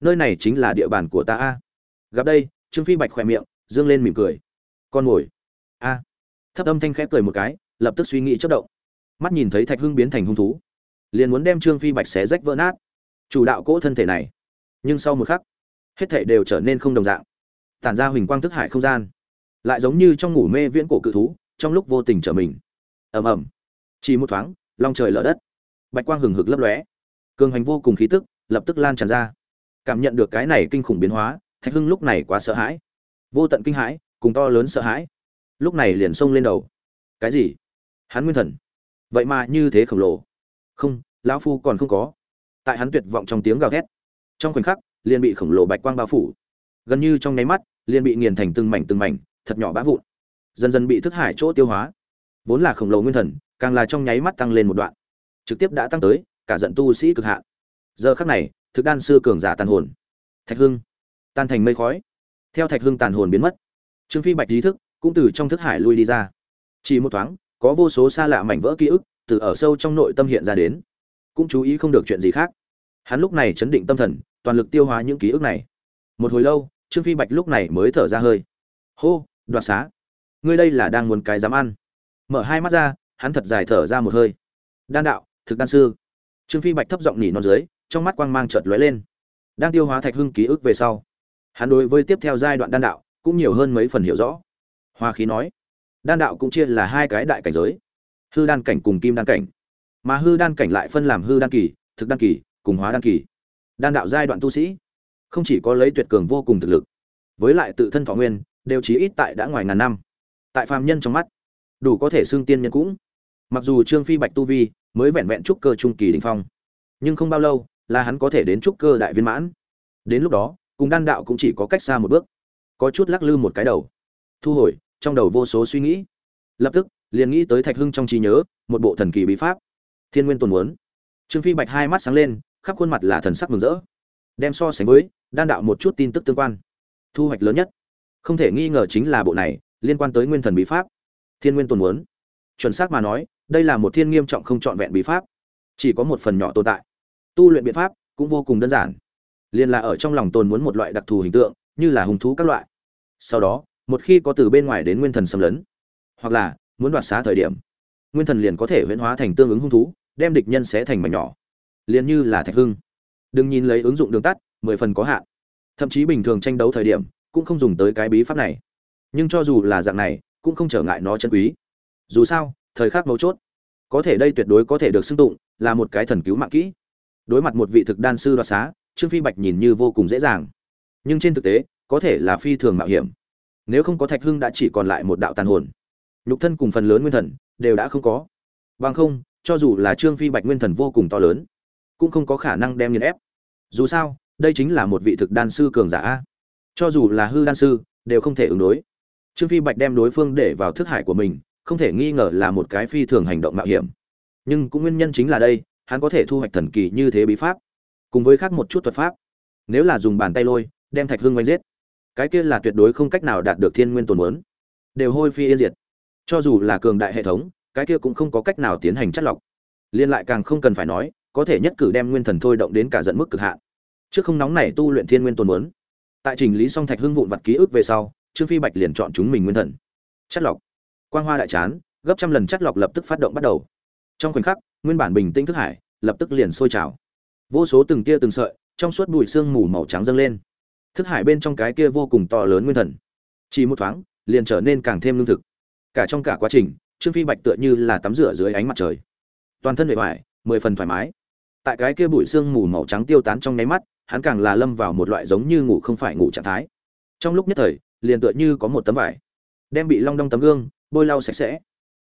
nơi này chính là địa bàn của ta a. Gặp đây, trương phi bạch khỏe miệng, dương lên mỉm cười. Con mồi a. Thấp âm thanh khẽ cười một cái, lập tức suy nghĩ chất động. Mắt nhìn thấy thạch hưng biến thành hung thú, liền muốn đem trương phi bạch xé rách vỡ nát. Chủ đạo cỗ thân thể này. Nhưng sau một khắc, hết thể đều trở nên không đồng dạng. Tản ra huỳnh quang thức hải không gian. Lại giống như trong ngủ mê viễn cổ cự thú, trong lúc vô tình trở mình. Ầm ầm. Chỉ một thoáng, long trời lở đất. Bạch quang hừng hực lấp lóe. Cường hành vô cùng khí tức, lập tức lan tràn ra cảm nhận được cái này kinh khủng biến hóa, thạch hưng lúc này quá sợ hãi. Vô tận kinh hãi, cùng to lớn sợ hãi. Lúc này liền xông lên đầu. Cái gì? Hắn nguyên thần. Vậy mà như thế khổng lồ. Không, lão phu còn không có. Tại hắn tuyệt vọng trong tiếng gào thét. Trong khoảnh khắc, liền bị khổng lồ bạch quang bao phủ. Gần như trong nháy mắt, liền bị nghiền thành từng mảnh từng mảnh, thật nhỏ bã vụn. Dần dần bị thức hải chỗ tiêu hóa. Vốn là khổng lồ nguyên thần, càng là trong nháy mắt tăng lên một đoạn. Trực tiếp đã tăng tới, cả giận tu sĩ cực hạn. Giờ khắc này thực đan sư cường giả tàn hồn. Thạch hưng. Tan thành mây khói. Theo thạch hưng tàn hồn biến mất, trương phi bạch trí thức cũng từ trong thức hải lui đi ra. Chỉ một thoáng, có vô số xa lạ mảnh vỡ ký ức từ ở sâu trong nội tâm hiện ra đến. Cũng chú ý không được chuyện gì khác. Hắn lúc này chấn định tâm thần, toàn lực tiêu hóa những ký ức này. Một hồi lâu, trương phi bạch lúc này mới thở ra hơi. Hô, đoạt xá. Ngươi đây là đang muốn cái dám ăn. Mở hai mắt ra, hắn thật dài thở ra một hơi. Đan đạo, thực đan sư. Trương phi bạch thấp giọng nỉ non dưới trong mắt quang mang chợt lóe lên. Đang tiêu hóa thạch hưng ký ức về sau, hắn đối với tiếp theo giai đoạn đan đạo cũng nhiều hơn mấy phần hiểu rõ. Hoa khí nói, đan đạo cũng chia là hai cái đại cảnh giới, hư đan cảnh cùng kim đan cảnh. Mà hư đan cảnh lại phân làm hư đan kỳ, thực đan kỳ cùng hóa đan kỳ. Đan đạo giai đoạn tu sĩ, không chỉ có lấy tuyệt cường vô cùng thực lực, với lại tự thân thọ nguyên đều chí ít tại đã ngoài ngàn năm. Tại phàm nhân trong mắt, đủ có thể xưng tiên nhân cũng. Mặc dù trương phi bạch tu vi mới vẹn vẹn trúc cơ trung kỳ đình phong, nhưng không bao lâu là hắn có thể đến trúc cơ đại viên mãn. Đến lúc đó, cùng đan đạo cũng chỉ có cách xa một bước. Có chút lắc lư một cái đầu. Thu hồi, trong đầu vô số suy nghĩ. Lập tức, liền nghĩ tới thạch hưng trong trí nhớ, một bộ thần kỳ bí pháp. Thiên nguyên tồn muốn. Trương phi bạch hai mắt sáng lên, khắp khuôn mặt là thần sắc mừng rỡ. Đem so sánh với, đan đạo một chút tin tức tương quan. Thu hoạch lớn nhất. Không thể nghi ngờ chính là bộ này, liên quan tới nguyên thần bí pháp. Thiên nguyên tồn muốn. Chuẩn xác mà nói, đây là một thiên nghiêm trọng không trọn vẹn bí pháp. Chỉ có một phần nhỏ tồn tại tu luyện biện pháp cũng vô cùng đơn giản. Liền là ở trong lòng tồn muốn một loại đặc thù hình tượng, như là hung thú các loại. Sau đó, một khi có từ bên ngoài đến nguyên thần xâm lấn, hoặc là muốn đoạt xá thời điểm, nguyên thần liền có thể huyễn hóa thành tương ứng hung thú, đem địch nhân sẽ thành mảnh nhỏ. Liền như là thạch hưng. Đừng nhìn lấy ứng dụng đường tắt, mười phần có hạn. Thậm chí bình thường tranh đấu thời điểm, cũng không dùng tới cái bí pháp này. Nhưng cho dù là dạng này, cũng không trở ngại nó chân quý. Dù sao, thời khắc mấu chốt, có thể đây tuyệt đối có thể được xưng tụng là một cái thần cứu mạng kỹ đối mặt một vị thực đan sư đoạt xá, trương phi bạch nhìn như vô cùng dễ dàng. Nhưng trên thực tế, có thể là phi thường mạo hiểm. Nếu không có thạch hưng đã chỉ còn lại một đạo tàn hồn. Nhục thân cùng phần lớn nguyên thần đều đã không có. Bằng không, cho dù là trương phi bạch nguyên thần vô cùng to lớn, cũng không có khả năng đem nghiền ép. Dù sao, đây chính là một vị thực đan sư cường giả cho dù là hư đan sư, đều không thể ứng đối. Trương phi bạch đem đối phương để vào thức hải của mình, không thể nghi ngờ là một cái phi thường hành động mạo hiểm. Nhưng cũng nguyên nhân chính là đây hắn có thể thu hoạch thần kỳ như thế bí pháp, cùng với khác một chút thuật pháp. Nếu là dùng bàn tay lôi, đem thạch hưng oanh giết, cái kia là tuyệt đối không cách nào đạt được thiên nguyên tồn muốn. Đều hôi phi yên diệt. Cho dù là cường đại hệ thống, cái kia cũng không có cách nào tiến hành chất lọc. Liên lại càng không cần phải nói, có thể nhất cử đem nguyên thần thôi động đến cả dẫn mức cực hạn. Trước không nóng này tu luyện thiên nguyên tồn muốn. Tại trình lý song thạch hưng vụn vặt ký ức về sau, trương phi bạch liền chọn chúng mình nguyên thần. Chất lọc. Quang hoa đại chán, gấp trăm lần chất lọc lập tức phát động bắt đầu trong khoảnh khắc, nguyên bản bình tĩnh thức hải lập tức liền sôi trào. Vô số từng tia từng sợi, trong suốt bụi xương mù màu trắng dâng lên. Thức hải bên trong cái kia vô cùng to lớn nguyên thần, chỉ một thoáng, liền trở nên càng thêm lương thực. Cả trong cả quá trình, trương phi bạch tựa như là tắm rửa dưới ánh mặt trời. Toàn thân bề ngoài mười phần thoải mái. Tại cái kia bụi xương mù màu trắng tiêu tán trong nháy mắt, hắn càng là lâm vào một loại giống như ngủ không phải ngủ trạng thái. Trong lúc nhất thời, liền tựa như có một tấm vải, đem bị long đong tấm gương bôi lau sạch sẽ.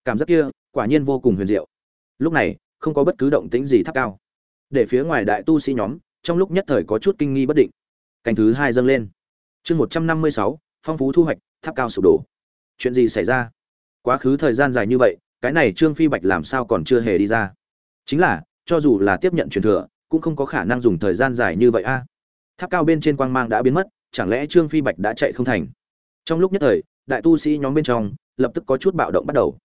Cảm giác kia quả nhiên vô cùng huyền diệu lúc này, không có bất cứ động tĩnh gì tháp cao. Để phía ngoài đại tu sĩ nhóm, trong lúc nhất thời có chút kinh nghi bất định. Canh thứ hai dâng lên. Chương một trăm năm mươi sáu, phong phú thu hoạch, tháp cao sụp đổ. Chuyện gì xảy ra? Quá khứ thời gian dài như vậy, cái này trương phi bạch làm sao còn chưa hề đi ra? Chính là, cho dù là tiếp nhận truyền thừa, cũng không có khả năng dùng thời gian dài như vậy a. Tháp cao bên trên quang mang đã biến mất, chẳng lẽ trương phi bạch đã chạy không thành? Trong lúc nhất thời, đại tu sĩ nhóm bên trong, lập tức có chút bạo động bắt đầu.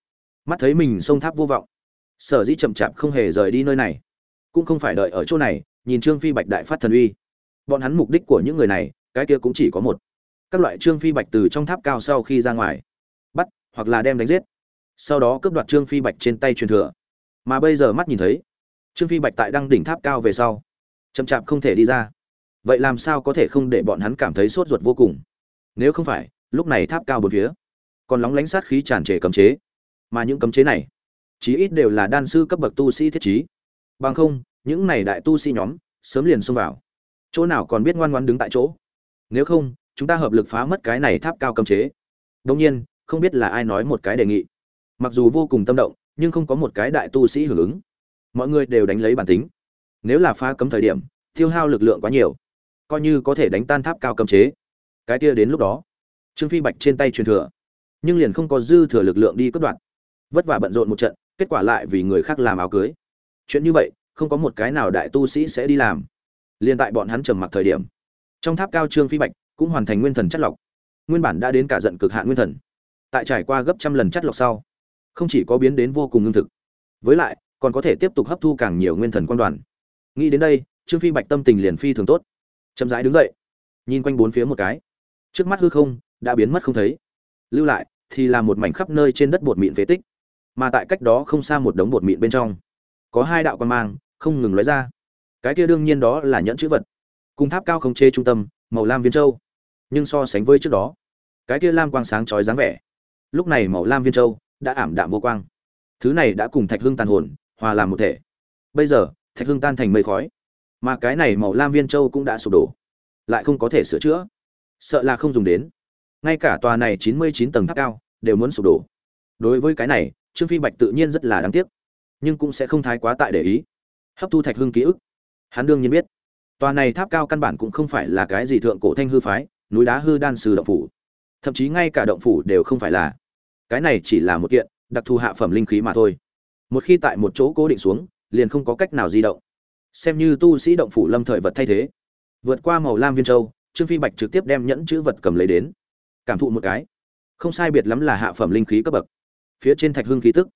Mắt thấy mình sông tháp vô vọng sở dĩ chậm chạp không hề rời đi nơi này. Cũng không phải đợi ở chỗ này, nhìn trương phi bạch đại phát thần uy. Bọn hắn mục đích của những người này, cái kia cũng chỉ có một. Các loại trương phi bạch từ trong tháp cao sau khi ra ngoài, bắt, hoặc là đem đánh giết. Sau đó cướp đoạt trương phi bạch trên tay truyền thừa. Mà bây giờ mắt nhìn thấy, trương phi bạch tại đăng đỉnh tháp cao về sau, chậm chạp không thể đi ra. Vậy làm sao có thể không để bọn hắn cảm thấy sốt ruột vô cùng? Nếu không phải, lúc này tháp cao bốn phía, còn lóng lánh sát khí tràn trề cấm chế. Mà những cấm chế này chí ít đều là đan sư cấp bậc tu sĩ thiết trí. Bằng không, những này đại tu sĩ nhóm sớm liền xông vào. Chỗ nào còn biết ngoan ngoan đứng tại chỗ? Nếu không, chúng ta hợp lực phá mất cái này tháp cao cấm chế. Đông nhiên, không biết là ai nói một cái đề nghị. Mặc dù vô cùng tâm động, nhưng không có một cái đại tu sĩ hưởng ứng. Mọi người đều đánh lấy bản tính. Nếu là phá cấm thời điểm, tiêu hao lực lượng quá nhiều, coi như có thể đánh tan tháp cao cấm chế. Cái kia đến lúc đó, trương phi bạch trên tay truyền thừa, nhưng liền không có dư thừa lực lượng đi cất đoạn vất vả bận rộn một trận kết quả lại vì người khác làm áo cưới. Chuyện như vậy, không có một cái nào đại tu sĩ sẽ đi làm. Liên tại bọn hắn trầm mặc thời điểm, trong tháp cao trương phi bạch cũng hoàn thành nguyên thần chất lọc. Nguyên bản đã đến cả giận cực hạn nguyên thần. Tại trải qua gấp trăm lần chất lọc sau, không chỉ có biến đến vô cùng ngưng thực, với lại, còn có thể tiếp tục hấp thu càng nhiều nguyên thần quan đoàn. Nghĩ đến đây, trương phi bạch tâm tình liền phi thường tốt. Chậm rãi đứng dậy, nhìn quanh bốn phía một cái. Trước mắt hư không, đã biến mất không thấy. Lưu lại, thì là một mảnh khắp nơi trên đất bột mịn phế tích mà tại cách đó không xa một đống bột mịn bên trong. Có hai đạo quan mang, không ngừng lóe ra. Cái kia đương nhiên đó là nhẫn chữ vật. Cùng tháp cao không chê trung tâm, màu lam viên châu. Nhưng so sánh với trước đó, cái kia lam quang sáng chói dáng vẻ, lúc này màu lam viên châu đã ảm đạm vô quang. Thứ này đã cùng thạch hương tàn hồn, hòa làm một thể. Bây giờ, thạch hương tan thành mây khói. Mà cái này màu lam viên châu cũng đã sụp đổ. Lại không có thể sửa chữa. Sợ là không dùng đến. Ngay cả tòa này chín mươi chín tầng tháp cao đều muốn sụp đổ. Đối với cái này trương phi bạch tự nhiên rất là đáng tiếc, nhưng cũng sẽ không thái quá tại để ý. Hấp thu thạch hưng ký ức, hắn đương nhiên biết. Tòa này tháp cao căn bản cũng không phải là cái gì thượng cổ thanh hư phái, núi đá hư đan sư động phủ. Thậm chí ngay cả động phủ đều không phải là. Cái này chỉ là một kiện, đặc thù hạ phẩm linh khí mà thôi. Một khi tại một chỗ cố định xuống, liền không có cách nào di động. Xem như tu sĩ động phủ lâm thời vật thay thế. Vượt qua màu lam viên châu, trương phi bạch trực tiếp đem nhẫn chữ vật cầm lấy đến. Cảm thụ một cái. Không sai biệt lắm là hạ phẩm linh khí cấp bậc phía trên thạch hưng khí tức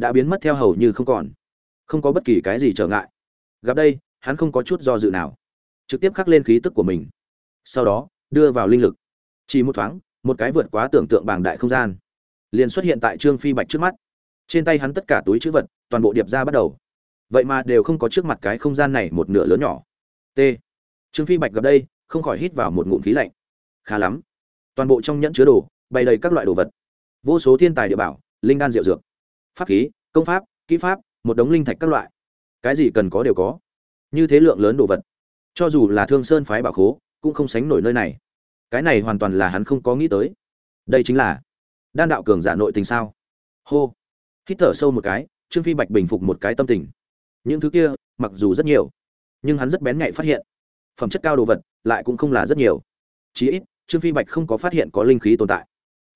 đã biến mất theo hầu như không còn. Không có bất kỳ cái gì trở ngại. Gặp đây, hắn không có chút do dự nào. Trực tiếp khắc lên khí tức của mình. Sau đó, đưa vào linh lực. Chỉ một thoáng, một cái vượt quá tưởng tượng bảng đại không gian. Liền xuất hiện tại trương phi bạch trước mắt. Trên tay hắn tất cả túi chữ vật, toàn bộ điệp ra bắt đầu. Vậy mà đều không có trước mặt cái không gian này một nửa lớn nhỏ. T. Trương phi bạch gặp đây, không khỏi hít vào một ngụm khí lạnh. Khá lắm. Toàn bộ trong nhẫn chứa đồ, bày đầy các loại đồ vật. Vô số thiên tài địa bảo linh đan rượu dược, pháp khí, công pháp, kỹ pháp, một đống linh thạch các loại. Cái gì cần có đều có. Như thế lượng lớn đồ vật. Cho dù là thương sơn phái bảo khố, cũng không sánh nổi nơi này. Cái này hoàn toàn là hắn không có nghĩ tới. Đây chính là đan đạo cường giả nội tình sao? Hô. Hít thở sâu một cái, trương phi bạch bình phục một cái tâm tình. Những thứ kia, mặc dù rất nhiều, nhưng hắn rất bén nhạy phát hiện. Phẩm chất cao đồ vật, lại cũng không là rất nhiều. Chí ít, trương phi bạch không có phát hiện có linh khí tồn tại.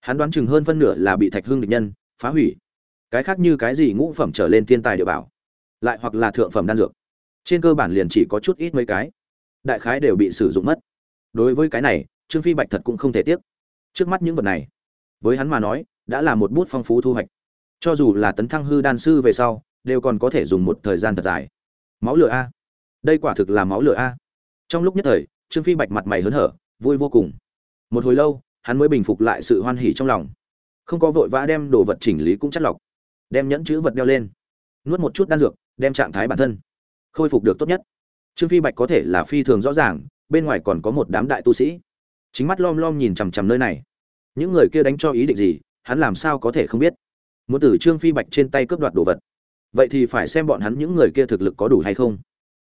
Hắn đoán chừng hơn phân nửa là bị thạch hương địch nhân phá hủy. Cái khác như cái gì ngũ phẩm trở lên thiên tài địa bảo, lại hoặc là thượng phẩm đan dược, trên cơ bản liền chỉ có chút ít mấy cái, đại khái đều bị sử dụng mất. Đối với cái này, trương phi bạch thật cũng không thể tiếc. Trước mắt những vật này, với hắn mà nói, đã là một bút phong phú thu hoạch. Cho dù là tấn thăng hư đan sư về sau, đều còn có thể dùng một thời gian thật dài. Máu lửa a. Đây quả thực là máu lửa a. Trong lúc nhất thời, trương phi bạch mặt mày hớn hở, vui vô cùng. Một hồi lâu, hắn mới bình phục lại sự hoan hỉ trong lòng không có vội vã đem đồ vật chỉnh lý cũng chất lọc. Đem nhẫn chữ vật đeo lên. Nuốt một chút đan dược, đem trạng thái bản thân khôi phục được tốt nhất. Trương phi bạch có thể là phi thường rõ ràng, bên ngoài còn có một đám đại tu sĩ. Chính mắt lom lom nhìn chằm chằm nơi này. Những người kia đánh cho ý định gì, hắn làm sao có thể không biết? Muốn từ trương phi bạch trên tay cướp đoạt đồ vật. Vậy thì phải xem bọn hắn những người kia thực lực có đủ hay không.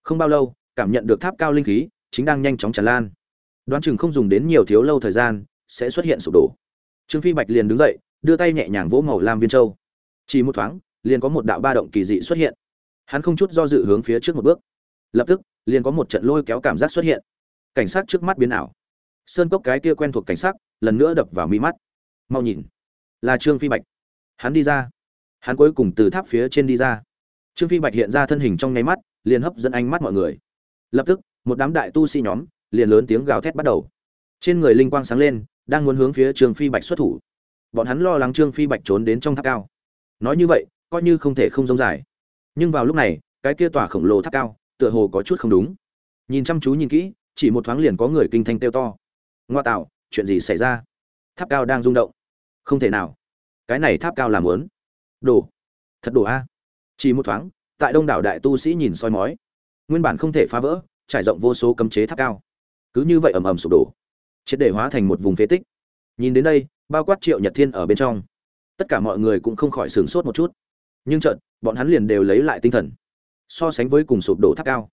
Không bao lâu, cảm nhận được tháp cao linh khí, chính đang nhanh chóng tràn lan. Đoán chừng không dùng đến nhiều thiếu lâu thời gian, sẽ xuất hiện sụp đổ trương phi bạch liền đứng dậy, đưa tay nhẹ nhàng vỗ màu lam viên châu. Chỉ một thoáng, liền có một đạo ba động kỳ dị xuất hiện. Hắn không chút do dự hướng phía trước một bước. Lập tức, liền có một trận lôi kéo cảm giác xuất hiện. Cảnh sát trước mắt biến ảo. Sơn cốc cái kia quen thuộc cảnh sát lần nữa đập vào mi mắt. Mau nhìn. Là trương phi bạch. Hắn đi ra. Hắn cuối cùng từ tháp phía trên đi ra. Trương phi bạch hiện ra thân hình trong nháy mắt, liền hấp dẫn ánh mắt mọi người. Lập tức, một đám đại tu sĩ nhóm, liền lớn tiếng gào thét bắt đầu. Trên người linh quang sáng lên đang muốn hướng phía trương phi bạch xuất thủ. Bọn hắn lo lắng trương phi bạch trốn đến trong tháp cao. Nói như vậy coi như không thể không giống dài. Nhưng vào lúc này cái kia tòa khổng lồ tháp cao tựa hồ có chút không đúng. Nhìn chăm chú nhìn kỹ chỉ một thoáng liền có người kinh thanh kêu to. Ngoa tạo chuyện gì xảy ra? Tháp cao đang rung động. Không thể nào. Cái này tháp cao làm muốn, đổ thật đổ a. Chỉ một thoáng tại đông đảo đại tu sĩ nhìn soi mói. Nguyên bản không thể phá vỡ trải rộng vô số cấm chế tháp cao. Cứ như vậy ầm ầm sụp đổ triệt để hóa thành một vùng phế tích. Nhìn đến đây, bao quát triệu nhật thiên ở bên trong, tất cả mọi người cũng không khỏi sửng sốt một chút. Nhưng chợt, bọn hắn liền đều lấy lại tinh thần. So sánh với cùng sụp đổ tháp cao,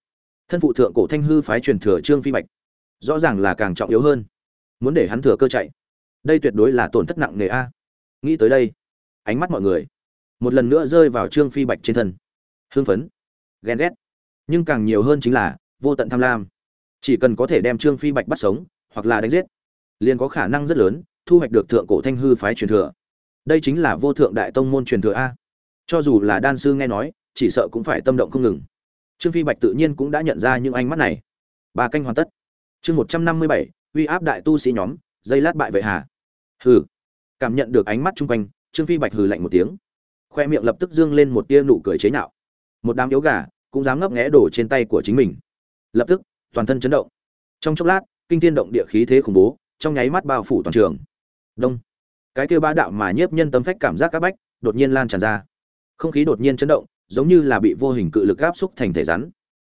thân phụ thượng cổ thanh hư phái truyền thừa trương phi bạch, rõ ràng là càng trọng yếu hơn. Muốn để hắn thừa cơ chạy, đây tuyệt đối là tổn thất nặng nề a. Nghĩ tới đây, ánh mắt mọi người một lần nữa rơi vào trương phi bạch trên thân. Hưng phấn, ghen ghét, nhưng càng nhiều hơn chính là vô tận tham lam. Chỉ cần có thể đem trương phi bạch bắt sống hoặc là đánh giết. Liền có khả năng rất lớn, thu hoạch được thượng cổ thanh hư phái truyền thừa. Đây chính là vô thượng đại tông môn truyền thừa a. Cho dù là đan sư nghe nói, chỉ sợ cũng phải tâm động không ngừng. Trương phi bạch tự nhiên cũng đã nhận ra những ánh mắt này. Ba canh hoàn tất. Chương một trăm năm mươi bảy, uy áp đại tu sĩ nhóm, dây lát bại vệ hà. Hừ. Cảm nhận được ánh mắt chung quanh, trương phi bạch hừ lạnh một tiếng. Khoe miệng lập tức dương lên một tia nụ cười chế nhạo. Một đám yếu gà cũng dám ngấp nghẽ đổ trên tay của chính mình. Lập tức, toàn thân chấn động. Trong chốc lát kinh thiên động địa khí thế khủng bố, trong nháy mắt bao phủ toàn trường. Đông. Cái kia ba đạo mà nhiếp nhân tâm phách cảm giác các bách, đột nhiên lan tràn ra. Không khí đột nhiên chấn động, giống như là bị vô hình cự lực áp xúc thành thể rắn.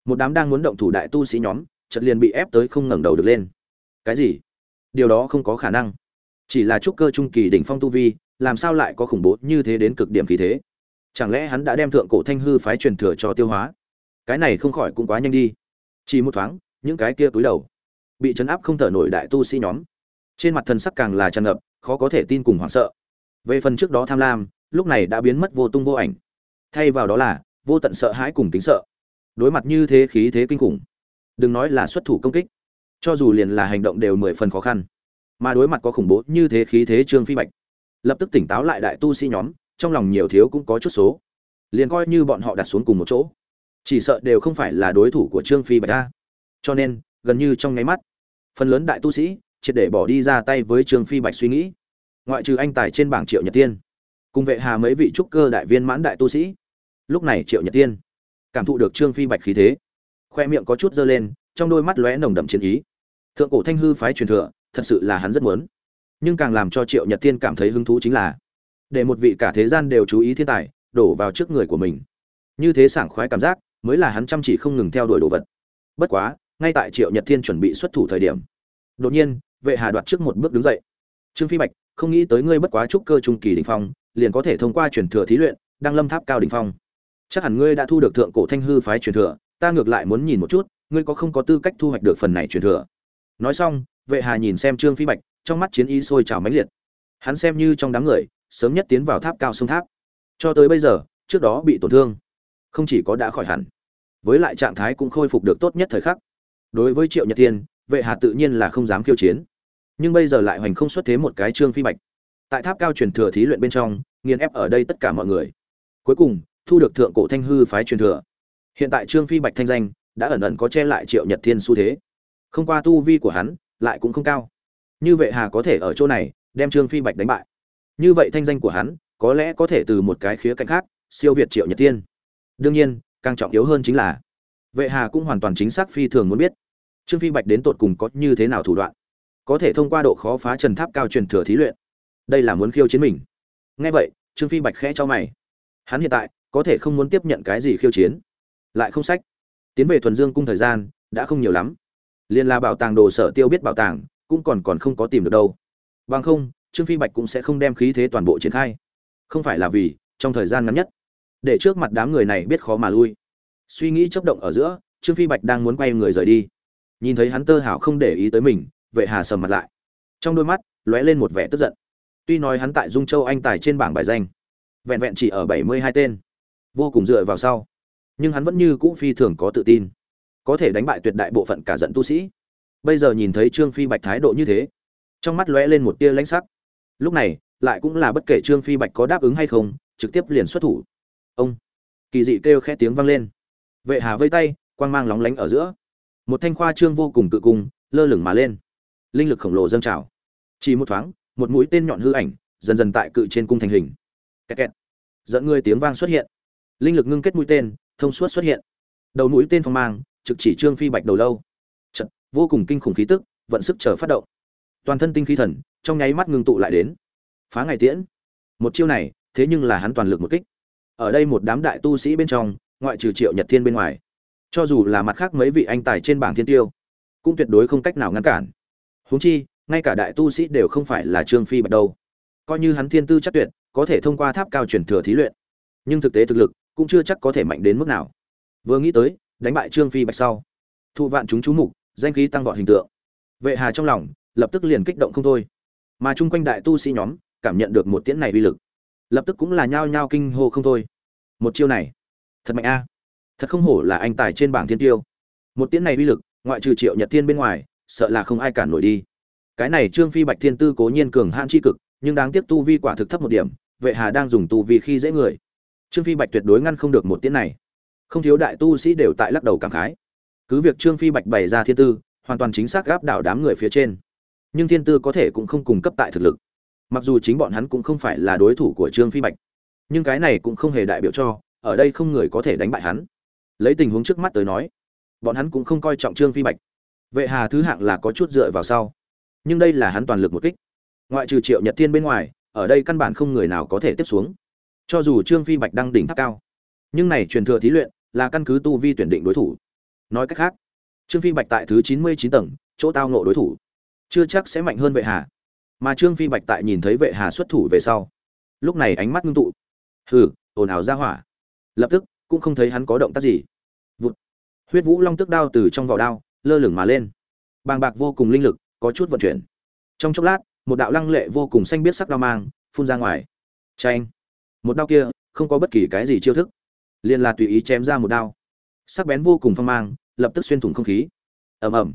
Một đám đang muốn động thủ đại tu sĩ nhóm, chợt liền bị ép tới không ngẩng đầu được lên. Cái gì? Điều đó không có khả năng. Chỉ là trúc cơ trung kỳ đỉnh phong tu vi, làm sao lại có khủng bố như thế đến cực điểm khí thế? Chẳng lẽ hắn đã đem thượng cổ thanh hư phái truyền thừa cho tiêu hóa? Cái này không khỏi cũng quá nhanh đi. Chỉ một thoáng, những cái kia túi đầu bị chấn áp không thở nổi đại tu sĩ nhóm. Trên mặt thần sắc càng là tràn ngập, khó có thể tin cùng hoảng sợ. Về phần trước đó tham lam, lúc này đã biến mất vô tung vô ảnh. Thay vào đó là, vô tận sợ hãi cùng tính sợ. Đối mặt như thế khí thế kinh khủng, đừng nói là xuất thủ công kích, cho dù liền là hành động đều mười phần khó khăn. Mà đối mặt có khủng bố như thế khí thế trương phi bạch, lập tức tỉnh táo lại đại tu sĩ nhóm, trong lòng nhiều thiếu cũng có chút số. Liền coi như bọn họ đặt xuống cùng một chỗ, chỉ sợ đều không phải là đối thủ của trương phi bạch ta. Cho nên, gần như trong nháy mắt phần lớn đại tu sĩ, triệt để bỏ đi ra tay với trương phi bạch suy nghĩ. Ngoại trừ anh tài trên bảng triệu nhật tiên, cùng vệ hà mấy vị trúc cơ đại viên mãn đại tu sĩ. Lúc này triệu nhật tiên cảm thụ được trương phi bạch khí thế, khoe miệng có chút dơ lên, trong đôi mắt lóe nồng đậm chiến ý. Thượng cổ thanh hư phái truyền thừa, thật sự là hắn rất muốn. Nhưng càng làm cho triệu nhật tiên cảm thấy hứng thú chính là, để một vị cả thế gian đều chú ý thiên tài đổ vào trước người của mình. Như thế sảng khoái cảm giác, mới là hắn chăm chỉ không ngừng theo đuổi đồ vật. Bất quá ngay tại triệu nhật thiên chuẩn bị xuất thủ thời điểm. Đột nhiên, vệ hà đoạt trước một bước đứng dậy. Trương phi bạch, không nghĩ tới ngươi bất quá trúc cơ trung kỳ đỉnh phong, liền có thể thông qua truyền thừa thí luyện, đăng lâm tháp cao đỉnh phong. Chắc hẳn ngươi đã thu được thượng cổ thanh hư phái truyền thừa, ta ngược lại muốn nhìn một chút, ngươi có không có tư cách thu hoạch được phần này truyền thừa. Nói xong, vệ hà nhìn xem trương phi bạch, trong mắt chiến ý sôi trào mãnh liệt. Hắn xem như trong đám người, sớm nhất tiến vào tháp cao sông tháp. Cho tới bây giờ, trước đó bị tổn thương, không chỉ có đã khỏi hẳn, với lại trạng thái cũng khôi phục được tốt nhất thời khắc đối với triệu nhật thiên, vệ hà tự nhiên là không dám khiêu chiến. Nhưng bây giờ lại hoành không xuất thế một cái trương phi bạch. Tại tháp cao truyền thừa thí luyện bên trong, nghiền ép ở đây tất cả mọi người. Cuối cùng, thu được thượng cổ thanh hư phái truyền thừa. Hiện tại trương phi bạch thanh danh đã ẩn ẩn có che lại triệu nhật thiên xu thế. Không qua tu vi của hắn lại cũng không cao. Như vệ hà có thể ở chỗ này đem trương phi bạch đánh bại. Như vậy thanh danh của hắn có lẽ có thể từ một cái khía cạnh khác siêu việt triệu nhật thiên. Đương nhiên, càng trọng yếu hơn chính là, vệ hà cũng hoàn toàn chính xác phi thường muốn biết trương phi bạch đến tột cùng có như thế nào thủ đoạn? Có thể thông qua độ khó phá trần tháp cao truyền thừa thí luyện. Đây là muốn khiêu chiến mình. Ngay vậy, trương phi bạch khẽ cho mày. Hắn hiện tại có thể không muốn tiếp nhận cái gì khiêu chiến. Lại không sách. Tiến về thuần dương cung thời gian đã không nhiều lắm. Liên là bảo tàng đồ sở tiêu biết bảo tàng, cũng còn còn không có tìm được đâu. Bằng không, trương phi bạch cũng sẽ không đem khí thế toàn bộ triển khai. Không phải là vì trong thời gian ngắn nhất, để trước mặt đám người này biết khó mà lui. Suy nghĩ chấp động ở giữa, trương phi bạch đang muốn quay người rời đi nhìn thấy hắn tơ hảo không để ý tới mình, vệ hà sầm mặt lại. Trong đôi mắt, lóe lên một vẻ tức giận. Tuy nói hắn tại dung châu anh tài trên bảng bài danh, vẹn vẹn chỉ ở bảy mươi hai tên, vô cùng dựa vào sau, nhưng hắn vẫn như cũ phi thường có tự tin, có thể đánh bại tuyệt đại bộ phận cả giận tu sĩ. Bây giờ nhìn thấy trương phi bạch thái độ như thế, trong mắt lóe lên một tia lãnh sắc. Lúc này, lại cũng là bất kể trương phi bạch có đáp ứng hay không, trực tiếp liền xuất thủ. Ông, kỳ dị kêu khẽ tiếng vang lên. Vệ hà vây tay, quang mang lóng lánh ở giữa một thanh khoa trương vô cùng tự cung lơ lửng mà lên. Linh lực khổng lồ dâng trào. Chỉ một thoáng một mũi tên nhọn hư ảnh dần dần tại cự trên cung thành hình. Kẹt kẹt. Dẫn người tiếng vang xuất hiện. Linh lực ngưng kết mũi tên thông suốt xuất hiện. Đầu mũi tên phong mang trực chỉ trương phi bạch đầu lâu. Chật, vô cùng kinh khủng khí tức vận sức chờ phát động. Toàn thân tinh khí thần trong nháy mắt ngưng tụ lại đến. Phá ngày tiễn. Một chiêu này thế nhưng là hắn toàn lực một kích. Ở đây một đám đại tu sĩ bên trong ngoại trừ triệu nhật thiên bên ngoài cho dù là mặt khác mấy vị anh tài trên bảng thiên tiêu, cũng tuyệt đối không cách nào ngăn cản. Huống chi, ngay cả đại tu sĩ đều không phải là trương phi bạch đâu. Coi như hắn thiên tư chắc tuyệt, có thể thông qua tháp cao truyền thừa thí luyện. Nhưng thực tế thực lực cũng chưa chắc có thể mạnh đến mức nào. Vừa nghĩ tới, đánh bại trương phi bạch sau, thụ vạn chúng chú mục, danh khí tăng vọt hình tượng. Vệ hà trong lòng lập tức liền kích động không thôi. Mà chung quanh đại tu sĩ nhóm cảm nhận được một tiễn này uy lực, lập tức cũng là nhao nhao kinh hô không thôi. Một chiêu này, thật mạnh a thật không hổ là anh tài trên bảng thiên tiêu. Một tiễn này uy lực, ngoại trừ triệu nhật thiên bên ngoài, sợ là không ai cản nổi đi. Cái này trương phi bạch thiên tư cố nhiên cường hãn chi cực, nhưng đáng tiếc tu vi quả thực thấp một điểm, vệ hà đang dùng tu vi khi dễ người. Trương phi bạch tuyệt đối ngăn không được một tiễn này. Không thiếu đại tu sĩ đều tại lắc đầu cảm khái. Cứ việc trương phi bạch bày ra thiên tư, hoàn toàn chính xác gáp đảo đám người phía trên. Nhưng thiên tư có thể cũng không cung cấp tại thực lực. Mặc dù chính bọn hắn cũng không phải là đối thủ của trương phi bạch, nhưng cái này cũng không hề đại biểu cho, ở đây không người có thể đánh bại hắn lấy tình huống trước mắt tới nói, bọn hắn cũng không coi trọng trương phi bạch. Vệ hà thứ hạng là có chút dựa vào sau. Nhưng đây là hắn toàn lực một kích. Ngoại trừ triệu nhật thiên bên ngoài, ở đây căn bản không người nào có thể tiếp xuống. Cho dù trương phi bạch đang đỉnh tháp cao, nhưng này truyền thừa thí luyện là căn cứ tu vi tuyển định đối thủ. Nói cách khác, trương phi bạch tại thứ chín mươi chín tầng, chỗ tao nộ đối thủ, chưa chắc sẽ mạnh hơn vệ hà. Mà trương phi bạch tại nhìn thấy vệ hà xuất thủ về sau, lúc này ánh mắt ngưng tụ. Hừ, ồn ào ra hỏa. Lập tức, cũng không thấy hắn có động tác gì vụt. Huyết vũ long tức đao từ trong vỏ đao, lơ lửng mà lên. Bàng bạc vô cùng linh lực, có chút vận chuyển. Trong chốc lát, một đạo lăng lệ vô cùng xanh biết sắc đao mang phun ra ngoài. Tranh một đao kia, không có bất kỳ cái gì chiêu thức. Liền là tùy ý chém ra một đao. Sắc bén vô cùng phong mang, lập tức xuyên thủng không khí. Ầm ầm.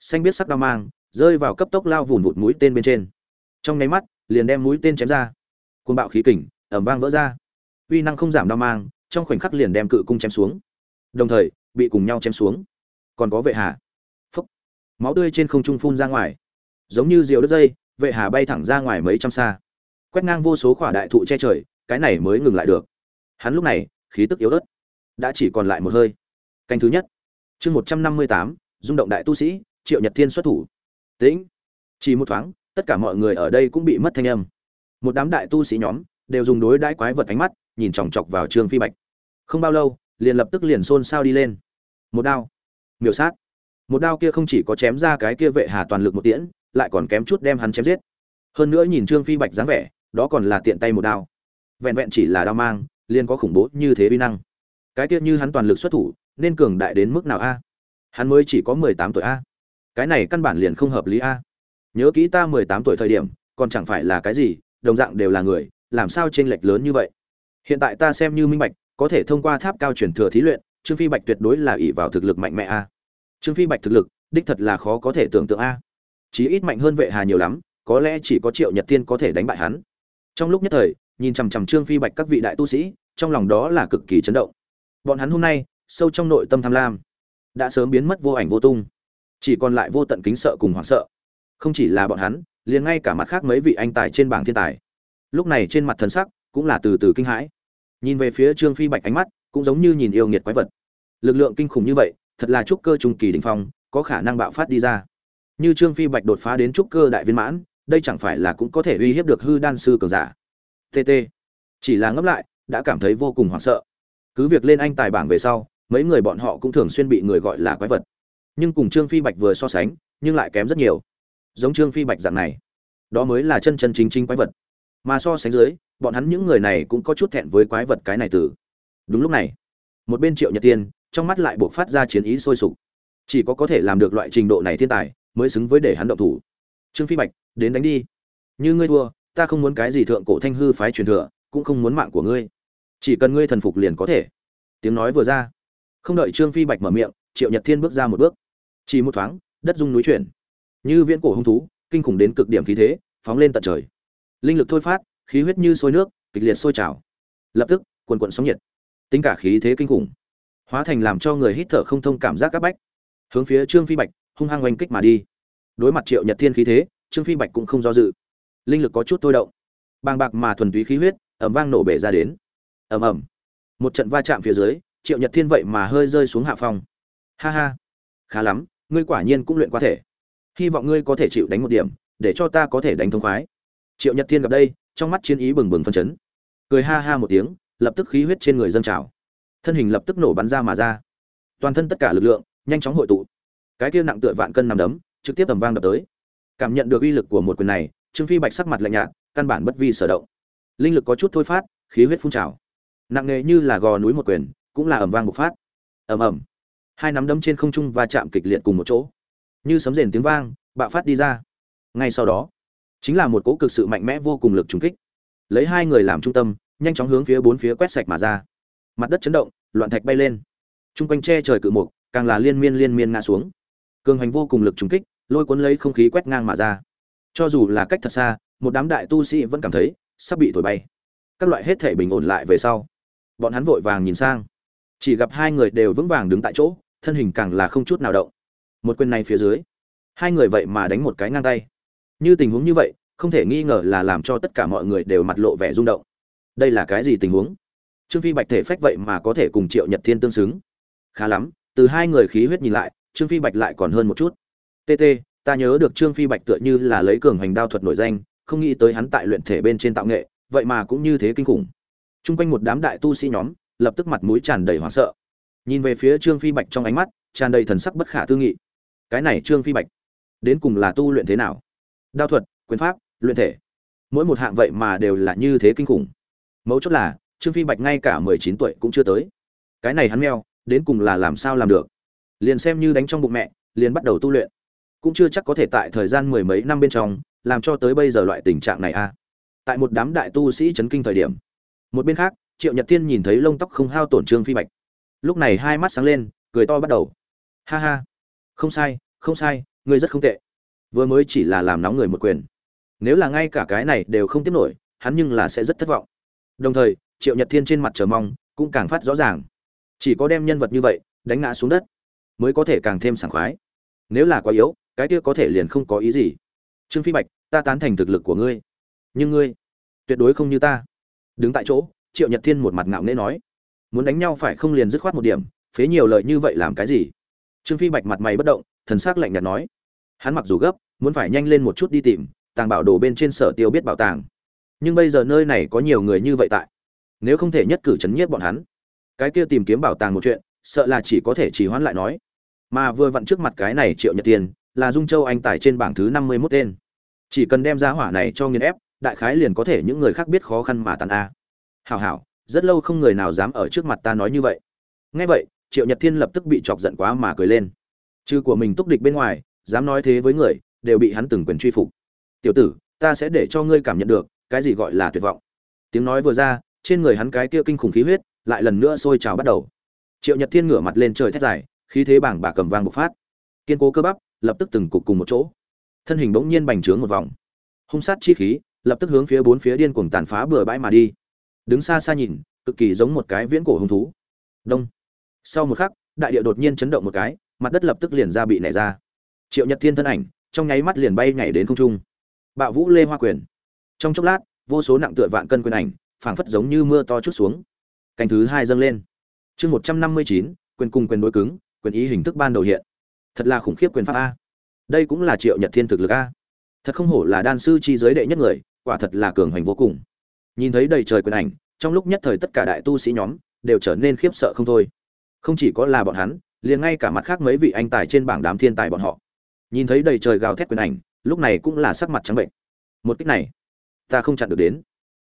Xanh biết sắc đao mang, rơi vào cấp tốc lao vụn vụt mũi tên bên trên. Trong nháy mắt, liền đem mũi tên chém ra. Cuồng bạo khí kình, ầm vang vỡ ra. Uy năng không giảm đao mang, trong khoảnh khắc liền đem cự cung chém xuống đồng thời, bị cùng nhau chém xuống. Còn có vệ hà. Phúc. Máu tươi trên không trung phun ra ngoài. Giống như diều đất dây, vệ hà bay thẳng ra ngoài mấy trăm xa. Quét ngang vô số khỏa đại thụ che trời, cái này mới ngừng lại được. Hắn lúc này, khí tức yếu ớt. Đã chỉ còn lại một hơi. Canh thứ nhất. Chương một trăm năm mươi tám, rung động đại tu sĩ, triệu nhật thiên xuất thủ. Tĩnh. Chỉ một thoáng, tất cả mọi người ở đây cũng bị mất thanh âm. Một đám đại tu sĩ nhóm, đều dùng đối đãi quái vật ánh mắt, nhìn chòng chọc vào trương phi bạch. Không bao lâu liền lập tức liền xôn xao đi lên. Một đao. Miểu sát. Một đao kia không chỉ có chém ra cái kia vệ hà toàn lực một tiễn, lại còn kém chút đem hắn chém giết. Hơn nữa nhìn trương phi bạch dáng vẻ, đó còn là tiện tay một đao. Vẹn vẹn chỉ là đao mang, liền có khủng bố như thế vi năng. Cái kia như hắn toàn lực xuất thủ, nên cường đại đến mức nào a? Hắn mới chỉ có mười tám tuổi a. Cái này căn bản liền không hợp lý a. Nhớ kỹ ta mười tám tuổi thời điểm, còn chẳng phải là cái gì, đồng dạng đều là người, làm sao t r ê n lệch lớn như vậy? Hiện tại ta xem như minh bạch có thể thông qua tháp cao truyền thừa thí luyện, trương phi bạch tuyệt đối là ỷ vào thực lực mạnh mẽ a. Trương phi bạch thực lực, đích thật là khó có thể tưởng tượng a. Chí ít mạnh hơn vệ hà nhiều lắm, có lẽ chỉ có triệu nhật tiên có thể đánh bại hắn. Trong lúc nhất thời, nhìn chằm chằm trương phi bạch các vị đại tu sĩ, trong lòng đó là cực kỳ chấn động. Bọn hắn hôm nay, sâu trong nội tâm tham lam, đã sớm biến mất vô ảnh vô tung. Chỉ còn lại vô tận kính sợ cùng hoảng sợ. Không chỉ là bọn hắn, liền ngay cả mặt khác mấy vị anh tài trên bảng thiên tài. Lúc này trên mặt thần sắc cũng là từ từ kinh hãi nhìn về phía trương phi bạch ánh mắt, cũng giống như nhìn yêu nghiệt quái vật. Lực lượng kinh khủng như vậy, thật là trúc cơ trung kỳ đỉnh phong, có khả năng bạo phát đi ra. Như trương phi bạch đột phá đến trúc cơ đại viên mãn, đây chẳng phải là cũng có thể uy hiếp được hư đan sư cường giả. Tt chỉ là ngấp lại, đã cảm thấy vô cùng hoảng sợ. Cứ việc lên anh tài bảng về sau, mấy người bọn họ cũng thường xuyên bị người gọi là quái vật. Nhưng cùng trương phi bạch vừa so sánh, nhưng lại kém rất nhiều. Giống trương phi bạch dạng này, đó mới là chân chân chính chính quái vật mà so sánh dưới, bọn hắn những người này cũng có chút thẹn với quái vật cái này từ. Đúng lúc này, một bên triệu nhật tiên, trong mắt lại buộc phát ra chiến ý sôi sục. Chỉ có có thể làm được loại trình độ này thiên tài, mới xứng với để hắn động thủ. Trương phi bạch, đến đánh đi. Như ngươi thua, ta không muốn cái gì thượng cổ thanh hư phái truyền thừa, cũng không muốn mạng của ngươi. Chỉ cần ngươi thần phục liền có thể. Tiếng nói vừa ra. Không đợi trương phi bạch mở miệng, triệu nhật thiên bước ra một bước. Chỉ một thoáng, đất rung núi chuyển. Như viễn cổ hung thú, kinh khủng đến cực điểm khí thế, phóng lên tận trời linh lực thôi phát, khí huyết như sôi nước, kịch liệt sôi trào. Lập tức, quần quận sóng nhiệt. Tính cả khí thế kinh khủng, hóa thành làm cho người hít thở không thông cảm giác các bách. Hướng phía trương phi bạch, hung hăng oanh kích mà đi. Đối mặt triệu nhật thiên khí thế, trương phi bạch cũng không do dự. Linh lực có chút thôi động. Bàng bạc mà thuần túy khí huyết ẩm vang nổ bể ra đến. Ầm ầm. Một trận va chạm phía dưới, triệu nhật thiên vậy mà hơi rơi xuống hạ phòng. ha ha. Khá lắm, ngươi quả nhiên cũng luyện qua thể. Hy vọng ngươi có thể chịu đánh một điểm, để cho ta có thể đánh thông khoái triệu nhật thiên gặp đây, trong mắt chiến ý bừng bừng phân chấn. Cười ha ha một tiếng, lập tức khí huyết trên người dâng trào. Thân hình lập tức nổ bắn ra mà ra. Toàn thân tất cả lực lượng, nhanh chóng hội tụ. Cái kia nặng tựa vạn cân nằm đấm, trực tiếp tầm vang đập tới. Cảm nhận được uy lực của một quyền này, trương phi bạch sắc mặt lạnh nhạt, căn bản bất vi sở động. Linh lực có chút thôi phát, khí huyết phun trào. Nặng nề như là gò núi một quyền, cũng là ầm vang bộc phát. Ầm ầm. Hai nắm đấm trên không trung va chạm kịch liệt cùng một chỗ. Như sấm rền tiếng vang, bạo phát đi ra. Ngay sau đó chính là một cỗ cực sự mạnh mẽ vô cùng lực trùng kích. Lấy hai người làm trung tâm, nhanh chóng hướng phía bốn phía quét sạch mà ra. Mặt đất chấn động, loạn thạch bay lên. Trung quanh che trời cự mục, càng là liên miên liên miên ngã xuống. Cường hành vô cùng lực trùng kích, lôi cuốn lấy không khí quét ngang mà ra. Cho dù là cách thật xa, một đám đại tu sĩ vẫn cảm thấy sắp bị thổi bay. Các loại hết thể bình ổn lại về sau, bọn hắn vội vàng nhìn sang. Chỉ gặp hai người đều vững vàng đứng tại chỗ, thân hình càng là không chút nào động. Một quyền này phía dưới, hai người vậy mà đánh một cái ngang tay như tình huống như vậy không thể nghi ngờ là làm cho tất cả mọi người đều mặt lộ vẻ rung động đây là cái gì tình huống trương phi bạch thể phách vậy mà có thể cùng triệu nhật thiên tương xứng khá lắm từ hai người khí huyết nhìn lại trương phi bạch lại còn hơn một chút tt ta nhớ được trương phi bạch tựa như là lấy cường hành đao thuật nổi danh không nghĩ tới hắn tại luyện thể bên trên tạo nghệ vậy mà cũng như thế kinh khủng Trung quanh một đám đại tu sĩ nhóm, lập tức mặt mũi tràn đầy hoảng sợ. Nhìn về phía Trương Phi Bạch trong ánh mắt, tràn đầy thần sắc bất khả tư nghị. Cái này Trương Phi Bạch, đến cùng là tu luyện thế nào? Đao thuật, quyền pháp, luyện thể. Mỗi một hạng vậy mà đều là như thế kinh khủng. Mấu chốt là, Trương Phi Bạch ngay cả mười chín tuổi cũng chưa tới. Cái này hắn meo, đến cùng là làm sao làm được? Liền xem như đánh trong bụng mẹ, liền bắt đầu tu luyện. Cũng chưa chắc có thể tại thời gian mười mấy năm bên trong, làm cho tới bây giờ loại tình trạng này a. Tại một đám đại tu sĩ chấn kinh thời điểm, một bên khác triệu nhật thiên nhìn thấy lông tóc không hao tổn trương phi bạch lúc này hai mắt sáng lên cười to bắt đầu ha ha không sai không sai ngươi rất không tệ vừa mới chỉ là làm nóng người một quyền. Nếu là ngay cả cái này đều không tiếp nổi, hắn nhưng là sẽ rất thất vọng. Đồng thời, triệu nhật thiên trên mặt chờ mong cũng càng phát rõ ràng. Chỉ có đem nhân vật như vậy đánh ngã xuống đất, mới có thể càng thêm sảng khoái. Nếu là quá yếu, cái kia có thể liền không có ý gì. Trương phi bạch, ta tán thành thực lực của ngươi. Nhưng ngươi, tuyệt đối không như ta. Đứng tại chỗ, triệu nhật thiên một mặt ngạo nghễ nói. Muốn đánh nhau phải không liền dứt khoát một điểm, phế nhiều lời như vậy làm cái gì? Trương phi bạch mặt mày bất động, thần s ắ c lạnh nhạt nói hắn mặc dù gấp, muốn phải nhanh lên một chút đi tìm, tàng bảo đồ bên trên sở tiêu biết bảo tàng. Nhưng bây giờ nơi này có nhiều người như vậy tại. Nếu không thể nhất cử chấn nhiếp bọn hắn, cái kia tìm kiếm bảo tàng một chuyện, sợ là chỉ có thể chỉ hoãn lại nói. Mà vừa vặn trước mặt cái này triệu nhật tiền là dung châu anh tài trên bảng thứ năm mươi mốt tên. Chỉ cần đem ra hỏa này cho nghiền ép, đại khái liền có thể những người khác biết khó khăn mà tàn a. Hảo hảo, rất lâu không người nào dám ở trước mặt ta nói như vậy. Nghe vậy, triệu nhật thiên lập tức bị chọc giận quá mà cười lên. Trừ của mình túc địch bên ngoài dám nói thế với người, đều bị hắn từng quyền truy phục. Tiểu tử, ta sẽ để cho ngươi cảm nhận được, cái gì gọi là tuyệt vọng. Tiếng nói vừa ra, trên người hắn cái kia kinh khủng khí huyết lại lần nữa sôi trào bắt đầu. Triệu nhật thiên ngửa mặt lên trời thét dài, khí thế bảng bà cầm vang bộc phát. Kiên cố cơ bắp lập tức từng cục cùng một chỗ. Thân hình bỗng nhiên bành trướng một vòng. Hung sát chi khí lập tức hướng phía bốn phía điên cuồng tàn phá bừa bãi mà đi. Đứng xa xa nhìn, cực kỳ giống một cái viễn cổ hung thú. Đông. Sau một khắc, đại địa đột nhiên chấn động một cái, mặt đất lập tức liền ra bị nảy ra triệu nhật thiên thân ảnh, trong nháy mắt liền bay nhảy đến không trung. Bạo vũ lê hoa quyền. Trong chốc lát, vô số nặng tựa vạn cân quyền ảnh, phảng phất giống như mưa to chút xuống. Cành thứ hai dâng lên. Chương một trăm năm mươi chín, quyền cùng quyền đối cứng, quyền ý hình thức ban đầu hiện. Thật là khủng khiếp quyền pháp a. Đây cũng là triệu nhật thiên thực lực a. Thật không hổ là đan sư chi giới đệ nhất người, quả thật là cường hoành vô cùng. Nhìn thấy đầy trời quyền ảnh, trong lúc nhất thời tất cả đại tu sĩ nhóm đều trở nên khiếp sợ không thôi. Không chỉ có là bọn hắn, liền ngay cả mặt khác mấy vị anh tài trên bảng đám thiên tài bọn họ nhìn thấy đầy trời gào thét quyền ảnh, lúc này cũng là sắc mặt trắng bệnh. Một cách này, ta không chặn được đến.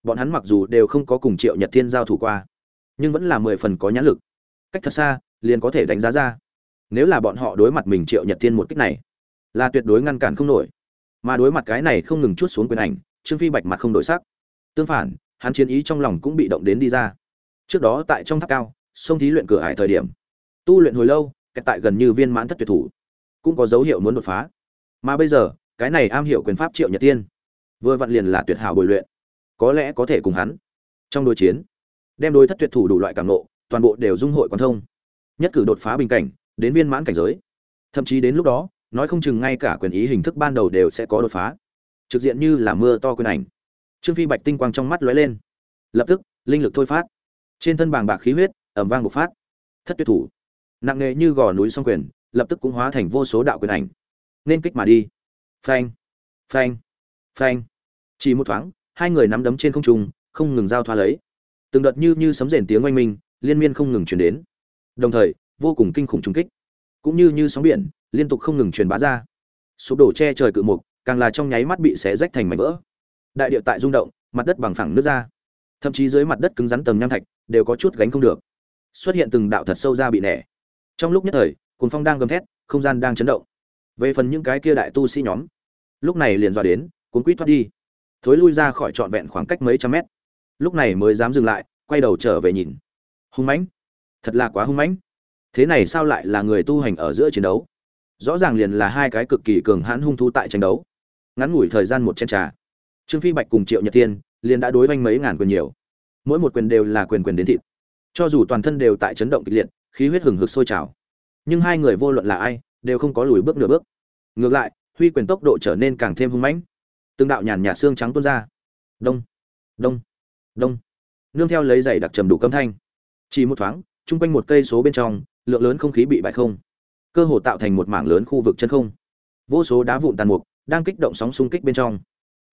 Bọn hắn mặc dù đều không có cùng triệu nhật thiên giao thủ qua, nhưng vẫn là mười phần có nhãn lực. Cách thật xa, liền có thể đánh giá ra. Nếu là bọn họ đối mặt mình triệu nhật thiên một cách này, là tuyệt đối ngăn cản không nổi. Mà đối mặt cái này không ngừng chút xuống quyền ảnh, trương phi bạch mặt không đổi sắc. Tương phản, hắn chiến ý trong lòng cũng bị động đến đi ra. Trước đó tại trong tháp cao, sông thí luyện cửa hải thời điểm, tu luyện hồi lâu, kẹt tại gần như viên mãn thất tuyệt thủ cũng có dấu hiệu muốn đột phá. Mà bây giờ, cái này am hiểu quyền pháp triệu nhật tiên, vừa vặn liền là tuyệt hảo bồi luyện. Có lẽ có thể cùng hắn trong đối chiến, đem đối thất tuyệt thủ đủ loại cảm nộ, toàn bộ đều dung hội quan thông. Nhất cử đột phá bình cảnh, đến viên mãn cảnh giới. Thậm chí đến lúc đó, nói không chừng ngay cả quyền ý hình thức ban đầu đều sẽ có đột phá. Trực diện như là mưa to quyền ảnh. Trương phi bạch tinh quang trong mắt lóe lên. Lập tức, linh lực thôi phát. Trên thân bàng bạc khí huyết ẩm vang bộc phát. Thất tuyệt thủ. Nặng nề như gò núi song quyền lập tức cũng hóa thành vô số đạo quyền ảnh. Nên kích mà đi. Phanh phanh phanh. Chỉ một thoáng, hai người nắm đấm trên không trung, không ngừng giao thoa lấy. Từng đợt như như sấm rền tiếng oanh minh, liên miên không ngừng truyền đến. Đồng thời, vô cùng kinh khủng trung kích. Cũng như như sóng biển, liên tục không ngừng truyền bá ra. Sụp đổ che trời cự mục, càng là trong nháy mắt bị xé rách thành mảnh vỡ. Đại địa tại rung động, mặt đất bằng phẳng nước ra. Thậm chí dưới mặt đất cứng rắn tầng nham thạch, đều có chút gánh không được. Xuất hiện từng đạo thật sâu ra bị nẻ. Trong lúc nhất thời cuồng phong đang gầm thét, không gian đang chấn động. Về phần những cái kia đại tu sĩ nhóm, lúc này liền dọa đến, cuốn quýt thoát đi. Thối lui ra khỏi trọn vẹn khoảng cách mấy trăm mét. Lúc này mới dám dừng lại, quay đầu trở về nhìn. Hung mãnh. Thật là quá hung mãnh. Thế này sao lại là người tu hành ở giữa chiến đấu? Rõ ràng liền là hai cái cực kỳ cường hãn hung thú tại tranh đấu. Ngắn ngủi thời gian một chén trà. Trương phi bạch cùng triệu nhật tiên liền đã đối với mấy ngàn quyền nhiều. Mỗi một quyền đều là quyền quyền đến thịt. Cho dù toàn thân đều tại chấn động kịch liệt, khí huyết hừng hực sôi trào nhưng hai người vô luận là ai, đều không có lùi bước nửa bước. Ngược lại, huy quyền tốc độ trở nên càng thêm hung mãnh. Từng đạo nhàn nhạt xương trắng tuôn ra. Đông đông đông. Nương theo lấy giày đặc trầm đủ câm thanh. Chỉ một thoáng, chung quanh một cây số bên trong, lượng lớn không khí bị bại không. Cơ hồ tạo thành một mảng lớn khu vực chân không. Vô số đá vụn tàn mục đang kích động sóng xung kích bên trong.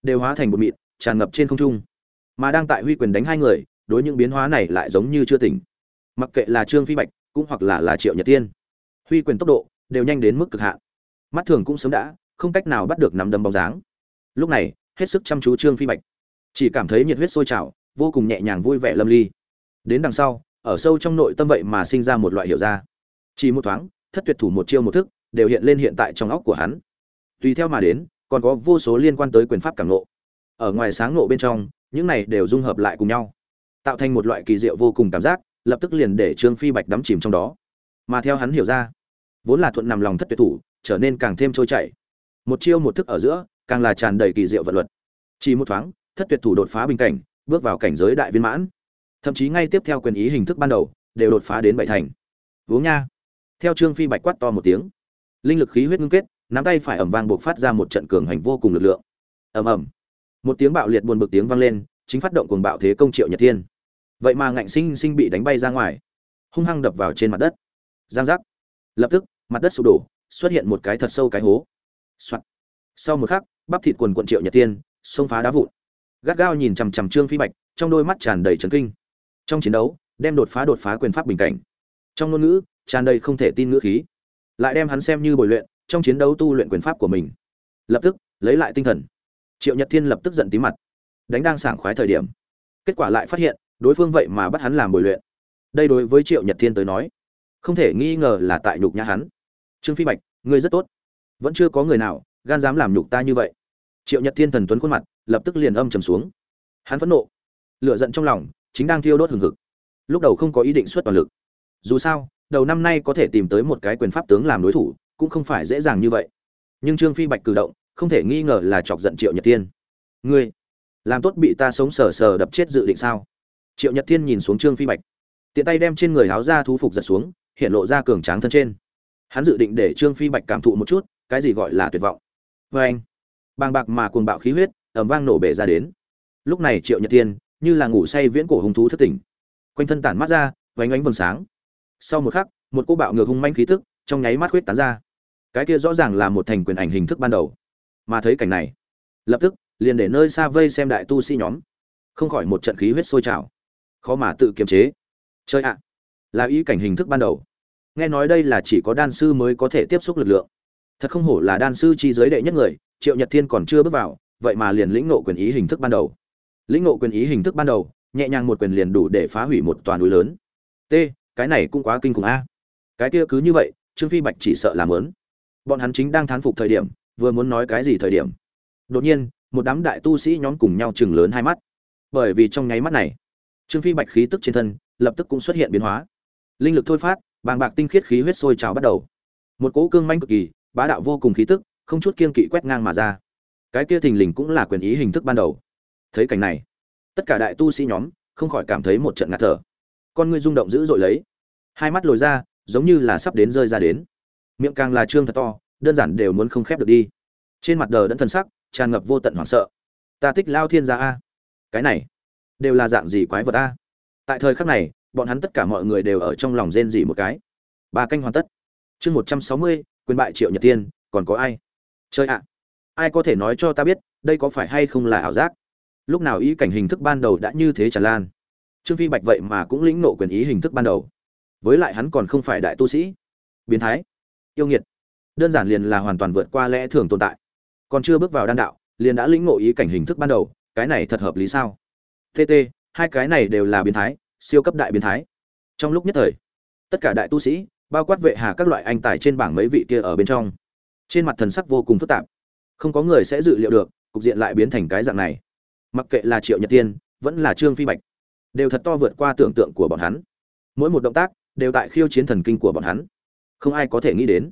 Đều hóa thành bột mịn, tràn ngập trên không trung. Mà đang tại huy quyền đánh hai người, đối những biến hóa này lại giống như chưa tỉnh. Mặc kệ là trương phi bạch, cũng hoặc là là triệu nhật tiên huy quyền tốc độ đều nhanh đến mức cực hạn. Mắt thường cũng sớm đã, không cách nào bắt được nắm đấm bóng dáng. Lúc này, hết sức chăm chú trương phi bạch. Chỉ cảm thấy nhiệt huyết sôi trào, vô cùng nhẹ nhàng vui vẻ lâm ly. Đến đằng sau, ở sâu trong nội tâm vậy mà sinh ra một loại hiểu ra. Chỉ một thoáng, thất tuyệt thủ một chiêu một thức đều hiện lên hiện tại trong óc của hắn. Tùy theo mà đến, còn có vô số liên quan tới quyền pháp cảm nộ ở ngoài sáng nộ bên trong, những này đều dung hợp lại cùng nhau. Tạo thành một loại kỳ diệu vô cùng cảm giác, lập tức liền để trương phi bạch đắm chìm trong đó. Mà theo hắn hiểu ra vốn là thuận nằm lòng thất tuyệt thủ, trở nên càng thêm trôi chảy. Một chiêu một thức ở giữa, càng là tràn đầy kỳ diệu vận luật. Chỉ một thoáng, thất tuyệt thủ đột phá bình cảnh, bước vào cảnh giới đại viên mãn. Thậm chí ngay tiếp theo quyền ý hình thức ban đầu, đều đột phá đến bảy thành. Vốn nha. Theo trương phi bạch quát to một tiếng, linh lực khí huyết ngưng kết, nắm tay phải ẩm vang buộc phát ra một trận cường hành vô cùng lực lượng. Ầm ầm. Một tiếng bạo liệt buồn bực tiếng vang lên, chính phát động cuồng bạo thế công triệu nhật thiên. Vậy mà ngạnh sinh sinh bị đánh bay ra ngoài, hung hăng đập vào trên mặt đất. Giang giác. Lập tức mặt đất sụp đổ, xuất hiện một cái thật sâu cái hố、Soạn. sau một khắc, bắp thịt quần quận triệu nhật tiên, xông phá đá vụn. Gắt gao nhìn chằm chằm trương phi bạch, trong đôi mắt tràn đầy trấn kinh. Trong chiến đấu, đem đột phá đột phá quyền pháp bình cảnh. Trong ngôn ngữ, tràn đầy không thể tin ngữ khí. Lại đem hắn xem như bồi luyện, trong chiến đấu tu luyện quyền pháp của mình. Lập tức, lấy lại tinh thần. Triệu nhật thiên lập tức giận tí mặt. Đánh đang sảng khoái thời điểm. Kết quả lại phát hiện, đối phương vậy mà bắt hắn làm bồi luyện. Đây đối với triệu nhật thiên tới nói, không thể nghi ngờ là tại nhục nhã hắn trương phi bạch, ngươi rất tốt. Vẫn chưa có người nào gan dám làm nhục ta như vậy. Triệu nhật thiên thần tuấn khuôn mặt lập tức liền âm trầm xuống. Hắn phẫn nộ, lửa giận trong lòng chính đang thiêu đốt hừng hực. Lúc đầu không có ý định xuất toàn lực. Dù sao, đầu năm nay có thể tìm tới một cái quyền pháp tướng làm đối thủ cũng không phải dễ dàng như vậy. Nhưng trương phi bạch cử động không thể nghi ngờ là chọc giận triệu nhật thiên. Ngươi, làm tốt bị ta sống sờ sờ đập chết dự định sao? Triệu nhật thiên nhìn xuống trương phi bạch, tiện tay đem trên người áo ra thú phục giật xuống, hiện lộ ra cường tráng thân trên hắn dự định để trương phi bạch cảm thụ một chút, cái gì gọi là tuyệt vọng. Vê anh, bàng bạc mà cuồng bạo khí huyết ẩm vang nổ bể ra đến. Lúc này triệu nhật thiên như là ngủ say viễn cổ hung thú thất tỉnh. Quanh thân tản mắt ra, vánh ánh vầng sáng. Sau một khắc, một cô bạo ngược hung manh khí tức trong nháy mắt huyết tán ra. Cái kia rõ ràng là một thành quyền ảnh hình thức ban đầu. Mà thấy cảnh này, lập tức liền để nơi xa vây xem đại tu sĩ nhóm. Không khỏi một trận khí huyết sôi trào. Khó mà tự kiềm chế. Chơi ạ, là ý cảnh hình thức ban đầu nghe nói đây là chỉ có đan sư mới có thể tiếp xúc lực lượng. Thật không hổ là đan sư chi giới đệ nhất người, triệu nhật thiên còn chưa bước vào, vậy mà liền lĩnh nộ quyền ý hình thức ban đầu. Lĩnh nộ quyền ý hình thức ban đầu, nhẹ nhàng một quyền liền đủ để phá hủy một toàn núi lớn. T, cái này cũng quá kinh khủng a. Cái kia cứ như vậy, trương phi bạch chỉ sợ làm lớn. Bọn hắn chính đang thán phục thời điểm, vừa muốn nói cái gì thời điểm. Đột nhiên, một đám đại tu sĩ nhóm cùng nhau chừng lớn hai mắt. Bởi vì trong nháy mắt này, trương phi bạch khí tức trên thân lập tức cũng xuất hiện biến hóa. Linh lực thôi phát bàng bạc tinh khiết khí huyết sôi trào bắt đầu. Một cỗ cương manh cực kỳ, bá đạo vô cùng khí tức, không chút kiên kỵ quét ngang mà ra. Cái kia thình lình cũng là quyền ý hình thức ban đầu. Thấy cảnh này, tất cả đại tu sĩ nhóm không khỏi cảm thấy một trận ngạt thở. Con ngươi rung động dữ dội lấy. Hai mắt lồi ra, giống như là sắp đến rơi ra đến. Miệng càng là trương thật to, đơn giản đều muốn không khép được đi. Trên mặt đờ đẫn thân sắc, tràn ngập vô tận hoảng sợ. Ta tích lao thiên gia a. Cái này, đều là dạng gì quái vật a? Tại thời khắc này bọn hắn tất cả mọi người đều ở trong lòng rên rỉ một cái. Ba canh hoàn tất. Chương một trăm sáu mươi, quyền bại triệu nhật tiên, còn có ai? Chơi ạ! Ai có thể nói cho ta biết, đây có phải hay không là ảo giác? Lúc nào ý cảnh hình thức ban đầu đã như thế tràn lan? Trương phi bạch vậy mà cũng lĩnh nộ quyền ý hình thức ban đầu. Với lại hắn còn không phải đại tu sĩ. Biến thái. Yêu nghiệt. Đơn giản liền là hoàn toàn vượt qua lẽ thường tồn tại. Còn chưa bước vào đan đạo, liền đã lĩnh ngộ ý cảnh hình thức ban đầu, cái này thật hợp lý sao? Tt hai cái này đều là biến thái siêu cấp đại biến thái. Trong lúc nhất thời, tất cả đại tu sĩ, bao quát vệ hà các loại anh tài trên bảng mấy vị kia ở bên trong, trên mặt thần sắc vô cùng phức tạp. Không có người sẽ dự liệu được, cục diện lại biến thành cái dạng này. Mặc kệ là triệu nhật tiên, vẫn là trương phi bạch, đều thật to vượt qua tưởng tượng của bọn hắn. Mỗi một động tác, đều tại khiêu chiến thần kinh của bọn hắn. Không ai có thể nghĩ đến,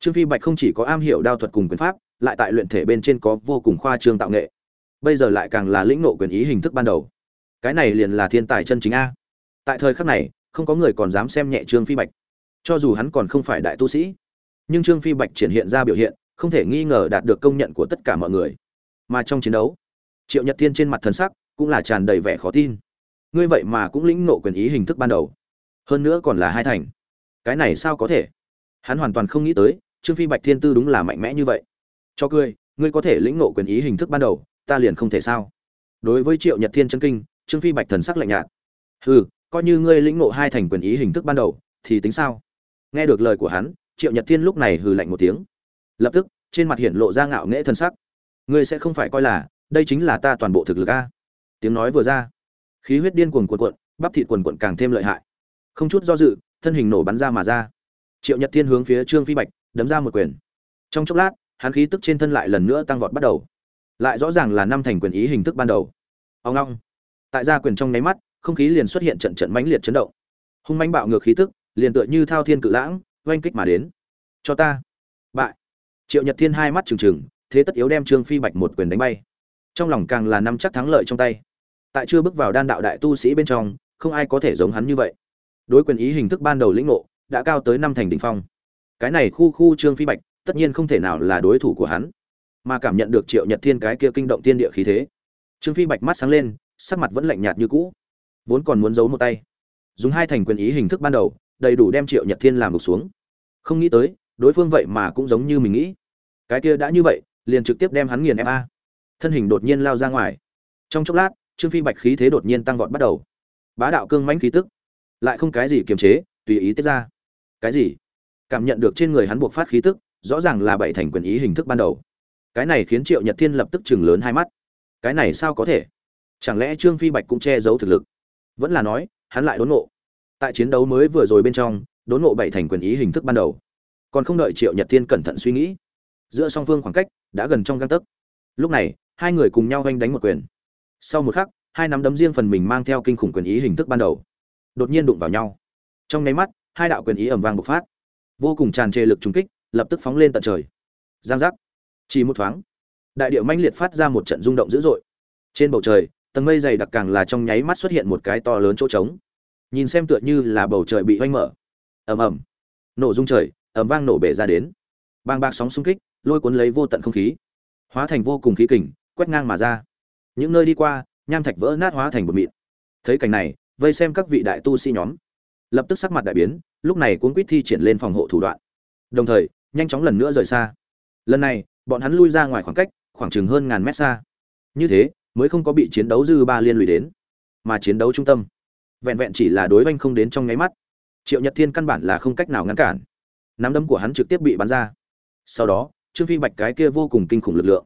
trương phi bạch không chỉ có am hiểu đao thuật cùng quyền pháp, lại tại luyện thể bên trên có vô cùng khoa trương tạo nghệ. Bây giờ lại càng là lĩnh nộ quyền ý hình thức ban đầu. Cái này liền là thiên tài chân chính a tại thời khắc này, không có người còn dám xem nhẹ trương phi bạch. Cho dù hắn còn không phải đại tu sĩ, nhưng trương phi bạch triển hiện ra biểu hiện, không thể nghi ngờ đạt được công nhận của tất cả mọi người. Mà trong chiến đấu, triệu nhật thiên trên mặt thần sắc cũng là tràn đầy vẻ khó tin. Ngươi vậy mà cũng lĩnh nộ quyền ý hình thức ban đầu. Hơn nữa còn là hai thành. Cái này sao có thể? Hắn hoàn toàn không nghĩ tới, trương phi bạch thiên tư đúng là mạnh mẽ như vậy. Cho cười, ngươi có thể lĩnh nộ quyền ý hình thức ban đầu, ta liền không thể sao? Đối với triệu nhật thiên chân kinh, trương phi bạch thần sắc lạnh nhạt. Hừ coi như ngươi lĩnh ngộ hai thành quyền ý hình thức ban đầu, thì tính sao? Nghe được lời của hắn, triệu nhật thiên lúc này hừ lạnh một tiếng. Lập tức, trên mặt hiện lộ ra ngạo nghễ thân sắc. Ngươi sẽ không phải coi là, đây chính là ta toàn bộ thực lực a. Tiếng nói vừa ra, khí huyết điên cuồng cuộn cuộn, bắp thịt cuồn cuộn càng thêm lợi hại. Không chút do dự, thân hình nổ bắn ra mà ra. Triệu nhật thiên hướng phía trương phi bạch, đấm ra một quyền. Trong chốc lát, hắn khí tức trên thân lại lần nữa tăng vọt bắt đầu. Lại rõ ràng là năm thành quyền ý hình thức ban đầu. Ông long tại gia quyền trong nháy mắt không khí liền xuất hiện trận trận mãnh liệt chấn động. Hung mãnh bạo ngược khí tức, liền tựa như thao thiên cự lãng, oanh kích mà đến. Cho ta. Bại. Triệu nhật thiên hai mắt trừng trừng, thế tất yếu đem trương phi bạch một quyền đánh bay. Trong lòng càng là năm chắc thắng lợi trong tay. Tại chưa bước vào đan đạo đại tu sĩ bên trong, không ai có thể giống hắn như vậy. Đối quyền ý hình thức ban đầu lĩnh ngộ, đã cao tới năm thành đỉnh phong. Cái này khu khu trương phi bạch, tất nhiên không thể nào là đối thủ của hắn. Mà cảm nhận được triệu nhật thiên cái kia kinh động tiên địa khí thế, trương phi bạch mắt sáng lên, sắc mặt vẫn lạnh nhạt như cũ vốn còn muốn giấu một tay. Dùng hai thành quyền ý hình thức ban đầu, đầy đủ đem triệu nhật thiên làm gục xuống. Không nghĩ tới, đối phương vậy mà cũng giống như mình nghĩ. Cái kia đã như vậy, liền trực tiếp đem hắn nghiền ép a. Thân hình đột nhiên lao ra ngoài. Trong chốc lát, trương phi bạch khí thế đột nhiên tăng vọt bắt đầu. Bá đạo cương mãnh khí tức, lại không cái gì kiềm chế, tùy ý tiết ra. Cái gì? Cảm nhận được trên người hắn buộc phát khí tức, rõ ràng là bảy thành quyền ý hình thức ban đầu. Cái này khiến triệu nhật thiên lập tức chừng lớn hai mắt. Cái này sao có thể? Chẳng lẽ trương phi bạch cũng che giấu thực lực? Vẫn là nói, hắn lại đốn ngộ. Tại chiến đấu mới vừa rồi bên trong, đốn ngộ bảy thành quyền ý hình thức ban đầu. Còn không đợi triệu nhật thiên cẩn thận suy nghĩ, giữa song phương khoảng cách đã gần trong găng tấc. Lúc này, hai người cùng nhau oanh đánh một quyền. Sau một khắc, hai nắm đấm riêng phần mình mang theo kinh khủng quyền ý hình thức ban đầu, đột nhiên đụng vào nhau. Trong nháy mắt, hai đạo quyền ý ẩm vang bộc phát. Vô cùng tràn trề lực trùng kích, lập tức phóng lên tận trời. Giang giác. Chỉ một thoáng, đại điệu manh liệt phát ra một trận rung động dữ dội. Trên bầu trời tầng mây dày đặc càng là trong nháy mắt xuất hiện một cái to lớn chỗ trống. Nhìn xem tựa như là bầu trời bị oanh mở. Ầm ầm. Nổ rung trời, ầm vang nổ bể ra đến. Bang bạc sóng xung kích, lôi cuốn lấy vô tận không khí. Hóa thành vô cùng khí kình, quét ngang mà ra. Những nơi đi qua, nham thạch vỡ nát hóa thành bột mịn. Thấy cảnh này, vây xem các vị đại tu sĩ nhóm. Lập tức sắc mặt đại biến, lúc này cuốn quýt thi triển lên phòng hộ thủ đoạn. Đồng thời, nhanh chóng lần nữa rời xa. Lần này, bọn hắn lui ra ngoài khoảng cách, khoảng chừng hơn ngàn mét xa. Như thế mới không có bị chiến đấu dư ba liên lụy đến, mà chiến đấu trung tâm, vẹn vẹn chỉ là đối oanh không đến trong nháy mắt. Triệu nhật thiên căn bản là không cách nào ngăn cản. Nắm đấm của hắn trực tiếp bị bắn ra. Sau đó, trương phi bạch cái kia vô cùng kinh khủng lực lượng,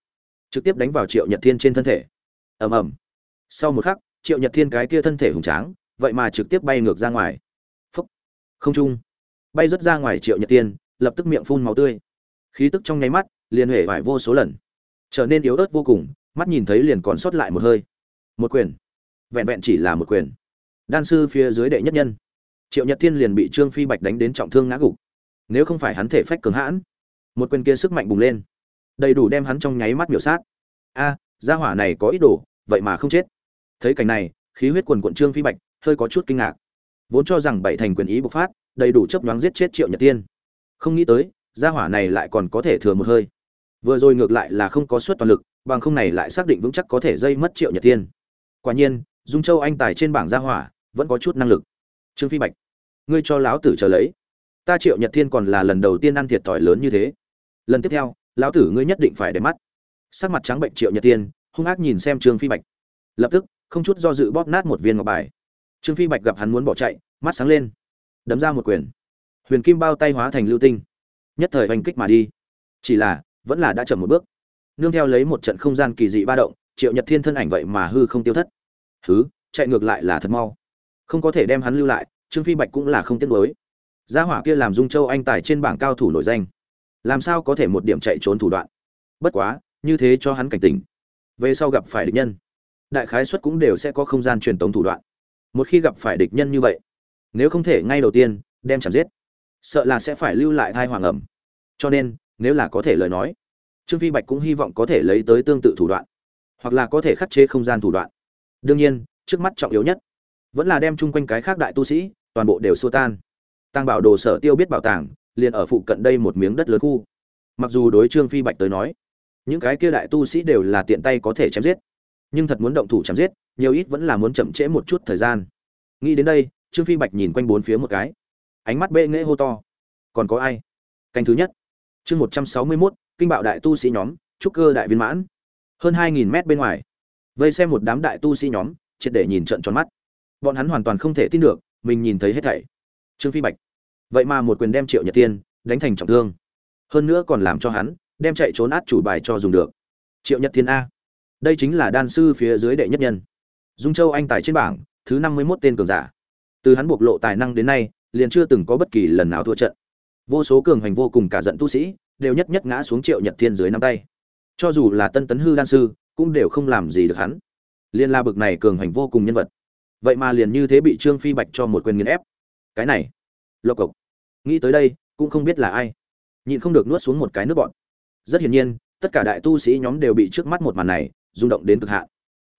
trực tiếp đánh vào triệu nhật thiên trên thân thể. Ầm ầm. Sau một khắc, triệu nhật thiên cái kia thân thể hùng tráng, vậy mà trực tiếp bay ngược ra ngoài. Phúc. Không trung. Bay rớt ra ngoài triệu nhật thiên, lập tức miệng phun máu tươi. Khí tức trong nháy mắt, liền hể vải vô số lần. Trở nên yếu ớt vô cùng mắt nhìn thấy liền còn sót lại một hơi. Một quyền. Vẹn vẹn chỉ là một quyền. Đan sư phía dưới đệ nhất nhân. Triệu nhật thiên liền bị trương phi bạch đánh đến trọng thương ngã gục. Nếu không phải hắn thể phách cường hãn, một quyền kia sức mạnh bùng lên. Đầy đủ đem hắn trong nháy mắt miểu sát. A, gia hỏa này có ý đồ, vậy mà không chết. Thấy cảnh này, khí huyết quần quận trương phi bạch hơi có chút kinh ngạc. Vốn cho rằng bảy thành quyền ý bộc phát, đầy đủ chấp nhoáng giết chết triệu nhật tiên không nghĩ tới, gia hỏa này lại còn có thể thừa một hơi vừa rồi ngược lại là không có suất toàn lực, bằng không này lại xác định vững chắc có thể dây mất triệu nhật tiên quả nhiên, dung châu anh tài trên bảng gia hỏa, vẫn có chút năng lực. Trương phi bạch, ngươi cho lão tử chờ lấy. Ta triệu nhật thiên còn là lần đầu tiên ăn thiệt thòi lớn như thế. Lần tiếp theo, lão tử ngươi nhất định phải để mắt. Sắc mặt trắng bệnh triệu nhật tiên hung ác nhìn xem trương phi bạch. Lập tức, không chút do dự bóp nát một viên ngọc bài. Trương phi bạch gặp hắn muốn bỏ chạy, mắt sáng lên. Đấm ra một quyền. Huyền kim bao tay hóa thành lưu tinh. Nhất thời hành kích mà đi. Chỉ là vẫn là đã chậm một bước. Nương theo lấy một trận không gian kỳ dị ba động, triệu nhật thiên thân ảnh vậy mà hư không tiêu thất. Hứ, chạy ngược lại là thật mau. Không có thể đem hắn lưu lại, trương phi bạch cũng là không tiếc nuối. Gia hỏa kia làm dung châu anh tài trên bảng cao thủ nổi danh. Làm sao có thể một điểm chạy trốn thủ đoạn? Bất quá, như thế cho hắn cảnh tỉnh. Về sau gặp phải địch nhân, đại khái suất cũng đều sẽ có không gian truyền tống thủ đoạn. Một khi gặp phải địch nhân như vậy, nếu không thể ngay đầu tiên, đem chạm giết, sợ là sẽ phải lưu lại thai hoàng ẩm. Cho nên nếu là có thể lời nói, trương phi bạch cũng hy vọng có thể lấy tới tương tự thủ đoạn, hoặc là có thể khắc chế không gian thủ đoạn. Đương nhiên, trước mắt trọng yếu nhất vẫn là đem chung quanh cái khác đại tu sĩ, toàn bộ đều xua tan. Tăng bảo đồ sở tiêu biết bảo tàng, liền ở phụ cận đây một miếng đất lớn khu. Mặc dù đối trương phi bạch tới nói, những cái kia đại tu sĩ đều là tiện tay có thể chém giết, nhưng thật muốn động thủ chém giết, nhiều ít vẫn là muốn chậm trễ một chút thời gian. Nghĩ đến đây, trương phi bạch nhìn quanh bốn phía một cái, ánh mắt bệ nghễ hô to. Còn có ai? Canh thứ nhất chương một trăm sáu mươi mốt, kinh bạo đại tu sĩ nhóm, trúc cơ đại viên mãn. Hơn hai nghìn mét bên ngoài, vây xem một đám đại tu sĩ nhóm, triệt để nhìn trận tròn mắt. Bọn hắn hoàn toàn không thể tin được, mình nhìn thấy hết thảy. Trương phi bạch. Vậy mà một quyền đem triệu nhật tiên đánh thành trọng thương. Hơn nữa còn làm cho hắn đem chạy trốn át chủ bài cho dùng được. Triệu nhật thiên a. Đây chính là đan sư phía dưới đệ nhất nhân. Dung châu anh tài trên bảng, thứ năm mươi mốt tên cường giả. Từ hắn bộc lộ tài năng đến nay, liền chưa từng có bất kỳ lần nào thua trận vô số cường hành vô cùng cả giận tu sĩ, đều nhất nhất ngã xuống triệu nhật thiên dưới năm tay. Cho dù là tân tấn hư đan sư, cũng đều không làm gì được hắn. Liên la bực này cường hành vô cùng nhân vật. Vậy mà liền như thế bị trương phi bạch cho một quyền nghiền ép. Cái này, lộc cộc. Nghĩ tới đây, cũng không biết là ai. Nhịn không được nuốt xuống một cái nước bọn rất hiển nhiên, tất cả đại tu sĩ nhóm đều bị trước mắt một màn này rung động đến cực hạn.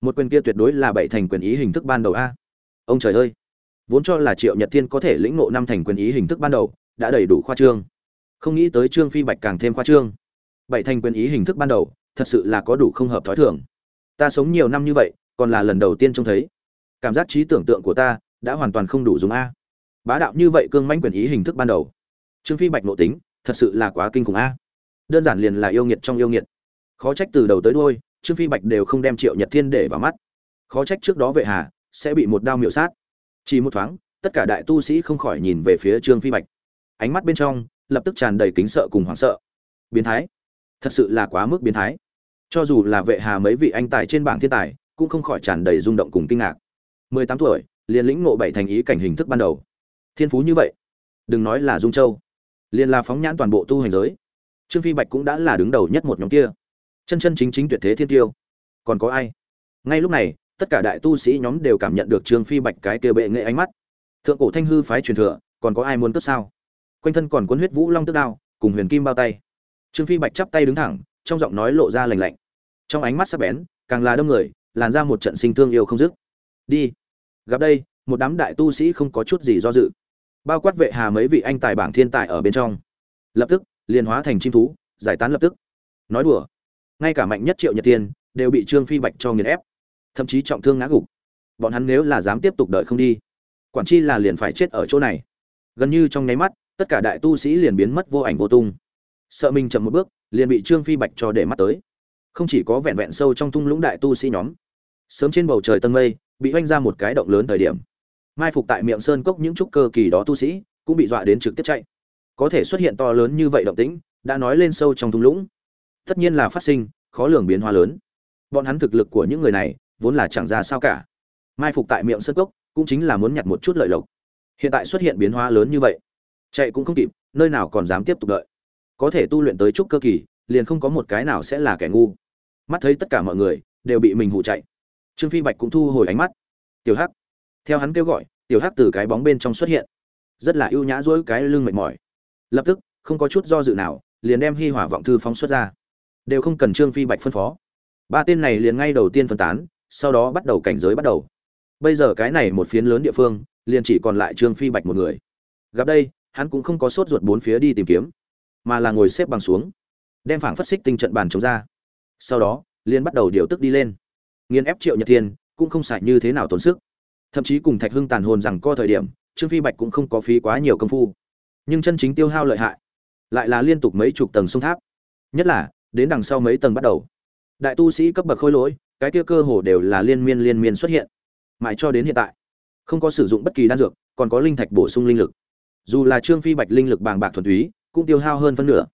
Một quyền kia tuyệt đối là bảy thành quyền ý hình thức ban đầu a. Ông trời ơi! Vốn cho là triệu nhật thiên có thể lĩnh ngộ năm thành quyền ý hình thức ban đầu đã đầy đủ khoa trương. Không nghĩ tới trương phi bạch càng thêm khoa trương. Bảy thành quyền ý hình thức ban đầu, thật sự là có đủ không hợp thói thường. Ta sống nhiều năm như vậy, còn là lần đầu tiên trông thấy. Cảm giác trí tưởng tượng của ta đã hoàn toàn không đủ dùng a. Bá đạo như vậy cương mãnh quyền ý hình thức ban đầu. Trương phi bạch nội tính, thật sự là quá kinh khủng a. Đơn giản liền là yêu nghiệt trong yêu nghiệt. Khó trách từ đầu tới đuôi, trương phi bạch đều không đem triệu nhật thiên để vào mắt. Khó trách trước đó vệ hà sẽ bị một đao miểu sát. Chỉ một thoáng, tất cả đại tu sĩ không khỏi nhìn về phía trương phi bạch ánh mắt bên trong lập tức tràn đầy kính sợ cùng hoảng sợ. Biến thái. Thật sự là quá mức biến thái. Cho dù là vệ hà mấy vị anh tài trên bảng thiên tài, cũng không khỏi tràn đầy rung động cùng kinh ngạc. Mười tám tuổi, liền lĩnh ngộ bảy thành ý cảnh hình thức ban đầu. Thiên phú như vậy. Đừng nói là dung châu. Liền là phóng nhãn toàn bộ tu hành giới. Trương phi bạch cũng đã là đứng đầu nhất một nhóm kia. Chân chân chính chính tuyệt thế thiên tiêu. Còn có ai? Ngay lúc này, tất cả đại tu sĩ nhóm đều cảm nhận được trương phi bạch cái kia bệ nghệ ánh mắt. Thượng cổ thanh hư phái truyền thừa, còn có ai muốn cướp sao? Quanh thân còn cuốn huyết vũ long tức đao, cùng huyền kim bao tay. Trương phi bạch chắp tay đứng thẳng, trong giọng nói lộ ra lành lạnh. Trong ánh mắt sắc bén, càng là đông người, làn ra một trận sinh thương yêu không dứt. Đi. Gặp đây, một đám đại tu sĩ không có chút gì do dự. Bao quát vệ hà mấy vị anh tài bảng thiên tài ở bên trong. Lập tức, liền hóa thành chim thú, giải tán lập tức. Nói đùa. Ngay cả mạnh nhất triệu nhật tiên, đều bị trương phi bạch cho nghiền ép. Thậm chí trọng thương ngã gục. Bọn hắn nếu là dám tiếp tục đợi không đi, quản chi là liền phải chết ở chỗ này. Gần như trong nháy mắt tất cả đại tu sĩ liền biến mất vô ảnh vô tung. Sợ mình chậm một bước, liền bị trương phi bạch cho để mắt tới. Không chỉ có vẹn vẹn sâu trong thung lũng đại tu sĩ nhóm, sớm trên bầu trời tân mây, bị oanh ra một cái động lớn thời điểm. Mai phục tại miệng sơn cốc những trúc cơ kỳ đó tu sĩ cũng bị dọa đến trực tiếp chạy. Có thể xuất hiện to lớn như vậy động tĩnh, đã nói lên sâu trong thung lũng. Tất nhiên là phát sinh, khó lường biến hóa lớn. Bọn hắn thực lực của những người này vốn là chẳng ra sao cả. Mai phục tại miệng sơn cốc cũng chính là muốn nhặt một chút lợi lộc. Hiện tại xuất hiện biến hóa lớn như vậy chạy cũng không kịp, nơi nào còn dám tiếp tục đợi. Có thể tu luyện tới chút cơ kỳ, liền không có một cái nào sẽ là kẻ ngu. Mắt thấy tất cả mọi người đều bị mình hụ chạy. Trương phi bạch cũng thu hồi ánh mắt. Tiểu hắc. Theo hắn kêu gọi, tiểu hắc từ cái bóng bên trong xuất hiện. Rất là ưu nhã dỗi cái lưng mệt mỏi. Lập tức, không có chút do dự nào, liền đem hi hỏa vọng thư phóng xuất ra. Đều không cần trương phi bạch phân phó. Ba tên này liền ngay đầu tiên phân tán, sau đó bắt đầu cảnh giới bắt đầu. Bây giờ cái này một phiến lớn địa phương, liền chỉ còn lại trương phi bạch một người. Gặp đây hắn cũng không có sốt ruột bốn phía đi tìm kiếm, mà là ngồi xếp bằng xuống, đem phảng phất xích tinh trận bàn chống ra. Sau đó liên bắt đầu điều tức đi lên. Nghiên ép triệu nhật thiên, cũng không xài như thế nào tốn sức. Thậm chí cùng thạch hưng tàn hồn rằng co thời điểm, trương phi bạch cũng không có phí quá nhiều công phu. Nhưng chân chính tiêu hao lợi hại, lại là liên tục mấy chục tầng sông tháp. Nhất là, đến đằng sau mấy tầng bắt đầu. Đại tu sĩ cấp bậc khôi lỗi, cái kia cơ hồ đều là liên miên liên miên xuất hiện. Mãi cho đến hiện tại, không có sử dụng bất kỳ đan dược, còn có linh thạch bổ sung linh lực dù là trương phi bạch linh lực bàng bạc thuần túy, cũng tiêu hao hơn phân nửa.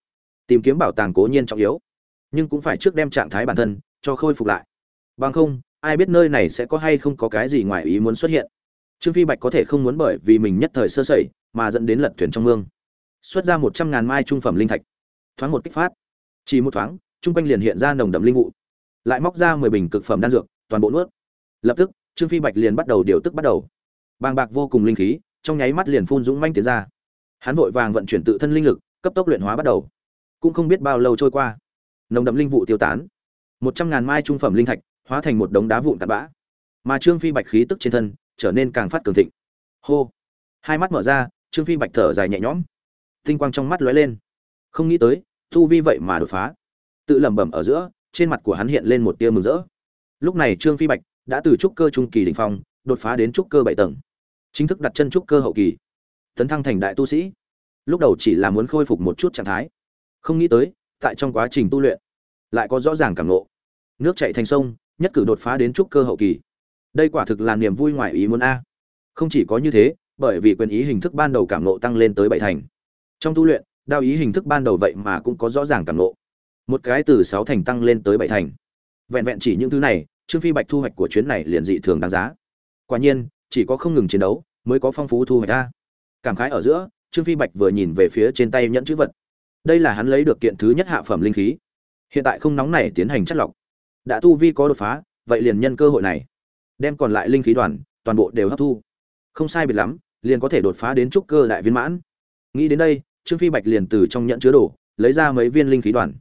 Tìm kiếm bảo tàng cố nhiên trọng yếu, nhưng cũng phải trước đem trạng thái bản thân cho khôi phục lại. Bằng không, ai biết nơi này sẽ có hay không có cái gì ngoài ý muốn xuất hiện. Trương phi bạch có thể không muốn bởi vì mình nhất thời sơ sẩy, mà dẫn đến lật thuyền trong mương. Xuất ra một trăm ngàn mai trung phẩm linh thạch. Thoáng một kích phát. Chỉ một thoáng trung quanh liền hiện ra nồng đậm linh vụ. Lại móc ra mười bình cực phẩm đan dược, toàn bộ nuốt. Lập tức, trương phi bạch liền bắt đầu điều tức bắt đầu. Bàng bạc vô cùng linh khí trong nháy mắt liền phun dũng manh tiến ra. Hắn vội vàng vận chuyển tự thân linh lực, cấp tốc luyện hóa bắt đầu. Cũng không biết bao lâu trôi qua. Nồng đậm linh vụ tiêu tán. Một trăm ngàn mai trung phẩm linh thạch, hóa thành một đống đá vụn tạt bã. Mà trương phi bạch khí tức trên thân, trở nên càng phát cường thịnh. Hô. Hai mắt mở ra, trương phi bạch thở dài nhẹ nhõm. Tinh quang trong mắt lóe lên. Không nghĩ tới thu vi vậy mà đột phá. Tự lẩm bẩm ở giữa, trên mặt của hắn hiện lên một tia mừng rỡ. Lúc này trương phi bạch đã từ trúc cơ trung kỳ đỉnh phong, đột phá đến trúc cơ bảy tầng chính thức đặt chân trúc cơ hậu kỳ. Tấn thăng thành đại tu sĩ. Lúc đầu chỉ là muốn khôi phục một chút trạng thái. Không nghĩ tới, tại trong quá trình tu luyện, lại có rõ ràng cảm ngộ. Nước chảy thành sông, nhất cử đột phá đến trúc cơ hậu kỳ. Đây quả thực là niềm vui ngoài ý muốn a. Không chỉ có như thế, bởi vì quyền ý hình thức ban đầu cảm ngộ tăng lên tới bảy thành. Trong tu luyện, đao ý hình thức ban đầu vậy mà cũng có rõ ràng cảm ngộ. Một cái từ sáu thành tăng lên tới bảy thành. Vẹn vẹn chỉ những thứ này, trương phi bạch thu hoạch của chuyến này liền dị thường đáng giá. Quả nhiên chỉ có không ngừng chiến đấu mới có phong phú thu hoạch ta cảm khái ở giữa, trương phi bạch vừa nhìn về phía trên tay nhẫn chữ vật. Đây là hắn lấy được kiện thứ nhất hạ phẩm linh khí. Hiện tại không nóng này tiến hành chất lọc. Đã tu vi có đột phá, vậy liền nhân cơ hội này. Đem còn lại linh khí đoàn, toàn bộ đều hấp thu. Không sai biệt lắm, liền có thể đột phá đến trúc cơ đại viên mãn. Nghĩ đến đây, trương phi bạch liền từ trong nhẫn chứa đồ, lấy ra mấy viên linh khí đoàn.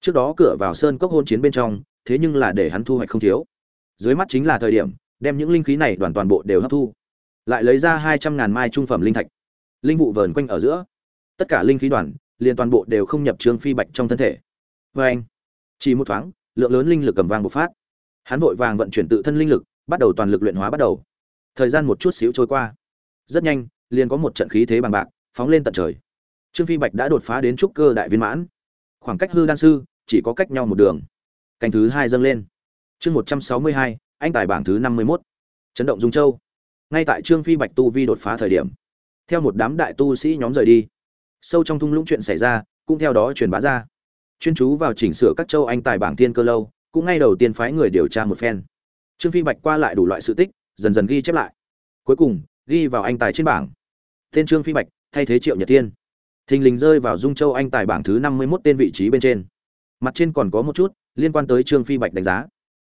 Trước đó cửa vào sơn cốc hôn chiến bên trong, thế nhưng là để hắn thu hoạch không thiếu. Dưới mắt chính là thời điểm đem những linh khí này đoàn toàn bộ đều hấp thu, lại lấy ra hai trăm ngàn mai trung phẩm linh thạch. Linh vụ vờn quanh ở giữa, tất cả linh khí đoàn liền toàn bộ đều không nhập trương phi bạch trong thân thể. Vê anh, chỉ một thoáng, lượng lớn linh lực cầm vang bộc phát. Hắn vội vàng vận chuyển tự thân linh lực, bắt đầu toàn lực luyện hóa bắt đầu. Thời gian một chút xíu trôi qua, rất nhanh, liền có một trận khí thế bằng bạc phóng lên tận trời. Trương phi bạch đã đột phá đến trúc cơ đại viên mãn. Khoảng cách hư đan sư chỉ có cách nhau một đường. Canh thứ hai dâng lên. Chương một trăm sáu mươi hai anh tài bảng thứ năm mươi mốt. Chấn động dung châu. Ngay tại trương phi bạch tu vi đột phá thời điểm, theo một đám đại tu sĩ nhóm rời đi, sâu trong thung lũng chuyện xảy ra, cũng theo đó truyền bá ra. Chuyên chú vào chỉnh sửa các châu anh tài bảng tiên cơ lâu, cũng ngay đầu tiên phái người điều tra một phen. Trương phi bạch qua lại đủ loại sự tích, dần dần ghi chép lại. Cuối cùng, ghi vào anh tài trên bảng. Tên trương phi bạch, thay thế triệu nhật tiên thình lình rơi vào dung châu anh tài bảng thứ năm mươi mốt tên vị trí bên trên. Mặt trên còn có một chút liên quan tới trương phi bạch đánh giá.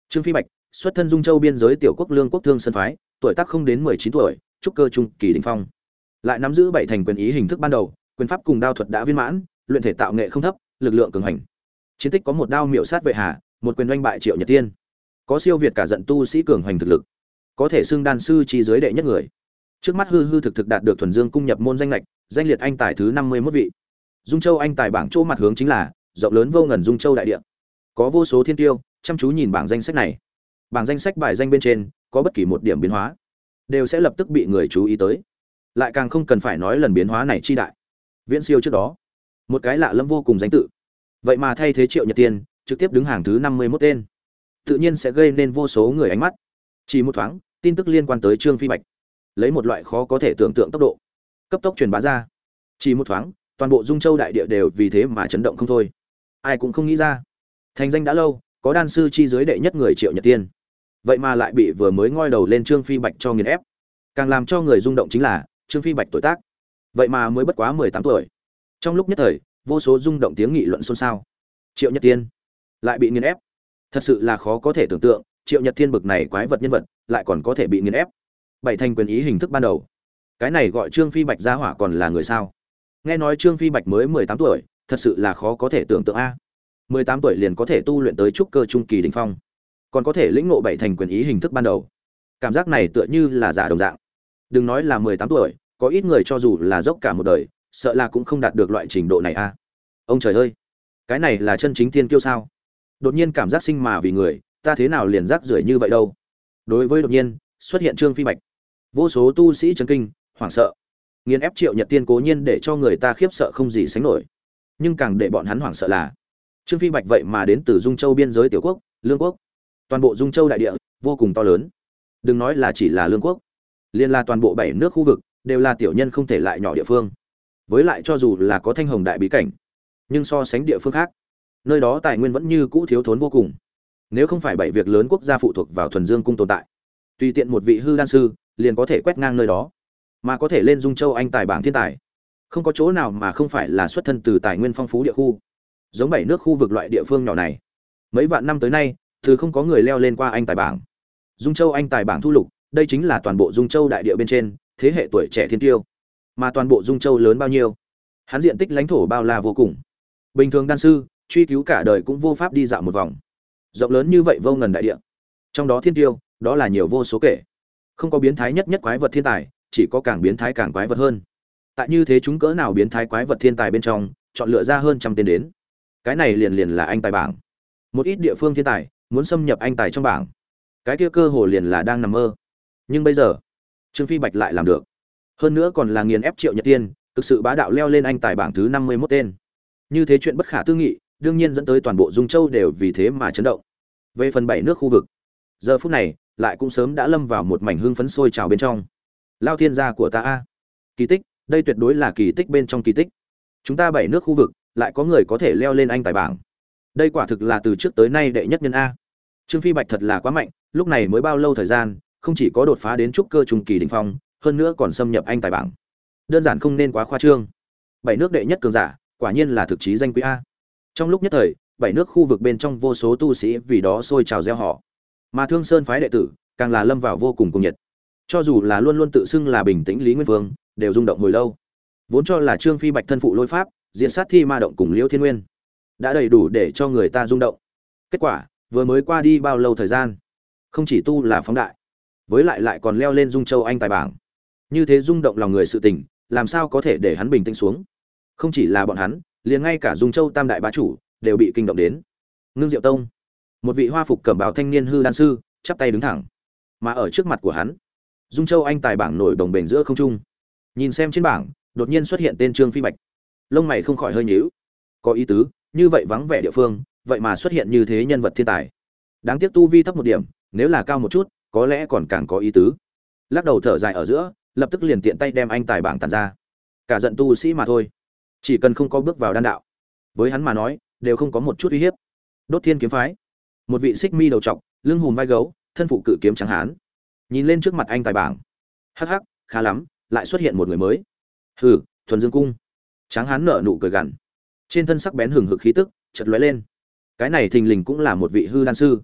Trương phi bạch xuất thân dung châu biên giới tiểu quốc lương quốc thương sân phái, tuổi tác không đến mười chín tuổi, trúc cơ trung kỳ đình phong. Lại nắm giữ bảy thành quyền ý hình thức ban đầu, quyền pháp cùng đao thuật đã viên mãn, luyện thể tạo nghệ không thấp, lực lượng cường hành. Chiến tích có một đao miệu sát vệ hà, một quyền oanh bại triệu nhật tiên. Có siêu việt cả giận tu sĩ cường hành thực lực. Có thể xưng đan sư chi giới đệ nhất người. Trước mắt hư hư thực thực đạt được thuần dương cung nhập môn danh lệch, danh liệt anh tài thứ năm mươi mốt vị. Dung châu anh tài bảng chỗ mặt hướng chính là, rộng lớn vô ngần dung châu đại địa. Có vô số thiên tiêu, chăm chú nhìn bảng danh sách này bảng danh sách bài danh bên trên, có bất kỳ một điểm biến hóa, đều sẽ lập tức bị người chú ý tới. Lại càng không cần phải nói lần biến hóa này chi đại. Viễn siêu trước đó, một cái lạ lâm vô cùng danh tự. Vậy mà thay thế triệu nhật tiên, trực tiếp đứng hàng thứ năm mươi mốt tên. Tự nhiên sẽ gây nên vô số người ánh mắt. Chỉ một thoáng, tin tức liên quan tới trương phi bạch. Lấy một loại khó có thể tưởng tượng tốc độ. Cấp tốc truyền bá ra. Chỉ một thoáng, toàn bộ dung châu đại địa đều vì thế mà chấn động không thôi. Ai cũng không nghĩ ra. Thành danh đã lâu, có đan sư chi giới đệ nhất người triệu nhật tiên vậy mà lại bị vừa mới ngoi đầu lên trương phi bạch cho nghiền ép. Càng làm cho người rung động chính là trương phi bạch tuổi tác. Vậy mà mới bất quá mười tám tuổi. Trong lúc nhất thời, vô số rung động tiếng nghị luận xôn xao. Triệu nhật tiên lại bị nghiền ép. Thật sự là khó có thể tưởng tượng, triệu nhật thiên bực này quái vật nhân vật lại còn có thể bị nghiền ép. Bảy thành quyền ý hình thức ban đầu. Cái này gọi trương phi bạch gia hỏa còn là người sao? Nghe nói trương phi bạch mới mười tám tuổi, thật sự là khó có thể tưởng tượng a. Mười tám tuổi liền có thể tu luyện tới trúc cơ trung kỳ đình phong còn có thể lĩnh ngộ bảy thành quyền ý hình thức ban đầu. Cảm giác này tựa như là giả đồng dạng. Đừng nói là mười tám tuổi, có ít người cho dù là dốc cả một đời, sợ là cũng không đạt được loại trình độ này a ông trời ơi, cái này là chân chính tiên kiêu sao? Đột nhiên cảm giác sinh mà vì người, ta thế nào liền rác rưởi như vậy đâu? Đối với đột nhiên, xuất hiện trương phi bạch. Vô số tu sĩ chấn kinh, hoảng sợ. Nghiền ép triệu nhật tiên cố nhiên để cho người ta khiếp sợ không gì sánh nổi. Nhưng càng để bọn hắn hoảng sợ là, trương phi bạch vậy mà đến từ dung châu biên giới tiểu quốc, lương quốc toàn bộ dung châu đại địa vô cùng to lớn. Đừng nói là chỉ là lương quốc liên là toàn bộ bảy nước khu vực đều là tiểu nhân không thể lại nhỏ địa phương. Với lại cho dù là có thanh hồng đại bí cảnh, nhưng so sánh địa phương khác, nơi đó tài nguyên vẫn như cũ thiếu thốn vô cùng. Nếu không phải bảy việc lớn quốc gia phụ thuộc vào thuần dương cung tồn tại, tùy tiện một vị hư đan sư liền có thể quét ngang nơi đó, mà có thể lên dung châu anh tài bảng thiên tài. Không có chỗ nào mà không phải là xuất thân từ tài nguyên phong phú địa khu. Giống bảy nước khu vực loại địa phương nhỏ này, mấy vạn năm tới nay từ không có người leo lên qua anh tài bảng. Dung châu anh tài bảng thu lục, đây chính là toàn bộ dung châu đại địa bên trên, thế hệ tuổi trẻ thiên tiêu. Mà toàn bộ dung châu lớn bao nhiêu? Hắn diện tích lãnh thổ bao la vô cùng. Bình thường đan sư, truy cứu cả đời cũng vô pháp đi dạo một vòng. Rộng lớn như vậy vô ngần đại địa. Trong đó thiên tiêu, đó là nhiều vô số kể. Không có biến thái nhất nhất quái vật thiên tài, chỉ có càng biến thái càng quái vật hơn. Tại như thế chúng cỡ nào biến thái quái vật thiên tài bên trong, chọn lựa ra hơn trăm tên đến. Cái này liền liền là anh tài bảng. Một ít địa phương thiên tài muốn xâm nhập anh tài trong bảng. Cái kia cơ hồ liền là đang nằm mơ. Nhưng bây giờ, trương phi bạch lại làm được. Hơn nữa còn là nghiền ép triệu nhật tiên, thực sự bá đạo leo lên anh tài bảng thứ năm mươi mốt tên. Như thế chuyện bất khả tư nghị, đương nhiên dẫn tới toàn bộ dung châu đều vì thế mà chấn động. Về phần bảy nước khu vực, giờ phút này, lại cũng sớm đã lâm vào một mảnh hương phấn sôi trào bên trong. Lao thiên gia của ta a. Kỳ tích, đây tuyệt đối là kỳ tích bên trong kỳ tích. Chúng ta bảy nước khu vực, lại có người có thể leo lên anh tài bảng đây quả thực là từ trước tới nay đệ nhất nhân a. Trương phi bạch thật là quá mạnh, lúc này mới bao lâu thời gian, không chỉ có đột phá đến trúc cơ trùng kỳ đình phong, hơn nữa còn xâm nhập anh tài bảng. Đơn giản không nên quá khoa trương. Bảy nước đệ nhất cường giả, quả nhiên là thực chí danh quý a. Trong lúc nhất thời, bảy nước khu vực bên trong vô số tu sĩ vì đó sôi trào gieo họ. Mà thương sơn phái đệ tử, càng là lâm vào vô cùng cùng nhiệt. Cho dù là luôn luôn tự xưng là bình tĩnh lý nguyên vương, đều rung động hồi lâu. Vốn cho là trương phi bạch thân phụ lôi pháp, diện sát thi ma động cùng liễu thiên nguyên đã đầy đủ để cho người ta rung động. Kết quả, vừa mới qua đi bao lâu thời gian? Không chỉ tu là phóng đại, với lại lại còn leo lên dung châu anh tài bảng. Như thế rung động lòng người sự tình, làm sao có thể để hắn bình tĩnh xuống? Không chỉ là bọn hắn, liền ngay cả dung châu tam đại bá chủ đều bị kinh động đến. Ngưng diệu tông, một vị hoa phục cẩm bào thanh niên hư đan sư, chắp tay đứng thẳng. Mà ở trước mặt của hắn, dung châu anh tài bảng nổi đồng bền giữa không trung. Nhìn xem trên bảng, đột nhiên xuất hiện tên trương phi bạch. Lông mày không khỏi hơi nhíu. Có ý tứ như vậy vắng vẻ địa phương, vậy mà xuất hiện như thế nhân vật thiên tài. Đáng tiếc tu vi thấp một điểm, nếu là cao một chút, có lẽ còn càng có ý tứ. Lắc đầu thở dài ở giữa, lập tức liền tiện tay đem anh tài bảng tàn ra. Cả giận tu sĩ mà thôi. Chỉ cần không có bước vào đan đạo. Với hắn mà nói, đều không có một chút uy hiếp. Đốt thiên kiếm phái. Một vị xích mi đầu trọc, lưng hùm vai gấu, thân phụ cự kiếm trắng hán. Nhìn lên trước mặt anh tài bảng. Hắc hắc, khá lắm, lại xuất hiện một người mới. Hừ, thuần dương cung. Tráng hán nở nụ cười gằn trên thân sắc bén hừng hực khí tức chật lóe lên. Cái này thình lình cũng là một vị hư đan sư.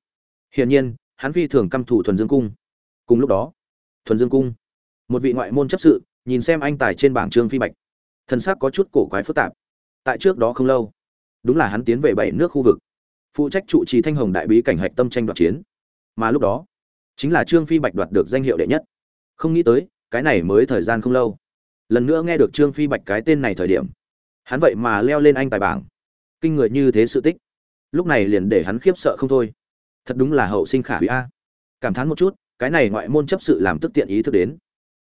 Hiển nhiên, hắn phi thường căm thủ thuần dương cung. Cùng lúc đó, thuần dương cung, một vị ngoại môn chấp sự, nhìn xem anh tài trên bảng trương phi bạch. Thân xác có chút cổ quái phức tạp. Tại trước đó không lâu, đúng là hắn tiến về bảy nước khu vực, phụ trách trụ trì thanh hồng đại bí cảnh hạch tâm tranh đoạt chiến. Mà lúc đó, chính là trương phi bạch đoạt được danh hiệu đệ nhất. Không nghĩ tới, cái này mới thời gian không lâu. Lần nữa nghe được trương phi bạch cái tên này thời điểm hắn vậy mà leo lên anh tài bảng. Kinh người như thế sự tích. Lúc này liền để hắn khiếp sợ không thôi. Thật đúng là hậu sinh khả hủy a. Cảm thán một chút, cái này ngoại môn chấp sự làm tức tiện ý thức đến.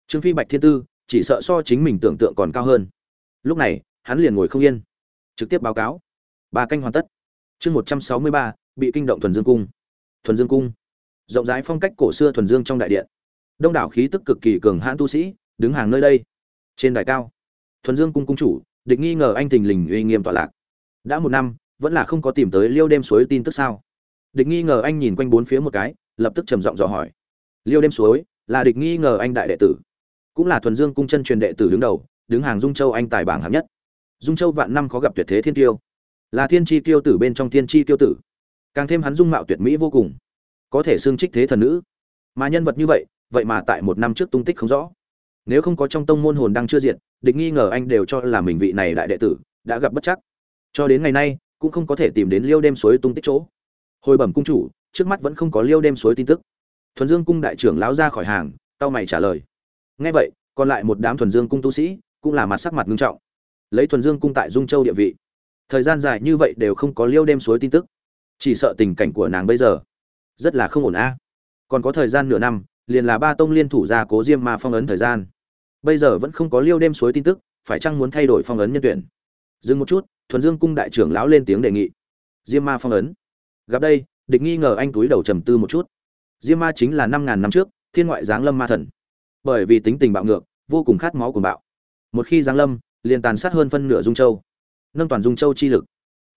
Trương phi bạch thiên tư, chỉ sợ so chính mình tưởng tượng còn cao hơn. Lúc này, hắn liền ngồi không yên. Trực tiếp báo cáo. Ba canh hoàn tất. Chương một trăm sáu mươi ba, bị kinh động thuần dương cung. Thuần dương cung. Rộng rãi phong cách cổ xưa thuần dương trong đại điện. Đông đảo khí tức cực kỳ cường hãn tu sĩ, đứng hàng nơi đây. Trên đài cao, thuần dương cung cung chủ địch nghi ngờ anh thình lình uy nghiêm tọa lạc. Đã một năm, vẫn là không có tìm tới liêu đêm suối tin tức sao? Địch nghi ngờ anh nhìn quanh bốn phía một cái, lập tức trầm giọng dò hỏi. Liêu đêm suối, là địch nghi ngờ anh đại đệ tử. Cũng là thuần dương cung chân truyền đệ tử đứng đầu, đứng hàng dung châu anh tài bảng hạng nhất. Dung châu vạn năm khó gặp tuyệt thế thiên tiêu. Là thiên chi tiêu tử bên trong thiên chi tiêu tử. Càng thêm hắn dung mạo tuyệt mỹ vô cùng. Có thể xương trích thế thần nữ. Mà nhân vật như vậy vậy mà tại một năm trước tung tích không rõ nếu không có trong tông môn hồn đang chưa diện địch nghi ngờ anh đều cho là mình vị này đại đệ tử, đã gặp bất chắc. Cho đến ngày nay, cũng không có thể tìm đến liêu đêm suối tung tích chỗ. Hồi bẩm cung chủ, trước mắt vẫn không có liêu đêm suối tin tức. Thuần dương cung đại trưởng lão ra khỏi hàng tao mày trả lời. Ngay vậy, còn lại một đám thuần dương cung tu sĩ cũng là mặt sắc mặt nghiêm trọng. Lấy thuần dương cung tại dung châu địa vị, thời gian dài như vậy đều không có liêu đêm suối tin tức. Chỉ sợ tình cảnh của nàng bây giờ rất là không ổn a. Còn có thời gian nửa năm liền là ba tông liên thủ ra cố diêm ma phong ấn thời gian. Bây giờ vẫn không có liêu đêm suối tin tức, phải chăng muốn thay đổi phong ấn nhân tuyển? Dừng một chút, thuần dương cung đại trưởng lão lên tiếng đề nghị. Diêm ma phong ấn. Gặp đây, địch nghi ngờ anh túi đầu trầm tư một chút. Diêm ma chính là năm ngàn năm trước, thiên ngoại giáng lâm ma thần. Bởi vì tính tình bạo ngược, vô cùng khát máu của bạo. Một khi giáng lâm, liền tàn sát hơn phân nửa dung châu. Nâng toàn dung châu chi lực.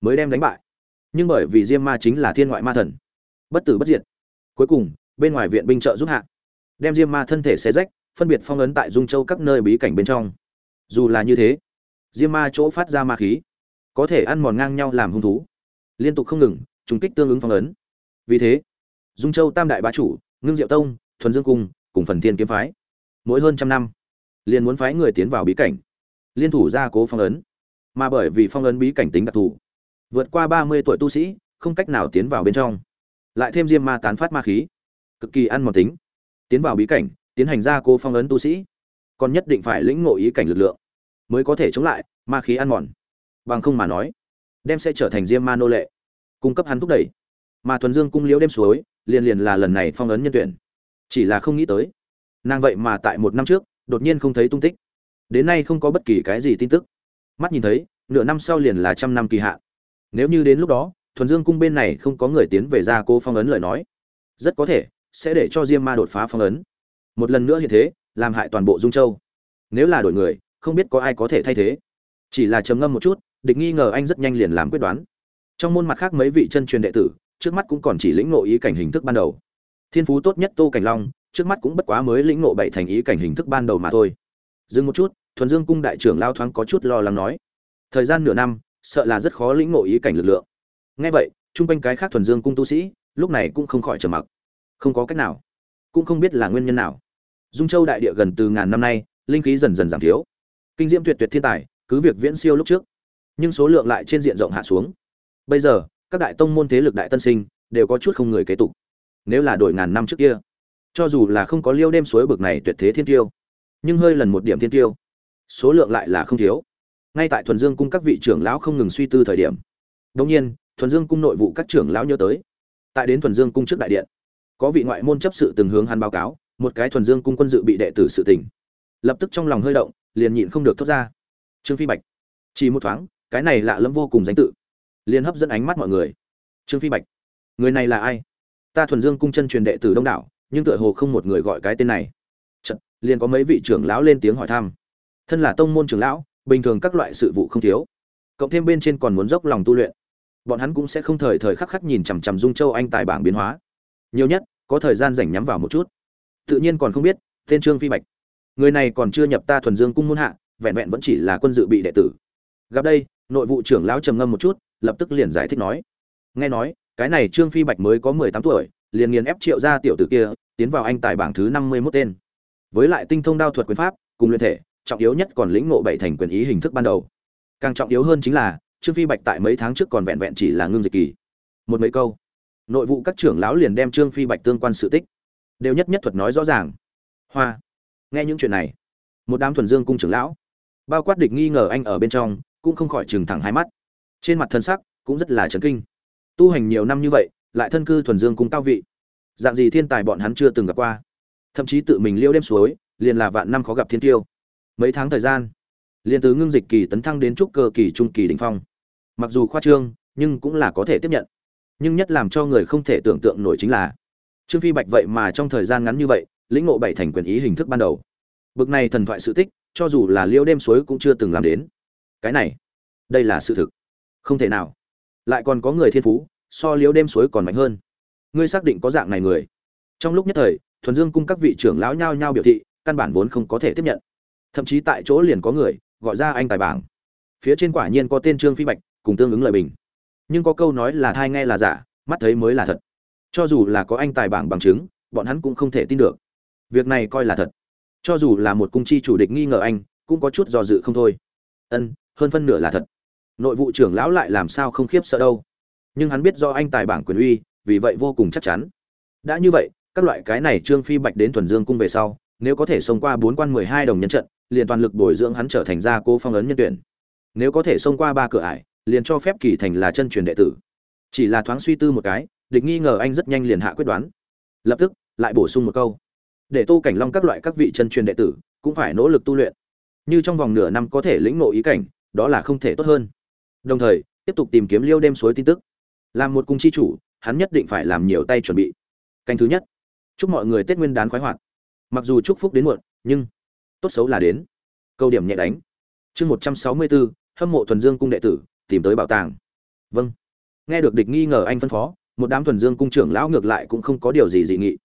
Mới đem đánh bại. Nhưng bởi vì diêm ma chính là thiên ngoại ma thần. Bất tử bất diệt. Cuối cùng, bên ngoài viện binh trợ giúp hạ đem diêm ma thân thể xé rách, phân biệt phong ấn tại dung châu các nơi bí cảnh bên trong. Dù là như thế, diêm ma chỗ phát ra ma khí, có thể ăn mòn ngang nhau làm hung thú. Liên tục không ngừng, trùng kích tương ứng phong ấn. Vì thế, dung châu tam đại bá chủ, ngưng diệu tông, thuần dương cung, cùng phần thiên kiếm phái, mỗi hơn trăm năm, liền muốn phái người tiến vào bí cảnh, liên thủ gia cố phong ấn. Mà bởi vì phong ấn bí cảnh tính đặc thù, vượt qua ba mươi tuổi tu sĩ, không cách nào tiến vào bên trong. Lại thêm diêm ma tán phát ma khí, cực kỳ ăn mòn tính tiến vào bí cảnh, tiến hành ra cô phong ấn tu sĩ. Còn nhất định phải lĩnh ngộ ý cảnh lực lượng, mới có thể chống lại ma khí ăn mòn. Bằng không mà nói, đem sẽ trở thành diêm ma nô lệ. Cung cấp hắn thúc đẩy. Mà thuần dương cung liễu đêm suối, liền liền là lần này phong ấn nhân tuyển. Chỉ là không nghĩ tới, nàng vậy mà tại một năm trước, đột nhiên không thấy tung tích. Đến nay không có bất kỳ cái gì tin tức. Mắt nhìn thấy, nửa năm sau liền là trăm năm kỳ hạn. Nếu như đến lúc đó, thuần dương cung bên này không có người tiến về ra cô phong ấn lời nói, rất có thể sẽ để cho diêm ma đột phá phong ấn. Một lần nữa hiện thế, làm hại toàn bộ dung châu. Nếu là đổi người, không biết có ai có thể thay thế. Chỉ là trầm ngâm một chút, địch nghi ngờ anh rất nhanh liền làm quyết đoán. Trong môn mặt khác mấy vị chân truyền đệ tử, trước mắt cũng còn chỉ lĩnh ngộ ý cảnh hình thức ban đầu. Thiên phú tốt nhất tô cảnh long, trước mắt cũng bất quá mới lĩnh ngộ bảy thành ý cảnh hình thức ban đầu mà thôi. Dừng một chút, thuần dương cung đại trưởng lao thoáng có chút lo lắng nói. Thời gian nửa năm, sợ là rất khó lĩnh ngộ ý cảnh lực lượng. Ngay vậy, chung quanh cái khác thuần dương cung tu sĩ, lúc này cũng không khỏi trầm mặc không có cách nào, cũng không biết là nguyên nhân nào. Dung châu đại địa gần từ ngàn năm nay, linh khí dần dần giảm thiếu. Kinh diễm tuyệt tuyệt thiên tài, cứ việc viễn siêu lúc trước, nhưng số lượng lại trên diện rộng hạ xuống. Bây giờ, các đại tông môn thế lực đại tân sinh đều có chút không người kế tục, nếu là đổi ngàn năm trước kia, cho dù là không có liêu đêm suối bực này tuyệt thế thiên tiêu, nhưng hơi lần một điểm thiên tiêu, số lượng lại là không thiếu. Ngay tại thuần dương cung các vị trưởng lão không ngừng suy tư thời điểm đông nhiên, thuần dương cung nội vụ các trưởng lão nhớ tới. Tại đến thuần dương cung trước đại điện có vị ngoại môn chấp sự từng hướng hắn báo cáo một cái thuần dương cung quân dự bị đệ tử sự tình. Lập tức trong lòng hơi động liền nhịn không được thốt ra. Trương phi bạch chỉ một thoáng cái này lạ lẫm vô cùng danh tự. Liền hấp dẫn ánh mắt mọi người. Trương phi bạch người này là ai? Ta thuần dương cung chân truyền đệ tử đông đảo nhưng tựa hồ không một người gọi cái tên này. Chật, liền có mấy vị trưởng lão lên tiếng hỏi thăm. Thân là tông môn trưởng lão bình thường các loại sự vụ không thiếu. Cộng thêm bên trên còn muốn dốc lòng tu luyện. Bọn hắn cũng sẽ không thời thời khắc khắc nhìn chằm chằm dung châu anh tài bảng biến hóa nhiều nhất, có thời gian rảnh nhắm vào một chút. Tự nhiên còn không biết, tên trương phi bạch. Người này còn chưa nhập ta thuần dương cung môn hạ, vẹn vẹn vẫn chỉ là quân dự bị đệ tử. Gặp đây, nội vụ trưởng lão trầm ngâm một chút, lập tức liền giải thích nói. Nghe nói, cái này trương phi bạch mới có mười tám tuổi, liền nghiền ép triệu ra tiểu tử kia, tiến vào anh tài bảng thứ năm mươi mốt tên. Với lại tinh thông đao thuật quyền pháp, cùng luyện thể, trọng yếu nhất còn lĩnh ngộ bảy thành quyền ý hình thức ban đầu. Càng trọng yếu hơn chính là, trương phi bạch tại mấy tháng trước còn vẹn vẹn chỉ là ngưng dịch kỳ. Một mấy câu nội vụ các trưởng lão liền đem trương phi bạch tương quan sự tích, đều nhất nhất thuật nói rõ ràng. Hoa, nghe những chuyện này, một đám thuần dương cung trưởng lão, bao quát địch nghi ngờ anh ở bên trong, cũng không khỏi chừng thẳng hai mắt. Trên mặt thân sắc cũng rất là chấn kinh. Tu hành nhiều năm như vậy, lại thân cư thuần dương cung cao vị. Dạng gì thiên tài bọn hắn chưa từng gặp qua. Thậm chí tự mình liêu đêm suối, liền là vạn năm khó gặp thiên tiêu. Mấy tháng thời gian, liền từ ngưng dịch kỳ tấn thăng đến trúc cơ kỳ trung kỳ đỉnh phong. Mặc dù khoa trương, nhưng cũng là có thể tiếp nhận nhưng nhất làm cho người không thể tưởng tượng nổi chính là, trương phi bạch vậy mà trong thời gian ngắn như vậy, lĩnh ngộ bảy thành quyền ý hình thức ban đầu. Bực này thần thoại sự tích, cho dù là liêu đêm suối cũng chưa từng làm đến. Cái này, đây là sự thực. Không thể nào. Lại còn có người thiên phú, so liêu đêm suối còn mạnh hơn. Ngươi xác định có dạng này người. Trong lúc nhất thời, thuần dương cung các vị trưởng lão nhao nhao biểu thị, căn bản vốn không có thể tiếp nhận. Thậm chí tại chỗ liền có người gọi ra anh tài bảng. Phía trên quả nhiên có tên trương phi bạch, cùng tương ứng lời bình nhưng có câu nói là thai nghe là giả, mắt thấy mới là thật. Cho dù là có anh tài bảng bằng chứng, bọn hắn cũng không thể tin được. Việc này coi là thật. Cho dù là một cung chi chủ địch nghi ngờ anh, cũng có chút do dự không thôi. Ân, hơn phân nửa là thật. Nội vụ trưởng lão lại làm sao không khiếp sợ đâu. Nhưng hắn biết do anh tài bảng quyền uy, vì vậy vô cùng chắc chắn. Đã như vậy, các loại cái này trương phi bạch đến thuần dương cung về sau, nếu có thể xông qua bốn quan mười hai đồng nhân trận, liền toàn lực bồi dưỡng hắn trở thành gia cô phong ấn nhân tuyển. Nếu có thể xông qua ba cửa ải liền cho phép kỳ thành là chân truyền đệ tử. Chỉ là thoáng suy tư một cái, địch nghi ngờ anh rất nhanh liền hạ quyết đoán. Lập tức, lại bổ sung một câu. Để tô cảnh long các loại các vị chân truyền đệ tử cũng phải nỗ lực tu luyện. Như trong vòng nửa năm có thể lĩnh ngộ ý cảnh, đó là không thể tốt hơn. Đồng thời, tiếp tục tìm kiếm liêu đêm suối tin tức. Làm một cung chi chủ, hắn nhất định phải làm nhiều tay chuẩn bị. Canh thứ nhất. Chúc mọi người tết nguyên đán khoái hoạt. Mặc dù chúc phúc đến muộn, nhưng tốt xấu là đến. Câu điểm nhẹ đánh. Chương một trăm sáu mươi bốn hâm mộ thuần dương cung đệ tử tìm tới bảo tàng. Vâng. Nghe được địch nghi ngờ anh phân phó, một đám thuần dương cung trưởng lão ngược lại cũng không có điều gì dị nghị.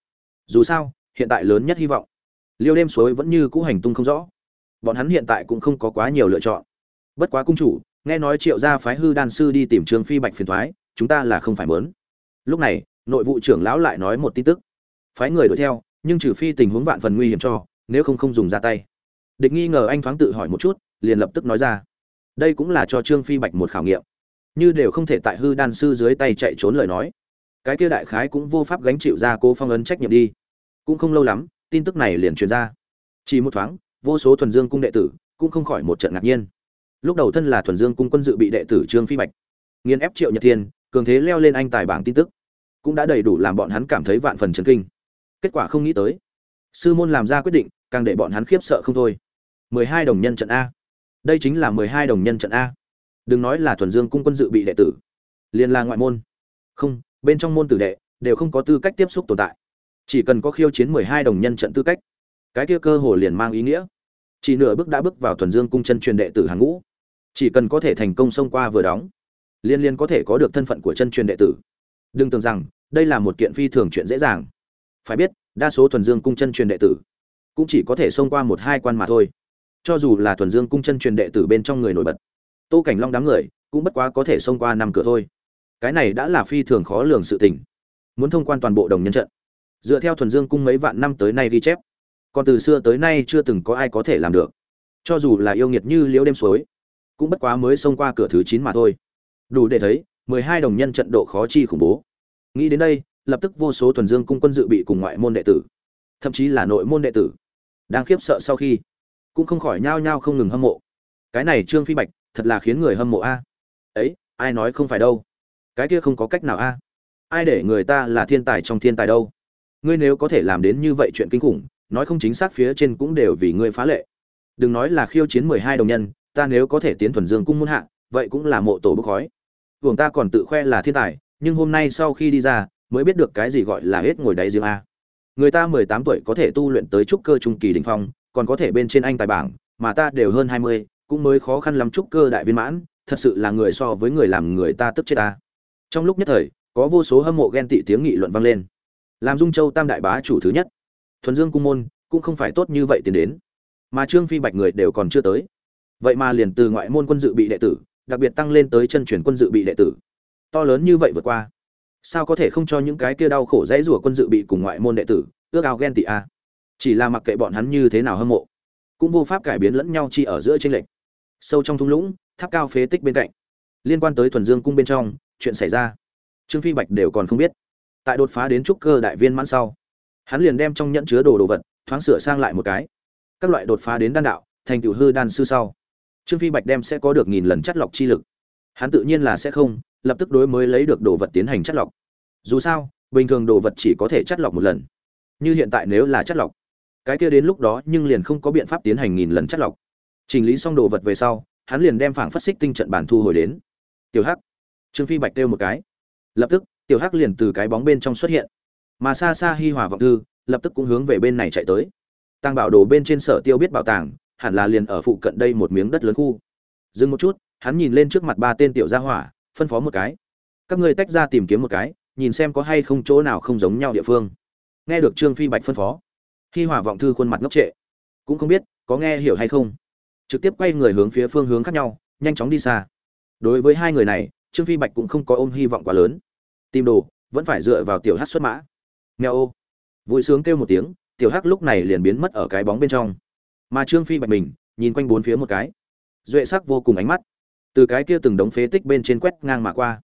Dù sao, hiện tại lớn nhất hy vọng, liêu đêm suối vẫn như cũ hành tung không rõ. Bọn hắn hiện tại cũng không có quá nhiều lựa chọn. Bất quá cung chủ, nghe nói triệu gia phái hư đan sư đi tìm trường phi bạch phiền thoái, chúng ta là không phải mớn. Lúc này, nội vụ trưởng lão lại nói một tin tức. Phái người đuổi theo, nhưng trừ phi tình huống vạn phần nguy hiểm cho, nếu không không dùng ra tay. Địch nghi ngờ anh thoáng tự hỏi một chút, liền lập tức nói ra đây cũng là cho trương phi bạch một khảo nghiệm. Như đều không thể tại hư đan sư dưới tay chạy trốn lời nói. Cái kia đại khái cũng vô pháp gánh chịu ra cố phong ấn trách nhiệm đi. Cũng không lâu lắm, tin tức này liền truyền ra. Chỉ một thoáng, vô số thuần dương cung đệ tử cũng không khỏi một trận ngạc nhiên. Lúc đầu thân là thuần dương cung quân dự bị đệ tử trương phi bạch nghiên ép triệu nhật thiên, cường thế leo lên anh tài bảng tin tức, cũng đã đầy đủ làm bọn hắn cảm thấy vạn phần chấn kinh. Kết quả không nghĩ tới, sư môn làm ra quyết định, càng để bọn hắn khiếp sợ không thôi. Mười hai đồng nhân trận a đây chính là mười hai đồng nhân trận a. Đừng nói là thuần dương cung quân dự bị đệ tử, liền là ngoại môn. Không, bên trong môn tử đệ đều không có tư cách tiếp xúc tồn tại. Chỉ cần có khiêu chiến mười hai đồng nhân trận tư cách, cái kia cơ hồ liền mang ý nghĩa. Chỉ nửa bước đã bước vào thuần dương cung chân truyền đệ tử hàng ngũ. Chỉ cần có thể thành công xông qua vừa đóng liên liên có thể có được thân phận của chân truyền đệ tử. Đừng tưởng rằng, đây là một kiện phi thường chuyện dễ dàng. Phải biết, đa số thuần dương cung chân truyền đệ tử cũng chỉ có thể xông qua một hai quan mà thôi cho dù là thuần dương cung chân truyền đệ tử bên trong người nổi bật, tô cảnh long đám người cũng bất quá có thể xông qua năm cửa thôi. Cái này đã là phi thường khó lường sự tình. Muốn thông quan toàn bộ đồng nhân trận, dựa theo thuần dương cung mấy vạn năm tới nay ghi chép, còn từ xưa tới nay chưa từng có ai có thể làm được. Cho dù là yêu nghiệt như liễu đêm suối, cũng bất quá mới xông qua cửa thứ chín mà thôi. Đủ để thấy, mười hai đồng nhân trận độ khó chi khủng bố. Nghĩ đến đây, lập tức vô số thuần dương cung quân dự bị cùng ngoại môn đệ tử, thậm chí là nội môn đệ tử, đang khiếp sợ sau khi cũng không khỏi nhao nhao không ngừng hâm mộ. Cái này trương phi bạch, thật là khiến người hâm mộ a. Ấy, ai nói không phải đâu? Cái kia không có cách nào a. Ai để người ta là thiên tài trong thiên tài đâu? Ngươi nếu có thể làm đến như vậy chuyện kinh khủng, nói không chính xác phía trên cũng đều vì ngươi phá lệ. Đừng nói là khiêu chiến mười hai đồng nhân, ta nếu có thể tiến thuần dương cung muôn hạ, vậy cũng là mộ tổ bức khói. Vùng ta còn tự khoe là thiên tài, nhưng hôm nay sau khi đi ra, mới biết được cái gì gọi là hết ngồi đáy giếng a. Người ta mười tám tuổi có thể tu luyện tới trúc cơ trung kỳ đỉnh phong còn có thể bên trên anh tài bảng, mà ta đều hơn hai mươi, cũng mới khó khăn lắm trúc cơ đại viên mãn, thật sự là người so với người làm người ta tức chết ta. Trong lúc nhất thời, có vô số hâm mộ ghen tị tiếng nghị luận vang lên. Làm dung châu tam đại bá chủ thứ nhất, thuần dương cung môn, cũng không phải tốt như vậy tiến đến. Mà trương phi bạch người đều còn chưa tới. Vậy mà liền từ ngoại môn quân dự bị đệ tử, đặc biệt tăng lên tới chân truyền quân dự bị đệ tử. To lớn như vậy vượt qua. Sao có thể không cho những cái kia đau khổ dãy rủa quân dự bị cùng ngoại môn đệ tử, ước ao ghen tị a? Chỉ là mặc kệ bọn hắn như thế nào hâm mộ, cũng vô pháp cải biến lẫn nhau chi ở giữa tranh lệch. Sâu trong thung lũng, tháp cao phế tích bên cạnh, liên quan tới thuần dương cung bên trong, chuyện xảy ra, trương phi bạch đều còn không biết. Tại đột phá đến trúc cơ đại viên mãn sau, hắn liền đem trong nhẫn chứa đồ đồ vật, thoáng sửa sang lại một cái. Các loại đột phá đến đan đạo, thành tựu hư đan sư sau, trương phi bạch đem sẽ có được nghìn lần chất lọc chi lực. Hắn tự nhiên là sẽ không, lập tức đối mới lấy được đồ vật tiến hành chất lọc. Dù sao, bình thường đồ vật chỉ có thể chất lọc một lần. Như hiện tại nếu là chất lọc cái kia đến lúc đó nhưng liền không có biện pháp tiến hành nghìn lần chất lọc. Chỉnh lý xong đồ vật về sau, hắn liền đem phảng phất xích tinh trận bản thu hồi đến. Tiểu hắc. Trương phi bạch kêu một cái. Lập tức, tiểu hắc liền từ cái bóng bên trong xuất hiện. Mà xa xa hi hòa vọng thư, lập tức cũng hướng về bên này chạy tới. Tăng bảo đồ bên trên sở tiêu biết bảo tàng, hẳn là liền ở phụ cận đây một miếng đất lớn khu. Dừng một chút, hắn nhìn lên trước mặt ba tên tiểu gia hỏa, phân phó một cái. Các ngươi tách ra tìm kiếm một cái, nhìn xem có hay không chỗ nào không giống nhau địa phương. Nghe được trương phi bạch phân phó hi hòa vọng thư khuôn mặt ngốc trệ, cũng không biết có nghe hiểu hay không. Trực tiếp quay người hướng phía phương hướng khác nhau, nhanh chóng đi xa. Đối với hai người này, trương phi bạch cũng không có ôm hy vọng quá lớn. Tìm đồ, vẫn phải dựa vào tiểu hắc xuất mã. Meo ô. Vui sướng kêu một tiếng, tiểu hắc lúc này liền biến mất ở cái bóng bên trong. Mà trương phi bạch mình, nhìn quanh bốn phía một cái. Duệ sắc vô cùng ánh mắt. Từ cái kia từng đống phế tích bên trên quét ngang mà qua.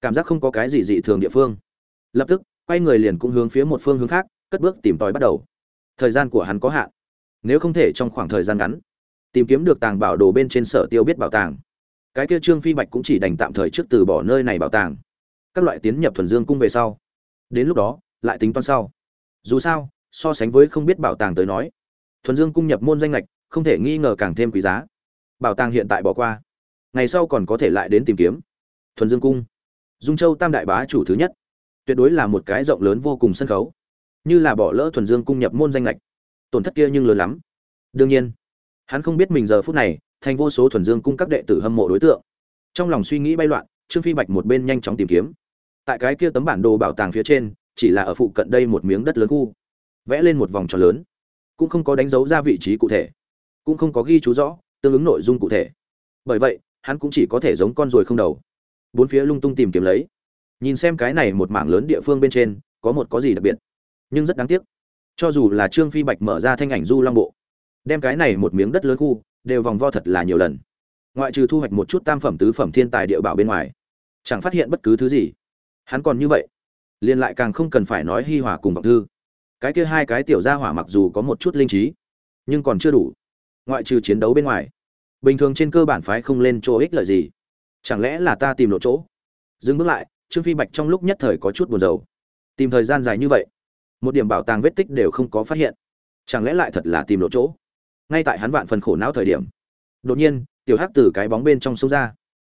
Cảm giác không có cái gì dị thường địa phương. Lập tức, quay người liền cũng hướng phía một phương hướng khác, cất bước tìm tòi bắt đầu thời gian của hắn có hạn. Nếu không thể trong khoảng thời gian ngắn tìm kiếm được tàng bảo đồ bên trên sở tiêu biết bảo tàng, cái kia trương phi bạch cũng chỉ đành tạm thời trước từ bỏ nơi này bảo tàng. Các loại tiến nhập thuần dương cung về sau, đến lúc đó, lại tính toán sau. Dù sao, so sánh với không biết bảo tàng tới nói, thuần dương cung nhập môn danh lệch không thể nghi ngờ càng thêm quý giá. Bảo tàng hiện tại bỏ qua, ngày sau còn có thể lại đến tìm kiếm thuần dương cung. Dung châu tam đại bá chủ thứ nhất, tuyệt đối là một cái rộng lớn vô cùng sân khấu như là bỏ lỡ thuần dương cung nhập môn danh lệch. Tổn thất kia nhưng lớn lắm. Đương nhiên, hắn không biết mình giờ phút này thành vô số thuần dương cung các đệ tử hâm mộ đối tượng. Trong lòng suy nghĩ bay loạn, trương phi bạch một bên nhanh chóng tìm kiếm. Tại cái kia tấm bản đồ bảo tàng phía trên, chỉ là ở phụ cận đây một miếng đất lớn khu, vẽ lên một vòng tròn lớn. Cũng không có đánh dấu ra vị trí cụ thể, cũng không có ghi chú rõ tương ứng nội dung cụ thể. Bởi vậy, hắn cũng chỉ có thể giống con ruồi không đầu. Bốn phía lung tung tìm kiếm lấy. Nhìn xem cái này một mảng lớn địa phương bên trên, có một có gì đặc biệt nhưng rất đáng tiếc. Cho dù là trương phi bạch mở ra thanh ảnh du long bộ, đem cái này một miếng đất lớn khu đều vòng vo thật là nhiều lần. Ngoại trừ thu hoạch một chút tam phẩm, tứ phẩm thiên tài địa bảo bên ngoài, chẳng phát hiện bất cứ thứ gì. Hắn còn như vậy, liền lại càng không cần phải nói hi hòa cùng vọng thư. Cái kia hai cái tiểu gia hỏa mặc dù có một chút linh trí, nhưng còn chưa đủ. Ngoại trừ chiến đấu bên ngoài, bình thường trên cơ bản phái không lên chỗ ích lợi gì. Chẳng lẽ là ta tìm lộ chỗ? Dừng bước lại, trương phi bạch trong lúc nhất thời có chút buồn rầu. Tìm thời gian dài như vậy một điểm bảo tàng vết tích đều không có phát hiện. Chẳng lẽ lại thật là tìm lộ chỗ? Ngay tại hắn vạn phần khổ não thời điểm, đột nhiên, tiểu hắc từ cái bóng bên trong sông ra.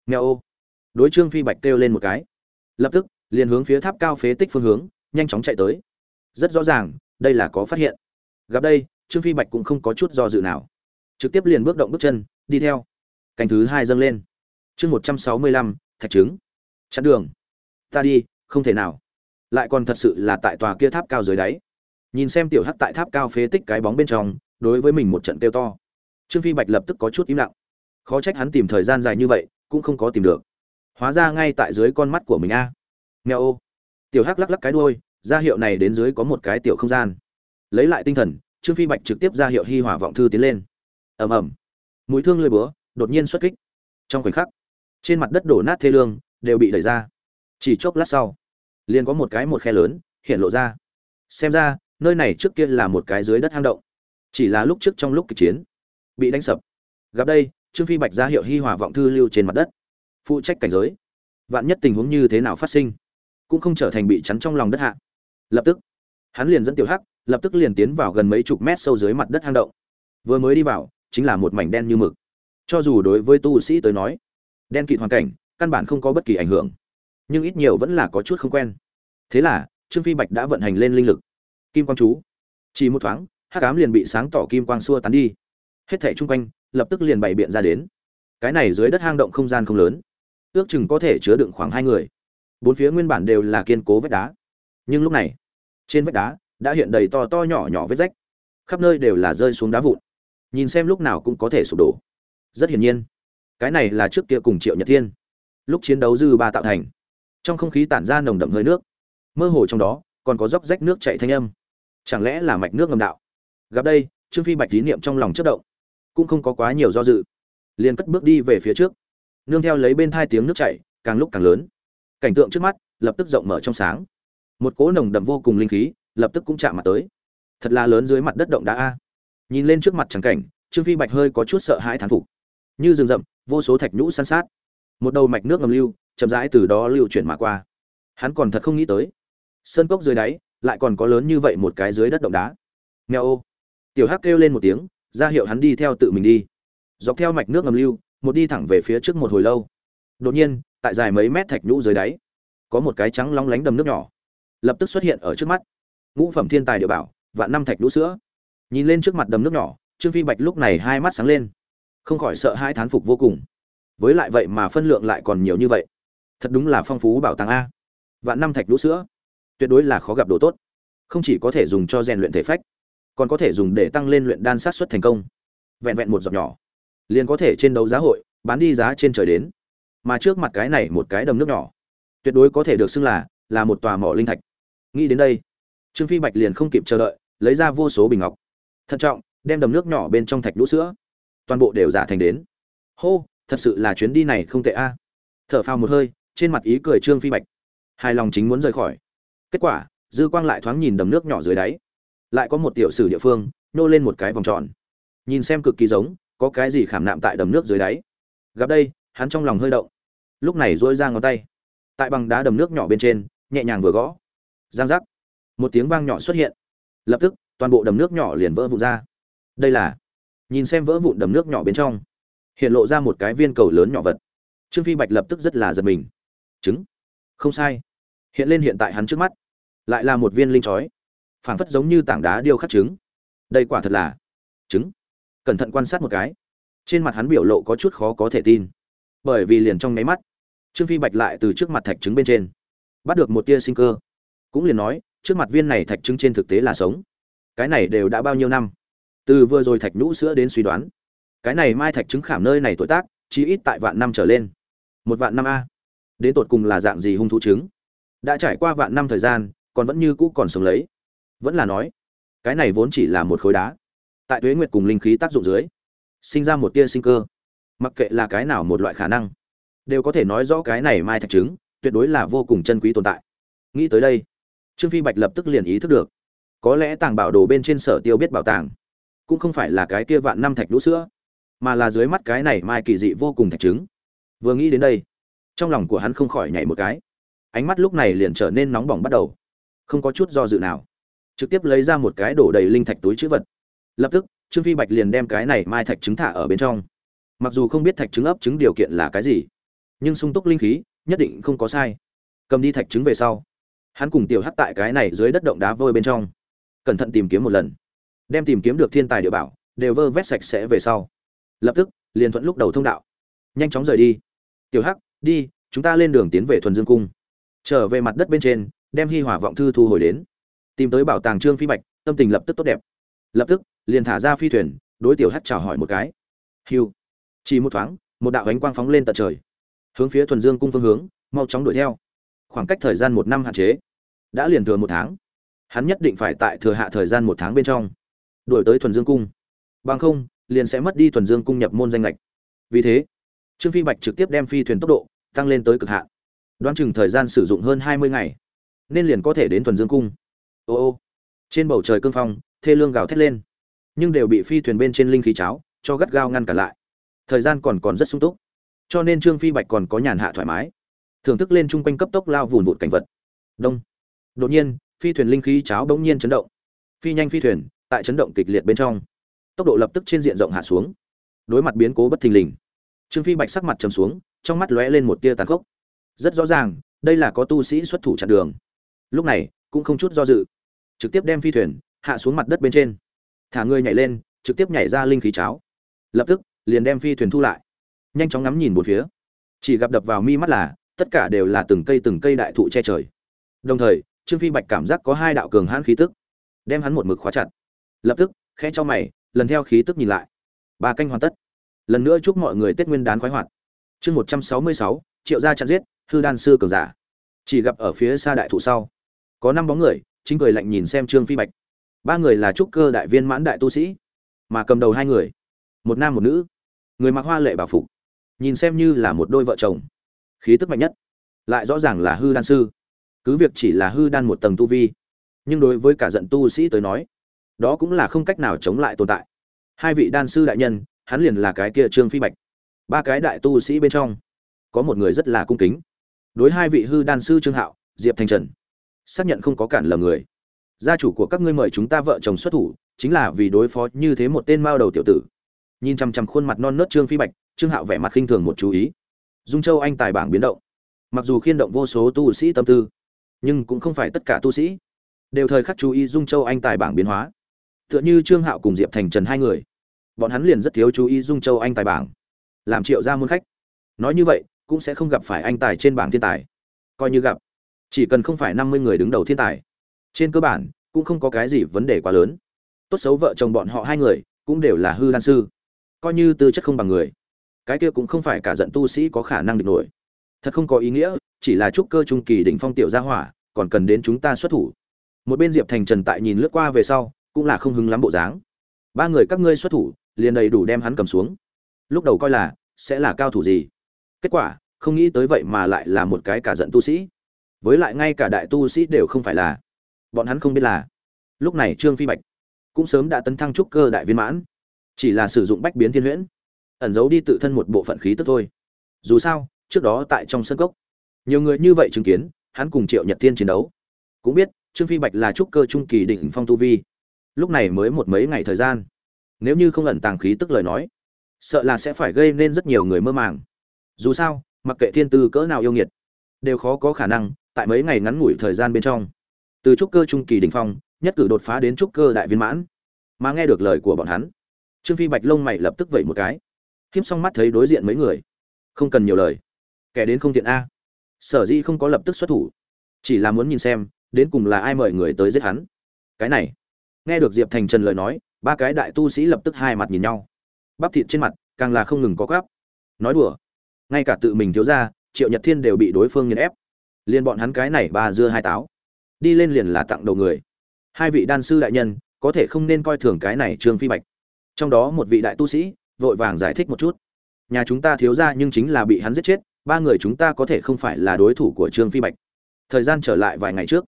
Nghèo ô. Đối trương phi bạch kêu lên một cái. Lập tức, liền hướng phía tháp cao phế tích phương hướng, nhanh chóng chạy tới. Rất rõ ràng, đây là có phát hiện. Gặp đây, trương phi bạch cũng không có chút do dự nào. Trực tiếp liền bước động bước chân, đi theo. Cành thứ hai dâng lên. Chương một trăm sáu mươi lăm, thạch trứng. Chặn đường. Ta đi, không thể nào lại còn thật sự là tại tòa kia tháp cao dưới đáy. Nhìn xem tiểu hắc tại tháp cao phế tích cái bóng bên trong, đối với mình một trận kêu to. Trương phi bạch lập tức có chút im lặng. Khó trách hắn tìm thời gian dài như vậy, cũng không có tìm được. Hóa ra ngay tại dưới con mắt của mình a. À. ô. Tiểu hắc lắc lắc cái đuôi, ra hiệu này đến dưới có một cái tiểu không gian. Lấy lại tinh thần, trương phi bạch trực tiếp ra hiệu hi hỏa vọng thư tiến lên. Ầm ầm. Mũi thương lơi búa, đột nhiên xuất kích. Trong khoảnh khắc, trên mặt đất đổ nát thê lương, đều bị đẩy ra. Chỉ chốc lát sau liền có một cái một khe lớn, hiện lộ ra. Xem ra, nơi này trước kia là một cái dưới đất hang động. Chỉ là lúc trước trong lúc kịch chiến, bị đánh sập. Gặp đây, trương phi bạch ra hiệu hi hòa vọng thư lưu trên mặt đất. Phụ trách cảnh giới. Vạn nhất tình huống như thế nào phát sinh, cũng không trở thành bị chắn trong lòng đất hạ. Lập tức, hắn liền dẫn tiểu hắc, lập tức liền tiến vào gần mấy chục mét sâu dưới mặt đất hang động. Vừa mới đi vào, chính là một mảnh đen như mực. Cho dù đối với tu sĩ tới nói, đen kịt hoàn cảnh, căn bản không có bất kỳ ảnh hưởng nhưng ít nhiều vẫn là có chút không quen. Thế là, trương phi bạch đã vận hành lên linh lực. Kim quang chú. Chỉ một thoáng, hắc ám liền bị sáng tỏ kim quang xua tán đi. Hết thảy chung quanh, lập tức liền bày biện ra đến. Cái này dưới đất hang động không gian không lớn. Ước chừng có thể chứa đựng khoảng hai người. Bốn phía nguyên bản đều là kiên cố vách đá. Nhưng lúc này, trên vách đá đã hiện đầy to to nhỏ nhỏ vết rách. Khắp nơi đều là rơi xuống đá vụn. Nhìn xem lúc nào cũng có thể sụp đổ. Rất hiển nhiên, cái này là trước kia cùng triệu nhật thiên. Lúc chiến đấu dư ba tạo thành trong không khí tản ra nồng đậm hơi nước. Mơ hồ trong đó, còn có dốc rách nước chạy thanh âm. Chẳng lẽ là mạch nước ngầm đạo? Gặp đây, trương phi bạch tín niệm trong lòng chất động. Cũng không có quá nhiều do dự. Liền cất bước đi về phía trước. Nương theo lấy bên thai tiếng nước chảy, càng lúc càng lớn. Cảnh tượng trước mắt, lập tức rộng mở trong sáng. Một cỗ nồng đậm vô cùng linh khí, lập tức cũng chạm mặt tới. Thật là lớn dưới mặt đất động đá a. Nhìn lên trước mặt trắng cảnh, trương phi bạch hơi có chút sợ hãi thán phục. Như rừng rậm, vô số thạch nhũ san sát. Một đầu mạch nước ngầm lưu chậm rãi từ đó lưu chuyển mà qua. Hắn còn thật không nghĩ tới, sơn cốc dưới đáy lại còn có lớn như vậy một cái dưới đất động đá. Nghèo ô. Tiểu hắc kêu lên một tiếng, ra hiệu hắn đi theo tự mình đi. Dọc theo mạch nước ngầm lưu, một đi thẳng về phía trước một hồi lâu. Đột nhiên, tại dài mấy mét thạch nhũ dưới đáy, có một cái trắng long lánh đầm nước nhỏ, lập tức xuất hiện ở trước mắt. Ngũ phẩm thiên tài địa bảo, vạn năm thạch nhũ sữa. Nhìn lên trước mặt đầm nước nhỏ, trương phi bạch lúc này hai mắt sáng lên. Không khỏi sợ hai thán phục vô cùng. Với lại vậy mà phân lượng lại còn nhiều như vậy thật đúng là phong phú bảo tàng a. Vạn năm thạch nhũ sữa. Tuyệt đối là khó gặp đồ tốt. Không chỉ có thể dùng cho rèn luyện thể phách, còn có thể dùng để tăng lên luyện đan sát xuất thành công. Vẹn vẹn một giọt nhỏ, liền có thể trên đấu giá hội, bán đi giá trên trời đến. Mà trước mặt cái này một cái đầm nước nhỏ, tuyệt đối có thể được xưng là là một tòa mỏ linh thạch. Nghĩ đến đây, trương phi bạch liền không kịp chờ đợi, lấy ra vô số bình ngọc. Thận trọng, đem đầm nước nhỏ bên trong thạch lũ sữa, toàn bộ đều giả thành đến. Hô, thật sự là chuyến đi này không tệ a. À. thở phào một hơi trên mặt ý cười trương phi bạch. Hài lòng chính muốn rời khỏi. Kết quả, dư quang lại thoáng nhìn đầm nước nhỏ dưới đáy. Lại có một tiểu sử địa phương nô lên một cái vòng tròn. Nhìn xem cực kỳ giống, có cái gì khảm nạm tại đầm nước dưới đáy. Gặp đây, hắn trong lòng hơi động. Lúc này dỗi ra ngón tay. Tại bằng đá đầm nước nhỏ bên trên, nhẹ nhàng vừa gõ. Giang giác. Một tiếng vang nhỏ xuất hiện. Lập tức, toàn bộ đầm nước nhỏ liền vỡ vụn ra. Đây là, nhìn xem vỡ vụn đầm nước nhỏ bên trong, hiện lộ ra một cái viên cầu lớn nhỏ vật. Trương phi bạch lập tức rất là giật mình trứng. Không sai. Hiện lên hiện tại hắn trước mắt. Lại là một viên linh chói. Phảng phất giống như tảng đá điêu khắc trứng. Đây quả thật là trứng. Cẩn thận quan sát một cái. Trên mặt hắn biểu lộ có chút khó có thể tin. Bởi vì liền trong nháy mắt, trương phi bạch lại từ trước mặt thạch trứng bên trên bắt được một tia sinh cơ. Cũng liền nói, trước mặt viên này thạch trứng trên thực tế là sống. Cái này đều đã bao nhiêu năm? Từ vừa rồi thạch nhũ sữa đến suy đoán, cái này mai thạch trứng khảm nơi này tuổi tác chỉ ít tại vạn năm trở lên. Một vạn năm a đến tột cùng là dạng gì hung thú trứng đã trải qua vạn năm thời gian, còn vẫn như cũ còn sống lấy. Vẫn là nói, cái này vốn chỉ là một khối đá. Tại tuế nguyệt cùng linh khí tác dụng dưới, sinh ra một tia sinh cơ. Mặc kệ là cái nào một loại khả năng, đều có thể nói rõ cái này mai thạch trứng, tuyệt đối là vô cùng chân quý tồn tại. Nghĩ tới đây, trương phi bạch lập tức liền ý thức được, có lẽ tàng bảo đồ bên trên sở tiêu biết bảo tàng, cũng không phải là cái kia vạn năm thạch đũ sữa, mà là dưới mắt cái này mai kỳ dị vô cùng thạch trứng. Vừa nghĩ đến đây trong lòng của hắn không khỏi nhảy một cái. Ánh mắt lúc này liền trở nên nóng bỏng bắt đầu. Không có chút do dự nào. Trực tiếp lấy ra một cái đổ đầy linh thạch túi chữ vật. Lập tức, trương phi bạch liền đem cái này mai thạch trứng thả ở bên trong. Mặc dù không biết thạch trứng ấp trứng điều kiện là cái gì, nhưng sung túc linh khí, nhất định không có sai. Cầm đi thạch trứng về sau, hắn cùng tiểu hắc tại cái này dưới đất động đá vôi bên trong. Cẩn thận tìm kiếm một lần. Đem tìm kiếm được thiên tài địa bảo, đều vơ vét sạch sẽ về sau. Lập tức, liền thuận lúc đầu thông đạo. Nhanh chóng rời đi. Tiểu hắc đi, chúng ta lên đường tiến về thuần dương cung. Trở về mặt đất bên trên, đem hi hỏa vọng thư thu hồi đến. Tìm tới bảo tàng trương phi bạch, tâm tình lập tức tốt đẹp. Lập tức, liền thả ra phi thuyền, đối tiểu hắc chào hỏi một cái. Hiu chỉ một thoáng, một đạo ánh quang phóng lên tận trời. Hướng phía thuần dương cung phương hướng, mau chóng đuổi theo. Khoảng cách thời gian một năm hạn chế. Đã liền thừa một tháng. Hắn nhất định phải tại thừa hạ thời gian một tháng bên trong. Đuổi tới thuần dương cung. Bằng không, liền sẽ mất đi thuần dương cung nhập môn danh lệch vì thế trương phi bạch trực tiếp đem phi thuyền tốc độ tăng lên tới cực hạn. Đoán chừng thời gian sử dụng hơn hai mươi ngày, nên liền có thể đến thuần dương cung. Ô ô, trên bầu trời cương phong, thê lương gào thét lên, nhưng đều bị phi thuyền bên trên linh khí cháo cho gắt gao ngăn cản lại. Thời gian còn còn rất sung túc, cho nên trương phi bạch còn có nhàn hạ thoải mái, thưởng thức lên chung quanh cấp tốc lao vùn vụt cảnh vật. Đông. Đột nhiên, phi thuyền linh khí cháo bỗng nhiên chấn động. Phi nhanh phi thuyền, tại chấn động kịch liệt bên trong, tốc độ lập tức trên diện rộng hạ xuống. Đối mặt biến cố bất thình lình trương phi bạch sắc mặt trầm xuống, trong mắt lóe lên một tia tàn khốc. Rất rõ ràng, đây là có tu sĩ xuất thủ chặn đường. Lúc này, cũng không chút do dự. Trực tiếp đem phi thuyền, hạ xuống mặt đất bên trên. Thả người nhảy lên, trực tiếp nhảy ra linh khí cháo. Lập tức, liền đem phi thuyền thu lại. Nhanh chóng ngắm nhìn một phía. Chỉ gặp đập vào mi mắt là, tất cả đều là từng cây từng cây đại thụ che trời. Đồng thời, trương phi bạch cảm giác có hai đạo cường hãn khí tức, đem hắn một mực khóa chặt. Lập tức, khẽ cho mày, lần theo khí tức nhìn lại. Ba canh hoàn tất lần nữa chúc mọi người tết nguyên đán khoái hoạt. Chương một trăm sáu mươi sáu, triệu gia chặn giết, hư đan sư cường giả. Chỉ gặp ở phía xa đại thụ sau, có năm bóng người, chính cười lạnh nhìn xem trương phi bạch. Ba người là trúc cơ đại viên mãn đại tu sĩ, mà cầm đầu hai người, một nam một nữ, người mặc hoa lệ bảo phục, nhìn xem như là một đôi vợ chồng. Khí tức mạnh nhất, lại rõ ràng là hư đan sư. Cứ việc chỉ là hư đan một tầng tu vi, nhưng đối với cả giận tu sĩ tới nói, đó cũng là không cách nào chống lại tồn tại. Hai vị đan sư đại nhân hắn liền là cái kia trương phi bạch. Ba cái đại tu sĩ bên trong, có một người rất là cung kính. Đối hai vị hư đan sư trương hạo, diệp thành trần, xác nhận không có cản lầm người. Gia chủ của các ngươi mời chúng ta vợ chồng xuất thủ, chính là vì đối phó như thế một tên mao đầu tiểu tử. Nhìn chằm chằm khuôn mặt non nớt trương phi bạch, trương hạo vẻ mặt khinh thường một chú ý. Dung châu anh tài bảng biến động. Mặc dù khiên động vô số tu sĩ tâm tư, nhưng cũng không phải tất cả tu sĩ đều thời khắc chú ý dung châu anh tài bảng biến hóa. Tựa như trương hạo cùng diệp thành trần hai người bọn hắn liền rất thiếu chú ý dung châu anh tài bảng. Làm triệu ra môn khách. Nói như vậy, cũng sẽ không gặp phải anh tài trên bảng thiên tài. Coi như gặp. Chỉ cần không phải năm mươi người đứng đầu thiên tài. Trên cơ bản, cũng không có cái gì vấn đề quá lớn. Tốt xấu vợ chồng bọn họ hai người, cũng đều là hư đan sư. Coi như tư chất không bằng người. Cái kia cũng không phải cả giận tu sĩ có khả năng địch nổi. Thật không có ý nghĩa, chỉ là trúc cơ trung kỳ đỉnh phong tiểu gia hỏa, còn cần đến chúng ta xuất thủ. Một bên diệp thành trần tại nhìn lướt qua về sau, cũng là không hứng lắm bộ dáng. Ba người các ngươi xuất thủ liền đầy đủ đem hắn cầm xuống. Lúc đầu coi là, sẽ là cao thủ gì? Kết quả, không nghĩ tới vậy mà lại là một cái cả giận tu sĩ. Với lại ngay cả đại tu sĩ đều không phải là. Bọn hắn không biết là. Lúc này trương phi bạch cũng sớm đã tấn thăng trúc cơ đại viên mãn. Chỉ là sử dụng bách biến thiên huyễn, ẩn giấu đi tự thân một bộ phận khí tức thôi. Dù sao, trước đó tại trong sân cốc, nhiều người như vậy chứng kiến, hắn cùng triệu nhật thiên chiến đấu. Cũng biết, trương phi bạch là trúc cơ trung kỳ đỉnh phong tu vi. Lúc này mới một mấy ngày thời gian nếu như không ẩn tàng khí tức lời nói, sợ là sẽ phải gây nên rất nhiều người mơ màng. Dù sao, mặc kệ thiên tư cỡ nào yêu nghiệt, đều khó có khả năng tại mấy ngày ngắn ngủi thời gian bên trong, từ trúc cơ trung kỳ đỉnh phong, nhất cử đột phá đến trúc cơ đại viên mãn, mà nghe được lời của bọn hắn, trương phi bạch lông mày lập tức vẩy một cái. Khiếp xong mắt thấy đối diện mấy người, không cần nhiều lời. Kẻ đến không tiện a. Sở dĩ không có lập tức xuất thủ, chỉ là muốn nhìn xem, đến cùng là ai mời người tới giết hắn. Cái này, nghe được diệp thành trần lời nói ba cái đại tu sĩ lập tức hai mặt nhìn nhau. Bắp thịt trên mặt càng là không ngừng có gắp nói đùa, ngay cả tự mình thiếu ra triệu nhật thiên đều bị đối phương nghiền ép. Liền bọn hắn cái này ba dưa hai táo. Đi lên liền là tặng đầu người. Hai vị đan sư đại nhân, có thể không nên coi thường cái này trương phi bạch. Trong đó một vị đại tu sĩ, vội vàng giải thích một chút. Nhà chúng ta thiếu ra nhưng chính là bị hắn giết chết, ba người chúng ta có thể không phải là đối thủ của trương phi bạch. Thời gian trở lại vài ngày trước,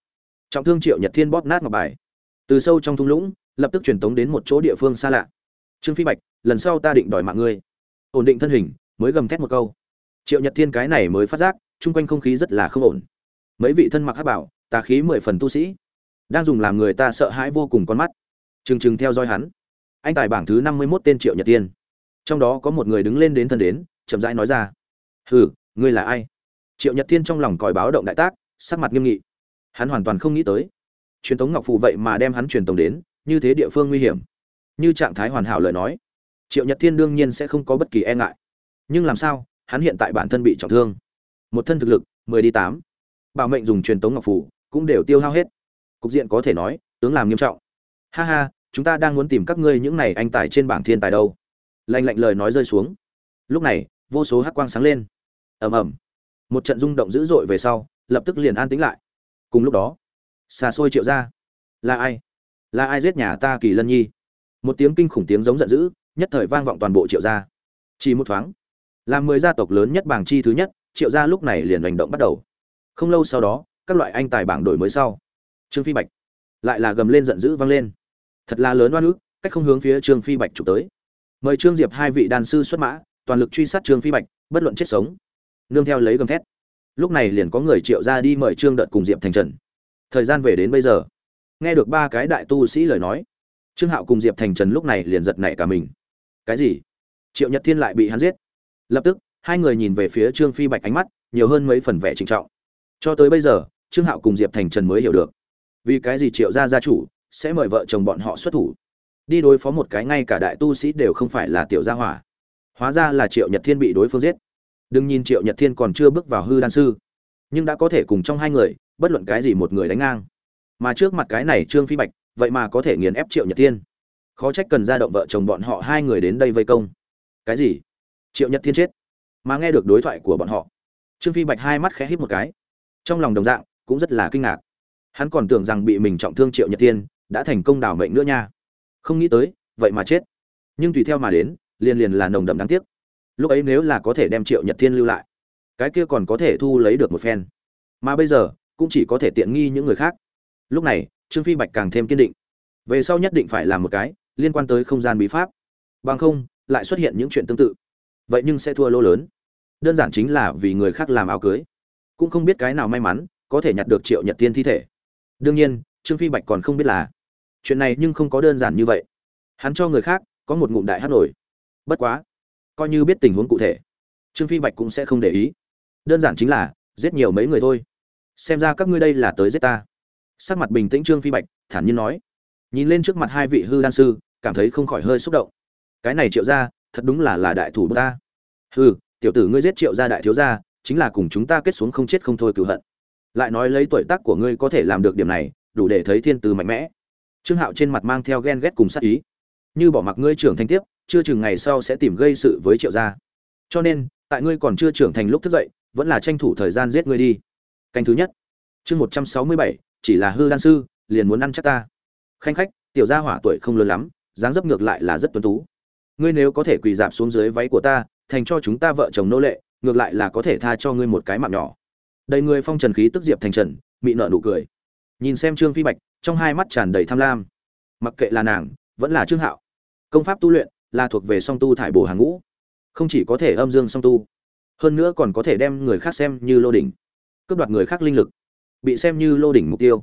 trọng thương triệu nhật thiên bóp nát ngọc bài. Từ sâu trong thung lũng lập tức truyền tống đến một chỗ địa phương xa lạ. Trương phi bạch, lần sau ta định đòi mạng ngươi. Ổn định thân hình, mới gầm thét một câu. Triệu nhật thiên cái này mới phát giác, chung quanh không khí rất là không ổn. Mấy vị thân mặc hát bảo, tà khí mười phần tu sĩ, đang dùng làm người ta sợ hãi vô cùng con mắt. Trừng trừng theo dõi hắn. Anh tài bảng thứ năm mươi mốt tên triệu nhật tiên trong đó có một người đứng lên đến thân đến, chậm rãi nói ra. Hừ, ngươi là ai? Triệu nhật thiên trong lòng còi báo động đại tác, sắc mặt nghiêm nghị. Hắn hoàn toàn không nghĩ tới. Truyền tống ngọc phù vậy mà đem hắn truyền tống đến như thế địa phương nguy hiểm. Như trạng thái hoàn hảo lời nói, triệu nhật thiên đương nhiên sẽ không có bất kỳ e ngại. Nhưng làm sao, hắn hiện tại bản thân bị trọng thương. Một thân thực lực, mười đi tám. Bảo mệnh dùng truyền tống ngọc phù cũng đều tiêu hao hết. Cục diện có thể nói, tướng làm nghiêm trọng. Ha ha, chúng ta đang muốn tìm các ngươi những này anh tài trên bảng thiên tài đâu. Lạnh lạnh lời nói rơi xuống. Lúc này, vô số hắc quang sáng lên. Ầm ầm. Một trận rung động dữ dội về sau, lập tức liền an tĩnh lại. Cùng lúc đó, xa xôi triệu ra là ai? Là ai giết nhà ta kỳ lân nhi? Một tiếng kinh khủng tiếng giống giận dữ, nhất thời vang vọng toàn bộ triệu gia. Chỉ một thoáng, là mười gia tộc lớn nhất bảng chi thứ nhất, triệu gia lúc này liền hành động bắt đầu. Không lâu sau đó, các loại anh tài bảng đổi mới sau, trương phi bạch lại là gầm lên giận dữ vang lên. Thật là lớn oan ức, cách không hướng phía trương phi bạch chụp tới. Mời trương diệp hai vị đàn sư xuất mã, toàn lực truy sát trương phi bạch, bất luận chết sống. Nương theo lấy gầm thét. Lúc này liền có người triệu ra đi mời trương đợt cùng diệp thành trần. Thời gian về đến bây giờ nghe được ba cái đại tu sĩ lời nói, trương hạo cùng diệp thành trần lúc này liền giật nảy cả mình. Cái gì? Triệu nhật thiên lại bị hắn giết. Lập tức, hai người nhìn về phía trương phi bạch ánh mắt, nhiều hơn mấy phần vẻ trịnh trọng. Cho tới bây giờ, trương hạo cùng diệp thành trần mới hiểu được. Vì cái gì triệu gia gia chủ sẽ mời vợ chồng bọn họ xuất thủ? Đi đối phó một cái ngay cả đại tu sĩ đều không phải là tiểu gia hỏa. Hóa ra là triệu nhật thiên bị đối phương giết. Đừng nhìn triệu nhật thiên còn chưa bước vào hư đan sư, nhưng đã có thể cùng trong hai người, bất luận cái gì một người đánh ngang mà trước mặt cái này trương phi bạch, vậy mà có thể nghiền ép triệu nhật thiên. Khó trách cần ra động vợ chồng bọn họ hai người đến đây vây công. Cái gì? Triệu nhật thiên chết? Mà nghe được đối thoại của bọn họ, trương phi bạch hai mắt khẽ hít một cái. Trong lòng đồng dạng, cũng rất là kinh ngạc. Hắn còn tưởng rằng bị mình trọng thương triệu nhật thiên đã thành công đảo mệnh nữa nha. Không nghĩ tới, vậy mà chết. Nhưng tùy theo mà đến, liền liền là nồng đậm đáng tiếc. Lúc ấy nếu là có thể đem triệu nhật thiên lưu lại, cái kia còn có thể thu lấy được một phen. Mà bây giờ, cũng chỉ có thể tiện nghi những người khác lúc này, trương phi bạch càng thêm kiên định. Về sau nhất định phải làm một cái liên quan tới không gian bí pháp. Bằng không, lại xuất hiện những chuyện tương tự. Vậy nhưng sẽ thua lỗ lớn. Đơn giản chính là vì người khác làm áo cưới. Cũng không biết cái nào may mắn có thể nhặt được triệu nhật tiên thi thể. Đương nhiên, trương phi bạch còn không biết là chuyện này nhưng không có đơn giản như vậy. Hắn cho người khác có một ngụm đại hát nổi. Bất quá, coi như biết tình huống cụ thể, trương phi bạch cũng sẽ không để ý. Đơn giản chính là giết nhiều mấy người thôi. Xem ra các ngươi đây là tới giết ta sắc mặt bình tĩnh trương phi bạch, thản nhiên nói. Nhìn lên trước mặt hai vị hư đan sư, cảm thấy không khỏi hơi xúc động. Cái này triệu ra thật đúng là là đại thủ bức ta. Hư tiểu tử ngươi giết triệu gia đại thiếu gia, chính là cùng chúng ta kết xuống không chết không thôi cựu hận. Lại nói lấy tuổi tác của ngươi có thể làm được điểm này, đủ để thấy thiên tư mạnh mẽ. Trương hạo trên mặt mang theo ghen ghét cùng sát ý. Như bỏ mặc ngươi trưởng thành tiếp, chưa chừng ngày sau sẽ tìm gây sự với triệu gia. Cho nên, tại ngươi còn chưa trưởng thành lúc thức dậy, vẫn là tranh thủ thời gian giết ngươi đi. Canh thứ nhất. Chương một trăm sáu mươi bảy chỉ là hư đan sư, liền muốn ăn chắc ta. Khanh khách, tiểu gia hỏa tuổi không lớn lắm, dáng dấp ngược lại là rất tuấn tú. Ngươi nếu có thể quỳ dạp xuống dưới váy của ta, thành cho chúng ta vợ chồng nô lệ, ngược lại là có thể tha cho ngươi một cái mạng nhỏ. Đầy người phong trần khí tức diệp thành trần bị nợ nụ cười. Nhìn xem trương phi bạch, trong hai mắt tràn đầy tham lam. Mặc kệ là nàng, vẫn là trương hạo. Công pháp tu luyện là thuộc về song tu thải bổ hàng ngũ. Không chỉ có thể âm dương song tu, hơn nữa còn có thể đem người khác xem như lô đỉnh. Cướp đoạt người khác linh lực bị xem như lô đỉnh mục tiêu.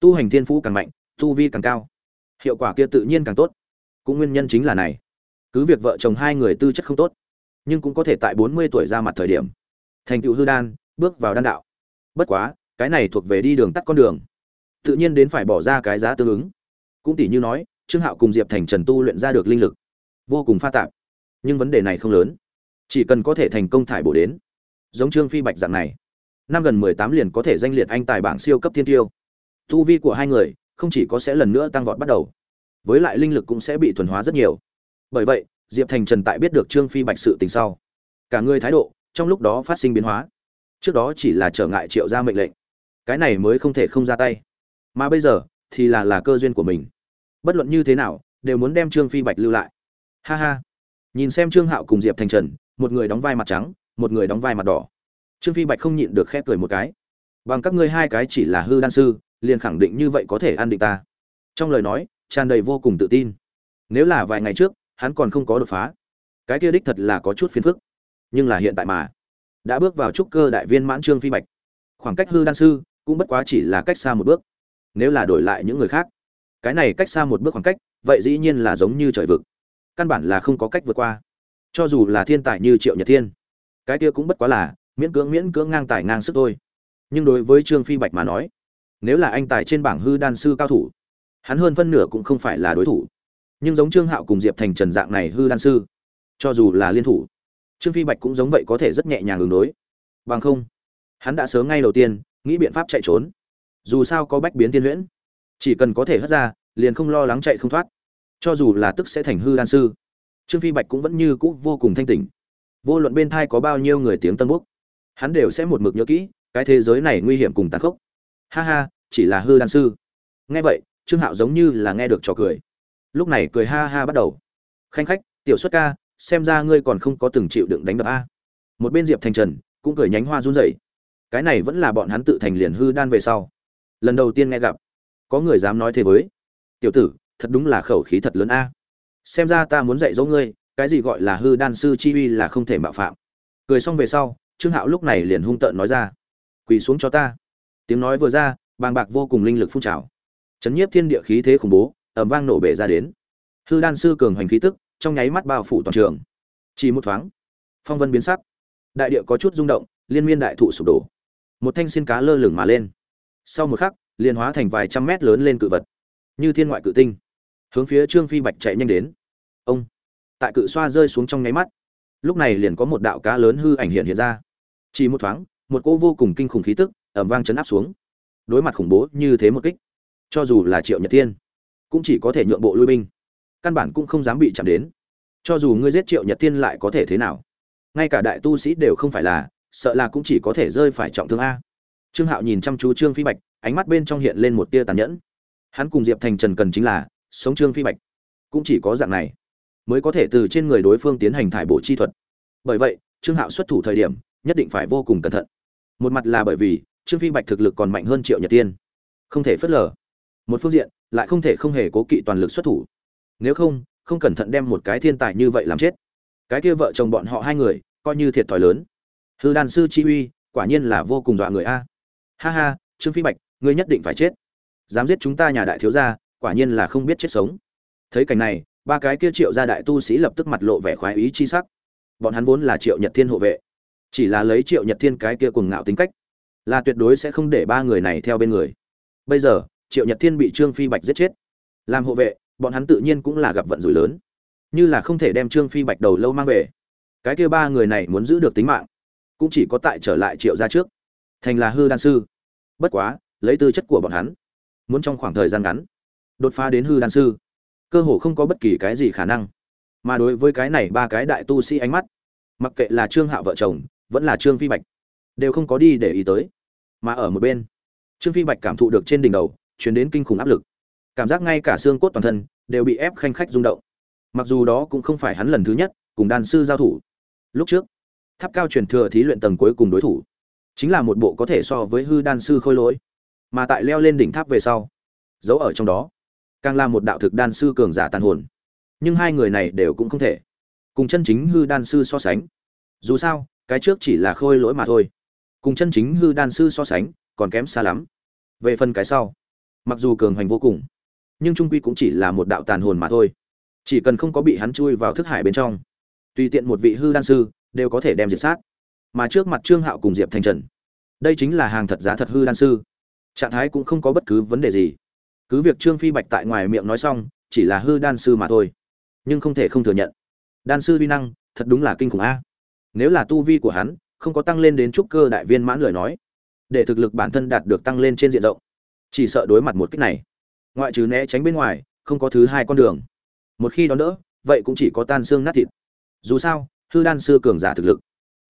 Tu hành thiên phú càng mạnh, tu vi càng cao. Hiệu quả kia tự nhiên càng tốt. Cũng nguyên nhân chính là này. Cứ việc vợ chồng hai người tư chất không tốt, nhưng cũng có thể tại bốn mươi tuổi ra mặt thời điểm, thành tựu hư đan, bước vào đan đạo. Bất quá, cái này thuộc về đi đường tắt con đường. Tự nhiên đến phải bỏ ra cái giá tương ứng. Cũng tỷ như nói, trương hạo cùng diệp thành trần tu luyện ra được linh lực. Vô cùng pha tạp. Nhưng vấn đề này không lớn. Chỉ cần có thể thành công thải bổ đến. Giống trương phi bạch dạng này năm gần mười tám liền có thể danh liệt anh tài bảng siêu cấp thiên tiêu. Tu vi của hai người không chỉ có sẽ lần nữa tăng vọt bắt đầu, với lại linh lực cũng sẽ bị thuần hóa rất nhiều. Bởi vậy, diệp thành trần tại biết được trương phi bạch sự tình sau, cả người thái độ trong lúc đó phát sinh biến hóa. Trước đó chỉ là trở ngại triệu ra mệnh lệnh, cái này mới không thể không ra tay. Mà bây giờ thì là là cơ duyên của mình. Bất luận như thế nào, đều muốn đem trương phi bạch lưu lại. Ha ha. Nhìn xem trương hạo cùng diệp thành trần, một người đóng vai mặt trắng, một người đóng vai mặt đỏ trương phi bạch không nhịn được khép cười một cái. Bằng các ngươi hai cái chỉ là hư đan sư, liền khẳng định như vậy có thể an định ta. Trong lời nói, tràn đầy vô cùng tự tin. Nếu là vài ngày trước, hắn còn không có đột phá. Cái kia đích thật là có chút phiền phức. Nhưng là hiện tại mà. Đã bước vào trúc cơ đại viên mãn trương phi bạch. Khoảng cách hư đan sư cũng bất quá chỉ là cách xa một bước. Nếu là đổi lại những người khác, cái này cách xa một bước khoảng cách, vậy dĩ nhiên là giống như trời vực. Căn bản là không có cách vượt qua. Cho dù là thiên tài như triệu nhật thiên, cái kia cũng bất quá là miễn cưỡng miễn cưỡng ngang tài ngang sức thôi. Nhưng đối với trương phi bạch mà nói, nếu là anh tài trên bảng hư đan sư cao thủ, hắn hơn phân nửa cũng không phải là đối thủ. Nhưng giống trương hạo cùng diệp thành trần dạng này hư đan sư, cho dù là liên thủ, trương phi bạch cũng giống vậy có thể rất nhẹ nhàng ứng đối. Bằng không, hắn đã sớm ngay đầu tiên nghĩ biện pháp chạy trốn. Dù sao có bách biến tiên huyễn, chỉ cần có thể hất ra, liền không lo lắng chạy không thoát. Cho dù là tức sẽ thành hư đan sư, trương phi bạch cũng vẫn như cũ vô cùng thanh tỉnh. Vô luận bên thai có bao nhiêu người tiếng tân búc hắn đều sẽ một mực nhớ kỹ, cái thế giới này nguy hiểm cùng tàn khốc. Ha ha, chỉ là hư đan sư. Nghe vậy, trương hạo giống như là nghe được trò cười. Lúc này cười ha ha bắt đầu. Khanh khách, tiểu xuất ca, xem ra ngươi còn không có từng chịu đựng đánh đập a. Một bên diệp thành trần cũng cười nhánh hoa run rẩy. Cái này vẫn là bọn hắn tự thành liền hư đan về sau. Lần đầu tiên nghe gặp, có người dám nói thế với. Tiểu tử, thật đúng là khẩu khí thật lớn a. Xem ra ta muốn dạy dỗ ngươi, cái gì gọi là hư đan sư chi uy là không thể mạo phạm. Cười xong về sau trương hạo lúc này liền hung tợn nói ra, quỳ xuống cho ta. Tiếng nói vừa ra, bàng bạc vô cùng linh lực phun trào. Chấn nhiếp thiên địa khí thế khủng bố ẩm vang nổ bể ra đến. Hư đan sư cường hoành khí tức, trong nháy mắt bao phủ toàn trường. Chỉ một thoáng, phong vân biến sắc. Đại địa có chút rung động, liên miên đại thụ sụp đổ. Một thanh xin cá lơ lửng mà lên. Sau một khắc, liền hóa thành vài trăm mét lớn lên cự vật, như thiên ngoại cự tinh, hướng phía trương phi bạch chạy nhanh đến. Ông, tại cự xoa rơi xuống trong nháy mắt. Lúc này liền có một đạo cá lớn hư ảnh hiện hiện ra chỉ một thoáng, một cô vô cùng kinh khủng khí tức ẩm vang chấn áp xuống. Đối mặt khủng bố như thế một kích, cho dù là triệu nhật thiên, cũng chỉ có thể nhượng bộ lui binh. Căn bản cũng không dám bị chạm đến. Cho dù ngươi giết triệu nhật thiên lại có thể thế nào? Ngay cả đại tu sĩ đều không phải là, sợ là cũng chỉ có thể rơi phải trọng thương a. Trương hạo nhìn chăm chú trương phi bạch, ánh mắt bên trong hiện lên một tia tàn nhẫn. Hắn cùng diệp thành trần cần chính là, sống trương phi bạch. Cũng chỉ có dạng này, mới có thể từ trên người đối phương tiến hành thải bộ chi thuật. Bởi vậy, trương hạo xuất thủ thời điểm nhất định phải vô cùng cẩn thận. Một mặt là bởi vì, trương phi bạch thực lực còn mạnh hơn triệu nhật tiên. Không thể phớt lờ. Một phương diện, lại không thể không hề cố kỵ toàn lực xuất thủ. Nếu không không cẩn thận đem một cái thiên tài như vậy làm chết. Cái kia vợ chồng bọn họ hai người, coi như thiệt thòi lớn. Hư đan sư chi uy, quả nhiên là vô cùng dọa người a. Ha ha, trương phi bạch, ngươi nhất định phải chết. Dám giết chúng ta nhà đại thiếu gia, quả nhiên là không biết chết sống. Thấy cảnh này, ba cái kia triệu gia đại tu sĩ lập tức mặt lộ vẻ khoái ý chi sắc. Bọn hắn vốn là triệu nhật thiên hộ vệ chỉ là lấy triệu nhật thiên cái kia cùng ngạo tính cách, là tuyệt đối sẽ không để ba người này theo bên người. Bây giờ, triệu nhật thiên bị trương phi bạch giết chết. Làm hộ vệ, bọn hắn tự nhiên cũng là gặp vận rủi lớn. Như là không thể đem trương phi bạch đầu lâu mang về. Cái kia ba người này muốn giữ được tính mạng, cũng chỉ có tại trở lại triệu ra trước. Thành là hư đan sư. Bất quá, lấy tư chất của bọn hắn, muốn trong khoảng thời gian ngắn, đột phá đến hư đan sư, cơ hồ không có bất kỳ cái gì khả năng. Mà đối với cái này ba cái đại tu sĩ ánh mắt, mặc kệ là trương hạo vợ chồng vẫn là trương phi bạch. Đều không có đi để ý tới. Mà ở một bên, trương phi bạch cảm thụ được trên đỉnh đầu chuyển đến kinh khủng áp lực. Cảm giác ngay cả xương cốt toàn thân đều bị ép khanh khách rung động. Mặc dù đó cũng không phải hắn lần thứ nhất cùng đàn sư giao thủ. Lúc trước, tháp cao truyền thừa thí luyện tầng cuối cùng đối thủ chính là một bộ có thể so với hư đan sư khôi lỗi. Mà tại leo lên đỉnh tháp về sau, giấu ở trong đó, càng là một đạo thực đan sư cường giả tàn hồn. Nhưng hai người này đều cũng không thể cùng chân chính hư đan sư so sánh. Dù sao cái trước chỉ là khôi lỗi mà thôi. Cùng chân chính hư đan sư so sánh, còn kém xa lắm. Về phần cái sau, mặc dù cường hoành vô cùng, nhưng trung quy cũng chỉ là một đạo tàn hồn mà thôi. Chỉ cần không có bị hắn chui vào thức hải bên trong, tùy tiện một vị hư đan sư đều có thể đem diệt sát. Mà trước mặt trương hạo cùng diệp thành trần, đây chính là hàng thật giá thật hư đan sư. Trạng thái cũng không có bất cứ vấn đề gì. Cứ việc trương phi bạch tại ngoài miệng nói xong, chỉ là hư đan sư mà thôi, nhưng không thể không thừa nhận. Đan sư vi năng thật đúng là kinh khủng a nếu là tu vi của hắn, không có tăng lên đến trúc cơ đại viên mãn lời nói, để thực lực bản thân đạt được tăng lên trên diện rộng. Chỉ sợ đối mặt một cách này, ngoại trừ né tránh bên ngoài, không có thứ hai con đường. Một khi đón đỡ, vậy cũng chỉ có tan xương nát thịt. Dù sao, hư đan sư cường giả thực lực,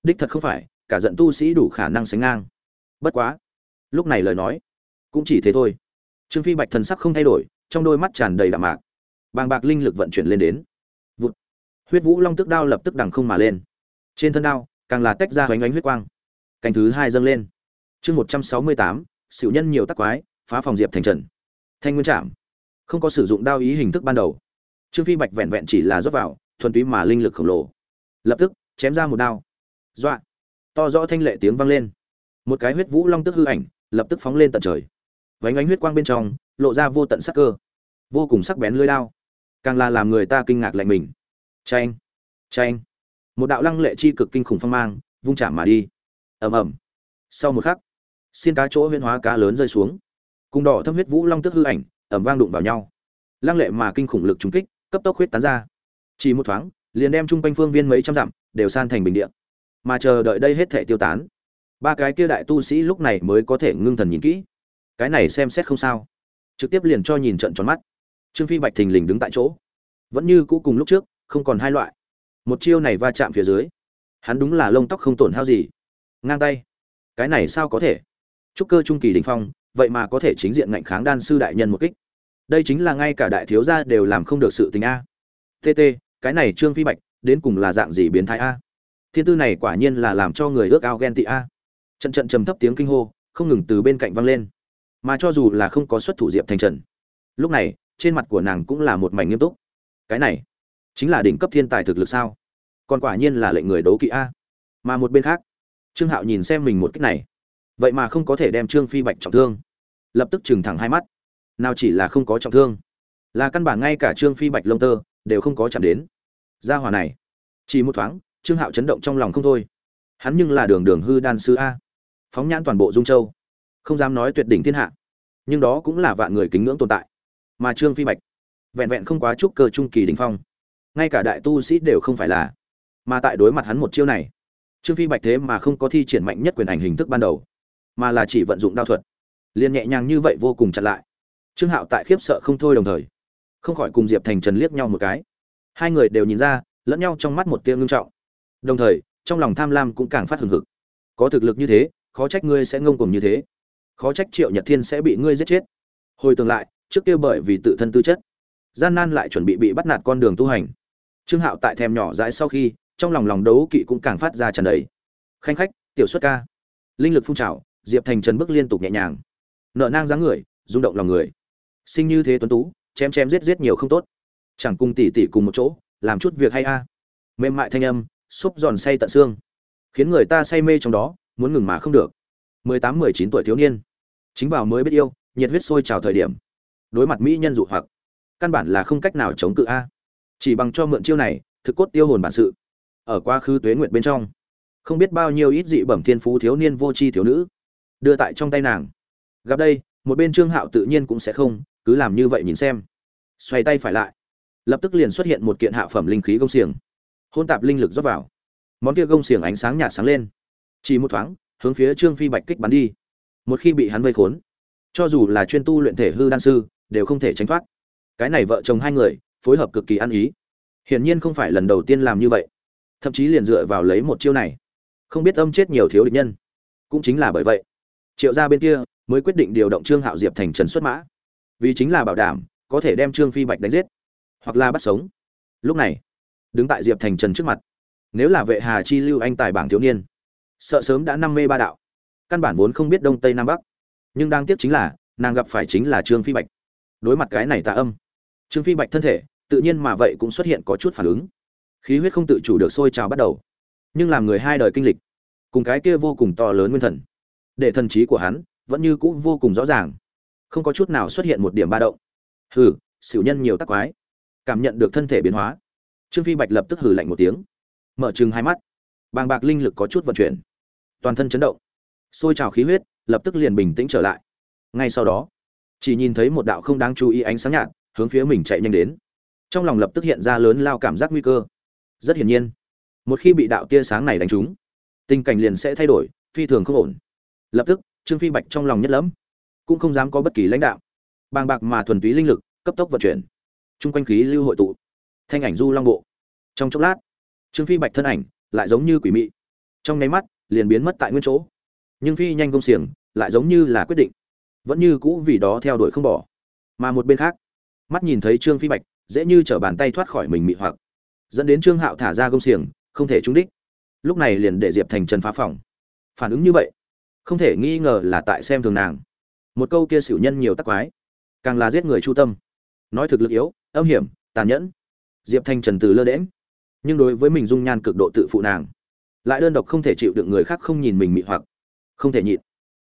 đích thật không phải, cả giận tu sĩ đủ khả năng sánh ngang. Bất quá, lúc này lời nói, cũng chỉ thế thôi. Trương phi bạch thần sắc không thay đổi, trong đôi mắt tràn đầy đạm mạc. Bàng bạc linh lực vận chuyển lên đến. Vụt. Huyết vũ long tức đao lập tức đằng không mà lên trên thân đao, càng là tách ra hoành ánh huyết quang. Cành thứ hai dâng lên. Chương một trăm sáu mươi tám xỉu nhân nhiều tắc quái, phá phòng diệp thành trần. Thanh nguyên trạm. Không có sử dụng đao ý hình thức ban đầu. Trương phi bạch vẹn vẹn chỉ là rót vào, thuần túy mà linh lực khổng lồ. Lập tức, chém ra một đao. Dọa. To rõ thanh lệ tiếng vang lên. Một cái huyết vũ long tức hư ảnh, lập tức phóng lên tận trời. Vánh ánh huyết quang bên trong, lộ ra vô tận sắc cơ. Vô cùng sắc bén lưỡi đao. Càng là làm người ta kinh ngạc lạnh mình. Tranh tranh một đạo lăng lệ chi cực kinh khủng phong mang, vung chạm mà đi. Ầm ầm. Sau một khắc xin cá chỗ huyễn hóa cá lớn rơi xuống. Cùng đỏ thâm huyết vũ long tức hư ảnh, ầm vang đụng vào nhau. Lăng lệ mà kinh khủng lực trúng kích, cấp tốc huyết tán ra. Chỉ một thoáng, liền đem trung quanh phương viên mấy trăm dặm đều san thành bình địa. Mà chờ đợi đây hết thể tiêu tán, ba cái kia đại tu sĩ lúc này mới có thể ngưng thần nhìn kỹ. Cái này xem xét không sao. Trực tiếp liền cho nhìn trận tròn mắt. Trương phi bạch thình lình đứng tại chỗ. Vẫn như cũ cùng lúc trước, không còn hai loại một chiêu này va chạm phía dưới, hắn đúng là lông tóc không tổn hao gì. Ngang tay. Cái này sao có thể? Trúc cơ trung kỳ đình phong, vậy mà có thể chính diện ngạnh kháng đan sư đại nhân một kích. Đây chính là ngay cả đại thiếu gia đều làm không được sự tình a. Tt cái này trương phi bạch, đến cùng là dạng gì biến thái a? Thiên tư này quả nhiên là làm cho người ước ao ghen tị a. Trận trận trầm thấp tiếng kinh hô, không ngừng từ bên cạnh vang lên. Mà cho dù là không có xuất thủ diệp thành trần, lúc này, trên mặt của nàng cũng là một mảnh nghiêm túc. Cái này chính là đỉnh cấp thiên tài thực lực sao? Còn quả nhiên là lệnh người đấu kỵ a. Mà một bên khác, trương hạo nhìn xem mình một cách này, vậy mà không có thể đem trương phi bạch trọng thương. Lập tức trừng thẳng hai mắt. Nào chỉ là không có trọng thương, là căn bản ngay cả trương phi bạch lông tơ đều không có chạm đến. Gia hòa này, chỉ một thoáng, trương hạo chấn động trong lòng không thôi. Hắn nhưng là đường đường hư đan sư a. Phóng nhãn toàn bộ dung châu, không dám nói tuyệt đỉnh thiên hạ, nhưng đó cũng là vạn người kính ngưỡng tồn tại. Mà trương phi bạch, vẹn vẹn không quá trúc cơ trung kỳ đình phong ngay cả đại tu sĩ đều không phải là. Mà tại đối mặt hắn một chiêu này, trương phi bạch thế mà không có thi triển mạnh nhất quyền ảnh hình thức ban đầu, mà là chỉ vận dụng đao thuật. Liền nhẹ nhàng như vậy vô cùng chặn lại. Trương hạo tại khiếp sợ không thôi đồng thời, không khỏi cùng diệp thành trần liếc nhau một cái. Hai người đều nhìn ra, lẫn nhau trong mắt một tia ngưng trọng. Đồng thời, trong lòng tham lam cũng càng phát hừng hực. Có thực lực như thế, khó trách ngươi sẽ ngông cuồng như thế. Khó trách triệu nhật thiên sẽ bị ngươi giết chết. Hồi tương lại, trước kia bởi vì tự thân tư chất, gian nan lại chuẩn bị bị bắt nạt con đường tu hành trương hạo tại thèm nhỏ dãi sau khi, trong lòng lòng đấu kỵ cũng càng phát ra tràn đầy. Khanh khách, tiểu xuất ca. Linh lực phun trào, diệp thành trần bước liên tục nhẹ nhàng. Nợ nang dáng người, rung động lòng người. Sinh như thế tuấn tú, chém chém giết giết nhiều không tốt. Chẳng cùng tỉ tỉ cùng một chỗ, làm chút việc hay a. Mềm mại thanh âm, xúc giòn say tận xương. Khiến người ta say mê trong đó, muốn ngừng mà không được. Mười tám, mười chín tuổi thiếu niên. Chính vào mới biết yêu, nhiệt huyết sôi trào thời điểm. Đối mặt mỹ nhân dụ hoặc. Căn bản là không cách nào chống cự a chỉ bằng cho mượn chiêu này, thực cốt tiêu hồn bản sự. Ở quá khứ tuế nguyệt bên trong, không biết bao nhiêu ít dị bẩm thiên phú thiếu niên vô tri thiếu nữ, đưa tại trong tay nàng. Gặp đây, một bên trương hạo tự nhiên cũng sẽ không, cứ làm như vậy nhìn xem. Xoay tay phải lại, lập tức liền xuất hiện một kiện hạ phẩm linh khí gông xiềng. Hôn tạp linh lực rót vào. Món kia gông xiềng ánh sáng nhạt sáng lên. Chỉ một thoáng, hướng phía trương phi bạch kích bắn đi. Một khi bị hắn vây khốn, cho dù là chuyên tu luyện thể hư đan sư, đều không thể tránh thoát. Cái này vợ chồng hai người phối hợp cực kỳ ăn ý. Hiển nhiên không phải lần đầu tiên làm như vậy. Thậm chí liền dựa vào lấy một chiêu này. Không biết âm chết nhiều thiếu địch nhân. Cũng chính là bởi vậy. Triệu gia bên kia mới quyết định điều động trương hạo diệp thành trần xuất mã. Vì chính là bảo đảm có thể đem trương phi bạch đánh giết, hoặc là bắt sống. Lúc này, đứng tại diệp thành trần trước mặt, nếu là vệ hà chi lưu anh tài bảng thiếu niên, sợ sớm đã năm mê ba đạo. Căn bản vốn không biết đông tây nam bắc. Nhưng đang tiếc chính là, nàng gặp phải chính là trương phi bạch. Đối mặt cái này tạ âm, trương phi bạch thân thể tự nhiên mà vậy cũng xuất hiện có chút phản ứng. Khí huyết không tự chủ được sôi trào bắt đầu, nhưng làm người hai đời kinh lịch, cùng cái kia vô cùng to lớn nguyên thần, để thần trí của hắn vẫn như cũ vô cùng rõ ràng, không có chút nào xuất hiện một điểm ba động. Hừ, xỉu nhân nhiều tắc quái, cảm nhận được thân thể biến hóa. Trương phi bạch lập tức hử lạnh một tiếng, mở chừng hai mắt. Bàng bạc linh lực có chút vận chuyển, toàn thân chấn động, sôi trào khí huyết lập tức liền bình tĩnh trở lại. Ngay sau đó, chỉ nhìn thấy một đạo không đáng chú ý ánh sáng nhạt hướng phía mình chạy nhanh đến trong lòng lập tức hiện ra lớn lao cảm giác nguy cơ. Rất hiển nhiên, một khi bị đạo tia sáng này đánh trúng, tình cảnh liền sẽ thay đổi, phi thường không ổn. Lập tức, trương phi bạch trong lòng nhất lẫm, cũng không dám có bất kỳ lãnh đạo. Bàng bạc mà thuần túy linh lực, cấp tốc vận chuyển. Chung quanh khí lưu hội tụ, thanh ảnh du long bộ. Trong chốc lát, trương phi bạch thân ảnh lại giống như quỷ mị. Trong nháy mắt, liền biến mất tại nguyên chỗ. Nhưng phi nhanh công xiềng, lại giống như là quyết định. Vẫn như cũ vì đó theo đuổi không bỏ. Mà một bên khác, mắt nhìn thấy trương phi bạch dễ như t r ở bàn tay thoát khỏi mình mị hoặc. Dẫn đến trương hạo thả ra gông xiềng, không thể trúng đích. Lúc này liền để diệp thành trần phá phòng. Phản ứng như vậy, không thể nghi ngờ là tại xem thường nàng. Một câu kia xỉu nhân nhiều tắc quái, càng là giết người chu tâm. Nói thực lực yếu, âm hiểm, tàn nhẫn. Diệp thành trần từ lơ đễm nhưng đối với mình dung nhan cực độ tự phụ nàng, lại đơn độc không thể chịu được người khác không nhìn mình mị hoặc. Không thể nhịn,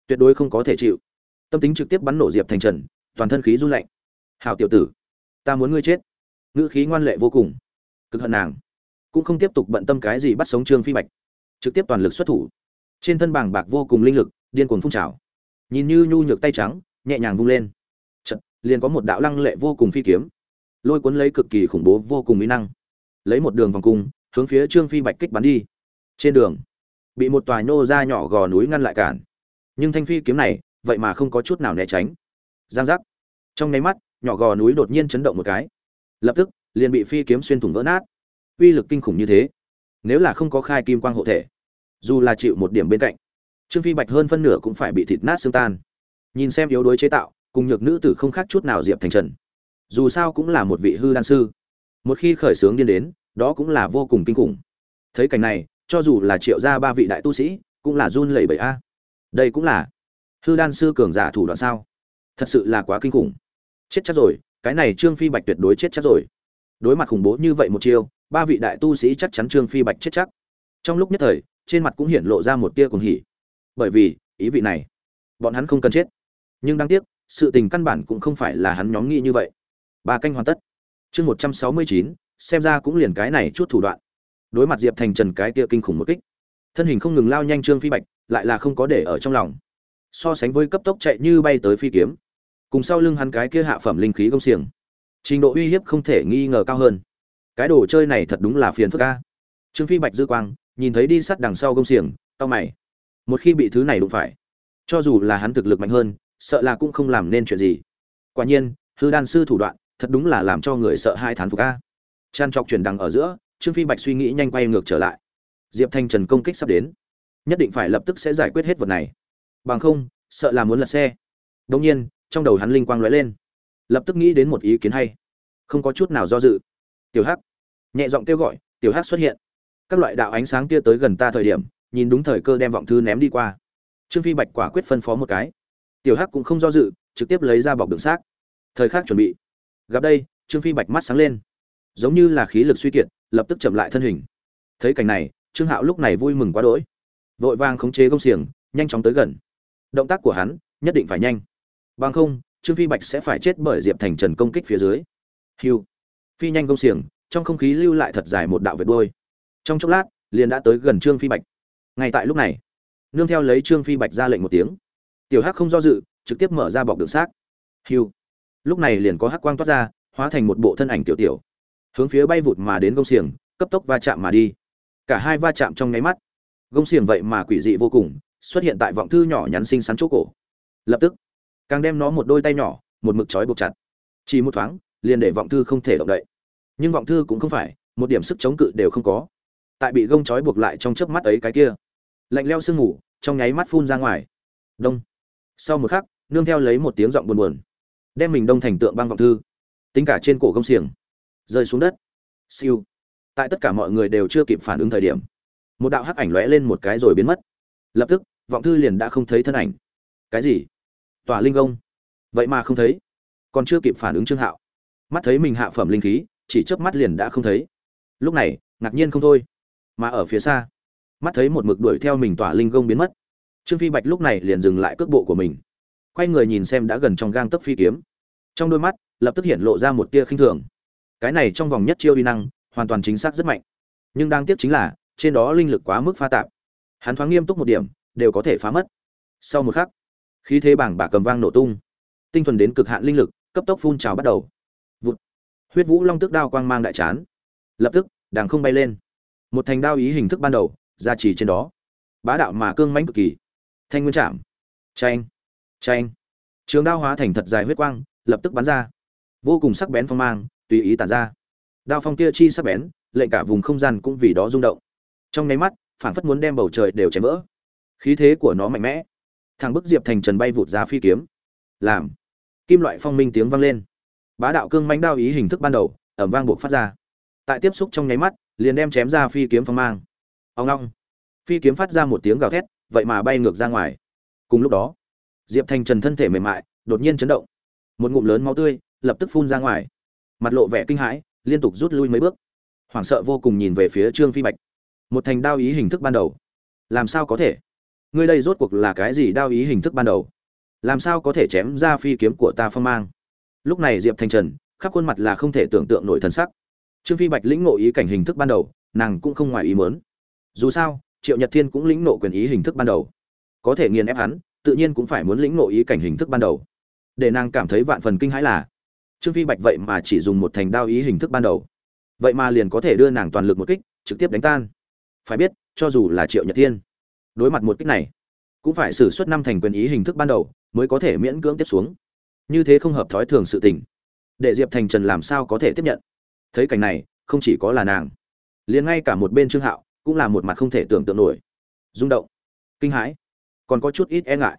tuyệt đối không có thể chịu. Tâm tính trực tiếp bắn nổ diệp thành trần, toàn thân khí run lạnh. Hào tiểu tử, ta muốn ngươi chết ngữ khí ngoan lệ vô cùng. Cực hận nàng. Cũng không tiếp tục bận tâm cái gì bắt sống trương phi bạch. Trực tiếp toàn lực xuất thủ. Trên thân bảng bạc vô cùng linh lực điên cuồng phun trào. Nhìn như nhu nhược tay trắng nhẹ nhàng vung lên. Chật, liền có một đạo lăng lệ vô cùng phi kiếm. Lôi cuốn lấy cực kỳ khủng bố vô cùng mỹ năng. Lấy một đường vòng cung hướng phía trương phi bạch kích bắn đi. Trên đường bị một tòa nhô ra nhỏ gò núi ngăn lại cản. Nhưng thanh phi kiếm này vậy mà không có chút nào né tránh. Giang giác. Trong nháy mắt nhỏ gò núi đột nhiên chấn động một cái lập tức, liền bị phi kiếm xuyên thủng vỡ nát. Uy lực kinh khủng như thế, nếu là không có khai kim quang hộ thể, dù là chịu một điểm bên cạnh, trương phi bạch hơn phân nửa cũng phải bị thịt nát xương tan. Nhìn xem yếu đuối chế tạo, cùng nhược nữ tử không khác chút nào diệp thành trần. Dù sao cũng là một vị hư đan sư. Một khi khởi sướng điên đến, đó cũng là vô cùng kinh khủng. Thấy cảnh này, cho dù là triệu gia ba vị đại tu sĩ, cũng là run lẩy bẩy a. Đây cũng là hư đan sư cường giả thủ đoạn sao? Thật sự là quá kinh khủng. Chết chắc rồi cái này trương phi bạch tuyệt đối chết chắc rồi. Đối mặt khủng bố như vậy một chiêu, ba vị đại tu sĩ chắc chắn trương phi bạch chết chắc. Trong lúc nhất thời, trên mặt cũng hiện lộ ra một tia cuồng hỉ. Bởi vì, ý vị này, bọn hắn không cần chết. Nhưng đáng tiếc, sự tình căn bản cũng không phải là hắn nhóm nghĩ như vậy. Ba canh hoàn tất. Chương một trăm sáu mươi chín, xem ra cũng liền cái này chút thủ đoạn. Đối mặt diệp thành trần cái tia kinh khủng một kích, thân hình không ngừng lao nhanh trương phi bạch, lại là không có để ở trong lòng. So sánh với cấp tốc chạy như bay tới phi kiếm cùng sau lưng hắn cái kia hạ phẩm linh khí công xiềng. Trình độ uy hiếp không thể nghi ngờ cao hơn. Cái đồ chơi này thật đúng là phiền phức ca trương phi bạch dư quang, nhìn thấy đi sát đằng sau công xiềng tao mày. Một khi bị thứ này đụng phải, cho dù là hắn thực lực mạnh hơn, sợ là cũng không làm nên chuyện gì. Quả nhiên, hư đan sư thủ đoạn thật đúng là làm cho người sợ hai thán phục ca tràn trọc chuyển đằng ở giữa, trương phi bạch suy nghĩ nhanh quay ngược trở lại. Diệp thanh trần công kích sắp đến. Nhất định phải lập tức sẽ giải quyết hết vật này. Bằng không, sợ là muốn lật xe. Đông nhiên trong đầu hắn linh quang lóe lên. Lập tức nghĩ đến một ý kiến hay. Không có chút nào do dự. Tiểu hắc. Nhẹ giọng kêu gọi, tiểu hắc xuất hiện. Các loại đạo ánh sáng kia tới gần ta thời điểm, nhìn đúng thời cơ đem vọng thư ném đi qua. Trương phi bạch quả quyết phân phó một cái. Tiểu hắc cũng không do dự, trực tiếp lấy ra bọc đựng xác. Thời khắc chuẩn bị. Gặp đây, trương phi bạch mắt sáng lên. Giống như là khí lực suy kiệt, lập tức chậm lại thân hình. Thấy cảnh này, trương hạo lúc này vui mừng quá đỗi. Vội vàng khống chế công xiềng, nhanh chóng tới gần. Động tác của hắn, nhất định phải nhanh bằng không, trương phi bạch sẽ phải chết bởi diệp thành trần công kích phía dưới. Hiu. Phi nhanh công xiềng, trong không khí lưu lại thật dài một đạo vệt đôi trong chốc lát, liền đã tới gần trương phi bạch. Ngay tại lúc này, nương theo lấy trương phi bạch ra lệnh một tiếng. Tiểu hắc không do dự, trực tiếp mở ra bọc đựng xác. Hiu. Lúc này liền có hắc quang toát ra, hóa thành một bộ thân ảnh tiểu tiểu. Hướng phía bay vụt mà đến gông xiềng, cấp tốc va chạm mà đi. Cả hai va chạm trong nháy mắt. Gông xiềng vậy mà quỷ dị vô cùng, xuất hiện tại vọng thư nhỏ nhắn xinh xắn chỗ cổ. Lập tức càng đem nó một đôi tay nhỏ, một mực trói buộc chặt. Chỉ một thoáng, liền để vọng thư không thể động đậy. Nhưng vọng thư cũng không phải, một điểm sức chống cự đều không có. Tại bị gông trói buộc lại trong chớp mắt ấy cái kia, lạnh leo sương ngủ trong nháy mắt phun ra ngoài. Đông. Sau một khắc, nương theo lấy một tiếng giọng buồn buồn, đem mình đông thành tượng băng vọng thư. Tính cả trên cổ gông xiềng, rơi xuống đất. Siêu. Tại tất cả mọi người đều chưa kịp phản ứng thời điểm, một đạo hắc ảnh lóe lên một cái rồi biến mất. Lập tức, vọng thư liền đã không thấy thân ảnh. Cái gì? Tòa linh công vậy mà không thấy. Còn chưa kịp phản ứng trương hạo. Mắt thấy mình hạ phẩm linh khí, chỉ chớp mắt liền đã không thấy. Lúc này, ngạc nhiên không thôi. Mà ở phía xa, mắt thấy một mực đuổi theo mình tỏa linh công biến mất. Trương phi bạch lúc này liền dừng lại cước bộ của mình. Quay người nhìn xem đã gần trong gang tấc phi kiếm. Trong đôi mắt, lập tức hiện lộ ra một tia khinh thường. Cái này trong vòng nhất chiêu uy năng, hoàn toàn chính xác rất mạnh. Nhưng đang tiếc chính là, trên đó linh lực quá mức pha tạp. Hắn thoáng nghiêm túc một điểm, đều có thể phá mất. Sau một khắc khí thế bảng bạc cầm vang nổ tung. Tinh thuần đến cực hạn linh lực, cấp tốc phun trào bắt đầu. Vụt. Huyết vũ long tức đao quang mang đại chán. Lập tức đàng không bay lên. Một thành đao ý hình thức ban đầu ra chỉ trên đó. Bá đạo mà cương mãnh cực kỳ. Thanh nguyên chạm. Tranh tranh trường đao hóa thành thật dài huyết quang, lập tức bắn ra. Vô cùng sắc bén phong mang, tùy ý tản ra. Đao phong kia chi sắc bén, lệnh cả vùng không gian cũng vì đó rung động. Trong nháy mắt, phảng phất muốn đem bầu trời đều chém vỡ. Khí thế của nó mạnh mẽ thằng bức diệp thành trần bay vụt ra phi kiếm. Làm. Kim loại phong minh tiếng vang lên. Bá đạo cương mãnh đao ý hình thức ban đầu, ẩm vang buộc phát ra. Tại tiếp xúc trong nháy mắt, liền đem chém ra phi kiếm phong mang. Ông long phi kiếm phát ra một tiếng gào thét, vậy mà bay ngược ra ngoài. Cùng lúc đó, diệp thành trần thân thể mềm mại, đột nhiên chấn động. Một ngụm lớn máu tươi, lập tức phun ra ngoài. Mặt lộ vẻ kinh hãi, liên tục rút lui mấy bước. Hoảng sợ vô cùng nhìn về phía trương phi bạch. Một thành đao ý hình thức ban đầu. Làm sao có thể? Ngươi đây rốt cuộc là cái gì đao ý hình thức ban đầu? Làm sao có thể chém ra phi kiếm của ta phong mang? Lúc này diệp Thanh trần, khắp khuôn mặt là không thể tưởng tượng nổi thần sắc. Trương phi bạch lĩnh ngộ ý cảnh hình thức ban đầu, nàng cũng không ngoài ý mớn dù sao, triệu nhật thiên cũng lĩnh ngộ quyền ý hình thức ban đầu. Có thể nghiền ép hắn, tự nhiên cũng phải muốn lĩnh ngộ ý cảnh hình thức ban đầu. Để nàng cảm thấy vạn phần kinh hãi là, trương phi bạch vậy mà chỉ dùng một thành đao ý hình thức ban đầu. Vậy mà liền có thể đưa nàng toàn lực một kích, trực tiếp đánh tan. Phải biết, cho dù là triệu nhật thiên đối mặt một kích này, cũng phải xử suất năm thành quyền ý hình thức ban đầu mới có thể miễn cưỡng tiếp xuống. Như thế không hợp thói thường sự tình. Để diệp thành trần làm sao có thể tiếp nhận? Thấy cảnh này, không chỉ có là nàng, liền ngay cả một bên trương hạo cũng là một mặt không thể tưởng tượng nổi. Rung động, kinh hãi, còn có chút ít e ngại.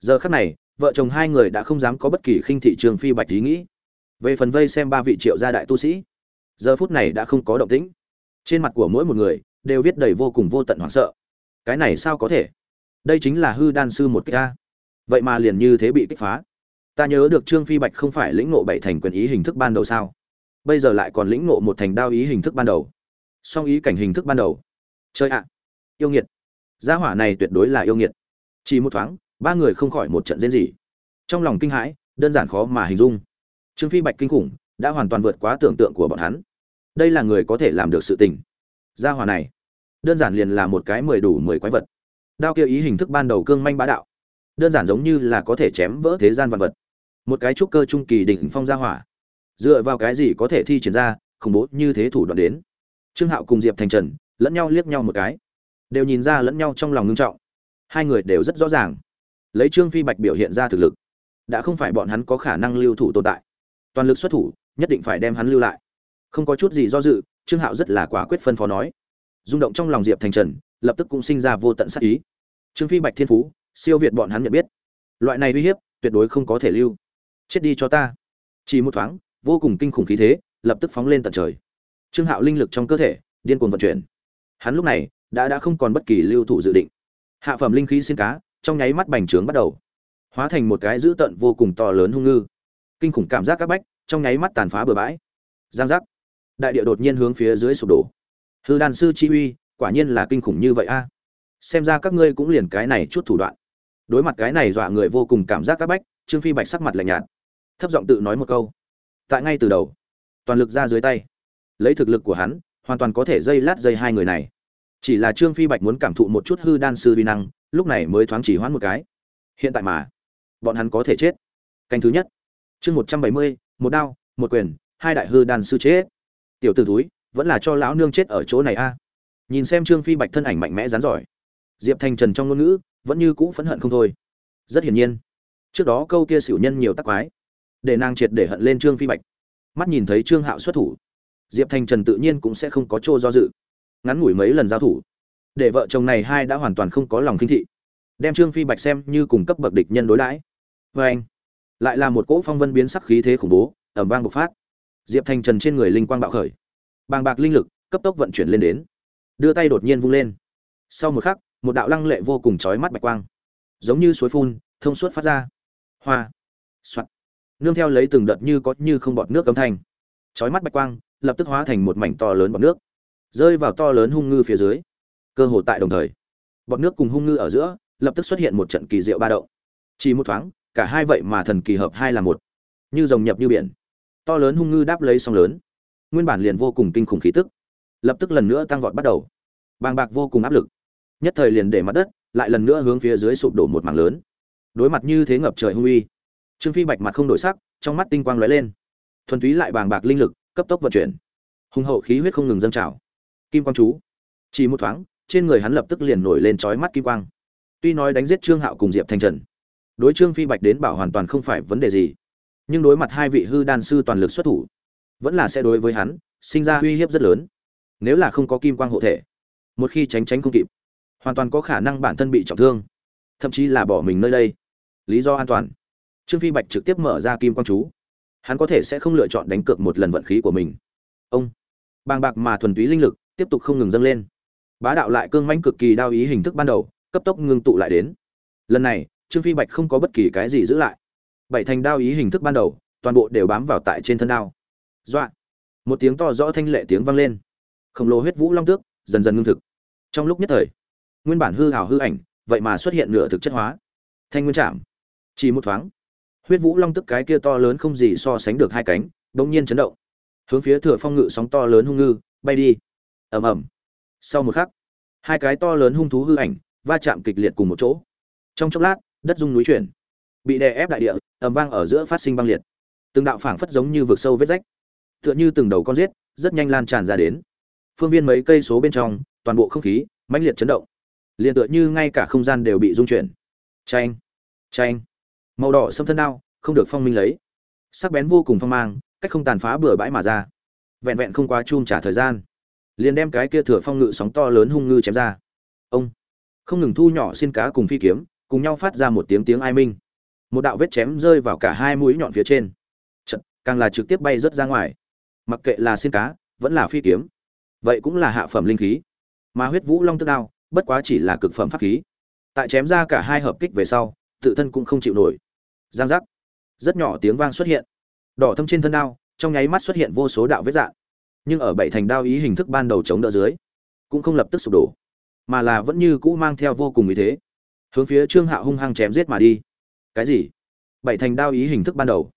Giờ khắc này, vợ chồng hai người đã không dám có bất kỳ khinh thị trường phi bạch ý nghĩ. Về phần vây xem ba vị triệu gia đại tu sĩ, giờ phút này đã không có động tĩnh. Trên mặt của mỗi một người đều viết đầy vô cùng vô tận hoảng sợ cái này sao có thể? Đây chính là hư đan sư một kích ta vậy mà liền như thế bị kích phá. Ta nhớ được trương phi bạch không phải lĩnh ngộ bảy thành quyền ý hình thức ban đầu sao? Bây giờ lại còn lĩnh ngộ một thành đao ý hình thức ban đầu. Song ý cảnh hình thức ban đầu. Chơi ạ. Yêu nghiệt. Gia hỏa này tuyệt đối là yêu nghiệt. Chỉ một thoáng, ba người không khỏi một trận diễn gì trong lòng kinh hãi, đơn giản khó mà hình dung. Trương phi bạch kinh khủng, đã hoàn toàn vượt quá tưởng tượng của bọn hắn. Đây là người có thể làm được sự tình. Gia hỏa này đơn giản liền là một cái mười đủ mười quái vật. Đao kia ý hình thức ban đầu cương manh bá đạo. Đơn giản giống như là có thể chém vỡ thế gian vật vật. Một cái trúc cơ trung kỳ đỉnh phong gia hỏa. Dựa vào cái gì có thể thi triển ra, khủng bố như thế thủ đoạn đến. Trương hạo cùng diệp thành trần lẫn nhau liếc nhau một cái. Đều nhìn ra lẫn nhau trong lòng ngưng trọng. Hai người đều rất rõ ràng. Lấy trương phi bạch biểu hiện ra thực lực, đã không phải bọn hắn có khả năng lưu thủ tồn tại. Toàn lực xuất thủ, nhất định phải đem hắn lưu lại. Không có chút gì do dự, trương hạo rất là quả quyết phân phó nói rung động trong lòng diệp thành trần, lập tức cũng sinh ra vô tận sắc ý. Trương phi bạch thiên phú, siêu việt bọn hắn nhận biết. Loại này uy hiếp, tuyệt đối không có thể lưu. Chết đi cho ta. Chỉ một thoáng, vô cùng kinh khủng khí thế, lập tức phóng lên tận trời. Trương hạo linh lực trong cơ thể, điên cuồng vận chuyển. Hắn lúc này, đã đã không còn bất kỳ lưu thủ dự định. Hạ phẩm linh khí xin cá, trong nháy mắt bành trướng bắt đầu. Hóa thành một cái dữ tận vô cùng to lớn hung ngư. Kinh khủng cảm giác các bách, trong nháy mắt tàn phá bừa bãi. Giang giác. Đại địa đột nhiên hướng phía dưới sụp đổ hư đan sư chi uy, quả nhiên là kinh khủng như vậy a. Xem ra các ngươi cũng liền cái này chút thủ đoạn. Đối mặt cái này dọa người vô cùng cảm giác các bách, trương phi bạch sắc mặt lạnh nhạt, thấp giọng tự nói một câu. Tại ngay từ đầu, toàn lực ra dưới tay. Lấy thực lực của hắn, hoàn toàn có thể dây lát dây hai người này. Chỉ là trương phi bạch muốn cảm thụ một chút hư đan sư vi năng, lúc này mới thoáng chỉ hoãn một cái. Hiện tại mà, bọn hắn có thể chết. Canh thứ nhất. Chương một trăm bảy mươi, một đao, một quyền, hai đại hư đan sư chết. Tiểu t ử túi vẫn là cho lão nương chết ở chỗ này a. Nhìn xem trương phi bạch thân ảnh mạnh mẽ rán giỏi. Diệp thành trần trong ngôn ngữ vẫn như cũ phẫn hận không thôi. Rất hiển nhiên, trước đó câu kia xỉu nhân nhiều tắc quái, để nàng triệt để hận lên trương phi bạch. Mắt nhìn thấy trương hạo xuất thủ, diệp thành trần tự nhiên cũng sẽ không có chỗ do dự. Ngắn ngủi mấy lần giao thủ, để vợ chồng này hai đã hoàn toàn không có lòng khinh thị, đem trương phi bạch xem như cùng cấp bậc địch nhân đối đãi. Vê anh, lại là một cỗ phong vân biến sắc khí thế khủng bố ẩm vang bộc phát. Diệp thành trần trên người linh quang bạo khởi bàng bạc linh lực, cấp tốc vận chuyển lên đến. Đưa tay đột nhiên vung lên. Sau một khắc, một đạo lăng lệ vô cùng chói mắt bạch quang, giống như suối phun, thông suốt phát ra. Hoa. Soạt. Nương theo lấy từng đợt như có như không bọt nước cấm thanh. Chói mắt bạch quang, lập tức hóa thành một mảnh to lớn bọt nước, rơi vào to lớn hung ngư phía dưới. Cơ hồ tại đồng thời, bọt nước cùng hung ngư ở giữa, lập tức xuất hiện một trận kỳ diệu ba động. Chỉ một thoáng, cả hai vậy mà thần kỳ hợp hai là một. Như rồng nhập như biển, to lớn hung ngư đáp lấy sóng lớn nguyên bản liền vô cùng kinh khủng khí tức, lập tức lần nữa tăng vọt bắt đầu. Bàng bạc vô cùng áp lực. Nhất thời liền để mặt đất lại lần nữa hướng phía dưới sụp đổ một mảng lớn. Đối mặt như thế ngập trời hung uy, trương phi bạch mặt không đổi sắc, trong mắt tinh quang lóe lên. Thuần túy lại bàng bạc linh lực, cấp tốc vận chuyển. Hùng hậu khí huyết không ngừng dâng trào. Kim quang chú. Chỉ một thoáng, trên người hắn lập tức liền nổi lên chói mắt kim quang. Tuy nói đánh giết trương hạo cùng diệp thanh trần, đối trương phi bạch đến bảo hoàn toàn không phải vấn đề gì. Nhưng đối mặt hai vị hư đan sư toàn lực xuất thủ vẫn là sẽ đối với hắn sinh ra uy hiếp rất lớn, nếu là không có kim quang hộ thể, một khi tránh tránh không kịp, hoàn toàn có khả năng bản thân bị trọng thương, thậm chí là bỏ mình nơi đây. Lý do an toàn. Trương phi bạch trực tiếp mở ra kim quang chú. Hắn có thể sẽ không lựa chọn đánh cược một lần vận khí của mình. Ông. Bàng bạc mà thuần túy linh lực tiếp tục không ngừng dâng lên. Bá đạo lại cương mãnh cực kỳ đao ý hình thức ban đầu, cấp tốc ngưng tụ lại đến. Lần này, trương phi bạch không có bất kỳ cái gì giữ lại. Bảy thành đao ý hình thức ban đầu, toàn bộ đều bám vào tại trên thân đao dọa. Một tiếng to rõ thanh lệ tiếng vang lên. Khổng lồ huyết vũ long tước dần dần ngưng thực. Trong lúc nhất thời, nguyên bản hư hào hư ảnh vậy mà xuất hiện nửa thực chất hóa. Thanh nguyên chạm. Chỉ một thoáng, huyết vũ long tức cái kia to lớn không gì so sánh được hai cánh, bỗng nhiên chấn động. Hướng phía thừa phong ngự sóng to lớn hung ngư, bay đi. Ầm ầm. Sau một khắc, hai cái to lớn hung thú hư ảnh va chạm kịch liệt cùng một chỗ. Trong chốc lát, đất rung núi chuyển. Bị đè ép đại địa, ầm vang ở giữa phát sinh băng liệt. Từng đạo phảng phất giống như vực sâu vết rách tựa như từng đầu con rết rất nhanh lan tràn ra đến. Phương viên mấy cây số bên trong toàn bộ không khí mãnh liệt chấn động. Liền tựa như ngay cả không gian đều bị rung chuyển. Tranh tranh màu đỏ xâm thân đao không được phong minh lấy. Sắc bén vô cùng phong mang cách không tàn phá bừa bãi mà ra. Vẹn vẹn không quá chum trả thời gian liền đem cái kia thừa phong ngự sóng to lớn hung ngư chém ra. Ông không ngừng thu nhỏ xin cá cùng phi kiếm cùng nhau phát ra một tiếng tiếng ai minh. Một đạo vết chém rơi vào cả hai mũi nhọn phía trên. Chật, càng là trực tiếp bay rớt ra ngoài mặc kệ là xin cá, vẫn là phi kiếm. Vậy cũng là hạ phẩm linh khí. Mà huyết vũ long tức đao, bất quá chỉ là cực phẩm pháp khí. Tại chém ra cả hai hợp kích về sau, tự thân cũng không chịu nổi. Giang giác. Rất nhỏ tiếng vang xuất hiện. Đỏ thâm trên thân đao, trong nháy mắt xuất hiện vô số đạo vết dạng. Nhưng ở bảy thành đao ý hình thức ban đầu chống đỡ dưới, cũng không lập tức sụp đổ, mà là vẫn như cũ mang theo vô cùng ý thế. Hướng phía trương hạ hung hăng chém giết mà đi. Cái gì? Bảy thành đao ý hình thức ban đầu.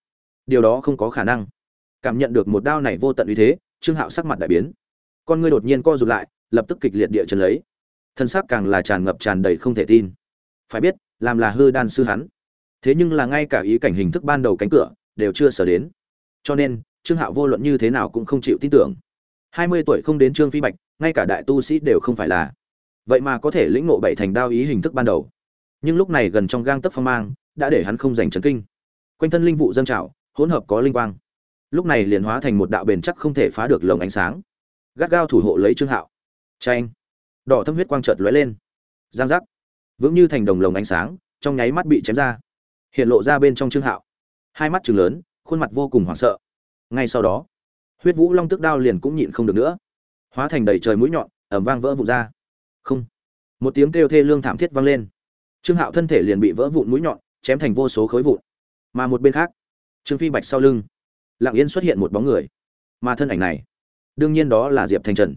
Điều đó không có khả năng cảm nhận được một đao này vô tận uy thế, trương hạo sắc mặt đại biến. Con ngươi đột nhiên co rụt lại, lập tức kịch liệt địa chân lấy. Thân xác càng là tràn ngập tràn đầy không thể tin. Phải biết, làm là hư đan sư hắn. Thế nhưng là ngay cả ý cảnh hình thức ban đầu cánh cửa, đều chưa sở đến. Cho nên, trương hạo vô luận như thế nào cũng không chịu tin tưởng. Hai mươi tuổi không đến trương phi bạch, ngay cả đại tu sĩ đều không phải là. Vậy mà có thể lĩnh ngộ bảy thành đao ý hình thức ban đầu. Nhưng lúc này gần trong gang tấc phong mang, đã để hắn không giành trấn kinh. Quanh thân linh vụ dâng trào, hỗn hợp có linh quang lúc này liền hóa thành một đạo bền chắc không thể phá được lồng ánh sáng. Gắt gao thủ hộ lấy trương hạo. Tranh đỏ thâm huyết quang trợt lóe lên. Giang giác. Vững như thành đồng lồng ánh sáng, trong nháy mắt bị chém ra. Hiện lộ ra bên trong trương hạo. Hai mắt trừng lớn, khuôn mặt vô cùng hoảng sợ. Ngay sau đó, huyết vũ long tức đao liền cũng nhịn không được nữa. Hóa thành đầy trời mũi nhọn ẩm vang vỡ vụn ra. Không. Một tiếng kêu thê lương thảm thiết vang lên. Trương hạo thân thể liền bị vỡ vụn mũi nhọn, chém thành vô số khối vụn. Mà một bên khác, trương phi bạch sau lưng lặng yên xuất hiện một bóng người. Mà thân ảnh này, đương nhiên đó là diệp thanh trần.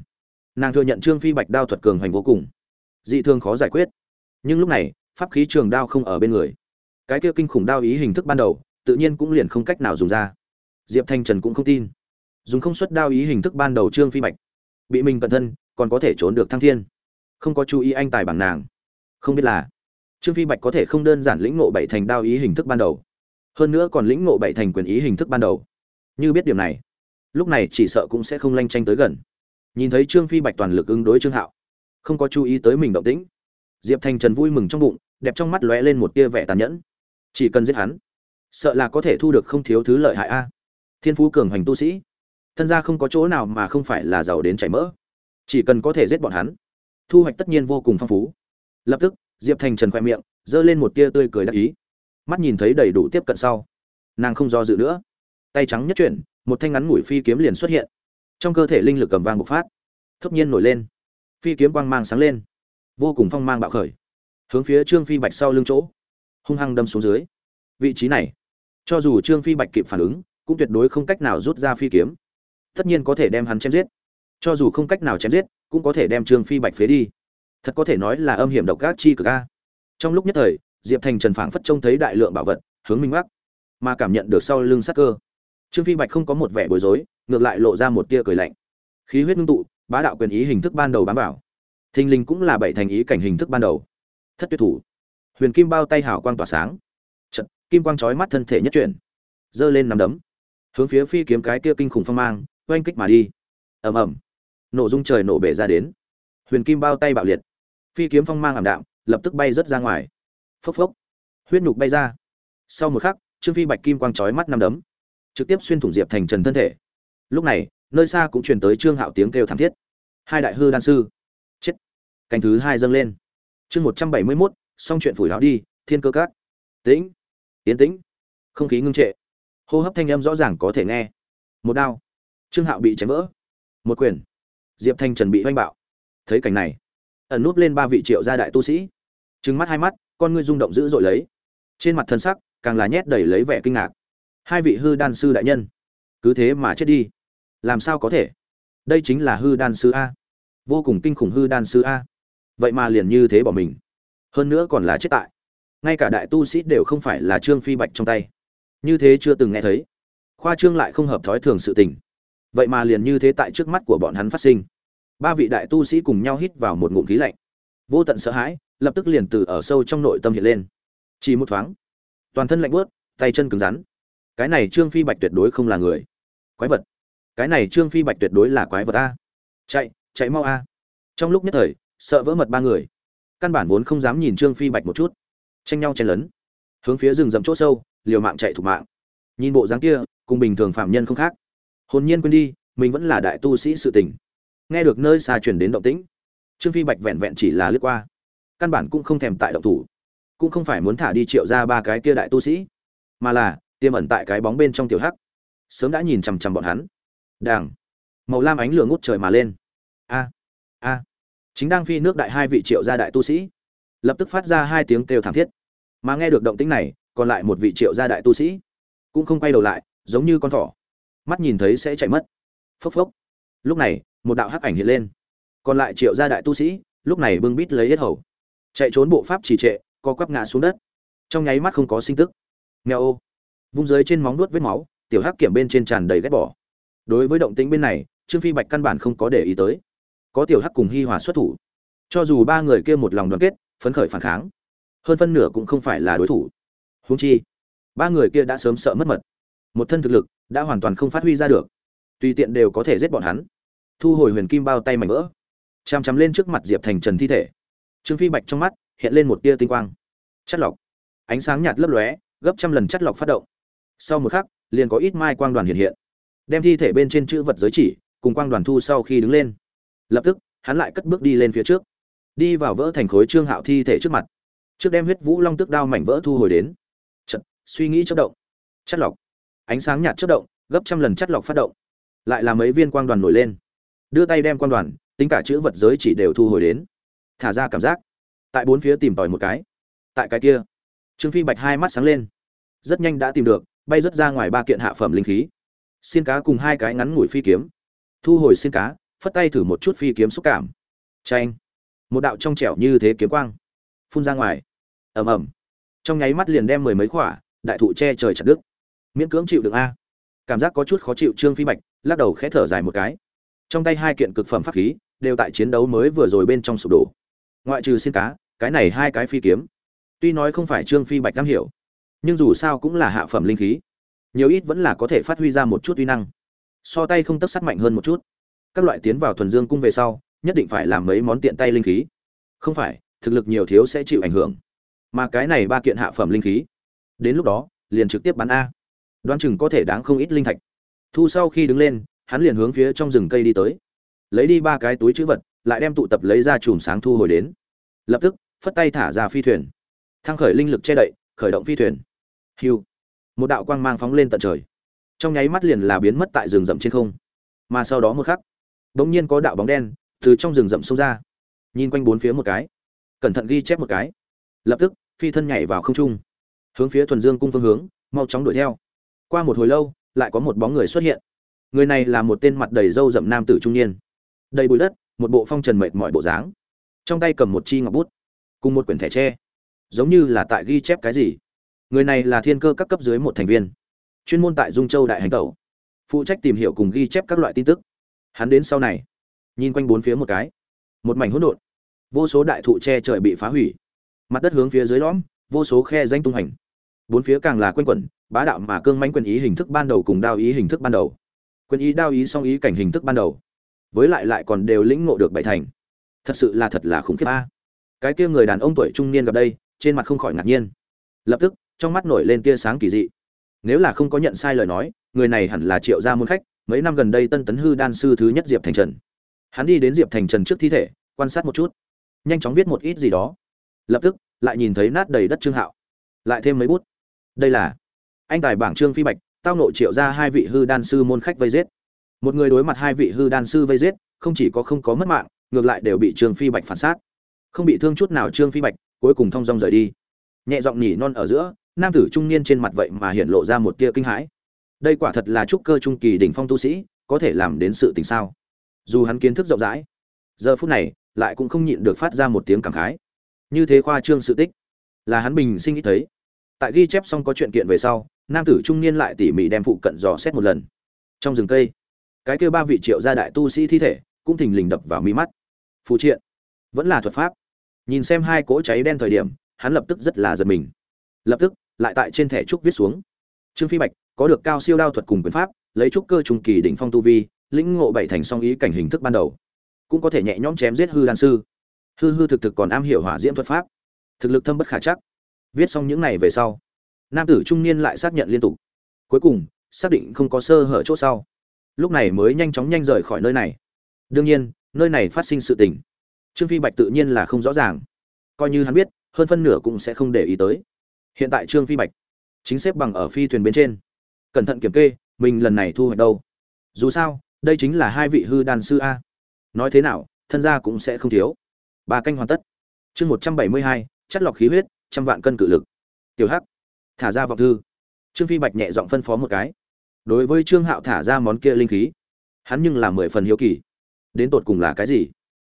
Nàng thừa nhận trương phi bạch đao thuật cường hoành vô cùng. Dị thương khó giải quyết. Nhưng lúc này, pháp khí trường đao không ở bên người. Cái kia kinh khủng đao ý hình thức ban đầu, tự nhiên cũng liền không cách nào dùng ra. Diệp thanh trần cũng không tin. Dùng không xuất đao ý hình thức ban đầu trương phi bạch, bị mình cẩn thân, còn có thể trốn được thăng thiên. Không có chú ý anh tài bằng nàng. Không biết là, trương phi bạch có thể không đơn giản lĩnh ngộ bảy thành đao ý hình thức ban đầu. Hơn nữa còn lĩnh ngộ bảy thành quyền ý hình thức ban đầu như biết điểm này, lúc này chỉ sợ cũng sẽ không lanh tranh tới gần. Nhìn thấy trương phi bạch toàn lực ứng đối trương hạo, không có chú ý tới mình động tĩnh, diệp thành trần vui mừng trong bụng, đẹp trong mắt lóe lên một tia vẻ tàn nhẫn. Chỉ cần giết hắn, sợ là có thể thu được không thiếu thứ lợi hại a. Thiên phú cường hoành tu sĩ, thân gia không có chỗ nào mà không phải là giàu đến chảy mỡ. Chỉ cần có thể giết bọn hắn, thu hoạch tất nhiên vô cùng phong phú. Lập tức, diệp thành trần khoe miệng, giơ lên một tia tươi cười đắc ý. Mắt nhìn thấy đầy đủ tiếp cận sau, nàng không do dự nữa tay trắng nhất chuyển, một thanh ngắn mũi phi kiếm liền xuất hiện. Trong cơ thể linh lực cầm vang bộc phát thốt nhiên nổi lên. Phi kiếm quang mang sáng lên, vô cùng phong mang bạo khởi. Hướng phía trương phi bạch sau lưng chỗ, hung hăng đâm xuống dưới. Vị trí này, cho dù trương phi bạch kịp phản ứng, cũng tuyệt đối không cách nào rút ra phi kiếm. Tất nhiên có thể đem hắn chém giết. Cho dù không cách nào chém giết, cũng có thể đem trương phi bạch phế đi. Thật có thể nói là âm hiểm độc gác chi cực a. Trong lúc nhất thời, diệp thành trần phảng phất trông thấy đại lượng bảo vật, hướng minh bắc mà cảm nhận được sau lưng sắc cơ trương phi bạch không có một vẻ bối rối, ngược lại lộ ra một tia cười lạnh. Khí huyết ngưng tụ, bá đạo quyền ý hình thức ban đầu bám vào. Thình linh cũng là bảy thành ý cảnh hình thức ban đầu. Thất tuyệt thủ. Huyền kim bao tay hào quang tỏa sáng. Trận kim quang chói mắt thân thể nhất chuyển. Giơ lên nắm đấm. Hướng phía phi kiếm cái kia kinh khủng phong mang, oanh kích mà đi. Ầm ầm. Nổ dung trời nổ bể ra đến. Huyền kim bao tay bạo liệt. Phi kiếm phong mang ảm đạm, lập tức bay rớt ra ngoài. Phốc phốc. Huyết nhục bay ra. Sau một khắc, trương phi bạch kim quang chói mắt năm đấm trực tiếp xuyên thủng diệp thành trần thân thể. Lúc này, nơi xa cũng truyền tới trương hạo tiếng kêu thảm thiết. Hai đại hư đan sư. Chết. Canh thứ hai dâng lên. Chương một trăm bảy mươi mốt, xong chuyện phủi lão đi, thiên cơ cát tĩnh. Tiến tĩnh. Không khí ngưng trệ. Hô hấp thanh âm rõ ràng có thể nghe. Một đao. Trương hạo bị chém vỡ. Một quyền. Diệp thanh trần bị oanh bạo. Thấy cảnh này, ẩn núp lên ba vị triệu gia đại tu sĩ. Trừng mắt hai mắt, con ngươi rung động dữ dội lấy. Trên mặt thân sắc, càng là nhét đầy lấy vẻ kinh ngạc hai vị hư đan sư đại nhân, cứ thế mà chết đi. Làm sao có thể? Đây chính là hư đan sư a. Vô cùng kinh khủng hư đan sư a. Vậy mà liền như thế bỏ mình. Hơn nữa còn là chết tại. Ngay cả đại tu sĩ đều không phải là trương phi bạch trong tay. Như thế chưa từng nghe thấy. Khoa trương lại không hợp thói thường sự tình. Vậy mà liền như thế tại trước mắt của bọn hắn phát sinh. Ba vị đại tu sĩ cùng nhau hít vào một ngụm khí lạnh. Vô tận sợ hãi, lập tức liền từ ở sâu trong nội tâm hiện lên. Chỉ một thoáng, toàn thân lạnh bớt tay chân cứng rắn cái này trương phi bạch tuyệt đối không là người. Quái vật. Cái này trương phi bạch tuyệt đối là quái vật a. Chạy chạy mau a. Trong lúc nhất thời, sợ vỡ mật ba người. Căn bản vốn không dám nhìn trương phi bạch một chút. Tranh nhau chen lấn. Hướng phía rừng rậm chỗ sâu, liều mạng chạy thục mạng. Nhìn bộ dáng kia, cùng bình thường phạm nhân không khác. Hồn nhiên quên đi, mình vẫn là đại tu sĩ sự tình. Nghe được nơi xa truyền đến động tĩnh, trương phi bạch vẹn vẹn chỉ là lướt qua. Căn bản cũng không thèm tại động thủ. Cũng không phải muốn thả đi triệu ra ba cái kia đại tu sĩ, mà là tiêm ẩn tại cái bóng bên trong tiểu hắc. Sớm đã nhìn chằm chằm bọn hắn. Đảng màu lam ánh lửa ngút trời mà lên. A. A. Chính đang phi nước đại hai vị triệu gia đại tu sĩ. Lập tức phát ra hai tiếng kêu thảm thiết. Mà nghe được động tĩnh này, còn lại một vị triệu gia đại tu sĩ cũng không quay đầu lại, giống như con thỏ. Mắt nhìn thấy sẽ chạy mất. Phốc phốc. Lúc này, một đạo hắc ảnh hiện lên. Còn lại triệu gia đại tu sĩ, lúc này bưng bít lấy hết hầu. Chạy trốn bộ pháp trì trệ, co quắp ngã xuống đất. Trong nháy mắt không có sinh tức. Nghèo ô vung dưới trên móng nuốt vết máu, tiểu hắc kiểm bên trên tràn đầy ghét bỏ. Đối với động tĩnh bên này, trương phi bạch căn bản không có để ý tới. Có tiểu hắc cùng hi hòa xuất thủ. Cho dù ba người kia một lòng đoàn kết, phấn khởi phản kháng, hơn phân nửa cũng không phải là đối thủ. Húng chi, ba người kia đã sớm sợ mất mật. Một thân thực lực đã hoàn toàn không phát huy ra được. Tùy tiện đều có thể giết bọn hắn. Thu hồi huyền kim bao tay mảnh vỡ. Chằm chằm lên trước mặt diệp thành trần thi thể. Trương phi bạch trong mắt hiện lên một tia tinh quang. Chất lọc. Ánh sáng nhạt lấp lóe, gấp trăm lần chất lọc phát động sau một khắc liền có ít mai quang đoàn hiện hiện. Đem thi thể bên trên chữ vật giới chỉ cùng quang đoàn thu sau khi đứng lên. Lập tức hắn lại cất bước đi lên phía trước. Đi vào vỡ thành khối trương hạo thi thể trước mặt. Trước đem huyết vũ long tức đao mảnh vỡ thu hồi đến. Chật, suy nghĩ chất động. Chất lọc. Ánh sáng nhạt chất động gấp trăm lần chất lọc phát động. Lại là mấy viên quang đoàn nổi lên. Đưa tay đem quang đoàn tính cả chữ vật giới chỉ đều thu hồi đến. Thả ra cảm giác. Tại bốn phía tìm tòi một cái. Tại cái kia trương phi bạch hai mắt sáng lên. Rất nhanh đã tìm được bay rớt ra ngoài ba kiện hạ phẩm linh khí. Xin cá cùng hai cái ngắn ngủi phi kiếm. Thu hồi xin cá, phất tay thử một chút phi kiếm xúc cảm. Tranh một đạo trong trẻo như thế kiếm quang, phun ra ngoài. Ầm ầm. Trong nháy mắt liền đem mười mấy khỏa đại thụ che trời chặt đứt. Miễn cưỡng chịu được a. Cảm giác có chút khó chịu trương phi bạch, lắc đầu khẽ thở dài một cái. Trong tay hai kiện cực phẩm pháp khí đều tại chiến đấu mới vừa rồi bên trong sụp đổ. Ngoại trừ xin cá, cái này hai cái phi kiếm. Tuy nói không phải trương phi bạch am hiểu nhưng dù sao cũng là hạ phẩm linh khí, nhiều ít vẫn là có thể phát huy ra một chút uy năng. So tay không tấp sắt mạnh hơn một chút. Các loại tiến vào thuần dương cung về sau, nhất định phải làm mấy món tiện tay linh khí. Không phải, thực lực nhiều thiếu sẽ chịu ảnh hưởng. Mà cái này ba kiện hạ phẩm linh khí, đến lúc đó, liền trực tiếp bắn a. Đoán chừng có thể đáng không ít linh thạch. Thu sau khi đứng lên, hắn liền hướng phía trong rừng cây đi tới. Lấy đi ba cái túi chữ vật, lại đem tụ tập lấy ra chùm sáng thu hồi đến. Lập tức, phất tay thả ra phi thuyền. Thăng khởi linh lực che đậy, khởi động phi thuyền. Hưu. một đạo quang mang phóng lên tận trời. Trong nháy mắt liền là biến mất tại rừng rậm trên không. Mà sau đó một khắc, bỗng nhiên có đạo bóng đen từ trong rừng rậm xông ra. Nhìn quanh bốn phía một cái. Cẩn thận ghi chép một cái. Lập tức, phi thân nhảy vào không trung. Hướng phía thuần dương cung phương hướng, mau chóng đuổi theo. Qua một hồi lâu, lại có một bóng người xuất hiện. Người này là một tên mặt đầy râu rậm nam tử trung niên. Đầy bụi đất, một bộ phong trần mệt mọi bộ dáng. Trong tay cầm một chi ngọc bút, cùng một quyển thẻ tre. Giống như là tại ghi chép cái gì người này là thiên cơ các cấp dưới một thành viên. Chuyên môn tại dung châu đại hành tẩu. Phụ trách tìm hiểu cùng ghi chép các loại tin tức. Hắn đến sau này, nhìn quanh bốn phía một cái. Một mảnh hỗn độn. Vô số đại thụ che trời bị phá hủy. Mặt đất hướng phía dưới lõm, vô số khe danh tung hành bốn phía càng là quanh quẩn, bá đạo mà cương mãnh quyền ý hình thức ban đầu cùng đao ý hình thức ban đầu. Quyền ý đao ý song ý cảnh hình thức ban đầu. Với lại lại còn đều lĩnh ngộ được bảy thành. Thật sự là thật là khủng khiếp a. Cái kia người đàn ông tuổi trung niên gặp đây, trên mặt không khỏi ngạc nhiên. Lập tức trong mắt nổi lên tia sáng kỳ dị. Nếu là không có nhận sai lời nói, người này hẳn là triệu gia môn khách, mấy năm gần đây tân tấn hư đan sư thứ nhất diệp thành trần. Hắn đi đến diệp thành trần trước thi thể, quan sát một chút. Nhanh chóng viết một ít gì đó. Lập tức, lại nhìn thấy nát đầy đất trương hạo. Lại thêm mấy bút. Đây là anh tài bảng trương phi bạch, tao nội triệu ra hai vị hư đan sư môn khách vây giết. Một người đối mặt hai vị hư đan sư vây giết, không chỉ có không có mất mạng, ngược lại đều bị trương phi bạch phản sát. Không bị thương chút nào trương phi bạch, cuối cùng thong dong rời đi. Nhẹ giọng nhỉ non ở giữa nam tử trung niên trên mặt vậy mà hiện lộ ra một tia kinh hãi. Đây quả thật là trúc cơ trung kỳ đỉnh phong tu sĩ, có thể làm đến sự tình sao? Dù hắn kiến thức rộng rãi, giờ phút này lại cũng không nhịn được phát ra một tiếng cảm khái. Như thế khoa trương sự tích, là hắn bình sinh nghĩ thấy. Tại ghi chép xong có chuyện kiện về sau, nam tử trung niên lại tỉ mỉ đem phụ cận dò xét một lần. Trong rừng cây, cái kêu ba vị triệu gia đại tu sĩ thi thể cũng thình lình đập vào mi mắt. Phụ triện, vẫn là thuật pháp. Nhìn xem hai cỗ cháy đen thời điểm, hắn lập tức rất là giật mình. Lập tức lại tại trên thẻ trúc viết xuống. Trương phi bạch, có được cao siêu đao thuật cùng quyền pháp, lấy trúc cơ trung kỳ đỉnh phong tu vi, lĩnh ngộ bảy thành song ý cảnh hình thức ban đầu. Cũng có thể nhẹ nhõm chém giết hư đan sư. Hư hư thực thực còn am hiểu hỏa diễm thuật pháp. Thực lực thâm bất khả chắc. Viết xong những này về sau, nam tử trung niên lại xác nhận liên tục. Cuối cùng, xác định không có sơ hở chỗ sau. Lúc này mới nhanh chóng nhanh rời khỏi nơi này. Đương nhiên, nơi này phát sinh sự tình. Trương phi bạch tự nhiên là không rõ ràng. Coi như hắn biết, hơn phân nửa cũng sẽ không để ý tới hiện tại trương phi bạch chính xếp bằng ở phi thuyền bên trên. Cẩn thận kiểm kê, mình lần này thu hoạch đâu? Dù sao, đây chính là hai vị hư đàn sư a. Nói thế nào, thân gia cũng sẽ không thiếu. Ba canh hoàn tất. Chương một trăm bảy mươi hai, chất lọc khí huyết, trăm vạn cân cự lực. Tiểu hắc, thả ra vọng thư. Trương phi bạch nhẹ giọng phân phó một cái. Đối với trương hạo thả ra món kia linh khí, hắn nhưng là mười phần hiếu kỳ. Đến tột cùng là cái gì?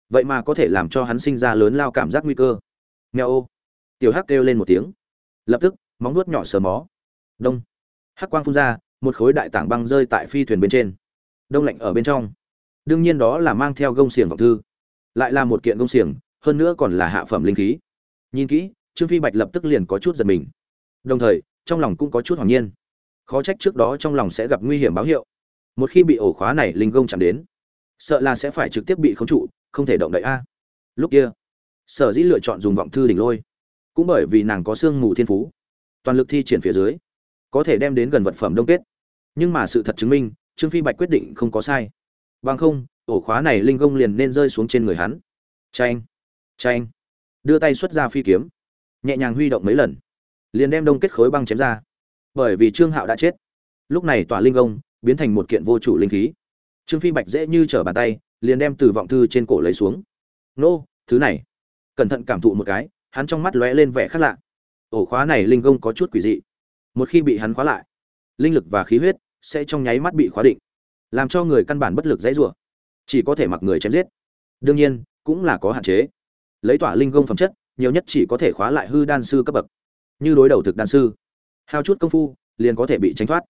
Vậy mà có thể làm cho hắn sinh ra lớn lao cảm giác nguy cơ. Nghèo ô. Tiểu hắc kêu lên một tiếng lập tức, móng nuốt nhỏ sờ mó. Đông. Hắc quang phun ra, một khối đại tảng băng rơi tại phi thuyền bên trên. Đông lạnh ở bên trong. Đương nhiên đó là mang theo gông xiềng vọng thư. Lại là một kiện gông xiềng, hơn nữa còn là hạ phẩm linh khí. Nhìn kỹ, trương phi bạch lập tức liền có chút giật mình. Đồng thời, trong lòng cũng có chút hoàng nhiên. Khó trách trước đó trong lòng sẽ gặp nguy hiểm báo hiệu. Một khi bị ổ khóa này linh gông chạm đến, sợ là sẽ phải trực tiếp bị khống trụ, không thể động đậy a. Lúc kia, sở dĩ lựa chọn dùng vọng thư đỉnh lôi cũng bởi vì nàng có sương mù thiên phú, toàn lực thi triển phía dưới, có thể đem đến gần vật phẩm đông kết. Nhưng mà sự thật chứng minh, trương phi bạch quyết định không có sai. Bằng không, ổ khóa này linh gông liền nên rơi xuống trên người hắn. Tranh tranh đưa tay xuất ra phi kiếm. Nhẹ nhàng huy động mấy lần. Liền đem đông kết khối băng chém ra. Bởi vì trương hạo đã chết. Lúc này tỏa linh gông biến thành một kiện vô chủ linh khí. Trương phi bạch dễ như trở bàn tay, liền đem từ vọng thư trên cổ lấy xuống. Nô, thứ này. Cẩn thận cảm thụ một cái hắn trong mắt lóe lên vẻ khác lạ. Ổ khóa này linh công có chút quỷ dị. Một khi bị hắn khóa lại, linh lực và khí huyết sẽ trong nháy mắt bị khóa định, làm cho người căn bản bất lực dãy rủa, chỉ có thể mặc người chém giết. Đương nhiên, cũng là có hạn chế. Lấy tỏa linh công phẩm chất, nhiều nhất chỉ có thể khóa lại hư đan sư cấp bậc. Như đối đầu thực đan sư, hao chút công phu liền có thể bị tránh thoát.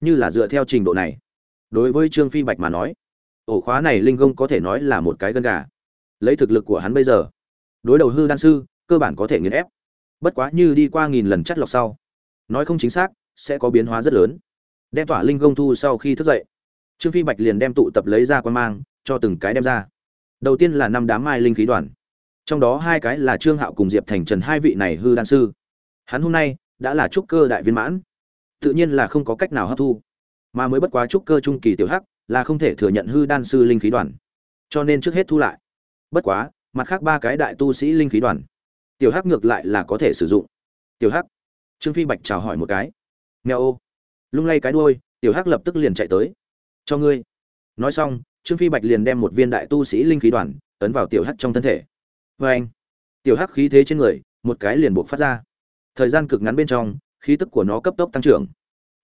Như là dựa theo trình độ này, đối với trương phi bạch mà nói, ổ khóa này linh công có thể nói là một cái gân gà. Lấy thực lực của hắn bây giờ, đối đầu hư đan sư cơ bản có thể nghiền ép. Bất quá như đi qua nghìn lần chắt lọc sau, nói không chính xác, sẽ có biến hóa rất lớn. Đem tỏa linh gông thu sau khi thức dậy, trương phi bạch liền đem tụ tập lấy ra quan mang, cho từng cái đem ra. Đầu tiên là năm đám mai linh khí đoàn. Trong đó hai cái là trương hạo cùng diệp thành trần, hai vị này hư đan sư. Hắn hôm nay đã là trúc cơ đại viên mãn, tự nhiên là không có cách nào hấp thu. Mà mới bất quá trúc cơ trung kỳ tiểu hắc, là không thể thừa nhận hư đan sư linh khí đoàn. Cho nên trước hết thu lại. Bất quá, mặt khác ba cái đại tu sĩ linh khí đoàn tiểu hắc ngược lại là có thể sử dụng. Tiểu hắc. Trương phi bạch chào hỏi một cái. Nghèo ô. Lung lay cái đuôi, tiểu hắc lập tức liền chạy tới. Cho ngươi. Nói xong, trương phi bạch liền đem một viên đại tu sĩ linh khí đoàn ấn vào tiểu hắc trong thân thể. Vê anh, tiểu hắc khí thế trên người, một cái liền buộc phát ra. Thời gian cực ngắn bên trong, khí tức của nó cấp tốc tăng trưởng.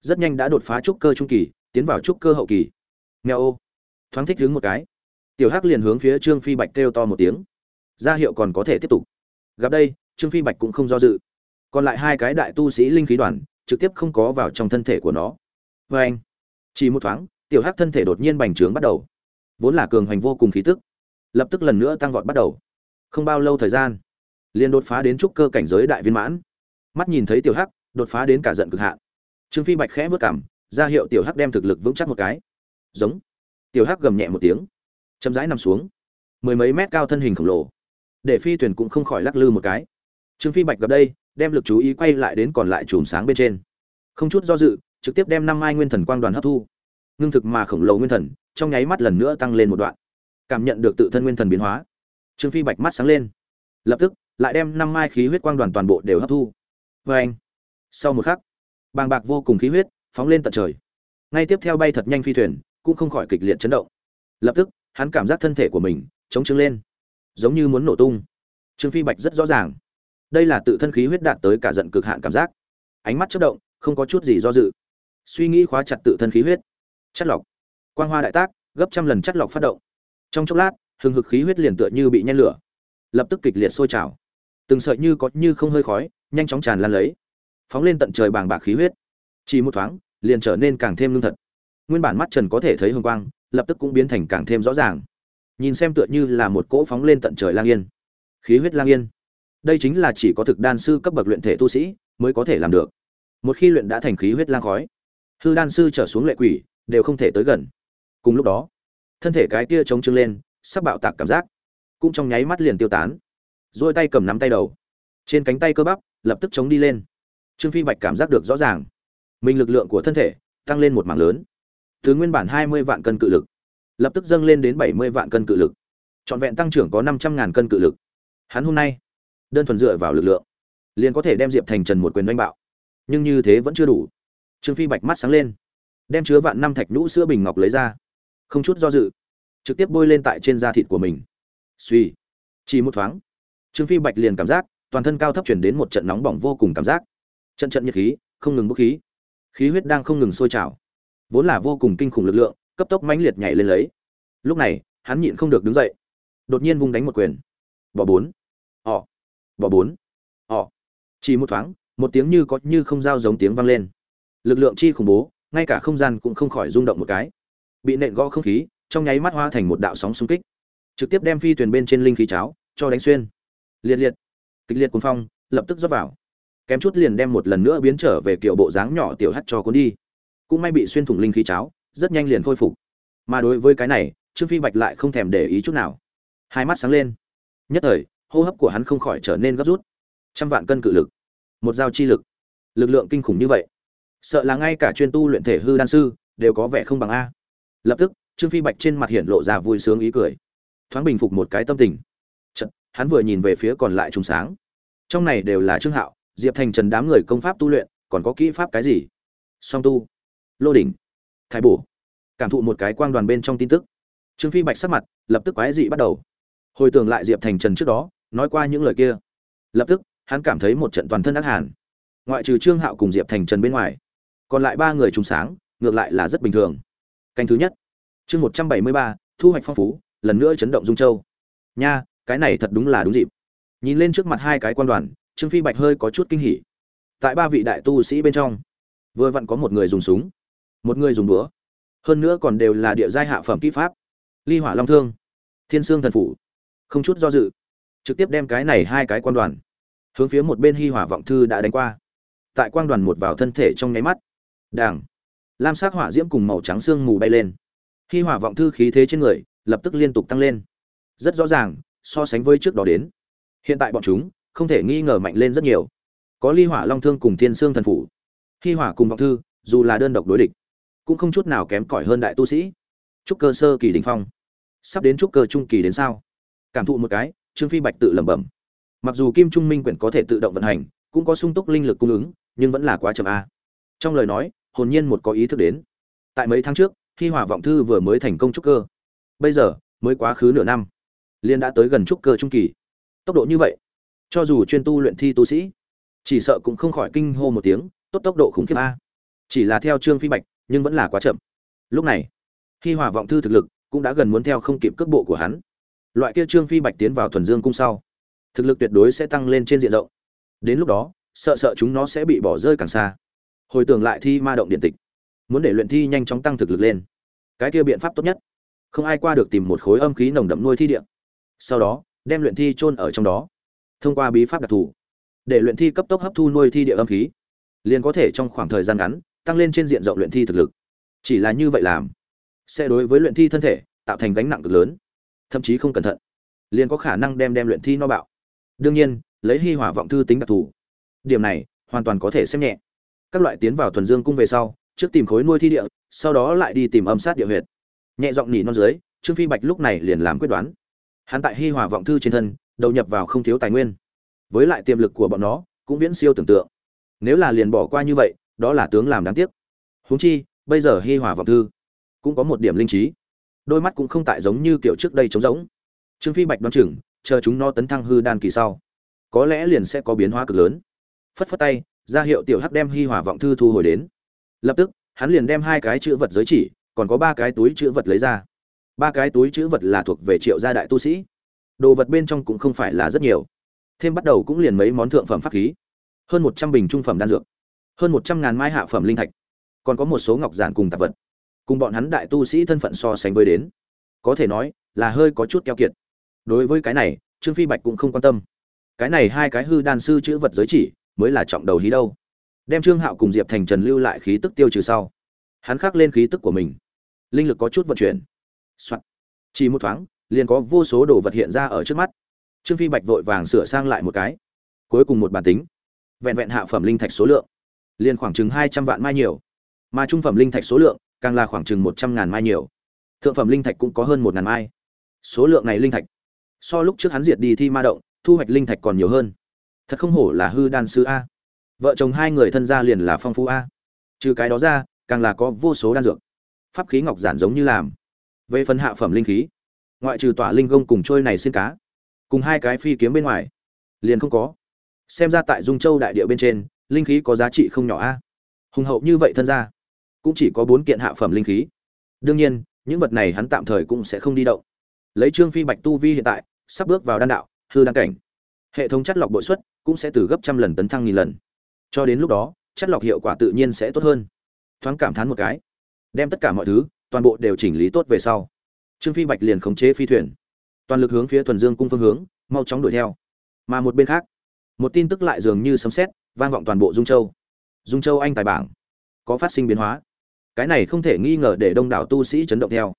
Rất nhanh đã đột phá trúc cơ trung kỳ, tiến vào trúc cơ hậu kỳ. Nghèo ô. Thoáng thích đứng một cái. Tiểu hắc liền hướng phía trương phi bạch kêu to một tiếng. Ra hiệu còn có thể tiếp tục gặp đây, trương phi bạch cũng không do dự. Còn lại hai cái đại tu sĩ linh khí đoàn, trực tiếp không có vào trong thân thể của nó. Vê anh, chỉ một thoáng, tiểu hắc thân thể đột nhiên bành trướng bắt đầu. Vốn là cường hoành vô cùng khí tức, lập tức lần nữa tăng vọt bắt đầu. Không bao lâu thời gian, liền đột phá đến trúc cơ cảnh giới đại viên mãn. Mắt nhìn thấy tiểu hắc, đột phá đến cả giận cực hạn. Trương phi bạch khẽ vớt cảm, ra hiệu tiểu hắc đem thực lực vững chắc một cái. Giống. Tiểu hắc gầm nhẹ một tiếng, chậm rãi nằm xuống. Mười mấy mét cao thân hình khổng lồ để phi thuyền cũng không khỏi lắc lư một cái. Trương phi bạch gặp đây, đem lực chú ý quay lại đến còn lại chùm sáng bên trên. Không chút do dự, trực tiếp đem năm mai nguyên thần quang đoàn hấp thu. Ngưng thực mà khổng lồ nguyên thần, trong nháy mắt lần nữa tăng lên một đoạn. Cảm nhận được tự thân nguyên thần biến hóa, trương phi bạch mắt sáng lên. Lập tức, lại đem năm mai khí huyết quang đoàn toàn bộ đều hấp thu. Vê anh sau một khắc, bàng bạc vô cùng khí huyết phóng lên tận trời. Ngay tiếp theo bay thật nhanh phi thuyền, cũng không khỏi kịch liệt chấn động. Lập tức, hắn cảm giác thân thể của mình chống chứng lên giống như muốn nổ tung. Trương phi bạch rất rõ ràng. Đây là tự thân khí huyết đạt tới cả giận cực hạn cảm giác. Ánh mắt chất động, không có chút gì do dự. Suy nghĩ khóa chặt tự thân khí huyết. Chất lọc. Quang hoa đại tác, gấp trăm lần chất lọc phát động. Trong chốc lát, hừng hực khí huyết liền tựa như bị nhen lửa. Lập tức kịch liệt sôi trào. Từng sợi như có như không hơi khói, nhanh chóng tràn lan lấy. Phóng lên tận trời bàng bạc khí huyết. Chỉ một thoáng, liền trở nên càng thêm lương thật. Nguyên bản mắt trần có thể thấy hồng quang, lập tức cũng biến thành càng thêm rõ ràng nhìn xem tựa như là một cỗ phóng lên tận trời lang yên. Khí huyết lang yên. Đây chính là chỉ có thực đan sư cấp bậc luyện thể tu sĩ mới có thể làm được. Một khi luyện đã thành khí huyết lang khói, hư đan sư trở xuống lệ quỷ đều không thể tới gần. Cùng lúc đó, thân thể cái kia chống trưng lên, sắp bạo tạc cảm giác, cũng trong nháy mắt liền tiêu tán. Rồi tay cầm nắm tay đầu, trên cánh tay cơ bắp lập tức chống đi lên. Trương phi bạch cảm giác được rõ ràng, mình lực lượng của thân thể tăng lên một mảng lớn. Từ nguyên bản hai mươi vạn cân cự lực lập tức dâng lên đến bảy mươi vạn cân cự lực. Trọn vẹn tăng trưởng có năm trăm ngàn cân cự lực. Hắn hôm nay, đơn thuần dựa vào lực lượng, liền có thể đem diệp thành trần một quyền đánh bạo. Nhưng như thế vẫn chưa đủ. Trương phi bạch mắt sáng lên, đem chứa vạn năm thạch nhũ sữa bình ngọc lấy ra, không chút do dự, trực tiếp bôi lên tại trên da thịt của mình. Suy chỉ một thoáng, trương phi bạch liền cảm giác, toàn thân cao thấp chuyển đến một trận nóng bỏng vô cùng cảm giác. Trận trận nhiệt khí, không ngừng bốc khí. Khí huyết đang không ngừng sôi trào. Vốn là vô cùng kinh khủng lực lượng cấp tốc mãnh liệt nhảy lên lấy. Lúc này, hắn nhịn không được đứng dậy. Đột nhiên vung đánh một quyền. Bỏ bốn. Ỏ bỏ bốn. Ỏ chỉ một thoáng, một tiếng như có như không giao giống tiếng vang lên. Lực lượng chi khủng bố, ngay cả không gian cũng không khỏi rung động một cái. Bị nện gõ không khí, trong nháy mắt hóa thành một đạo sóng xung kích. Trực tiếp đem phi thuyền bên trên linh khí cháo, cho đánh xuyên. Liệt liệt. Kịch liệt cuồng phong, lập tức rót vào. Kém chút liền đem một lần nữa biến trở về kiểu bộ dáng nhỏ tiểu hắt cho cuốn đi. Cũng may bị xuyên thủng linh khí cháo rất nhanh liền khôi phục. Mà đối với cái này trương phi bạch lại không thèm để ý chút nào. Hai mắt sáng lên. Nhất thời hô hấp của hắn không khỏi trở nên gấp rút. Trăm vạn cân cự lực. Một dao chi lực. Lực lượng kinh khủng như vậy. Sợ là ngay cả chuyên tu luyện thể hư đan sư đều có vẻ không bằng a. Lập tức trương phi bạch trên mặt hiện lộ ra vui sướng ý cười. Thoáng bình phục một cái tâm tình. Chật, hắn vừa nhìn về phía còn lại trùng sáng. Trong này đều là trương hạo diệp thành trần đám người công pháp tu luyện còn có kỹ pháp cái gì? Song tu. Lô đỉnh thái bổ. Cảm thụ một cái quang đoàn bên trong tin tức. Trương phi bạch sắc mặt lập tức quái dị bắt đầu. Hồi tưởng lại diệp thành trần trước đó, nói qua những lời kia. Lập tức, hắn cảm thấy một trận toàn thân ác hàn. Ngoại trừ trương hạo cùng diệp thành trần bên ngoài, còn lại ba người trùng sáng, ngược lại là rất bình thường. Canh thứ nhất. Chương một trăm bảy mươi ba, thu hoạch phong phú, lần nữa chấn động dung châu. Nha, cái này thật đúng là đúng dịp. Nhìn lên trước mặt hai cái quan đoàn, trương phi bạch hơi có chút kinh hỉ. Tại ba vị đại tu sĩ bên trong, vừa vặn có một người dùng súng một người dùng búa. Hơn nữa còn đều là địa giai hạ phẩm kỹ pháp. Ly hỏa long thương, thiên sương thần phủ. Không chút do dự, trực tiếp đem cái này hai cái quan đoàn, hướng phía một bên hi hỏa vọng thư đã đánh qua. Tại quang đoàn một vào thân thể trong nháy mắt đảng lam sắc hỏa diễm cùng màu trắng xương mù bay lên. Hi hỏa vọng thư khí thế trên người lập tức liên tục tăng lên. Rất rõ ràng, so sánh với trước đó đến, hiện tại bọn chúng không thể nghi ngờ mạnh lên rất nhiều. Có ly hỏa long thương cùng thiên sương thần phủ. Hi hỏa cùng vọng thư, dù là đơn độc đối địch cũng không chút nào kém cỏi hơn đại tu sĩ. Trúc cơ sơ kỳ đình phong. Sắp đến trúc cơ trung kỳ đến sao? Cảm thụ một cái, trương phi bạch tự lẩm bẩm. Mặc dù kim trung minh quyển có thể tự động vận hành, cũng có sung túc linh lực cung ứng, nhưng vẫn là quá chậm a. Trong lời nói, hồn nhiên một có ý thức đến. Tại mấy tháng trước khi hỏa vọng thư vừa mới thành công trúc cơ. Bây giờ, mới quá khứ nửa năm. Liên đã tới gần trúc cơ trung kỳ. Tốc độ như vậy, cho dù chuyên tu luyện thi tu sĩ, chỉ sợ cũng không khỏi kinh hô một tiếng, tốt tốc độ khủng khiếp a. Chỉ là theo trương phi bạch nhưng vẫn là quá chậm. Lúc này, khi hỏa vọng thư thực lực cũng đã gần muốn theo không kịp cước bộ của hắn, loại kia trương phi bạch tiến vào thuần dương cung sau, thực lực tuyệt đối sẽ tăng lên trên diện rộng. Đến lúc đó, sợ sợ chúng nó sẽ bị bỏ rơi càng xa. Hồi tưởng lại thi ma động điện tịch, muốn để luyện thi nhanh chóng tăng thực lực lên. Cái kia biện pháp tốt nhất, không ai qua được tìm một khối âm khí nồng đậm nuôi thi địa. Sau đó, đem luyện thi chôn ở trong đó. Thông qua bí pháp đặc thù, để luyện thi cấp tốc hấp thu nuôi thi địa âm khí, liền có thể trong khoảng thời gian ngắn tăng lên trên diện rộng luyện thi thực lực. Chỉ là như vậy làm, sẽ đối với luyện thi thân thể tạo thành gánh nặng cực lớn, thậm chí không cẩn thận, liền có khả năng đem đem luyện thi no bạo. Đương nhiên, lấy hi hỏa vọng thư tính đặc thù, điểm này hoàn toàn có thể xem nhẹ. Các loại tiến vào thuần dương cung về sau, trước tìm khối nuôi thi địa, sau đó lại đi tìm âm sát địa huyệt. Nhẹ giọng nhỉ non dưới, trương phi bạch lúc này liền làm quyết đoán. Hắn tại hi hòa vọng thư trên thân, đầu nhập vào không thiếu tài nguyên. Với lại tiềm lực của bọn nó cũng viễn siêu tưởng tượng. Nếu là liền bỏ qua như vậy đó là tướng làm đáng tiếc. Huống chi, bây giờ hi hòa vọng thư cũng có một điểm linh trí. Đôi mắt cũng không tại giống như kiểu trước đây trống rỗng. Trương phi bạch đoán chừng, chờ chúng nó tấn thăng hư đan kỳ sau, có lẽ liền sẽ có biến hóa cực lớn. Phất phất tay, ra hiệu tiểu hắc đem hi hòa vọng thư thu hồi đến. Lập tức, hắn liền đem hai cái chữ vật giới chỉ, còn có ba cái túi chữ vật lấy ra. Ba cái túi chữ vật là thuộc về triệu gia đại tu sĩ. Đồ vật bên trong cũng không phải là rất nhiều. Thêm bắt đầu cũng liền mấy món thượng phẩm pháp khí. Hơn một trăm bình trung phẩm đan dược hơn một trăm ngàn mai hạ phẩm linh thạch. Còn có một số ngọc giản cùng tạp vật. Cùng bọn hắn đại tu sĩ thân phận so sánh với đến, có thể nói là hơi có chút keo kiệt. Đối với cái này, trương phi bạch cũng không quan tâm. Cái này hai cái hư đan sư chữ vật giới chỉ mới là trọng đầu hí đâu. Đem trương hạo cùng diệp thành trần lưu lại khí tức tiêu trừ sau, hắn khắc lên khí tức của mình. Linh lực có chút vận chuyển、Soạn. chỉ một thoáng, liền có vô số đồ vật hiện ra ở trước mắt. Trương phi bạch vội vàng sửa sang lại một cái. Cuối cùng một bản tính. Vẹn vẹn hạ phẩm linh thạch số lượng liền khoảng chừng hai trăm vạn mai nhiều. Mà trung phẩm linh thạch số lượng càng là khoảng chừng một trăm ngàn mai nhiều. Thượng phẩm linh thạch cũng có hơn một ngàn mai. Số lượng này linh thạch, so lúc trước hắn diệt đi thi ma động, thu hoạch linh thạch còn nhiều hơn. Thật không hổ là hư đan sư a. Vợ chồng hai người thân gia liền là phong phú a. Trừ cái đó ra, càng là có vô số đan dược. Pháp khí ngọc giản giống như làm. Về phần hạ phẩm linh khí, ngoại trừ tỏa linh gông cùng trôi này xin cá, cùng hai cái phi kiếm bên ngoài, liền không có. Xem ra tại dung châu đại địa bên trên linh khí có giá trị không nhỏ a. Hùng hậu như vậy thân ra cũng chỉ có bốn kiện hạ phẩm linh khí. Đương nhiên, những vật này hắn tạm thời cũng sẽ không đi động. Lấy trương phi bạch tu vi hiện tại, sắp bước vào đan đạo, hư đan cảnh. Hệ thống chất lọc bội suất cũng sẽ từ gấp trăm lần tấn thăng nghìn lần. Cho đến lúc đó, chất lọc hiệu quả tự nhiên sẽ tốt hơn. Thoáng cảm thán một cái, đem tất cả mọi thứ, toàn bộ đều chỉnh lý tốt về sau, trương phi bạch liền khống chế phi thuyền. Toàn lực hướng phía thuần dương cung phương hướng, mau chóng đuổi theo. Mà một bên khác một tin tức lại dường như sấm sét, vang vọng toàn bộ dung châu. Dung châu anh tài bảng có phát sinh biến hóa. Cái này không thể nghi ngờ để đông đảo tu sĩ chấn động theo.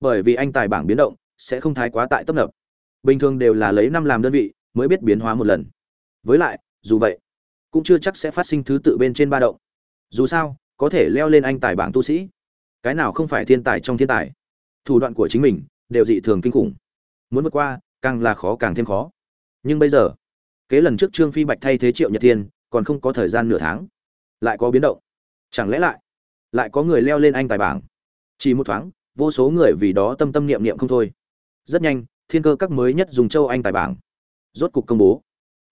Bởi vì anh tài bảng biến động sẽ không thái quá tại tấp nập. Bình thường đều là lấy năm làm đơn vị mới biết biến hóa một lần. Với lại, dù vậy, cũng chưa chắc sẽ phát sinh thứ tự bên trên ba động. Dù sao, có thể leo lên anh tài bảng tu sĩ, cái nào không phải thiên tài trong thiên tài. Thủ đoạn của chính mình đều dị thường kinh khủng. Muốn vượt qua, càng là khó càng thêm khó. Nhưng bây giờ kế lần trước trương phi bạch thay thế triệu nhật thiên, còn không có thời gian nửa tháng. Lại có biến động. Chẳng lẽ lại lại có người leo lên anh tài bảng? Chỉ một thoáng, vô số người vì đó tâm tâm niệm niệm không thôi. Rất nhanh, thiên cơ các mới nhất dùng châu anh tài bảng. Rốt cục công bố.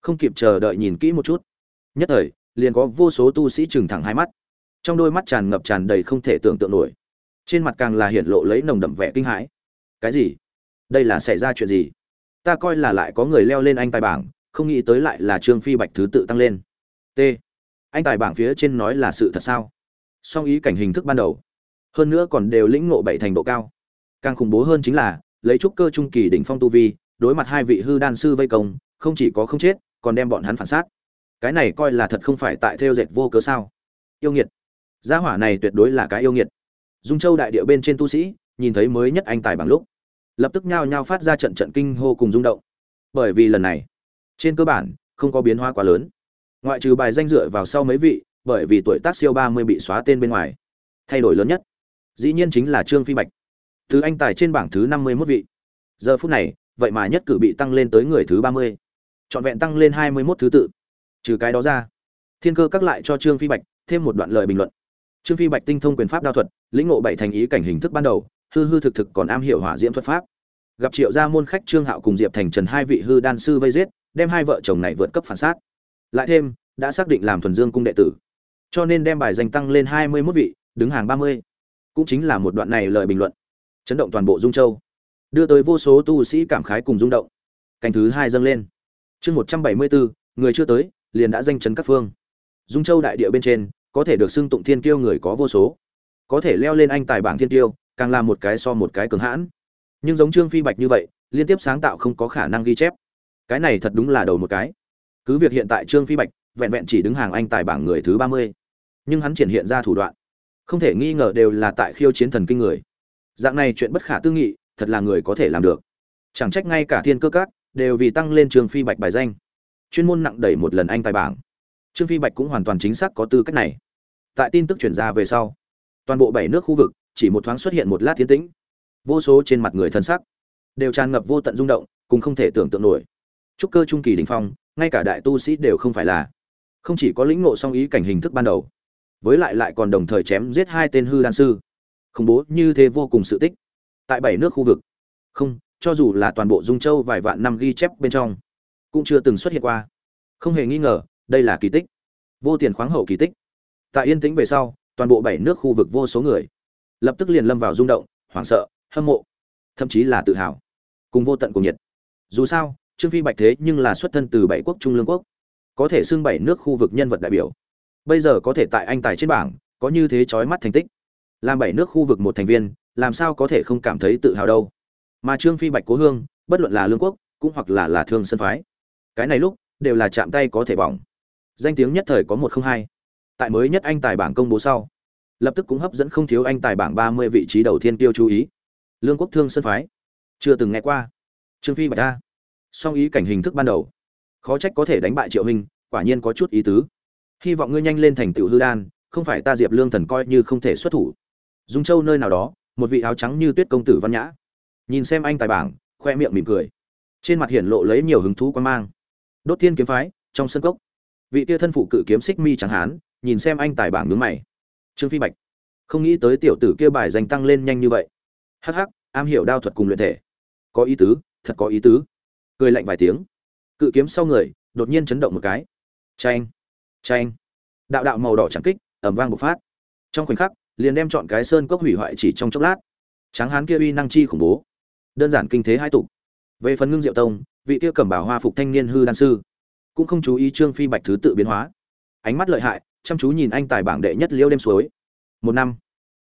Không kịp chờ đợi nhìn kỹ một chút. Nhất thời, liền có vô số tu sĩ trừng thẳng hai mắt. Trong đôi mắt tràn ngập tràn đầy không thể tưởng tượng nổi. Trên mặt càng là hiển lộ lấy nồng đậm vẻ kinh hãi. Cái gì? Đây là xảy ra chuyện gì? Ta coi là lại có người leo lên anh tài bảng không nghĩ tới lại là trương phi bạch thứ tự tăng lên. T. Anh tài bảng phía trên nói là sự thật sao? Song ý cảnh hình thức ban đầu. Hơn nữa còn đều lĩnh ngộ bảy thành độ cao. Càng khủng bố hơn chính là, lấy trúc cơ trung kỳ đỉnh phong tu vi, đối mặt hai vị hư đan sư vây công, không chỉ có không chết, còn đem bọn hắn phản sát. Cái này coi là thật không phải tại theo dệt vô cớ sao? Yêu nghiệt. Gia hỏa này tuyệt đối là cái yêu nghiệt. Dung châu đại địa bên trên tu sĩ, nhìn thấy mới nhất anh tài bằng lúc, lập tức nhao nhao phát ra trận trận kinh hô cùng rung động. Bởi vì lần này trên cơ bản, không có biến hóa quá lớn. Ngoại trừ bài danh dựa vào sau mấy vị, bởi vì tuổi tác siêu ba mươi bị xóa tên bên ngoài. Thay đổi lớn nhất, dĩ nhiên chính là trương phi bạch. Thứ anh tài trên bảng thứ năm mươi mốt vị. Giờ phút này, vậy mà nhất cử bị tăng lên tới người thứ ba mươi. Trọn vẹn tăng lên hai mươi mốt thứ tự. Trừ cái đó ra, thiên cơ các lại cho trương phi bạch thêm một đoạn lời bình luận. Trương phi bạch tinh thông quyền pháp đao thuật, lĩnh ngộ bảy thành ý cảnh hình thức ban đầu, hư hư thực thực còn am hiểu hỏa diễm thuật pháp. Gặp triệu gia môn khách trương hạo cùng diệp thành trần hai vị hư đan sư vây giết đem hai vợ chồng này vượt cấp phản sát lại thêm, đã xác định làm thuần dương cung đệ tử. Cho nên đem bài danh tăng lên hai mươi 21 vị, đứng hàng ba mươi. Cũng chính là một đoạn này lời bình luận. Chấn động toàn bộ dung châu. Đưa tới vô số tu sĩ cảm khái cùng rung động. Canh thứ hai dâng lên. Chương một trăm bảy mươi bốn người chưa tới, liền đã danh chấn các phương. Dung châu đại địa bên trên, có thể được xưng tụng thiên kiêu người có vô số. Có thể leo lên anh tài bảng thiên kiêu, càng là một cái so một cái cường hãn. Nhưng giống trương phi bạch như vậy, liên tiếp sáng tạo không có khả năng ghi chép cái này thật đúng là đầu một cái. Cứ việc hiện tại trương phi bạch vẹn vẹn chỉ đứng hàng anh tài bảng người thứ ba mươi, nhưng hắn triển hiện ra thủ đoạn, không thể nghi ngờ đều là tại khiêu chiến thần kinh người. Dạng này chuyện bất khả tư nghị, thật là người có thể làm được. Chẳng trách ngay cả thiên cơ cát đều vì tăng lên trương phi bạch bài danh. Chuyên môn nặng đẩy một lần anh tài bảng. Trương phi bạch cũng hoàn toàn chính xác có tư cách này. Tại tin tức chuyển ra về sau, toàn bộ bảy nước khu vực chỉ một thoáng xuất hiện một lát thiên tĩnh. Vô số trên mặt người thân sắc đều tràn ngập vô tận rung động, cùng không thể tưởng tượng nổi trúc cơ trung kỳ đình phong, ngay cả đại tu sĩ đều không phải là. Không chỉ có lĩnh ngộ song ý cảnh hình thức ban đầu, với lại lại còn đồng thời chém giết hai tên hư đan sư. Khủng bố như thế vô cùng sự tích. Tại bảy nước khu vực. Không, cho dù là toàn bộ dung châu vài vạn năm ghi chép bên trong, cũng chưa từng xuất hiện qua. Không hề nghi ngờ, đây là kỳ tích. Vô tiền khoáng hậu kỳ tích. Tại yên tĩnh về sau, toàn bộ bảy nước khu vực vô số người, lập tức liền lâm vào rung động, hoảng sợ, hâm mộ, thậm chí là tự hào. Cùng vô tận cùng nhiệt. Dù sao trương phi bạch thế nhưng là xuất thân từ bảy quốc trung lương quốc, có thể xưng bảy nước khu vực nhân vật đại biểu. Bây giờ có thể tại anh tài trên bảng, có như thế chói mắt thành tích. Làm bảy nước khu vực một thành viên, làm sao có thể không cảm thấy tự hào đâu? Mà trương phi bạch cố hương, bất luận là lương quốc, cũng hoặc là là thương sân phái, cái này lúc, đều là chạm tay có thể bỏng. Danh tiếng nhất thời có một không hai. Tại mới nhất anh tài bảng công bố sau, lập tức cũng hấp dẫn không thiếu anh tài bảng ba mươi vị trí đầu tiên tiêu chú ý. Lương quốc thương sân phái, chưa từng nghe qua. Trương phi bạch a song ý cảnh hình thức ban đầu. Khó trách có thể đánh bại triệu hình, quả nhiên có chút ý tứ. Hy vọng ngươi nhanh lên thành tựu hư đan, không phải ta diệp lương thần coi như không thể xuất thủ. Dung châu nơi nào đó, một vị áo trắng như tuyết công tử văn nhã. Nhìn xem anh tài bảng, khoe miệng mỉm cười. Trên mặt hiển lộ lấy nhiều hứng thú quan mang. Đốt thiên kiếm phái, trong sân cốc. Vị tia thân phụ cự kiếm xích mi chẳng hán, nhìn xem anh tài bảng nướng mày. Trương phi bạch, không nghĩ tới tiểu tử kia bài danh tăng lên nhanh như vậy. Hắc hắc, am hiểu đao thuật cùng luyện thể. Có ý tứ, thật có ý tứ cười lạnh vài tiếng. Cự kiếm sau người, đột nhiên chấn động một cái. Tranh tranh đạo đạo màu đỏ trắng kích ẩm vang bộc phát. Trong khoảnh khắc, liền đem chọn cái sơn cốc hủy hoại chỉ trong chốc lát. Tráng hán kia uy năng chi khủng bố. Đơn giản kinh thế hai tục. Về phần ngưng diệu tông, vị kia cầm bảo hoa phục thanh niên hư đan sư, cũng không chú ý trương phi bạch thứ tự biến hóa. Ánh mắt lợi hại, chăm chú nhìn anh tài bảng đệ nhất liêu đêm suối. Một năm.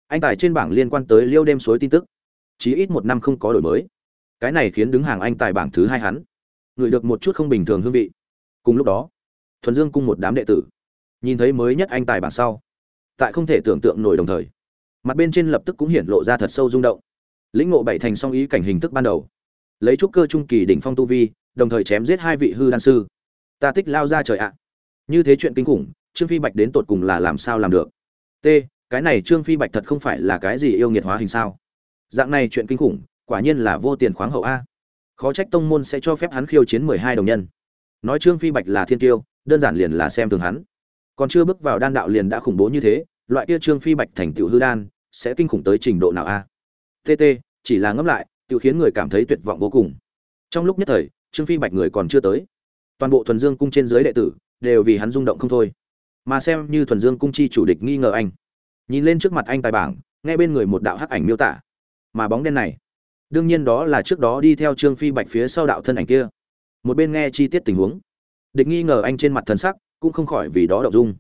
Anh tài trên bảng liên quan tới liêu đêm suối tin tức. Chí ít một năm không có đổi mới cái này khiến đứng hàng anh tài bảng thứ hai hắn. Ngửi được một chút không bình thường hương vị. Cùng lúc đó, thuần dương cung một đám đệ tử, nhìn thấy mới nhất anh tài bảng sau, tại không thể tưởng tượng nổi đồng thời, mặt bên trên lập tức cũng hiển lộ ra thật sâu rung động. Lĩnh ngộ bảy thành song ý cảnh hình thức ban đầu, lấy trúc cơ trung kỳ đỉnh phong tu vi, đồng thời chém giết hai vị hư đan sư. Ta tích lao ra trời ạ. Như thế chuyện kinh khủng, trương phi bạch đến tột cùng là làm sao làm được? T, cái này trương phi bạch thật không phải là cái gì yêu nghiệt hóa hình sao? Dạng này chuyện kinh khủng quả nhiên là vô tiền khoáng hậu a. Khó trách tông môn sẽ cho phép hắn khiêu chiến mười hai đồng nhân. Nói trương phi bạch là thiên tiêu đơn giản liền là xem thường hắn. Còn chưa bước vào đan đạo liền đã khủng bố như thế, loại kia trương phi bạch thành tựu hư đan, sẽ kinh khủng tới trình độ nào a? Tt chỉ là ngẫm lại tự khiến người cảm thấy tuyệt vọng vô cùng. Trong lúc nhất thời, trương phi bạch người còn chưa tới. Toàn bộ thuần dương cung trên dưới đệ tử, đều vì hắn rung động không thôi. Mà xem như thuần dương cung chi chủ địch nghi ngờ anh. Nhìn lên trước mặt anh tài bảng, nghe bên người một đạo hắc ảnh miêu tả. Mà bóng đen này đương nhiên đó là trước đó đi theo trương phi bạch phía sau đạo thân ảnh kia. Một bên nghe chi tiết tình huống, địch nghi ngờ anh trên mặt thần sắc, cũng không khỏi vì đó động dung.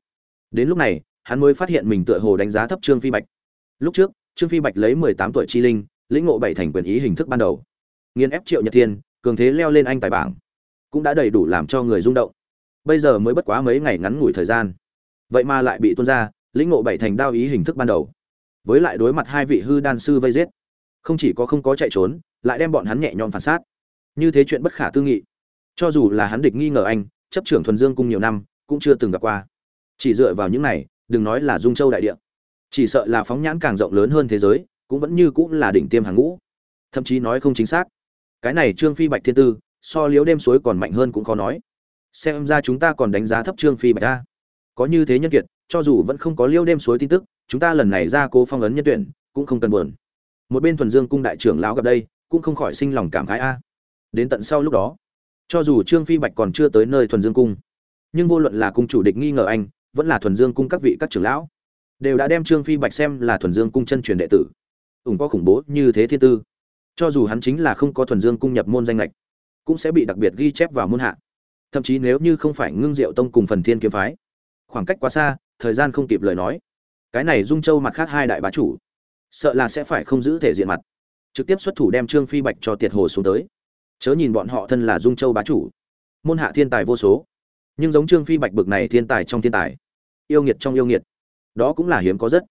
Đến lúc này, hắn mới phát hiện mình tựa hồ đánh giá thấp trương phi bạch. Lúc trước, trương phi bạch lấy mười tám tuổi chi linh, lĩnh ngộ bảy thành quyền ý hình thức ban đầu. Nghiên ép triệu nhật thiên, cường thế leo lên anh tài bảng, cũng đã đầy đủ làm cho người rung động. Bây giờ mới bất quá mấy ngày ngắn ngủi thời gian. Vậy mà lại bị tuôn ra, lĩnh ngộ bảy thành đao ý hình thức ban đầu. Với lại đối mặt hai vị hư đan sư vây giết không chỉ có không có chạy trốn, lại đem bọn hắn nhẹ nhõm phản sát như thế chuyện bất khả tư nghị. Cho dù là hắn địch nghi ngờ anh, chấp trưởng thuần dương cung nhiều năm, cũng chưa từng gặp qua. Chỉ dựa vào những này, đừng nói là dung châu đại địa. Chỉ sợ là phóng nhãn càng rộng lớn hơn thế giới, cũng vẫn như cũng là đỉnh tiêm hàng ngũ. Thậm chí nói không chính xác. Cái này trương phi bạch thiên tư, so liếu đêm suối còn mạnh hơn cũng khó nói. Xem ra chúng ta còn đánh giá thấp trương phi bạch ta có như thế nhân kiệt, cho dù vẫn không có liêu đêm suối tin tức, chúng ta lần này ra cố phong ấn nhân tuyển, cũng không cần buồn một bên thuần dương cung đại trưởng lão gặp đây, cũng không khỏi sinh lòng cảm khái a. Đến tận sau lúc đó, cho dù trương phi bạch còn chưa tới nơi thuần dương cung, nhưng vô luận là cung chủ địch nghi ngờ anh, vẫn là thuần dương cung các vị các trưởng lão, đều đã đem trương phi bạch xem là thuần dương cung chân truyền đệ tử. Ủng có khủng bố như thế thiên tư, cho dù hắn chính là không có thuần dương cung nhập môn danh lệch cũng sẽ bị đặc biệt ghi chép vào môn hạ. Thậm chí nếu như không phải ngưng diệu tông cùng phần thiên kiếm phái, khoảng cách quá xa, thời gian không kịp lời nói. Cái này dung châu mặt khác hai đại bá chủ sợ là sẽ phải không giữ thể diện mặt. Trực tiếp xuất thủ đem trương phi bạch cho tiệt hồ xuống tới. Chớ nhìn bọn họ thân là dung châu bá chủ. Môn hạ thiên tài vô số. Nhưng giống trương phi bạch bực này thiên tài trong thiên tài. Yêu nghiệt trong yêu nghiệt. Đó cũng là hiếm có rất.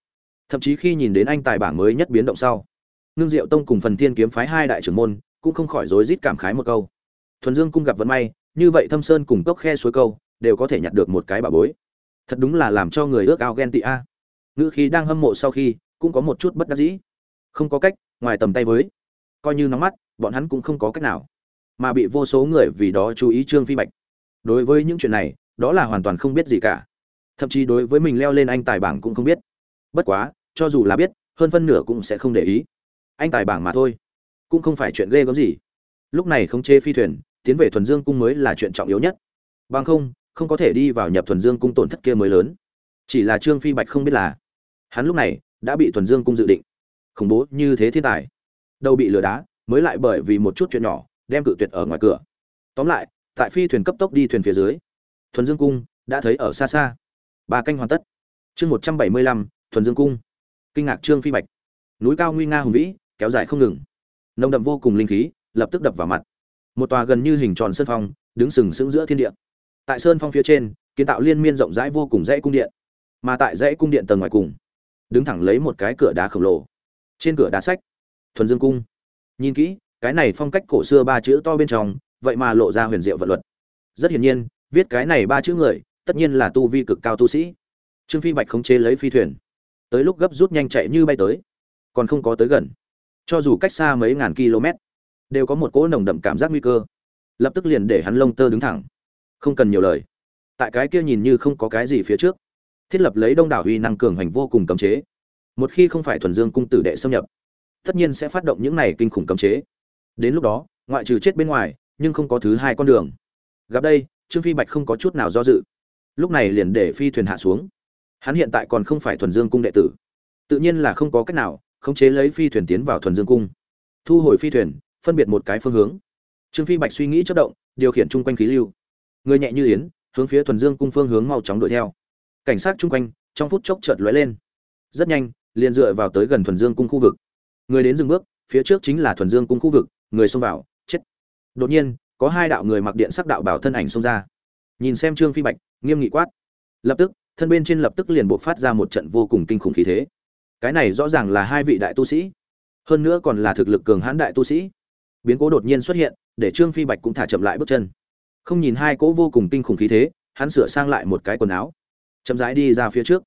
Thậm chí khi nhìn đến anh tài bảng mới nhất biến động sau, ngưng diệu tông cùng phần thiên kiếm phái hai đại trưởng môn cũng không khỏi rối rít cảm khái một câu. Thuần dương cung gặp vận may, như vậy thâm sơn cùng cốc khe suối câu đều có thể nhặt được một cái bà bối. Thật đúng là làm cho người ước ao ghen tị a. Ngữ khí đang hâm mộ sau khi cũng có một chút bất đắc dĩ. Không có cách, ngoài tầm tay với, coi như nóng mắt, bọn hắn cũng không có cách nào. Mà bị vô số người vì đó chú ý trương phi bạch. Đối với những chuyện này, đó là hoàn toàn không biết gì cả. Thậm chí đối với mình leo lên anh tài bảng cũng không biết. Bất quá, cho dù là biết, hơn phân nửa cũng sẽ không để ý. Anh tài bảng mà thôi, cũng không phải chuyện ghê gớm gì. Lúc này không chê phi thuyền, tiến về thuần dương cung mới là chuyện trọng yếu nhất. Bằng không không có thể đi vào nhập thuần dương cung tổn thất kia mới lớn. Chỉ là trương phi bạch không biết là. Hắn lúc này đã bị thuần dương cung dự định. Khủng bố như thế thiên tài. Đâu bị lừa đá, mới lại bởi vì một chút chuyện nhỏ, đem cự tuyệt ở ngoài cửa. Tóm lại, tại phi thuyền cấp tốc đi thuyền phía dưới, thuần dương cung đã thấy ở xa xa. Ba canh hoàn tất. Chương một trăm bảy mươi lăm, thuần dương cung. Kinh ngạc trương phi bạch. Núi cao nguy nga hùng vĩ, kéo dài không ngừng. Nồng đậm vô cùng linh khí, lập tức đập vào mặt. Một tòa gần như hình tròn sơn phong, đứng sừng sững giữa thiên địa. Tại sơn phong phía trên, kiến tạo liên miên rộng rãi vô cùng dãy cung điện. Mà tại dãy cung điện tầng ngoài cùng đứng thẳng lấy một cái cửa đá khổng lồ. Trên cửa đá sách, thuần dương cung. Nhìn kỹ, cái này phong cách cổ xưa ba chữ to bên trong, vậy mà lộ ra huyền diệu vật luật. Rất hiển nhiên, viết cái này ba chữ người, tất nhiên là tu vi cực cao tu sĩ. Trương phi bạch khống chế lấy phi thuyền. Tới lúc gấp rút nhanh chạy như bay tới. Còn không có tới gần. Cho dù cách xa mấy ngàn km, đều có một cỗ nồng đậm cảm giác nguy cơ. Lập tức liền để hắn lông tơ đứng thẳng. Không cần nhiều lời. Tại cái kia nhìn như không có cái gì phía trước thiết lập lấy đông đảo uy năng cường hành vô cùng cấm chế. Một khi không phải thuần dương cung tử đệ xâm nhập, tất nhiên sẽ phát động những này kinh khủng cấm chế. Đến lúc đó, ngoại trừ chết bên ngoài, nhưng không có thứ hai con đường. Gặp đây, trương phi bạch không có chút nào do dự. Lúc này liền để phi thuyền hạ xuống. Hắn hiện tại còn không phải thuần dương cung đệ tử. Tự nhiên là không có cách nào khống chế lấy phi thuyền tiến vào thuần dương cung. Thu hồi phi thuyền, phân biệt một cái phương hướng. Trương phi bạch suy nghĩ chất động, điều khiển chung quanh khí lưu. Người nhẹ như yến, hướng phía thuần dương cung phương hướng mau chóng đuổi theo cảnh sát chung quanh, trong phút chốc chợt lóe lên. Rất nhanh, liền dựa vào tới gần thuần dương cung khu vực. Người đến dừng bước, phía trước chính là thuần dương cung khu vực, người xông vào, chết. Đột nhiên, có hai đạo người mặc điện sắc đạo bảo thân ảnh xông ra. Nhìn xem trương phi bạch, nghiêm nghị quát. Lập tức, thân bên trên lập tức liền buộc phát ra một trận vô cùng kinh khủng khí thế. Cái này rõ ràng là hai vị đại tu sĩ. Hơn nữa còn là thực lực cường hãn đại tu sĩ. Biến cố đột nhiên xuất hiện, để trương phi bạch cũng thả chậm lại bước chân. Không nhìn hai cỗ vô cùng kinh khủng khí thế, hắn sửa sang lại một cái quần áo chậm rãi đi ra phía trước.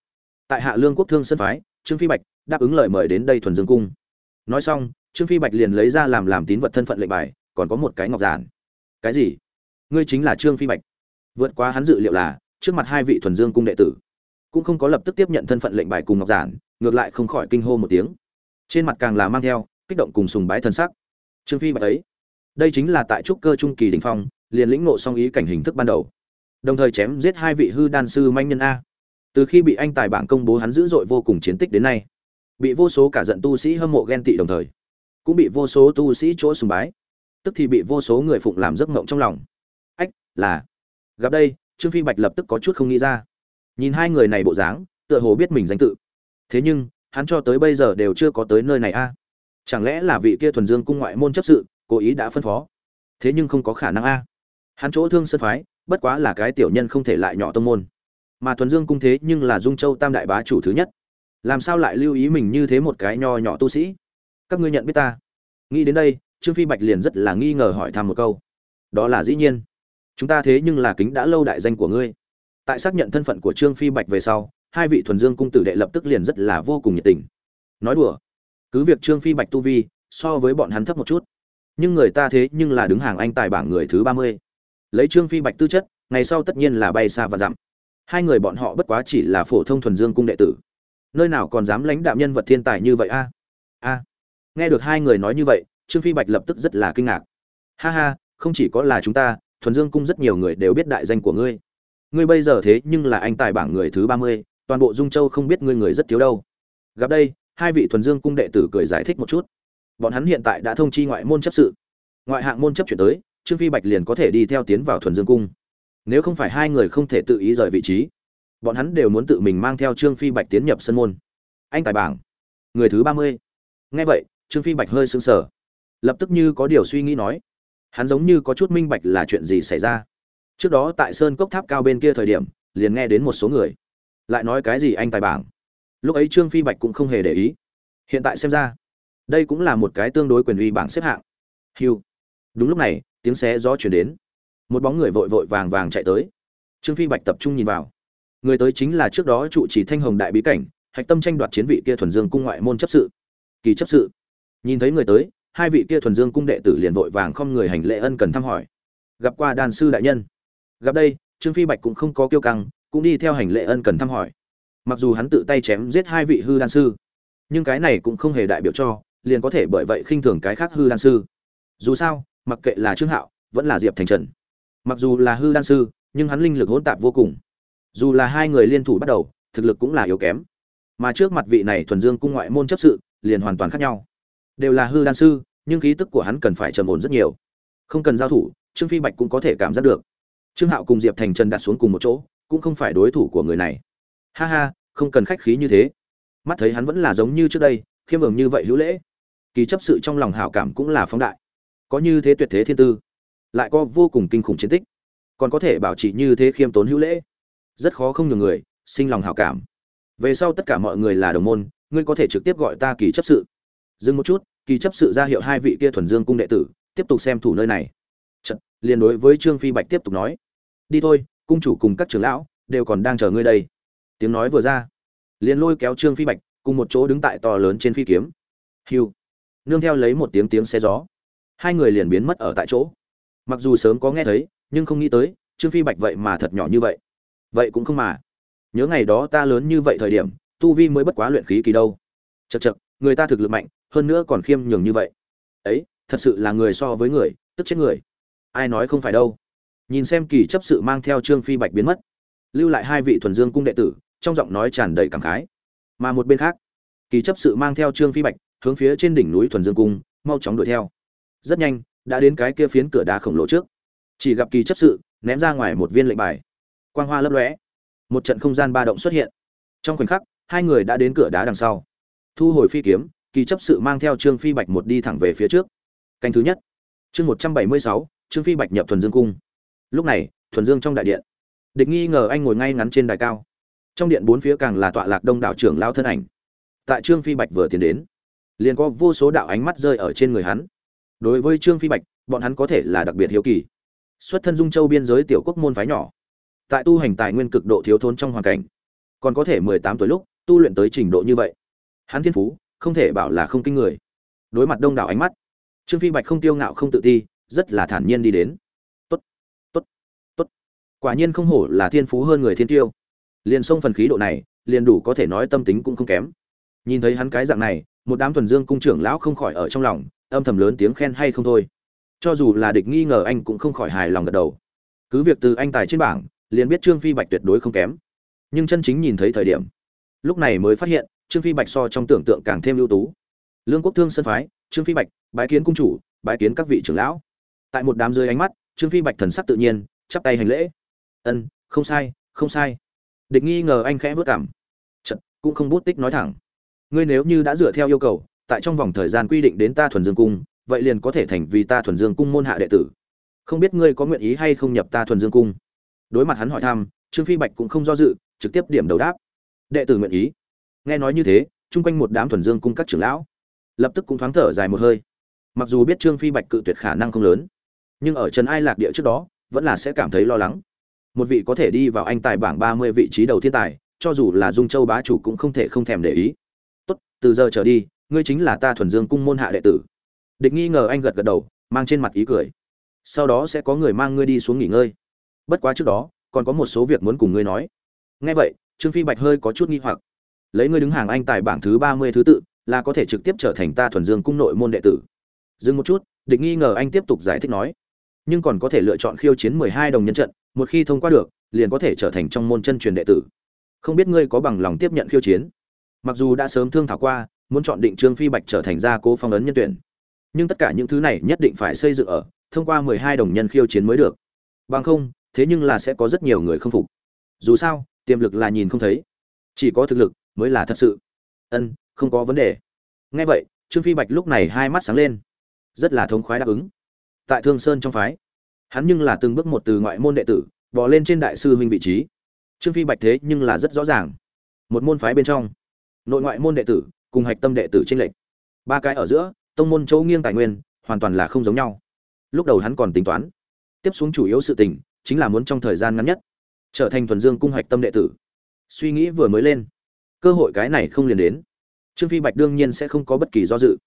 Tại hạ lương quốc thương sân phái, trương phi bạch đáp ứng lời mời đến đây thuần dương cung. Nói xong, trương phi bạch liền lấy ra làm làm tín vật thân phận lệnh bài, còn có một cái ngọc giản. Cái gì? Ngươi chính là trương phi bạch. Vượt qua hắn dự liệu là, trước mặt hai vị thuần dương cung đệ tử, cũng không có lập tức tiếp nhận thân phận lệnh bài cùng ngọc giản, ngược lại không khỏi kinh hô một tiếng. Trên mặt càng là mang theo, kích động cùng sùng bái thân sắc. Trương phi bạch ấy, đây chính là tại trúc cơ trung kỳ đình phong, liền lĩnh ngộ song ý cảnh hình thức ban đầu. Đồng thời chém giết hai vị hư đan sư manh nhân a từ khi bị anh tài bảng công bố hắn dữ dội vô cùng chiến tích đến nay, bị vô số cả giận tu sĩ hâm mộ ghen tị đồng thời, cũng bị vô số tu sĩ chỗ sùng bái, tức thì bị vô số người phụng làm giấc mộng trong lòng. Ách, là, gặp đây, trương phi bạch lập tức có chút không nghĩ ra. Nhìn hai người này bộ dáng, tựa hồ biết mình danh tự. Thế nhưng, hắn cho tới bây giờ đều chưa có tới nơi này a. Chẳng lẽ là vị kia thuần dương cung ngoại môn chấp sự, cố ý đã phân phó? Thế nhưng không có khả năng a. Hắn chỗ thương sân phái, bất quá là cái tiểu nhân không thể lại nhỏ tông môn mà thuần dương cung thế nhưng là dung châu tam đại bá chủ thứ nhất. Làm sao lại lưu ý mình như thế một cái nho nhỏ tu sĩ? Các ngươi nhận biết ta? Nghĩ đến đây, trương phi bạch liền rất là nghi ngờ hỏi thăm một câu. Đó là dĩ nhiên. Chúng ta thế nhưng là kính đã lâu đại danh của ngươi. Tại xác nhận thân phận của trương phi bạch về sau, hai vị thuần dương cung tử đệ lập tức liền rất là vô cùng nhiệt tình. Nói đùa, cứ việc trương phi bạch tu vi so với bọn hắn thấp một chút, nhưng người ta thế nhưng là đứng hàng anh tài bảng người thứ ba mươi. Lấy trương phi bạch tư chất, ngày sau tất nhiên là bay xa và dặm hai người bọn họ bất quá chỉ là phổ thông thuần dương cung đệ tử. Nơi nào còn dám lãnh đạm nhân vật thiên tài như vậy a? A. Nghe được hai người nói như vậy, trương phi bạch lập tức rất là kinh ngạc. Ha ha, không chỉ có là chúng ta, thuần dương cung rất nhiều người đều biết đại danh của ngươi. Ngươi bây giờ thế nhưng là anh tài bảng người thứ ba mươi, toàn bộ dung châu không biết ngươi người rất thiếu đâu. Gặp đây, hai vị thuần dương cung đệ tử cười giải thích một chút. Bọn hắn hiện tại đã thông chi ngoại môn chấp sự. Ngoại hạng môn chấp chuyển tới, trương phi bạch liền có thể đi theo tiến vào thuần dương cung nếu không phải hai người không thể tự ý rời vị trí, bọn hắn đều muốn tự mình mang theo trương phi bạch tiến nhập sân môn. Anh tài bảng, người thứ ba mươi. Nghe vậy, trương phi bạch hơi sững sờ. Lập tức như có điều suy nghĩ nói, hắn giống như có chút minh bạch là chuyện gì xảy ra. Trước đó tại sơn cốc tháp cao bên kia thời điểm, liền nghe đến một số người lại nói cái gì anh tài bảng. Lúc ấy trương phi bạch cũng không hề để ý. Hiện tại xem ra, đây cũng là một cái tương đối quyền uy bảng xếp hạng. Hiu đúng lúc này, tiếng xé gió chuyển đến một bóng người vội vội vàng vàng chạy tới. Trương phi bạch tập trung nhìn vào. Người tới chính là trước đó trụ trì thanh hồng đại bí cảnh, hạch tâm tranh đoạt chiến vị kia thuần dương cung ngoại môn chấp sự. Kỳ chấp sự. Nhìn thấy người tới, hai vị kia thuần dương cung đệ tử liền vội vàng không người hành lễ ân cần thăm hỏi. Gặp qua đàn sư đại nhân. Gặp đây, trương phi bạch cũng không có kiêu căng, cũng đi theo hành lễ ân cần thăm hỏi. Mặc dù hắn tự tay chém giết hai vị hư đan sư, nhưng cái này cũng không hề đại biểu cho, liền có thể bởi vậy khinh thường cái khác hư đan sư. Dù sao, mặc kệ là trương hạo, vẫn là diệp thành trần mặc dù là hư đan sư, nhưng hắn linh lực hỗn tạp vô cùng. Dù là hai người liên thủ bắt đầu, thực lực cũng là yếu kém. Mà trước mặt vị này thuần dương cung ngoại môn chấp sự, liền hoàn toàn khác nhau. Đều là hư đan sư, nhưng khí tức của hắn cần phải trầm ổn rất nhiều. Không cần giao thủ, trương phi bạch cũng có thể cảm giác được. Trương hạo cùng diệp thành trần đặt xuống cùng một chỗ, cũng không phải đối thủ của người này. Ha ha, không cần khách khí như thế. Mắt thấy hắn vẫn là giống như trước đây, khiêm ường như vậy hữu lễ. Kỳ chấp sự trong lòng hảo cảm cũng là phóng đại. Có như thế tuyệt thế thiên tư lại có vô cùng kinh khủng chiến tích còn có thể bảo trì như thế khiêm tốn hữu lễ. Rất khó không nhường người sinh lòng hảo cảm. Về sau tất cả mọi người là đồng môn ngươi có thể trực tiếp gọi ta kỳ chấp sự. Dừng một chút kỳ chấp sự ra hiệu hai vị kia thuần dương cung đệ tử tiếp tục xem thủ nơi này. Chật, liền đối với trương phi bạch tiếp tục nói. Đi thôi cung chủ cùng các trưởng lão đều còn đang chờ ngươi đây. Tiếng nói vừa ra liền lôi kéo trương phi bạch cùng một chỗ đứng tại to lớn trên phi kiếm. Hiu nương theo lấy một tiếng tiếng xe gió hai người liền biến mất ở tại chỗ mặc dù sớm có nghe thấy, nhưng không nghĩ tới, trương phi bạch vậy mà thật nhỏ như vậy. Vậy cũng không mà. Nhớ ngày đó ta lớn như vậy thời điểm, tu vi mới bất quá luyện khí kỳ đâu. Chật chật người ta thực lực mạnh, hơn nữa còn khiêm nhường như vậy. Ấy, thật sự là người so với người, tức chết người. Ai nói không phải đâu. Nhìn xem kỳ chấp sự mang theo trương phi bạch biến mất. Lưu lại hai vị thuần dương cung đệ tử, trong giọng nói tràn đầy cảm khái. Mà một bên khác, kỳ chấp sự mang theo trương phi bạch, hướng phía trên đỉnh núi thuần dương cung, mau chóng đuổi theo. Rất nhanh đã đến cái kia phiến cửa đá khổng lồ trước. Chỉ gặp kỳ chấp sự, ném ra ngoài một viên lệnh bài. Quang hoa lấp lóe. Một trận không gian ba động xuất hiện. Trong khoảnh khắc, hai người đã đến cửa đá đằng sau. Thu hồi phi kiếm, kỳ chấp sự mang theo trương phi bạch một đi thẳng về phía trước. Canh thứ nhất. Chương một trăm bảy mươi sáu, trương phi bạch nhập thuần dương cung. Lúc này, thuần dương trong đại điện. Địch nghi ngờ anh ngồi ngay ngắn trên đài cao. Trong điện bốn phía càng là tọa lạc đông đảo trưởng lao thân ảnh. Tại trương phi bạch vừa tiến đến, liền có vô số đạo ánh mắt rơi ở trên người hắn đối với trương phi bạch, bọn hắn có thể là đặc biệt hiếu kỳ. Xuất thân dung châu biên giới tiểu quốc môn phái nhỏ, tại tu hành tài nguyên cực độ thiếu thốn trong hoàn cảnh, còn có thể mười tám tuổi lúc tu luyện tới trình độ như vậy, hắn thiên phú không thể bảo là không kinh người. Đối mặt đông đảo ánh mắt, trương phi bạch không tiêu ngạo, không tự ti, rất là thản nhiên đi đến. Tốt tốt tốt. Quả nhiên không hổ là thiên phú hơn người thiên tiêu. Liền xông phần khí độ này, liền đủ có thể nói tâm tính cũng không kém. Nhìn thấy hắn cái dạng này, một đám thuần dương cung trưởng lão không khỏi ở trong lòng âm thầm lớn tiếng khen hay không thôi. Cho dù là địch nghi ngờ anh cũng không khỏi hài lòng gật đầu. Cứ việc từ anh tài trên bảng liền biết trương phi bạch tuyệt đối không kém. Nhưng chân chính nhìn thấy thời điểm lúc này mới phát hiện trương phi bạch so trong tưởng tượng càng thêm ưu tú. Lương quốc thương sân phái trương phi bạch bái kiến cung chủ bái kiến các vị trưởng lão. Tại một đám dưới ánh mắt trương phi bạch thần sắc tự nhiên chắp tay hành lễ. Ân không sai không sai. Địch nghi ngờ anh khẽ vất cảm. Chật, cũng không bút tích nói thẳng. Ngươi nếu như đã dựa theo yêu cầu tại trong vòng thời gian quy định đến ta thuần dương cung, vậy liền có thể thành vì ta thuần dương cung môn hạ đệ tử. Không biết ngươi có nguyện ý hay không nhập ta thuần dương cung? Đối mặt hắn hỏi thăm, trương phi bạch cũng không do dự, trực tiếp điểm đầu đáp. Đệ tử nguyện ý. Nghe nói như thế, chung quanh một đám thuần dương cung các trưởng lão lập tức cũng thoáng thở dài một hơi. Mặc dù biết trương phi bạch cự tuyệt khả năng không lớn, nhưng ở trần ai lạc địa trước đó, vẫn là sẽ cảm thấy lo lắng. Một vị có thể đi vào anh tài bảng ba mươi vị trí đầu thiên tài, cho dù là dung châu bá chủ cũng không thể không thèm để ý. Tốt, từ giờ trở đi ngươi chính là ta thuần dương cung môn hạ đệ tử. Địch nghi ngờ anh gật gật đầu, mang trên mặt ý cười. Sau đó sẽ có người mang ngươi đi xuống nghỉ ngơi. Bất quá trước đó, còn có một số việc muốn cùng ngươi nói. Nghe vậy, trương phi bạch hơi có chút nghi hoặc. Lấy ngươi đứng hàng anh tài bảng thứ ba mươi thứ tự, là có thể trực tiếp trở thành ta thuần dương cung nội môn đệ tử. Dừng một chút, địch nghi ngờ anh tiếp tục giải thích nói. Nhưng còn có thể lựa chọn khiêu chiến mười hai đồng nhân trận, một khi thông qua được, liền có thể trở thành trong môn chân truyền đệ tử. Không biết ngươi có bằng lòng tiếp nhận khiêu chiến? Mặc dù đã sớm thương thảo qua muốn chọn định trương phi bạch trở thành gia cố phong ấn nhân tuyển. Nhưng tất cả những thứ này nhất định phải xây dựng ở, thông qua mười hai đồng nhân khiêu chiến mới được. Bằng không, thế nhưng là sẽ có rất nhiều người không phục. Dù sao, tiềm lực là nhìn không thấy. Chỉ có thực lực mới là thật sự. Ân, không có vấn đề. Nghe vậy, trương phi bạch lúc này hai mắt sáng lên. Rất là thống khoái đáp ứng. Tại thương sơn trong phái, hắn nhưng là từng bước một từ ngoại môn đệ tử, bỏ lên trên đại sư huynh vị trí. Trương phi bạch thế nhưng là rất rõ ràng. Một môn phái bên trong, nội ngoại môn đệ tử cùng hạch tâm đệ tử trên lệnh ba cái ở giữa, tông môn châu nghiêng tài nguyên, hoàn toàn là không giống nhau. Lúc đầu hắn còn tính toán, tiếp xuống chủ yếu sự tình, chính là muốn trong thời gian ngắn nhất, trở thành thuần dương cung hạch tâm đệ tử. Suy nghĩ vừa mới lên, cơ hội cái này không liền đến. Trương phi bạch đương nhiên sẽ không có bất kỳ do dự.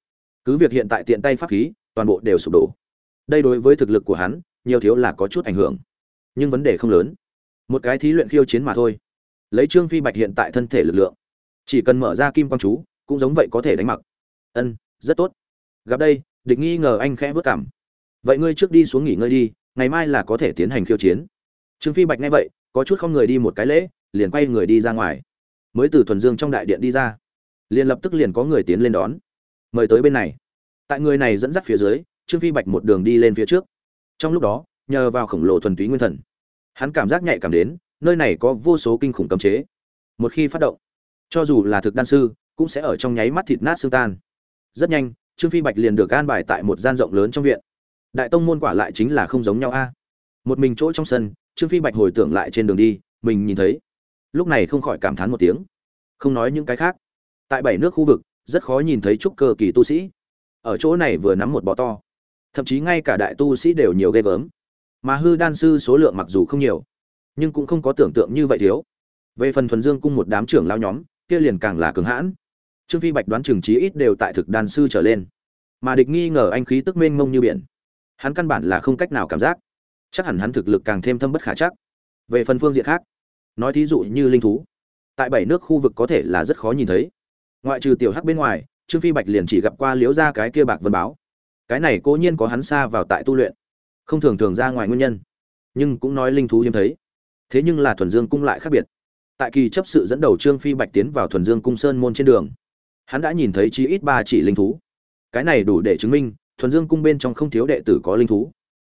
Cứ việc hiện tại tiện tay pháp khí, toàn bộ đều sụp đổ. Đây đối với thực lực của hắn, nhiều thiếu là có chút ảnh hưởng. Nhưng vấn đề không lớn. Một cái thí luyện khiêu chiến mà thôi. Lấy trương phi bạch hiện tại thân thể lực lượng, chỉ cần mở ra kim quang chú cũng giống vậy có thể đánh mặc. Ân, rất tốt. Gặp đây, địch nghi ngờ anh khẽ vớt cảm. Vậy ngươi trước đi xuống nghỉ ngơi đi, ngày mai là có thể tiến hành khiêu chiến. Trương phi bạch nghe vậy, có chút không người đi một cái lễ, liền quay người đi ra ngoài. Mới từ thuần dương trong đại điện đi ra. Liền lập tức liền có người tiến lên đón. Mời tới bên này. Tại người này dẫn dắt phía dưới, trương phi bạch một đường đi lên phía trước. Trong lúc đó, nhờ vào khổng lồ thuần túy nguyên thần, hắn cảm giác nhạy cảm đến, nơi này có vô số kinh khủng cấm chế. Một khi phát động, cho dù là thực đan sư cũng sẽ ở trong nháy mắt thịt nát xương tan. Rất nhanh, trương phi bạch liền được an bài tại một gian rộng lớn trong viện. Đại tông môn quả lại chính là không giống nhau a. Một mình chỗ trong sân, trương phi bạch hồi tưởng lại trên đường đi, mình nhìn thấy. Lúc này không khỏi cảm thán một tiếng. Không nói những cái khác. Tại bảy nước khu vực, rất khó nhìn thấy trúc cơ kỳ tu sĩ. Ở chỗ này vừa nắm một bọ to. Thậm chí ngay cả đại tu sĩ đều nhiều ghê gớm. Mà hư đan sư số lượng mặc dù không nhiều, nhưng cũng không có tưởng tượng như vậy thiếu. Về phần thuần dương cung một đám trưởng lao nhóm, kia liền càng là cường hãn trương phi bạch đoán chừng trí ít đều tại thực đan sư trở lên. Mà địch nghi ngờ anh khí tức mênh mông như biển. Hắn căn bản là không cách nào cảm giác. Chắc hẳn hắn thực lực càng thêm thâm bất khả chắc. Về phần phương diện khác, nói thí dụ như linh thú, tại bảy nước khu vực có thể là rất khó nhìn thấy. Ngoại trừ tiểu hắc bên ngoài, trương phi bạch liền chỉ gặp qua liếu ra cái kia bạc vân báo. Cái này cố nhiên có hắn xa vào tại tu luyện, không thường thường ra ngoài nguyên nhân, nhưng cũng nói linh thú hiếm thấy. Thế nhưng là thuần dương cung lại khác biệt. Tại kỳ chấp sự dẫn đầu trương phi bạch tiến vào thuần dương cung sơn môn trên đường hắn đã nhìn thấy chí ít ba chỉ linh thú. Cái này đủ để chứng minh, thuần dương cung bên trong không thiếu đệ tử có linh thú.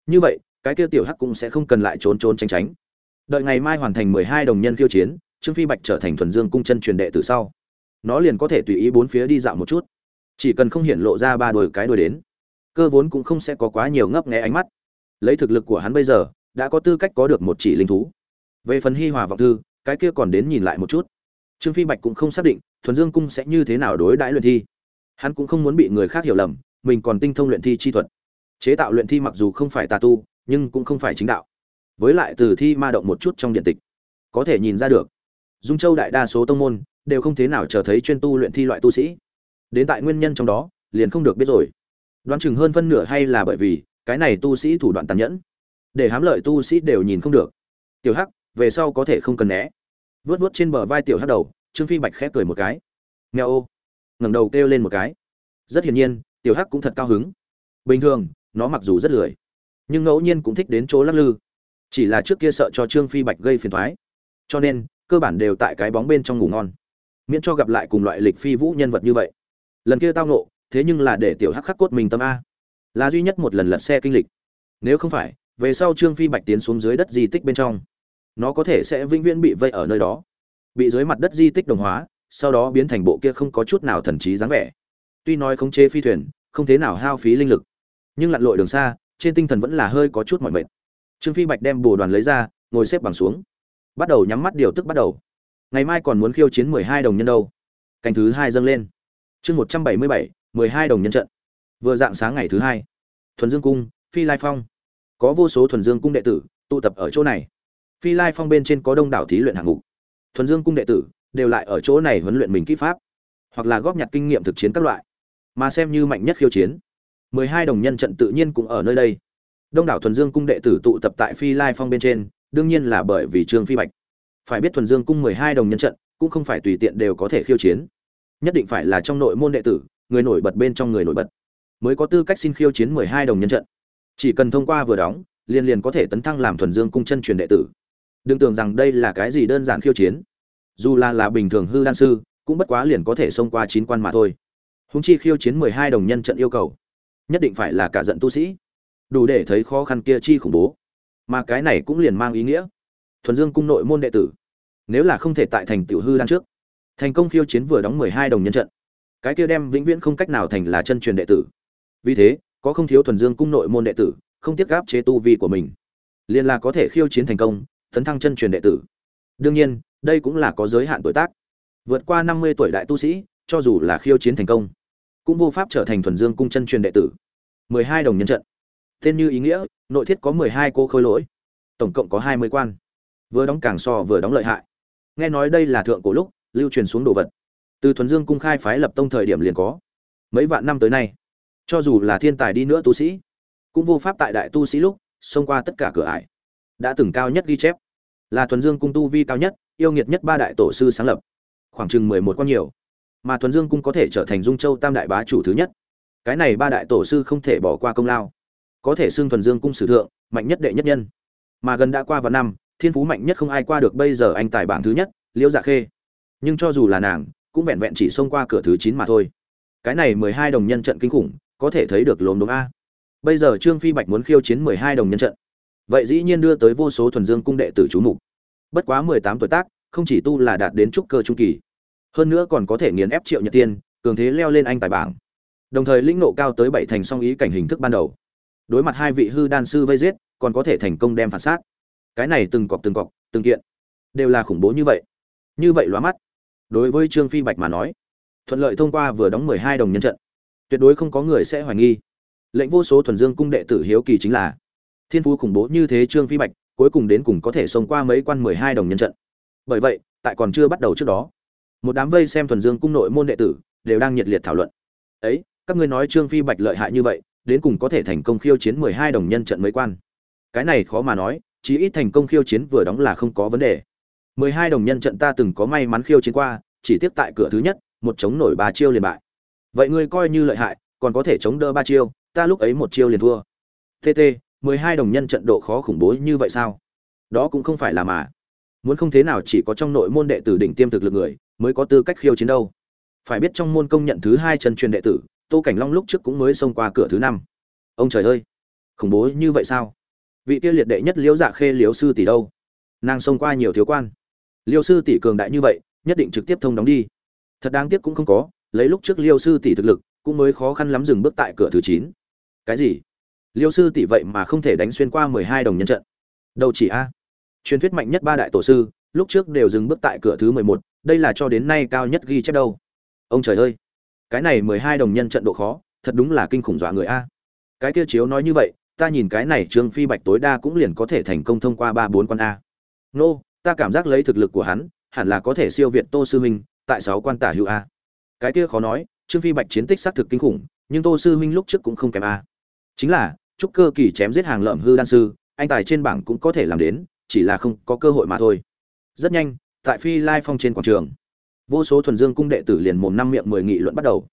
Như vậy, cái kia tiểu hắc cũng sẽ không cần lại trốn trốn tránh tránh. Đợi ngày mai hoàn thành mười hai đồng nhân khiêu chiến, trương phi bạch trở thành thuần dương cung chân truyền đệ tử sau, nó liền có thể tùy ý bốn phía đi dạo một chút. Chỉ cần không hiện lộ ra ba đôi cái đôi đến, cơ vốn cũng không sẽ có quá nhiều ngấp nghé ánh mắt. Lấy thực lực của hắn bây giờ, đã có tư cách có được một chỉ linh thú. Về phần hi hòa vọng thư, cái kia còn đến nhìn lại một chút trương phi bạch cũng không xác định thuần dương cung sẽ như thế nào đối đãi luyện thi. Hắn cũng không muốn bị người khác hiểu lầm, mình còn tinh thông luyện thi chi thuật. Chế tạo luyện thi mặc dù không phải tà tu, nhưng cũng không phải chính đạo. Với lại từ thi ma động một chút trong điện tịch, có thể nhìn ra được, dung châu đại đa số tông môn đều không thế nào trở thấy chuyên tu luyện thi loại tu sĩ. Đến tại nguyên nhân trong đó, liền không được biết rồi. Đoán chừng hơn phân nửa hay là bởi vì cái này tu sĩ thủ đoạn tàn nhẫn, để hám lợi tu sĩ đều nhìn không được. Tiểu hắc, về sau có thể không cần né vớt vớt trên bờ vai tiểu hắc đầu, trương phi bạch khẽ cười một cái. Nghèo ô. Ngẩng đầu kêu lên một cái. Rất hiển nhiên, tiểu hắc cũng thật cao hứng. Bình thường, nó mặc dù rất lười, nhưng ngẫu nhiên cũng thích đến chỗ lắc lư. Chỉ là trước kia sợ cho trương phi bạch gây phiền thoái cho nên, cơ bản đều tại cái bóng bên trong ngủ ngon. Miễn cho gặp lại cùng loại lịch phi vũ nhân vật như vậy. Lần kia tao nộ thế nhưng là để tiểu hắc khắc cốt mình tâm a. Là duy nhất một lần lật xe kinh lịch. Nếu không phải, về sau trương phi bạch tiến xuống dưới đất di tích bên trong nó có thể sẽ vĩnh viễn bị vây ở nơi đó. Bị dưới mặt đất di tích đồng hóa, sau đó biến thành bộ kia không có chút nào thần trí dáng vẻ. Tuy nói khống chế phi thuyền, không thế nào hao phí linh lực, nhưng lặn lội đường xa, trên tinh thần vẫn là hơi có chút mỏi mệt. Trương phi bạch đem bồ đoàn lấy ra, ngồi xếp bằng xuống. Bắt đầu nhắm mắt điều tức bắt đầu. Ngày mai còn muốn khiêu chiến mười hai đồng nhân đâu. Canh thứ hai dâng lên. Chương một trăm bảy mươi bảy, mười hai đồng nhân trận. Vừa dạng sáng ngày thứ hai. Thuần dương cung, phi lai phong. Có vô số thuần dương cung đệ tử, tụ tập ở chỗ này phi lai phong bên trên có đông đảo thí luyện hạng mục. Thuần dương cung đệ tử đều lại ở chỗ này huấn luyện mình kỹ pháp, hoặc là góp nhặt kinh nghiệm thực chiến các loại, mà xem như mạnh nhất khiêu chiến. Mười hai đồng nhân trận tự nhiên cũng ở nơi đây. Đông đảo thuần dương cung đệ tử tụ tập tại phi lai phong bên trên, đương nhiên là bởi vì trương phi bạch. Phải biết thuần dương cung mười hai đồng nhân trận cũng không phải tùy tiện đều có thể khiêu chiến. Nhất định phải là trong nội môn đệ tử, người nổi bật bên trong người nổi bật, mới có tư cách xin khiêu chiến mười hai đồng nhân trận. Chỉ cần thông qua vừa đóng, liền liền có thể tấn thăng làm thuần dương cung chân truyền đệ tử đừng tưởng rằng đây là cái gì đơn giản khiêu chiến. Dù là là bình thường hư đan sư, cũng bất quá liền có thể xông qua chín quan mà thôi. Húng chi khiêu chiến mười hai đồng nhân trận yêu cầu, nhất định phải là cả giận tu sĩ. Đủ để thấy khó khăn kia chi khủng bố. Mà cái này cũng liền mang ý nghĩa. Thuần dương cung nội môn đệ tử, nếu là không thể tại thành tiểu hư đan trước, thành công khiêu chiến vừa đóng mười hai đồng nhân trận, cái kia đem vĩnh viễn không cách nào thành là chân truyền đệ tử. Vì thế, có không thiếu thuần dương cung nội môn đệ tử, không tiếc gáp chế tu vi của mình, liền là có thể khiêu chiến thành công tấn thăng chân truyền đệ tử. Đương nhiên, đây cũng là có giới hạn tuổi tác. Vượt qua năm mươi tuổi đại tu sĩ, cho dù là khiêu chiến thành công, cũng vô pháp trở thành thuần dương cung chân truyền đệ tử. mười hai đồng nhân trận. Tên như ý nghĩa, nội thiết có mười hai cô khôi lỗi. Tổng cộng có hai mươi quan. Vừa đóng càng so vừa đóng lợi hại. Nghe nói đây là thượng cổ lúc, lưu truyền xuống đồ vật. Từ thuần dương cung khai phái lập tông thời điểm liền có. Mấy vạn năm tới nay, cho dù là thiên tài đi nữa tu sĩ, cũng vô pháp tại đại tu sĩ lúc xông qua tất cả cửa ải. Đã từng cao nhất ghi chép là thuần dương cung tu vi cao nhất, yêu nghiệt nhất ba đại tổ sư sáng lập. Khoảng chừng mười một con nhiều. Mà thuần dương cung có thể trở thành dung châu tam đại bá chủ thứ nhất. Cái này ba đại tổ sư không thể bỏ qua công lao. Có thể xưng thuần dương cung sử thượng, mạnh nhất đệ nhất nhân. Mà gần đã qua vào năm, thiên phú mạnh nhất không ai qua được bây giờ anh tài bảng thứ nhất, liễu dạ khê. Nhưng cho dù là nàng, cũng vẹn vẹn chỉ xông qua cửa thứ chín mà thôi. Cái này mười hai đồng nhân trận kinh khủng, có thể thấy được lốm đốm a. Bây giờ trương phi bạch muốn khiêu chiến mười hai đồng nhân trận vậy dĩ nhiên đưa tới vô số thuần dương cung đệ tử chú mục. Bất quá mười tám tuổi tác, không chỉ tu là đạt đến trúc cơ trung kỳ, hơn nữa còn có thể nghiền ép triệu nhật tiên, cường thế leo lên anh tài bảng. Đồng thời lĩnh nộ cao tới bảy thành song ý cảnh hình thức ban đầu. Đối mặt hai vị hư đan sư vây giết, còn có thể thành công đem phản sát. Cái này từng cọc từng cọc, từng kiện, đều là khủng bố như vậy. Như vậy lóa mắt. Đối với trương phi bạch mà nói, thuận lợi thông qua vừa đóng mười hai đồng nhân trận, tuyệt đối không có người sẽ hoài nghi. Lệnh vô số thuần dương cung đệ tử hiếu kỳ chính là thiên phú khủng bố như thế trương phi bạch, cuối cùng đến cùng có thể xông qua mấy quan mười hai đồng nhân trận. Bởi vậy, tại còn chưa bắt đầu trước đó, một đám vây xem thuần dương cung nội môn đệ tử đều đang nhiệt liệt thảo luận. Ấy, các ngươi nói trương phi bạch lợi hại như vậy, đến cùng có thể thành công khiêu chiến mười hai đồng nhân trận mấy quan? Cái này khó mà nói, chí ít thành công khiêu chiến vừa đóng là không có vấn đề. Mười hai đồng nhân trận ta từng có may mắn khiêu chiến qua, chỉ tiếp tại cửa thứ nhất, một chống nổi ba chiêu liền bại. Vậy ngươi coi như lợi hại, còn có thể chống đỡ ba chiêu, ta lúc ấy một chiêu liền thua. Tt mười hai đồng nhân trận độ khó khủng bố như vậy sao? Đó cũng không phải là mà. Muốn không thế nào chỉ có trong nội môn đệ tử đỉnh tiêm thực lực người mới có tư cách khiêu chiến đâu. Phải biết trong môn công nhận thứ hai chân truyền đệ tử, tô cảnh long lúc trước cũng mới xông qua cửa thứ năm. Ông trời ơi, khủng bố như vậy sao? Vị kia liệt đệ nhất liễu dạ khê liễu sư tỷ đâu? Nàng xông qua nhiều thiếu quan. Liêu sư tỷ cường đại như vậy, nhất định trực tiếp thông đóng đi. Thật đáng tiếc cũng không có, lấy lúc trước liêu sư tỷ thực lực, cũng mới khó khăn lắm dừng bước tại cửa thứ chín. Cái gì? Liêu sư tỷ vậy mà không thể đánh xuyên qua mười hai đồng nhân trận. Đâu chỉ a. Truyền thuyết mạnh nhất ba đại tổ sư, lúc trước đều dừng bước tại cửa thứ mười một, đây là cho đến nay cao nhất ghi chép đâu. Ông trời ơi. Cái này mười hai đồng nhân trận độ khó, thật đúng là kinh khủng dọa người a. Cái kia chiếu nói như vậy, ta nhìn cái này trương phi bạch tối đa cũng liền có thể thành công thông qua ba bốn quan a. Nô, ta cảm giác lấy thực lực của hắn, hẳn là có thể siêu việt tô sư minh, tại sáu quan tả hữu a. Cái kia khó nói, trương phi bạch chiến tích xác thực kinh khủng, nhưng tô sư minh lúc trước cũng không kém a. Chính là trúc cơ kỳ chém giết hàng lợm hư đan sư, anh tài trên bảng cũng có thể làm đến, chỉ là không có cơ hội mà thôi. Rất nhanh, tại phi lai phong trên quảng trường, vô số thuần dương cung đệ tử liền mồm năm miệng mười nghị luận bắt đầu.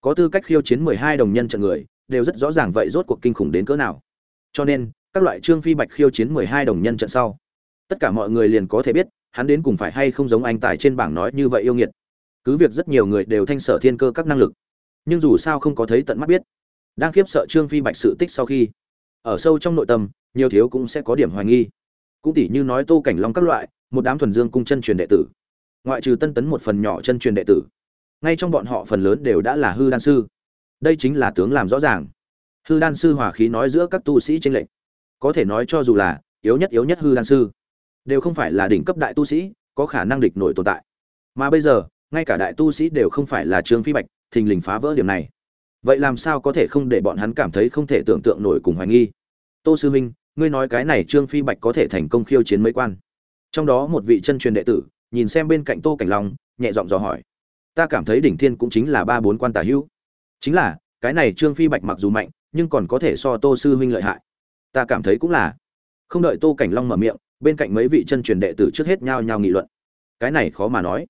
Có tư cách khiêu chiến mười hai đồng nhân trận người, đều rất rõ ràng vậy rốt cuộc kinh khủng đến cỡ nào. Cho nên, các loại trương phi bạch khiêu chiến mười hai đồng nhân trận sau, tất cả mọi người liền có thể biết, hắn đến cùng phải hay không giống anh tài trên bảng nói như vậy yêu nghiệt. Cứ việc rất nhiều người đều thanh sở thiên cơ các năng lực, nhưng dù sao không có thấy tận mắt biết đang khiếp sợ trương phi bạch sự tích sau khi. Ở sâu trong nội tâm, nhiều thiếu cũng sẽ có điểm hoài nghi. Cũng tỉ như nói tô cảnh long các loại, một đám thuần dương cung chân truyền đệ tử. Ngoại trừ tân tấn một phần nhỏ chân truyền đệ tử, ngay trong bọn họ phần lớn đều đã là hư đan sư. Đây chính là tướng làm rõ ràng. Hư đan sư hòa khí nói giữa các tu sĩ tranh lệch. Có thể nói cho dù là yếu nhất yếu nhất hư đan sư, đều không phải là đỉnh cấp đại tu sĩ, có khả năng địch nổi tồn tại. Mà bây giờ, ngay cả đại tu sĩ đều không phải là trương phi bạch, thình lình phá vỡ điểm này vậy làm sao có thể không để bọn hắn cảm thấy không thể tưởng tượng nổi cùng hoài nghi? Tô sư minh, ngươi nói cái này trương phi bạch có thể thành công khiêu chiến mấy quan? Trong đó một vị chân truyền đệ tử, nhìn xem bên cạnh tô cảnh long, nhẹ giọng dò hỏi. Ta cảm thấy đỉnh thiên cũng chính là ba bốn quan tả hữu. Chính là, cái này trương phi bạch mặc dù mạnh, nhưng còn có thể so tô sư huynh lợi hại. Ta cảm thấy cũng là. Không đợi tô cảnh long mở miệng, bên cạnh mấy vị chân truyền đệ tử trước hết nhao nhao nghị luận. Cái này khó mà nói.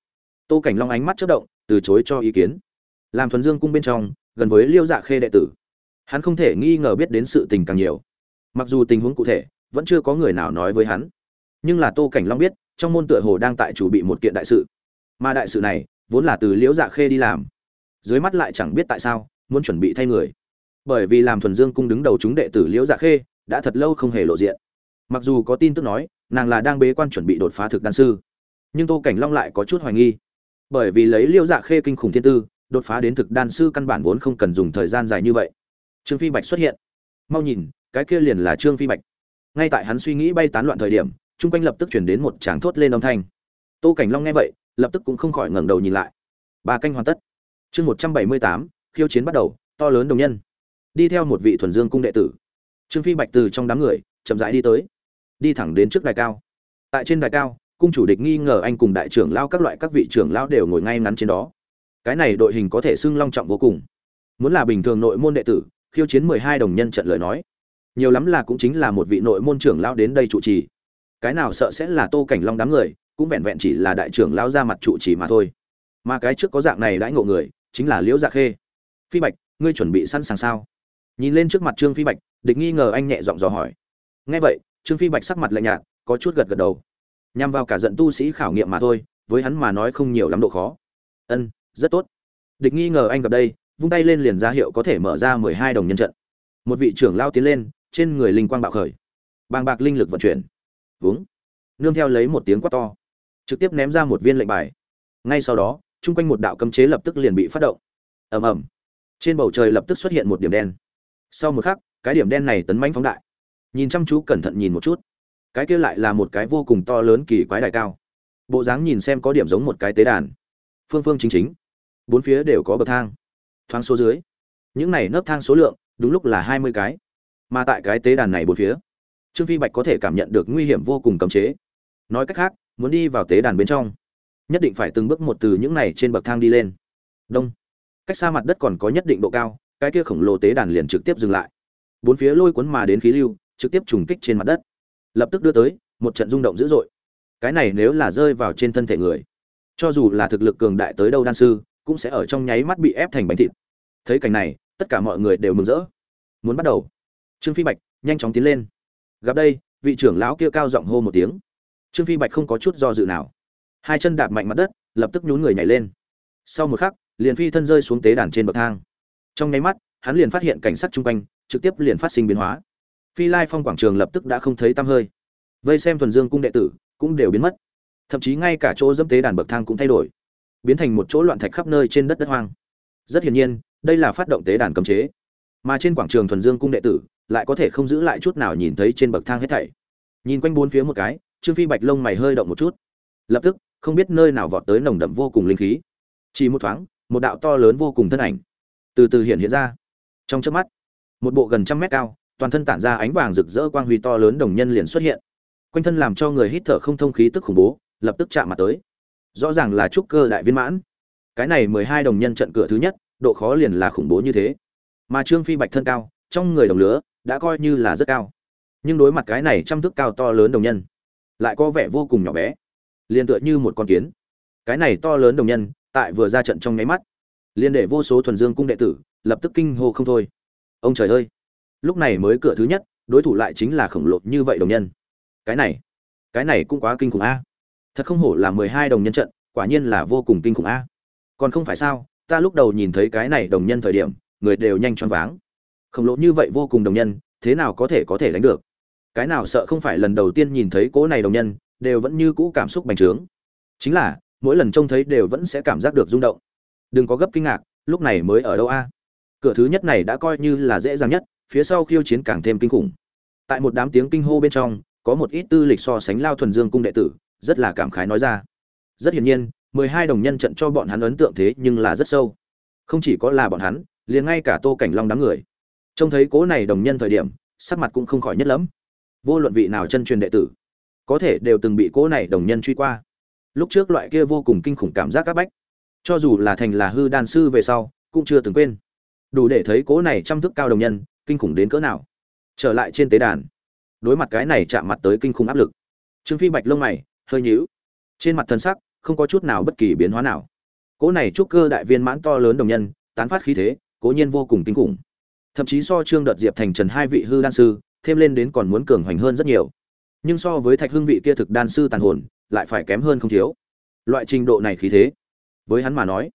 Tô cảnh long ánh mắt chất động, từ chối cho ý kiến. Làm thuần dương cung bên trong gần với liêu dạ khê đệ tử. Hắn không thể nghi ngờ biết đến sự tình càng nhiều. Mặc dù tình huống cụ thể, vẫn chưa có người nào nói với hắn. Nhưng là tô cảnh long biết, trong môn tựa hồ đang tại chủ bị một kiện đại sự. Mà đại sự này, vốn là từ liễu dạ khê đi làm. Dưới mắt lại chẳng biết tại sao, muốn chuẩn bị thay người. Bởi vì làm thuần dương cung đứng đầu chúng đệ tử liễu dạ khê, đã thật lâu không hề lộ diện. Mặc dù có tin tức nói, nàng là đang bế quan chuẩn bị đột phá thực đan sư. Nhưng tô cảnh long lại có chút hoài nghi. Bởi vì lấy liễu dạ khê kinh khủng thiên tư đột phá đến thực đan sư căn bản vốn không cần dùng thời gian dài như vậy. Trương phi bạch xuất hiện. Mau nhìn, cái kia liền là trương phi bạch. Ngay tại hắn suy nghĩ bay tán loạn thời điểm, chung quanh lập tức chuyển đến một tràng thốt lên âm thanh. Tô cảnh long nghe vậy, lập tức cũng không khỏi ngẩng đầu nhìn lại. Ba canh hoàn tất. Chương một trăm bảy mươi tám, khiêu chiến bắt đầu, to lớn đồng nhân. Đi theo một vị thuần dương cung đệ tử. Trương phi bạch từ trong đám người, chậm rãi đi tới. Đi thẳng đến trước đài cao. Tại trên đài cao, cung chủ địch nghi ngờ anh cùng đại trưởng lao các loại các vị trưởng lao đều ngồi ngay ngắn trên đó cái này đội hình có thể xưng long trọng vô cùng. Muốn là bình thường nội môn đệ tử, khiêu chiến mười hai đồng nhân trận lời nói, nhiều lắm là cũng chính là một vị nội môn trưởng lao đến đây trụ trì. Cái nào sợ sẽ là tô cảnh long đám người, cũng vẹn vẹn chỉ là đại trưởng lao ra mặt trụ trì mà thôi. Mà cái trước có dạng này đãi ngộ người, chính là liễu dạ khê. Phi bạch, ngươi chuẩn bị sẵn sàng sao? Nhìn lên trước mặt trương phi bạch, địch nghi ngờ anh nhẹ giọng dò hỏi. Nghe vậy, trương phi bạch sắc mặt lạnh nhạt, có chút gật gật đầu. Nhằm vào cả giận tu sĩ khảo nghiệm mà thôi, với hắn mà nói không nhiều lắm độ khó. Ân rất tốt. Địch nghi ngờ anh gặp đây, vung tay lên liền ra hiệu có thể mở ra mười hai đồng nhân trận. Một vị trưởng lao tiến lên, trên người linh quang bạo khởi. Bàng bạc linh lực vận chuyển. Vướng nương theo lấy một tiếng quát to. Trực tiếp ném ra một viên lệnh bài. Ngay sau đó, chung quanh một đạo cấm chế lập tức liền bị phát động. Ầm ầm. Trên bầu trời lập tức xuất hiện một điểm đen. Sau một khắc, cái điểm đen này tấn manh phóng đại. Nhìn chăm chú cẩn thận nhìn một chút. Cái kia lại là một cái vô cùng to lớn kỳ quái đại cao. Bộ dáng nhìn xem có điểm giống một cái tế đàn. Phương phương chính chính bốn phía đều có bậc thang. Thoáng số dưới, những này nấc thang số lượng, đúng lúc là hai mươi cái. Mà tại cái tế đàn này bốn phía, trương phi bạch có thể cảm nhận được nguy hiểm vô cùng cấm chế. Nói cách khác, muốn đi vào tế đàn bên trong, nhất định phải từng bước một từ những này trên bậc thang đi lên. Đông. Cách xa mặt đất còn có nhất định độ cao, cái kia khổng lồ tế đàn liền trực tiếp dừng lại. Bốn phía lôi cuốn mà đến khí lưu, trực tiếp trùng kích trên mặt đất. Lập tức đưa tới, một trận rung động dữ dội. Cái này nếu là rơi vào trên thân thể người, cho dù là thực lực cường đại tới đâu đan sư cũng sẽ ở trong nháy mắt bị ép thành bánh thịt. Thấy cảnh này, tất cả mọi người đều mừng rỡ. Muốn bắt đầu. Trương phi bạch nhanh chóng tiến lên. Gặp đây, vị trưởng lão kia cao giọng hô một tiếng. Trương phi bạch không có chút do dự nào. Hai chân đạp mạnh mặt đất, lập tức nhún người nhảy lên. Sau một khắc, liền phi thân rơi xuống tế đàn trên bậc thang. Trong nháy mắt, hắn liền phát hiện cảnh sát chung quanh, trực tiếp liền phát sinh biến hóa. Phi lai phong quảng trường lập tức đã không thấy tăm hơi. Vây xem thuần dương cung đệ tử, cũng đều biến mất. Thậm chí ngay cả chỗ dẫm tế đàn bậc thang cũng thay đổi biến thành một chỗ loạn thạch khắp nơi trên đất đất hoang. Rất hiển nhiên, đây là phát động tế đàn cấm chế. Mà trên quảng trường thuần dương cung đệ tử lại có thể không giữ lại chút nào nhìn thấy trên bậc thang hết thảy. Nhìn quanh bốn phía một cái, trương phi bạch lông mày hơi động một chút. Lập tức, không biết nơi nào vọt tới nồng đậm vô cùng linh khí. Chỉ một thoáng, một đạo to lớn vô cùng thân ảnh từ từ hiện hiện ra. Trong chớp mắt, một bộ gần trăm mét cao, toàn thân tản ra ánh vàng rực rỡ quang huy to lớn đồng nhân liền xuất hiện. Quanh thân làm cho người hít thở không thông khí tức khủng bố, lập tức chạm mặt tới rõ ràng là trúc cơ đại viên mãn. Cái này mười hai đồng nhân trận cửa thứ nhất, độ khó liền là khủng bố như thế. Mà trương phi bạch thân cao, trong người đồng lứa đã coi như là rất cao. Nhưng đối mặt cái này trăm thước cao to lớn đồng nhân, lại có vẻ vô cùng nhỏ bé. Liền tựa như một con kiến. Cái này to lớn đồng nhân, tại vừa ra trận trong nháy mắt, liền để vô số thuần dương cung đệ tử, lập tức kinh hô không thôi. Ông trời ơi! Lúc này mới cửa thứ nhất, đối thủ lại chính là khổng lồ như vậy đồng nhân. Cái này cái này cũng quá kinh khủng a thật không hổ là mười hai đồng nhân trận, quả nhiên là vô cùng kinh khủng a. Còn không phải sao, ta lúc đầu nhìn thấy cái này đồng nhân thời điểm, người đều nhanh choáng váng. Khổng lồ như vậy vô cùng đồng nhân, thế nào có thể có thể đánh được? Cái nào sợ không phải lần đầu tiên nhìn thấy cỗ này đồng nhân, đều vẫn như cũ cảm xúc bành trướng. Chính là, mỗi lần trông thấy đều vẫn sẽ cảm giác được rung động. Đừng có gấp kinh ngạc, lúc này mới ở đâu a? Cửa thứ nhất này đã coi như là dễ dàng nhất, phía sau khiêu chiến càng thêm kinh khủng. Tại một đám tiếng kinh hô bên trong, có một ít tư lịch so sánh lao thuần dương cung đệ tử rất là cảm khái nói ra. Rất hiển nhiên, mười hai đồng nhân trận cho bọn hắn ấn tượng thế nhưng là rất sâu. Không chỉ có là bọn hắn, liền ngay cả tô cảnh long đám người. Trông thấy cố này đồng nhân thời điểm, sắc mặt cũng không khỏi nhất lắm vô luận vị nào chân truyền đệ tử, có thể đều từng bị cố này đồng nhân truy qua. Lúc trước loại kia vô cùng kinh khủng cảm giác các bách, cho dù là thành là hư đan sư về sau, cũng chưa từng quên. Đủ để thấy cố này trăm thức cao đồng nhân, kinh khủng đến cỡ nào. Trở lại trên tế đàn, đối mặt cái này chạm mặt tới kinh khủng áp lực. Trương phi bạch lông mày hơi nhíu. Trên mặt thân sắc, không có chút nào bất kỳ biến hóa nào. Cỗ này trúc cơ đại viên mãn to lớn đồng nhân, tán phát khí thế, cố nhiên vô cùng kinh khủng. Thậm chí so trương đợt diệp thành trần hai vị hư đan sư, thêm lên đến còn muốn cường hoành hơn rất nhiều. Nhưng so với thạch hương vị kia thực đan sư tàn hồn, lại phải kém hơn không thiếu. Loại trình độ này khí thế, với hắn mà nói,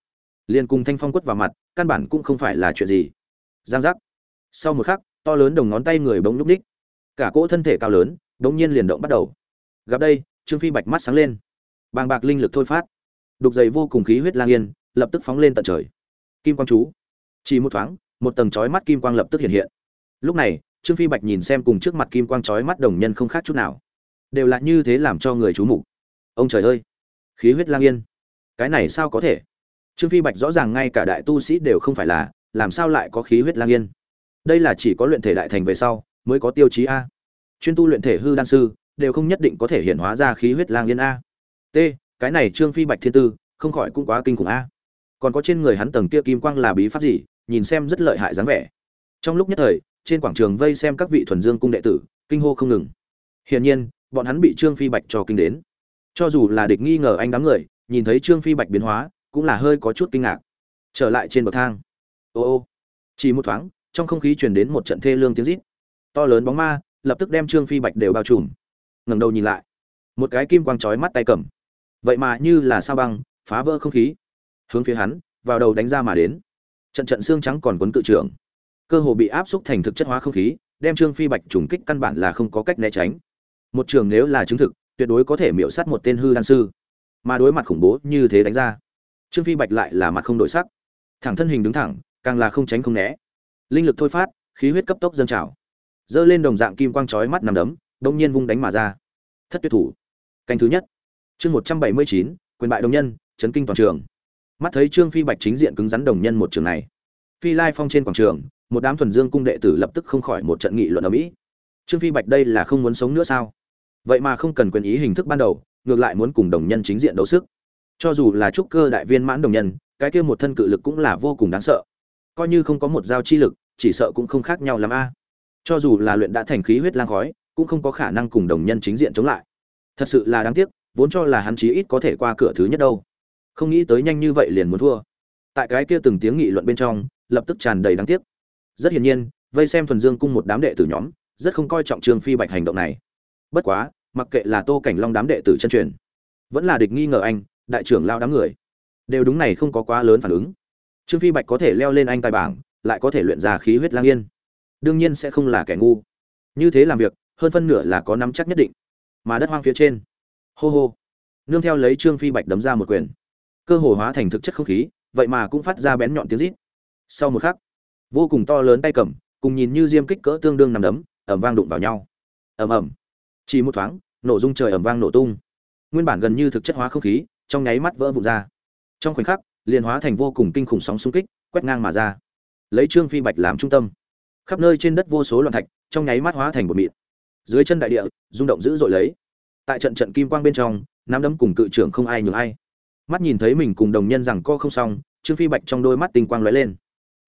liền cùng thanh phong quất vào mặt, căn bản cũng không phải là chuyện gì. Giang giác. Sau một khắc, to lớn đồng ngón tay người bỗng núp ních. Cả cỗ thân thể cao lớn bỗng nhiên liền động bắt đầu. Gặp đây trương phi bạch mắt sáng lên. Bàng bạc linh lực thôi phát. Đục dày vô cùng khí huyết lang yên, lập tức phóng lên tận trời. Kim quang chú. Chỉ một thoáng, một tầng chói mắt kim quang lập tức hiện hiện. Lúc này, trương phi bạch nhìn xem cùng trước mặt kim quang chói mắt đồng nhân không khác chút nào. Đều là như thế làm cho người chú mục. Ông trời ơi! Khí huyết lang yên. Cái này sao có thể? Trương phi bạch rõ ràng ngay cả đại tu sĩ đều không phải là, làm sao lại có khí huyết lang yên? Đây là chỉ có luyện thể đại thành về sau, mới có tiêu chí a. Chuyên tu luyện thể hư đan sư đều không nhất định có thể hiện hóa ra khí huyết lang yên a. T, cái này trương phi bạch thiên tư, không khỏi cũng quá kinh khủng a. Còn có trên người hắn tầng kia kim quang là bí pháp gì, nhìn xem rất lợi hại dáng vẻ. Trong lúc nhất thời, trên quảng trường vây xem các vị thuần dương cung đệ tử, kinh hô không ngừng. Hiển nhiên, bọn hắn bị trương phi bạch cho kinh đến. Cho dù là địch nghi ngờ anh đám người, nhìn thấy trương phi bạch biến hóa, cũng là hơi có chút kinh ngạc. Trở lại trên bậc thang. Ô ô. Chỉ một thoáng, trong không khí truyền đến một trận thê lương tiếng rít. To lớn bóng ma, lập tức đem trương phi bạch đều bao trùm ngẩng đầu nhìn lại. Một cái kim quang chói mắt tay cầm. Vậy mà như là sao băng, phá vỡ không khí. Hướng phía hắn, vào đầu đánh ra mà đến. Trận trận xương trắng còn quấn cự trưởng cơ hồ bị áp xúc thành thực chất hóa không khí, đem trương phi bạch trùng kích căn bản là không có cách né tránh. Một trường nếu là chứng thực, tuyệt đối có thể miễu sát một tên hư đan sư. Mà đối mặt khủng bố như thế đánh ra, trương phi bạch lại là mặt không đổi sắc. Thẳng thân hình đứng thẳng, càng là không tránh không né. Linh lực thôi phát, khí huyết cấp tốc dâng trào. Dơ lên đồng dạng kim quang chói mắt nằm đấm đông nhiên vung đánh mà ra. Thất tuyệt thủ. Canh thứ nhất. Chương một trăm bảy mươi chín, quyền bại đồng nhân, chấn kinh toàn trường. Mắt thấy trương phi bạch chính diện cứng rắn đồng nhân một trường này, phi lai phong trên quảng trường, một đám thuần dương cung đệ tử lập tức không khỏi một trận nghị luận ở mỹ. Trương phi bạch đây là không muốn sống nữa sao? Vậy mà không cần quyền ý hình thức ban đầu, ngược lại muốn cùng đồng nhân chính diện đấu sức. Cho dù là trúc cơ đại viên mãn đồng nhân, cái kia một thân cự lực cũng là vô cùng đáng sợ. Coi như không có một giao chi lực, chỉ sợ cũng không khác nhau l a. Cho dù là luyện đã thành khí huyết lang khói cũng không có khả năng cùng đồng nhân chính diện chống lại. Thật sự là đáng tiếc, vốn cho là hắn chí ít có thể qua cửa thứ nhất đâu. Không nghĩ tới nhanh như vậy liền muốn thua. Tại cái kia từng tiếng nghị luận bên trong, lập tức tràn đầy đáng tiếc. Rất hiển nhiên, vây xem thuần dương cung một đám đệ tử nhóm, rất không coi trọng trương phi bạch hành động này. Bất quá, mặc kệ là tô cảnh long đám đệ tử chân truyền, vẫn là địch nghi ngờ anh, đại trưởng lao đám người, đều đúng này không có quá lớn phản ứng. Trương phi bạch có thể leo lên anh tài bảng, lại có thể luyện ra khí huyết lang yên. Đương nhiên sẽ không là kẻ ngu. Như thế làm việc hơn phân nửa là có nắm chắc nhất định. Mà đất hoang phía trên. Hô hô. Nương theo lấy trương phi bạch đấm ra một quyền. Cơ hồ hóa thành thực chất không khí, vậy mà cũng phát ra bén nhọn tiếng rít. Sau một khắc, vô cùng to lớn tay cầm, cùng nhìn như diêm kích cỡ tương đương nằm đấm ẩm vang đụng vào nhau. Ẩm ẩm chỉ một thoáng, nổ dung trời ẩm vang nổ tung. Nguyên bản gần như thực chất hóa không khí, trong nháy mắt vỡ vụn ra. Trong khoảnh khắc, liền hóa thành vô cùng kinh khủng sóng xung kích, quét ngang mà ra. Lấy trương phi bạch làm trung tâm. Khắp nơi trên đất vô số loạn thạch, trong nháy mắt hóa thành bột mịn dưới chân đại địa, rung động dữ dội lấy. Tại trận trận kim quang bên trong, nắm đấm cùng cự trưởng không ai nhường ai. Mắt nhìn thấy mình cùng đồng nhân rằng co không xong, trương phi bạch trong đôi mắt tinh quang lóe lên.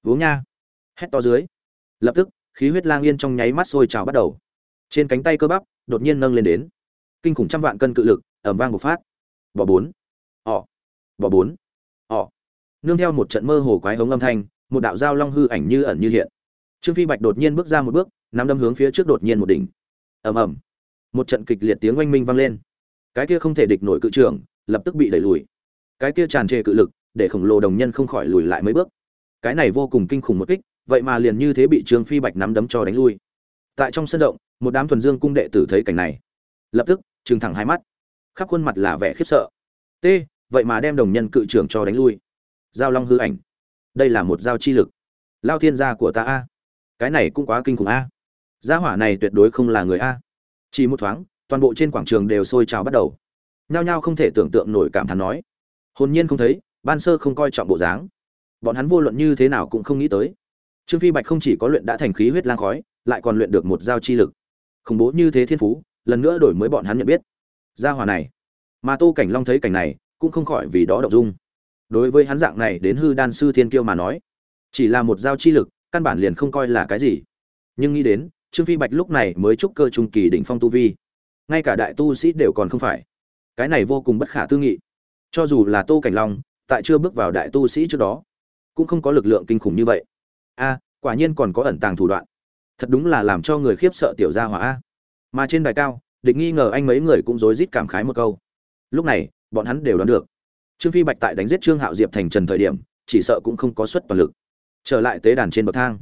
Uống nha. Hét to dưới. Lập tức, khí huyết lang yên trong nháy mắt sôi trào bắt đầu. Trên cánh tay cơ bắp, đột nhiên nâng lên đến. Kinh khủng trăm vạn cân cự lực ẩm vang bộc phát. Bỏ bốn. Ỏ bỏ bốn. Ỏ nương theo một trận mơ hồ quái hống âm thanh, một đạo dao long hư ảnh như ẩn như hiện. Trương phi bạch đột nhiên bước ra một bước, nắm đâm hướng phía trước đột nhiên một đỉnh ầm ầm. Một trận kịch liệt tiếng oanh minh vang lên. Cái kia không thể địch nổi cự trưởng lập tức bị đẩy lùi. Cái kia tràn trề cự lực để khổng lồ đồng nhân không khỏi lùi lại mấy bước. Cái này vô cùng kinh khủng một kích, vậy mà liền như thế bị trương phi bạch nắm đấm cho đánh lui. Tại trong sân rộng, một đám thuần dương cung đệ tử thấy cảnh này. Lập tức, trừng thẳng hai mắt. Khắp khuôn mặt là vẻ khiếp sợ. T vậy mà đem đồng nhân cự trưởng cho đánh lui. Giao long hư ảnh. Đây là một giao chi lực. Lao thiên gia của ta a. Cái này cũng quá kinh khủng a gia hỏa này tuyệt đối không là người a. Chỉ một thoáng, toàn bộ trên quảng trường đều sôi trào bắt đầu. Nhao nhao không thể tưởng tượng nổi cảm thán nói. Hồn nhiên không thấy, ban sơ không coi trọng bộ dáng. Bọn hắn vô luận như thế nào cũng không nghĩ tới. Trương phi bạch không chỉ có luyện đã thành khí huyết lang khói, lại còn luyện được một giao chi lực. Khủng bố như thế thiên phú, lần nữa đổi mới bọn hắn nhận biết. Gia hỏa này. Mà tô cảnh long thấy cảnh này, cũng không khỏi vì đó động dung. Đối với hắn dạng này đến hư đan sư thiên kiêu mà nói, chỉ là một giao chi lực, căn bản liền không coi là cái gì. Nhưng nghĩ đến trương phi bạch lúc này mới chúc cơ trung kỳ đỉnh phong tu vi. Ngay cả đại tu sĩ đều còn không phải. Cái này vô cùng bất khả tư nghị. Cho dù là tô cảnh long, tại chưa bước vào đại tu sĩ trước đó, cũng không có lực lượng kinh khủng như vậy. A, quả nhiên còn có ẩn tàng thủ đoạn. Thật đúng là làm cho người khiếp sợ tiểu gia hỏa a. Mà trên đài cao, địch nghi ngờ anh mấy người cũng rối rít cảm khái một câu. Lúc này, bọn hắn đều đoán được. Trương phi bạch tại đánh giết trương hạo diệp thành trần thời điểm, chỉ sợ cũng không có suất toàn lực. Trở lại tế đàn trên bậc thang.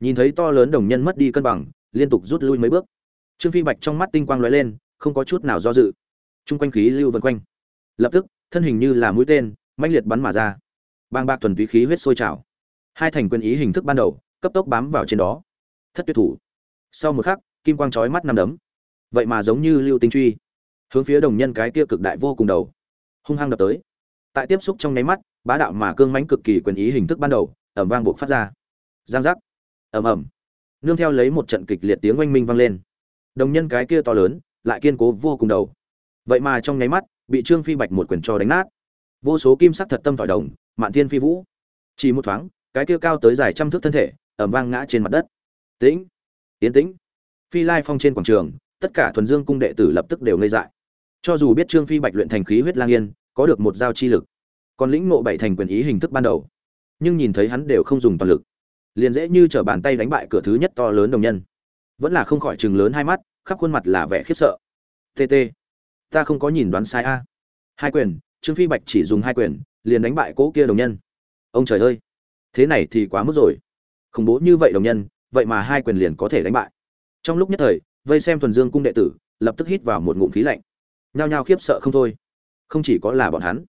Nhìn thấy to lớn đồng nhân mất đi cân bằng liên tục rút lui mấy bước. Trương phi bạch trong mắt tinh quang lóe lên, không có chút nào do dự. Chung quanh khí lưu vân quanh. Lập tức, thân hình như là mũi tên, mãnh liệt bắn mà ra. Bang bạc thuần túy khí huyết sôi trào. Hai thành quyền ý hình thức ban đầu, cấp tốc bám vào trên đó. Thất tuyệt thủ. Sau một khắc, kim quang chói mắt năm đấm. Vậy mà giống như lưu tinh truy. Hướng phía đồng nhân cái kia cực đại vô cùng đầu. Hung hăng đập tới. Tại tiếp xúc trong nháy mắt, bá đạo mà cương mãnh cực kỳ quyền ý hình thức ban đầu ẩm vang buộc phát ra. Giang giác. Ẩm ẩm nương theo lấy một trận kịch liệt tiếng oanh minh vang lên. Đồng nhân cái kia to lớn, lại kiên cố vô cùng đầu. Vậy mà trong nháy mắt, bị trương phi bạch một quyền cho đánh nát. Vô số kim sắc thật tâm thỏi đồng, mạn thiên phi vũ. Chỉ một thoáng, cái kia cao tới dài trăm thước thân thể ẩm vang ngã trên mặt đất. Tĩnh, tiến tĩnh. Phi lai phong trên quảng trường, tất cả thuần dương cung đệ tử lập tức đều ngây dại. Cho dù biết trương phi bạch luyện thành khí huyết lang yên, có được một giao chi lực, còn lĩnh ngộ bảy thành quyền ý hình thức ban đầu. Nhưng nhìn thấy hắn đều không dùng toàn lực liền dễ như t bàn tay đánh bại cửa thứ nhất to lớn đồng nhân. Vẫn là không khỏi chừng lớn hai mắt, khắp khuôn mặt là vẻ khiếp sợ. Tt ta không có nhìn đoán sai a. Hai quyền, trương phi bạch chỉ dùng hai quyền, liền đánh bại cỗ kia đồng nhân. Ông trời ơi, thế này thì quá mức rồi. Khủng bố như vậy đồng nhân, vậy mà hai quyền liền có thể đánh bại. Trong lúc nhất thời, vây xem thuần dương cung đệ tử, lập tức hít vào một ngụm khí lạnh. Nhao nhao khiếp sợ không thôi. Không chỉ có là bọn hắn,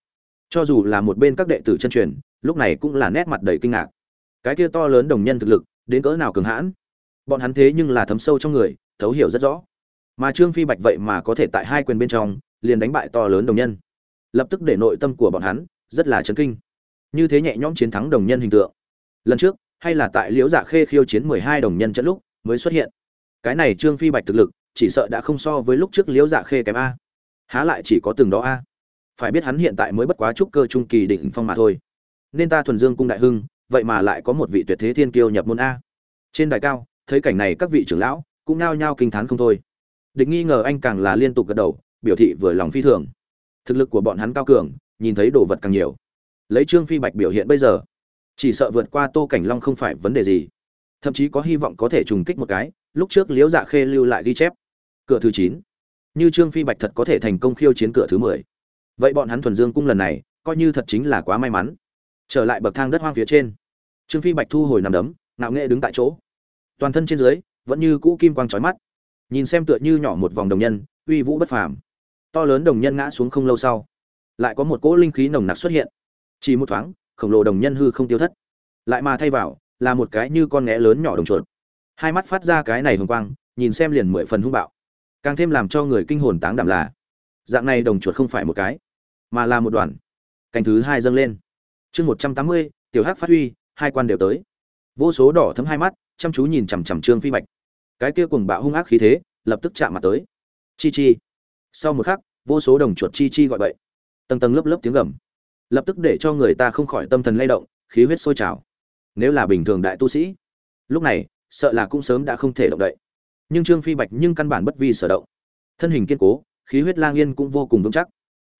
cho dù là một bên các đệ tử chân truyền, lúc này cũng là nét mặt đầy kinh ngạc cái kia to lớn đồng nhân thực lực, đến cỡ nào cường hãn? Bọn hắn thế nhưng là thấm sâu trong người, thấu hiểu rất rõ. Mà trương phi bạch vậy mà có thể tại hai quyền bên trong, liền đánh bại to lớn đồng nhân. Lập tức để nội tâm của bọn hắn rất là chấn kinh. Như thế nhẹ nhõm chiến thắng đồng nhân hình tượng. Lần trước, hay là tại liễu dạ khê khiêu chiến mười hai đồng nhân trận lúc, mới xuất hiện. Cái này trương phi bạch thực lực, chỉ sợ đã không so với lúc trước liễu dạ khê kém a. Há lại chỉ có từng đó a. Phải biết hắn hiện tại mới bất quá trúc cơ trung kỳ đỉnh phong mà thôi. Nên ta thuần dương cung đại hưng vậy mà lại có một vị tuyệt thế thiên kiêu nhập môn a. Trên đài cao, thấy cảnh này các vị trưởng lão cũng nao nhao kinh thán không thôi. Địch nghi ngờ anh càng là liên tục gật đầu, biểu thị vừa lòng phi thường. Thực lực của bọn hắn cao cường, nhìn thấy đồ vật càng nhiều. Lấy trương phi bạch biểu hiện bây giờ, chỉ sợ vượt qua tô cảnh long không phải vấn đề gì. Thậm chí có hy vọng có thể trùng kích một cái, lúc trước liễu dạ khê lưu lại ghi chép. Cửa thứ chín. Như trương phi bạch thật có thể thành công khiêu chiến cửa thứ mười. Vậy bọn hắn thuần dương cung lần này, coi như thật chính là quá may mắn. Trở lại bậc thang đất hoang phía trên trương phi bạch thu hồi nằm đấm, ngạo nghệ đứng tại chỗ. Toàn thân trên dưới, vẫn như cũ kim quang trói mắt. Nhìn xem tựa như nhỏ một vòng đồng nhân, uy vũ bất phàm. To lớn đồng nhân ngã xuống không lâu sau, lại có một cỗ linh khí nồng nặc xuất hiện. Chỉ một thoáng, khổng lồ đồng nhân hư không tiêu thất. Lại mà thay vào, là một cái như con nghé lớn nhỏ đồng chuột. Hai mắt phát ra cái này hồng quang, nhìn xem liền mười phần hung bạo. Càng thêm làm cho người kinh hồn táng đảm là, dạng này đồng chuột không phải một cái, mà là một đoàn. Cành thứ hai dâng lên. Chương một trăm tám mươi, tiểu hắc phát huy hai quan đều tới. Vô số đỏ thấm hai mắt, chăm chú nhìn chằm chằm trương phi bạch. Cái kia cùng bạo hung ác khí thế, lập tức chạm mặt tới. Chi chi. Sau một khắc, vô số đồng chuột chi chi gọi bậy. Tầng tầng lớp lớp tiếng gầm. Lập tức để cho người ta không khỏi tâm thần lay động, khí huyết sôi trào. Nếu là bình thường đại tu sĩ, lúc này, sợ là cũng sớm đã không thể động đậy. Nhưng trương phi bạch nhưng căn bản bất vi sở động. Thân hình kiên cố, khí huyết lang yên cũng vô cùng vững chắc.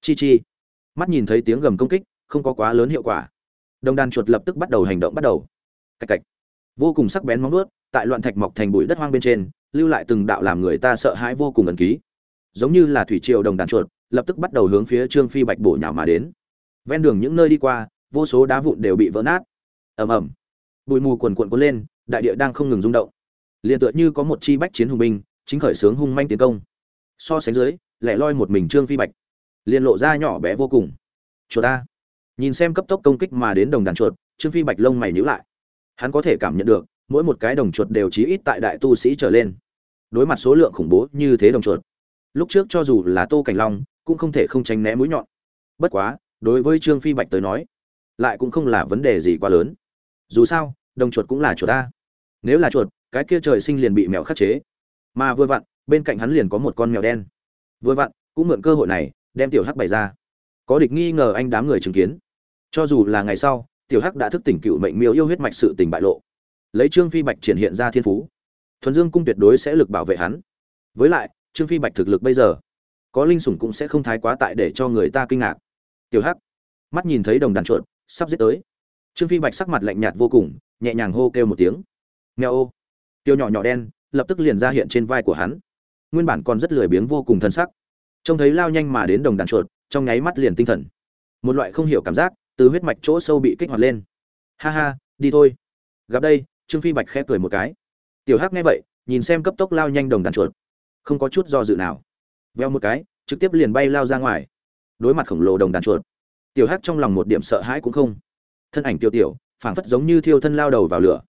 Chi chi. Mắt nhìn thấy tiếng gầm công kích, không có quá lớn hiệu quả đồng đàn chuột lập tức bắt đầu hành động bắt đầu. Cạch cạch. Vô cùng sắc bén móng vuốt, tại loạn thạch mọc thành bụi đất hoang bên trên, lưu lại từng đạo làm người ta sợ hãi vô cùng ẩn ký. Giống như là thủy triều đồng đàn chuột, lập tức bắt đầu hướng phía trương phi bạch bổ nhào mà đến. Ven đường những nơi đi qua, vô số đá vụn đều bị vỡ nát. Ầm ầm. Bụi mù quần quận cuốn lên, đại địa đang không ngừng rung động. Liền tựa như có một chi bách chiến hùng binh, chính khởi sướng hung manh tiến công. So sánh dưới, lẻ loi một mình trương phi bạch, liền lộ ra nhỏ bé vô cùng. Chùa ta nhìn xem cấp tốc công kích mà đến đồng đàn chuột, trương phi bạch lông mày nhíu lại. Hắn có thể cảm nhận được, mỗi một cái đồng chuột đều chí ít tại đại tu sĩ trở lên. Đối mặt số lượng khủng bố như thế đồng chuột, lúc trước cho dù là tô cảnh long, cũng không thể không tránh né mũi nhọn. Bất quá, đối với trương phi bạch tới nói, lại cũng không là vấn đề gì quá lớn. Dù sao, đồng chuột cũng là chuột ta. Nếu là chuột, cái kia trời sinh liền bị mèo khắc chế. Mà vừa vặn, bên cạnh hắn liền có một con mèo đen. Vừa vặn, cũng mượn cơ hội này, đem tiểu hắc bày ra có địch nghi ngờ anh đám người chứng kiến. Cho dù là ngày sau, tiểu hắc đã thức tỉnh cựu mệnh miêu yêu huyết mạch sự tình bại lộ. Lấy trương phi bạch triển hiện ra thiên phú, thuần dương cung tuyệt đối sẽ lực bảo vệ hắn. Với lại, trương phi bạch thực lực bây giờ, có linh sủng cũng sẽ không thái quá tại để cho người ta kinh ngạc. Tiểu hắc mắt nhìn thấy đồng đàn chuột, sắp giết tới. Trương phi bạch sắc mặt lạnh nhạt vô cùng, nhẹ nhàng hô kêu một tiếng. Nghe ô. Tiêu nhỏ nhỏ đen, lập tức liền ra hiện trên vai của hắn. Nguyên bản còn rất lười biếng vô cùng thân sắc. Trông thấy lao nhanh mà đến đồng đàn chuột trong nháy mắt liền tinh thần. Một loại không hiểu cảm giác từ huyết mạch chỗ sâu bị kích hoạt lên. Ha ha, đi thôi. Gặp đây, trương phi bạch khẽ cười một cái. Tiểu hắc nghe vậy, nhìn xem cấp tốc lao nhanh đồng đàn chuột. Không có chút do dự nào. Veo một cái, trực tiếp liền bay lao ra ngoài. Đối mặt khổng lồ đồng đàn chuột. Tiểu hắc trong lòng một điểm sợ hãi cũng không. Thân ảnh tiêu tiểu, phảng phất giống như thiêu thân lao đầu vào lửa.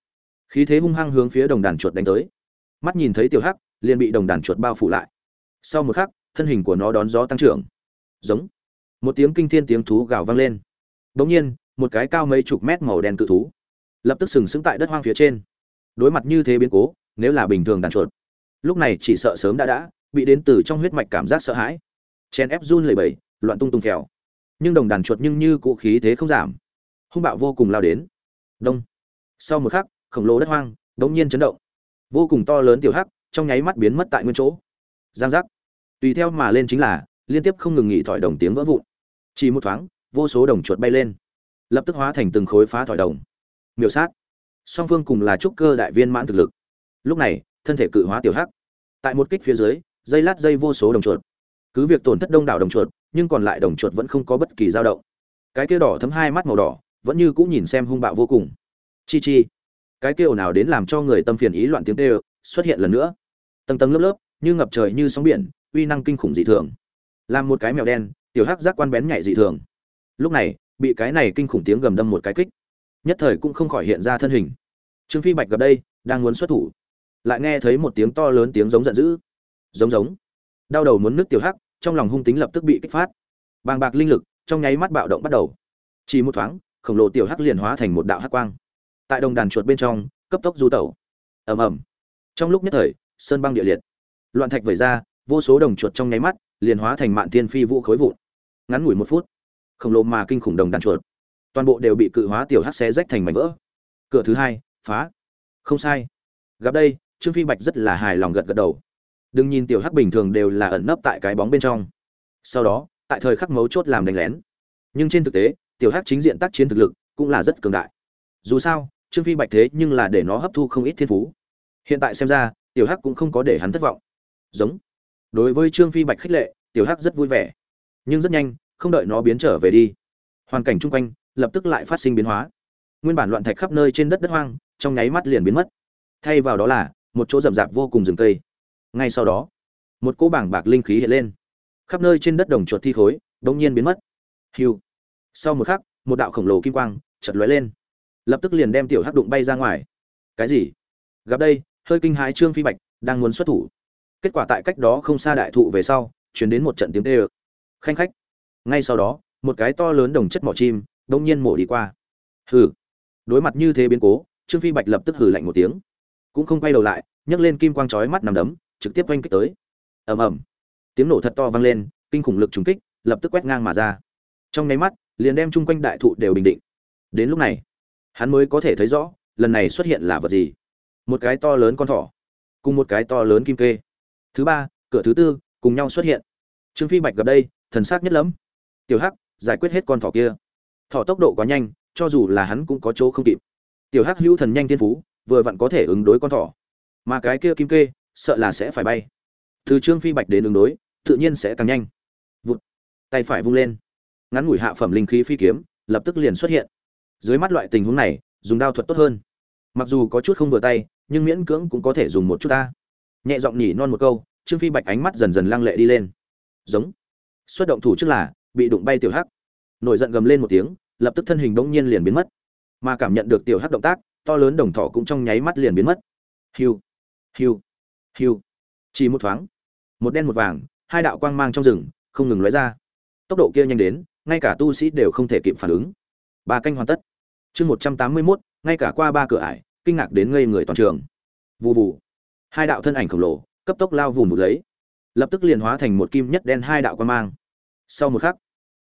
Khí thế hung hăng hướng phía đồng đàn chuột đánh tới. Mắt nhìn thấy tiểu hắc, liền bị đồng đàn chuột bao phủ lại. Sau một khắc, thân hình của nó đón gió tăng trưởng giống. Một tiếng kinh thiên tiếng thú gào vang lên. Bỗng nhiên, một cái cao mấy chục mét màu đen cự thú lập tức sừng sững tại đất hoang phía trên. Đối mặt như thế biến cố, nếu là bình thường đàn chuột, lúc này chỉ sợ sớm đã đã bị đến từ trong huyết mạch cảm giác sợ hãi. Chen ép run lẩy bẩy, loạn tung tung phèo. Nhưng đồng đàn chuột nhưng như cụ khí thế không giảm. Hung bạo vô cùng lao đến. Đông. Sau một khắc, khổng lồ đất hoang đống nhiên chấn động. Vô cùng to lớn tiểu hắc trong nháy mắt biến mất tại nguyên chỗ. Giang giác. Tùy theo mà lên chính là liên tiếp không ngừng nghỉ thỏi đồng tiếng vỡ vụn. Chỉ một thoáng, vô số đồng chuột bay lên. Lập tức hóa thành từng khối phá thỏi đồng. Miểu sát. Song phương cùng là trúc cơ đại viên mãn thực lực. Lúc này, thân thể cự hóa tiểu hắc. Tại một kích phía dưới, dây lát dây vô số đồng chuột. Cứ việc tổn thất đông đảo đồng chuột, nhưng còn lại đồng chuột vẫn không có bất kỳ dao động. Cái kia đỏ thấm hai mắt màu đỏ, vẫn như cũng nhìn xem hung bạo vô cùng. Chi chi. Cái kia ồn ào đến làm cho người tâm phiền ý loạn tiếng kêu, xuất hiện lần nữa. Tầng tầng lớp lớp, như ngập trời như sóng biển, uy năng kinh khủng dị thường làm một cái mèo đen, tiểu hắc giác quan bén nhạy dị thường. Lúc này, bị cái này kinh khủng tiếng gầm đâm một cái kích, nhất thời cũng không khỏi hiện ra thân hình. Trương phi bạch gặp đây, đang muốn xuất thủ. Lại nghe thấy một tiếng to lớn tiếng giống giận dữ. Giống giống. Đau đầu muốn nước tiểu hắc, trong lòng hung tính lập tức bị kích phát. Bàng bạc linh lực, trong nháy mắt bạo động bắt đầu. Chỉ một thoáng, khổng lồ tiểu hắc liền hóa thành một đạo hắc quang. Tại đồng đàn chuột bên trong, cấp tốc du tẩu. Ầm ầm. Trong lúc nhất thời, sơn băng địa liệt. Loạn thạch vẩy ra, vô số đồng chuột trong nháy mắt liền hóa thành mạn thiên phi vũ khối vụn. Ngắn ngủi một phút, khổng lồ mà kinh khủng đồng đàn chuột, toàn bộ đều bị cự hóa tiểu hắc xé rách thành mảnh vỡ. Cửa thứ hai, phá. Không sai. Gặp đây, trương phi bạch rất là hài lòng gật gật đầu. Đừng nhìn tiểu hắc bình thường đều là ẩn nấp tại cái bóng bên trong. Sau đó, tại thời khắc mấu chốt làm đánh lén. Nhưng trên thực tế, tiểu hắc chính diện tác chiến thực lực cũng là rất cường đại. Dù sao, trương phi bạch thế nhưng là để nó hấp thu không ít thiên phú. Hiện tại xem ra, tiểu hắc cũng không có để hắn thất vọng. Giống đối với trương phi bạch khích lệ, tiểu hắc rất vui vẻ. Nhưng rất nhanh, không đợi nó biến trở về đi, hoàn cảnh chung quanh lập tức lại phát sinh biến hóa. Nguyên bản loạn thạch khắp nơi trên đất đất hoang, trong nháy mắt liền biến mất. Thay vào đó là, một chỗ rậm rạp vô cùng rừng cây. Ngay sau đó, một cỗ bảng bạc linh khí hiện lên. Khắp nơi trên đất đồng chuột thi khối, bỗng nhiên biến mất. Hiu. Sau một khắc, một đạo khổng lồ kim quang chật lóe lên. Lập tức liền đem tiểu hắc đụng bay ra ngoài. Cái gì? Gặp đây, hơi kinh hãi trương phi bạch đang muốn xuất thủ kết quả tại cách đó không xa đại thụ về sau, chuyển đến một trận tiếng tê ơ. Khanh khách. Ngay sau đó, một cái to lớn đồng chất mỏ chim đông nhiên mổ đi qua. Hừ. Đối mặt như thế biến cố, trương phi bạch lập tức hừ lạnh một tiếng. Cũng không quay đầu lại, nhấc lên kim quang trói mắt nằm đấm, trực tiếp oanh kích tới. Ầm ầm. Tiếng nổ thật to vang lên, kinh khủng lực trùng kích lập tức quét ngang mà ra. Trong nháy mắt, liền đem chung quanh đại thụ đều bình định. Đến lúc này, hắn mới có thể thấy rõ, lần này xuất hiện là vật gì. Một cái to lớn con thỏ cùng một cái to lớn kim kê thứ ba, cửa thứ tư, cùng nhau xuất hiện. Trương phi bạch gặp đây, thần sắc nhất lắm tiểu hắc, giải quyết hết con thỏ kia. Thỏ tốc độ quá nhanh, cho dù là hắn cũng có chỗ không kịp. Tiểu hắc hữu thần nhanh thiên phú, vừa vặn có thể ứng đối con thỏ. Mà cái kia kim kê, sợ là sẽ phải bay. Từ trương phi bạch đến ứng đối, tự nhiên sẽ càng nhanh. Vụt. Tay phải vung lên. Ngắn ngủi hạ phẩm linh khí phi kiếm, lập tức liền xuất hiện. Dưới mắt loại tình huống này, dùng đao thuật tốt hơn. Mặc dù có chút không vừa tay, nhưng miễn cưỡng cũng có thể dùng một chút ta nhẹ giọng nhỉ non một câu, trương phi bạch ánh mắt dần dần lăng lệ đi lên. Giống. Xuất động thủ trước là, bị đụng bay tiểu hắc. Nổi giận gầm lên một tiếng, lập tức thân hình bỗng nhiên liền biến mất. Mà cảm nhận được tiểu hắc động tác, to lớn đồng thỏ cũng trong nháy mắt liền biến mất. Hiu hiu hiu. Chỉ một thoáng, một đen một vàng, hai đạo quang mang trong rừng, không ngừng lóe ra. Tốc độ kia nhanh đến, ngay cả tu sĩ đều không thể kịp phản ứng. Ba canh hoàn tất. Chương một trăm tám mươi mốt, ngay cả qua ba cửa ải, kinh ngạc đến ngây người toàn trường. Vù vù hai đạo thân ảnh khổng lồ, cấp tốc lao vùng vụt lấy. Lập tức liền hóa thành một kim nhất đen hai đạo quang mang. Sau một khắc,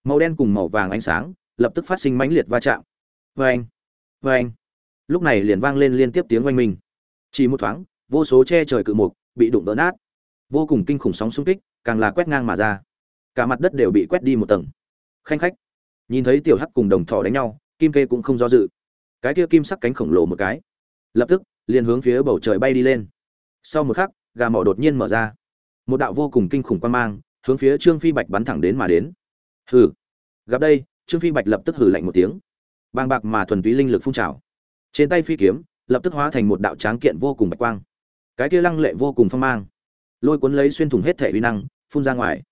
màu đen cùng màu vàng ánh sáng lập tức phát sinh mãnh liệt va chạm. Vê anh vê anh lúc này liền vang lên liên tiếp tiếng oanh minh. Chỉ một thoáng, vô số che trời cự mục bị đụng vỡ nát. Vô cùng kinh khủng sóng xung kích, càng là quét ngang mà ra. Cả mặt đất đều bị quét đi một tầng. Khanh khách, nhìn thấy tiểu hắc cùng đồng thỏ đánh nhau, kim kê cũng không do dự. Cái kia kim sắc cánh khổng lồ một cái, lập tức liền hướng phía bầu trời bay đi lên sau một khắc, gà mỏ đột nhiên mở ra. Một đạo vô cùng kinh khủng quan mang, hướng phía trương phi bạch bắn thẳng đến mà đến. Hừ. Gặp đây, trương phi bạch lập tức hừ lạnh một tiếng. Bàng bạc mà thuần túy linh lực phun trào. Trên tay phi kiếm, lập tức hóa thành một đạo tráng kiện vô cùng bạch quang. Cái kia lăng lệ vô cùng phong mang, lôi cuốn lấy xuyên thủng hết thể uy năng, phun ra ngoài.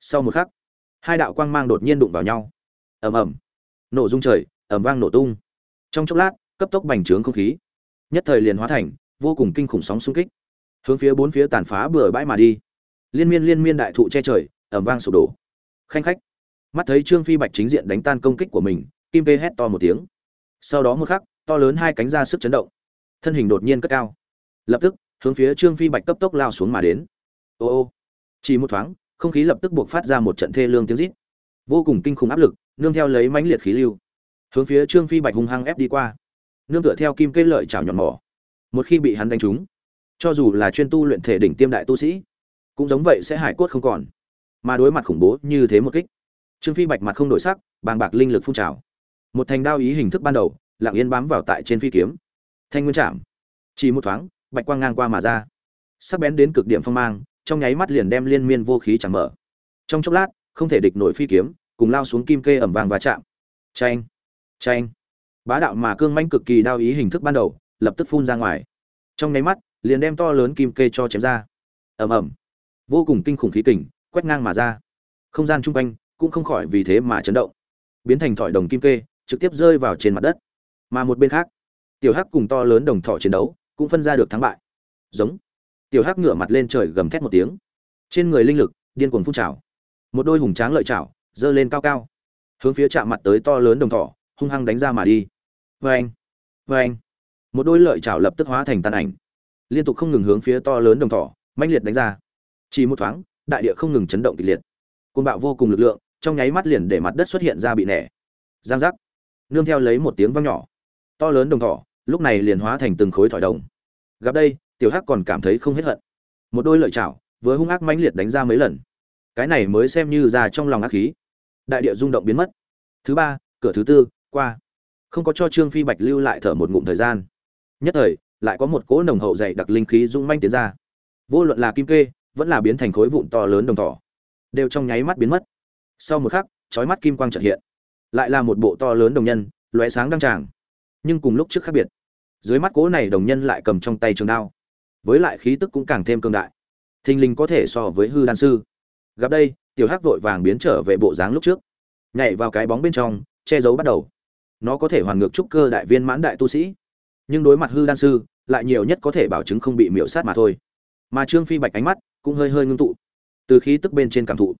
Sau một khắc, hai đạo quang mang đột nhiên đụng vào nhau. Ầm ầm. Nổ rung trời, ầm vang nổ tung. Trong chốc lát, cấp tốc bành trướng không khí. Nhất thời liền hóa thành vô cùng kinh khủng sóng xung kích hướng phía bốn phía tàn phá bừa bãi mà đi. Liên miên liên miên đại thụ che trời ẩm vang sụp đổ. Khanh khách. Mắt thấy trương phi bạch chính diện đánh tan công kích của mình, kim kê hét to một tiếng. Sau đó một khắc, to lớn hai cánh ra sức chấn động. Thân hình đột nhiên cất cao. Lập tức, hướng phía trương phi bạch cấp tốc lao xuống mà đến. Ô ô. Chỉ một thoáng, không khí lập tức buộc phát ra một trận thê lương tiếng rít. Vô cùng kinh khủng áp lực, nương theo lấy mãnh liệt khí lưu. Hướng phía trương phi bạch hung hăng ép đi qua. Nương tựa theo kim cây lợi chảo nhọn mỏ. Một khi bị hắn đánh trúng cho dù là chuyên tu luyện thể đỉnh tiêm đại tu sĩ, cũng giống vậy sẽ hải cốt không còn. Mà đối mặt khủng bố như thế một kích, trương phi bạch mặt không đổi sắc, bàng bạc linh lực phun trào. Một thành đao ý hình thức ban đầu, lặng yên bám vào tại trên phi kiếm. Thanh nguyên chạm. Chỉ một thoáng, bạch quang ngang qua mà ra. Sắc bén đến cực điểm phong mang, trong nháy mắt liền đem liên miên vô khí chẳng mở. Trong chốc lát, không thể địch nổi phi kiếm, cùng lao xuống kim kê ẩm vàng và chạm. Tranh tranh bá đạo mà cương manh cực kỳ đao ý hình thức ban đầu, lập tức phun ra ngoài. Trong nháy mắt liền đem to lớn kim kê cho chém ra. Ầm ầm. Vô cùng kinh khủng khí kình, quét ngang mà ra. Không gian chung quanh cũng không khỏi vì thế mà chấn động. Biến thành thỏi đồng kim kê, trực tiếp rơi vào trên mặt đất. Mà một bên khác, tiểu hắc cùng to lớn đồng thỏ chiến đấu cũng phân ra được thắng bại. Giống. Tiểu hắc ngửa mặt lên trời gầm thét một tiếng. Trên người linh lực, điên cuồng phun trào. Một đôi hùng tráng lợi chảo giơ lên cao cao. Hướng phía chạm mặt tới to lớn đồng thỏ, hung hăng đánh ra mà đi. Vê anh vê anh một đôi lợi chảo lập tức hóa thành tàn ảnh liên tục không ngừng hướng phía to lớn đồng thọ mãnh liệt đánh ra. Chỉ một thoáng, đại địa không ngừng chấn động kịch liệt. Côn bạo vô cùng lực lượng, trong nháy mắt liền để mặt đất xuất hiện ra bị nẻ. Giang giác. Nương theo lấy một tiếng vang nhỏ. To lớn đồng thỏ, lúc này liền hóa thành từng khối thỏi đồng. Gặp đây, tiểu hắc còn cảm thấy không hết hận. Một đôi lợi chảo, vừa hung ác mãnh liệt đánh ra mấy lần. Cái này mới xem như ra trong lòng ác khí. Đại địa rung động biến mất. Thứ ba, cửa thứ tư, qua. Không có cho trương phi bạch lưu lại thở một ngụm thời gian. Nhất thời lại có một cỗ nồng hậu dày đặc linh khí rung manh tiến ra. Vô luận là kim kê, vẫn là biến thành khối vụn to lớn đồng thỏ, đều trong nháy mắt biến mất. Sau một khắc trói mắt kim quang chợt hiện. Lại là một bộ to lớn đồng nhân, lóe sáng đăng tràng. Nhưng cùng lúc trước khác biệt. Dưới mắt cỗ này đồng nhân lại cầm trong tay trường đao. Với lại khí tức cũng càng thêm cương đại. Thình lình có thể so với hư đan sư. Gặp đây, tiểu hắc vội vàng biến trở về bộ dáng lúc trước. Nhảy vào cái bóng bên trong, che giấu bắt đầu. Nó có thể hoàn ngược trúc cơ đại viên mãn đại tu sĩ. Nhưng đối mặt hư đan sư lại nhiều nhất có thể bảo chứng không bị miểu sát mà thôi. Mà trương phi bạch ánh mắt cũng hơi hơi ngưng tụ. Từ khí tức bên trên cảm thụ.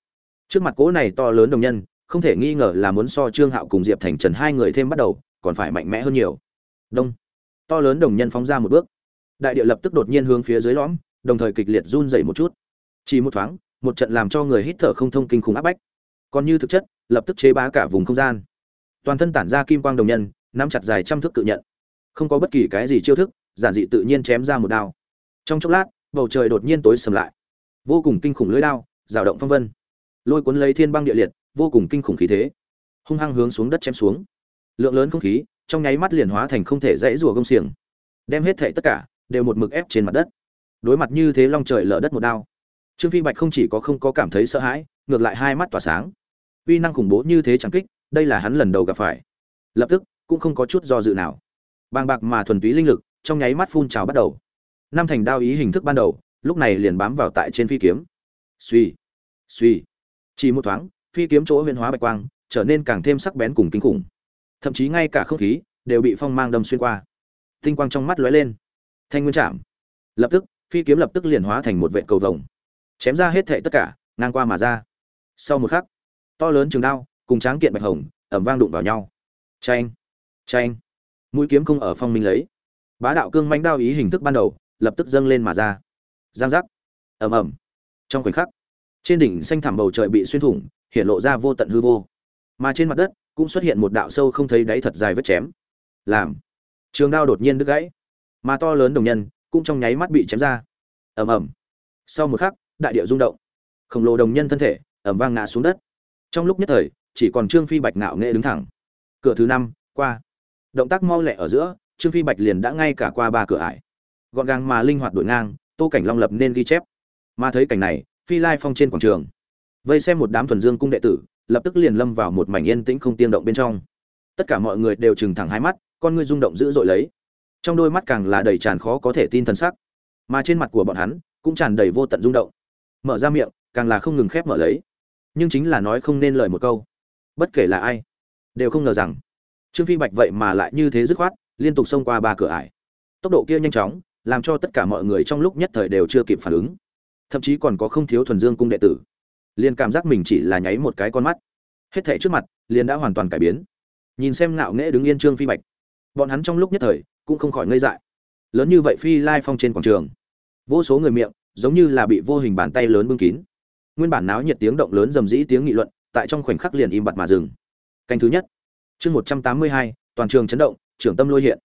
Trước mặt cỗ này to lớn đồng nhân, không thể nghi ngờ là muốn so trương hạo cùng diệp thành trần hai người thêm bắt đầu, còn phải mạnh mẽ hơn nhiều. Đông. To lớn đồng nhân phóng ra một bước. Đại địa lập tức đột nhiên hướng phía dưới lõm, đồng thời kịch liệt run dậy một chút. Chỉ một thoáng, một trận làm cho người hít thở không thông kinh khủng áp bách. Còn như thực chất, lập tức chế bá cả vùng không gian. Toàn thân tản ra kim quang đồng nhân, nắm chặt dài trăm thước cự nhận. Không có bất kỳ cái gì chiêu thức giản dị tự nhiên chém ra một đao. Trong chốc lát, bầu trời đột nhiên tối sầm lại. Vô cùng kinh khủng lưỡi đao, rào động phong vân. Lôi cuốn lấy thiên băng địa liệt, vô cùng kinh khủng khí thế. Hung hăng hướng xuống đất chém xuống. Lượng lớn không khí, trong nháy mắt liền hóa thành không thể dãy rùa gông xiềng. Đem hết thệ tất cả, đều một mực ép trên mặt đất. Đối mặt như thế long trời lở đất một đao, trương phi bạch không chỉ có không có cảm thấy sợ hãi, ngược lại hai mắt tỏa sáng. Uy năng khủng bố như thế chẳng kích, đây là hắn lần đầu gặp phải. Lập tức, cũng không có chút do dự nào. Bàng bạc mà thuần túy linh lực trong nháy mắt phun trào bắt đầu. Năm thành đao ý hình thức ban đầu, lúc này liền bám vào tại trên phi kiếm. Suy suy chỉ một thoáng, phi kiếm chỗ huyền hóa bạch quang, trở nên càng thêm sắc bén cùng kinh khủng. Thậm chí ngay cả không khí đều bị phong mang đâm xuyên qua. Tinh quang trong mắt lóe lên. Thanh nguyên chạm. Lập tức, phi kiếm lập tức liền hóa thành một vệ cầu vồng. Chém ra hết thệ tất cả, ngang qua mà ra. Sau một khắc, to lớn trường đao cùng tráng kiện bạch hồng ẩm vang đụng vào nhau. Tranh tranh mũi kiếm không ở phong minh lấy bá đạo cương manh đao ý hình thức ban đầu, lập tức dâng lên mà ra. Giang giác. Ầm ầm. Trong khoảnh khắc, trên đỉnh xanh thảm bầu trời bị xuyên thủng, hiện lộ ra vô tận hư vô. Mà trên mặt đất, cũng xuất hiện một đạo sâu không thấy đáy thật dài vết chém. Làm, trường đao đột nhiên đứt gãy. Mà to lớn đồng nhân, cũng trong nháy mắt bị chém ra. Ầm ầm. Sau một khắc, đại địa rung động. Khổng lồ đồng nhân thân thể, ầm vang ngã xuống đất. Trong lúc nhất thời, chỉ còn trương phi bạch ngạo nghệ đứng thẳng. Cửa thứ năm, qua. Động tác mau lẹ ở giữa trương phi bạch liền đã ngay cả qua ba cửa ải. Gọn gàng mà linh hoạt đổi ngang, tô cảnh long lập nên ghi chép. Mà thấy cảnh này, phi lai phong trên quảng trường. Vây xem một đám thuần dương cung đệ tử, lập tức liền lâm vào một mảnh yên tĩnh không tiên động bên trong. Tất cả mọi người đều trừng thẳng hai mắt, con ngươi rung động dữ dội lấy. Trong đôi mắt càng là đầy tràn khó có thể tin thần sắc. Mà trên mặt của bọn hắn, cũng tràn đầy vô tận rung động. Mở ra miệng, càng là không ngừng khép mở lấy. Nhưng chính là nói không nên lời một câu. Bất kể là ai, đều không ngờ rằng, trương phi bạch vậy mà lại như thế dứt khoát liên tục xông qua ba cửa ải. Tốc độ kia nhanh chóng, làm cho tất cả mọi người trong lúc nhất thời đều chưa kịp phản ứng. Thậm chí còn có không thiếu thuần dương cung đệ tử. Liền cảm giác mình chỉ là nháy một cái con mắt. Hết thảy trước mặt, liền đã hoàn toàn cải biến. Nhìn xem ngạo nghễ đứng yên trương phi bạch, bọn hắn trong lúc nhất thời cũng không khỏi ngây dại. Lớn như vậy phi lai phong trên quảng trường, vô số người miệng giống như là bị vô hình bàn tay lớn bưng kín. Nguyên bản náo nhiệt tiếng động lớn dầm dĩ tiếng nghị luận, tại trong khoảnh khắc liền im bặt mà dừng. Canh thứ nhất, chương một trăm tám mươi hai toàn trường chấn động, trưởng tâm lôi hiện.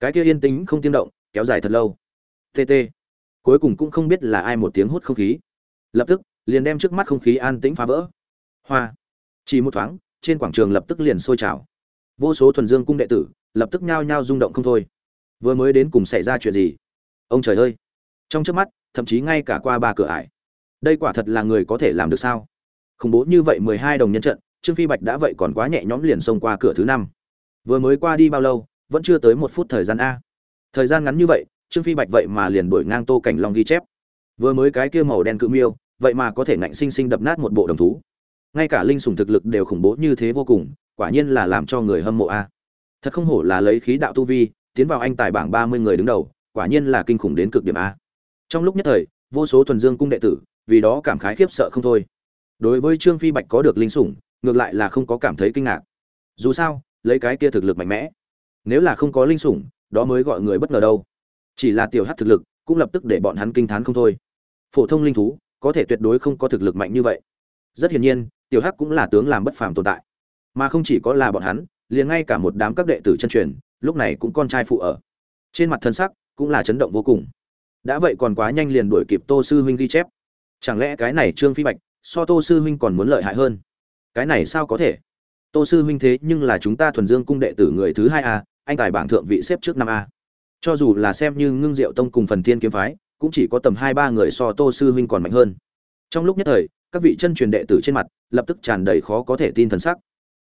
Cái kia yên tĩnh không tiếng động, kéo dài thật lâu. Tt cuối cùng cũng không biết là ai một tiếng hút không khí. Lập tức, liền đem trước mắt không khí an tĩnh phá vỡ. Hoa. Chỉ một thoáng, trên quảng trường lập tức liền sôi trào. Vô số thuần dương cung đệ tử, lập tức nhao nhao rung động không thôi. Vừa mới đến cùng xảy ra chuyện gì? Ông trời ơi! Trong trước mắt, thậm chí ngay cả qua ba cửa ải. Đây quả thật là người có thể làm được sao? Khủng bố như vậy mười hai đồng nhân trận, trương phi bạch đã vậy còn quá nhẹ nhõm liền xông qua cửa thứ năm vừa mới qua đi bao lâu, vẫn chưa tới một phút thời gian a. Thời gian ngắn như vậy, trương phi bạch vậy mà liền đổi ngang tô cảnh long ghi chép. Vừa mới cái kia màu đen cự miêu, vậy mà có thể ngạnh sinh sinh đập nát một bộ đồng thú. Ngay cả linh sùng thực lực đều khủng bố như thế vô cùng, quả nhiên là làm cho người hâm mộ a. Thật không hổ là lấy khí đạo tu vi, tiến vào anh tài bảng ba mươi người đứng đầu, quả nhiên là kinh khủng đến cực điểm a. Trong lúc nhất thời, vô số thuần dương cung đệ tử, vì đó cảm khái khiếp sợ không thôi. Đối với trương phi bạch có được linh sủng, ngược lại là không có cảm thấy kinh ngạc. Dù sao lấy cái kia thực lực mạnh mẽ. Nếu là không có linh sủng, đó mới gọi người bất ngờ đâu. Chỉ là tiểu hát thực lực, cũng lập tức để bọn hắn kinh t h á n không thôi. Phổ thông linh thú, có thể tuyệt đối không có thực lực mạnh như vậy. Rất hiển nhiên, tiểu hắc cũng là tướng làm bất phàm tồn tại. Mà không chỉ có là bọn hắn, liền ngay cả một đám các đệ tử chân truyền, lúc này cũng con trai phụ ở. Trên mặt thân sắc cũng là chấn động vô cùng. Đã vậy còn quá nhanh liền đuổi kịp tô sư huynh ghi chép. Chẳng lẽ cái này trương phi bạch so tô sư huynh còn muốn lợi hại hơn? Cái này sao có thể? Tô sư huynh thế nhưng là chúng ta thuần dương cung đệ tử người thứ hai a anh tài bảng thượng vị xếp trước năm a. Cho dù là xem như ngưng diệu tông cùng phần thiên kiếm phái, cũng chỉ có tầm hai ba người so tô sư huynh còn mạnh hơn. Trong lúc nhất thời, các vị chân truyền đệ tử trên mặt, lập tức tràn đầy khó có thể tin thần sắc.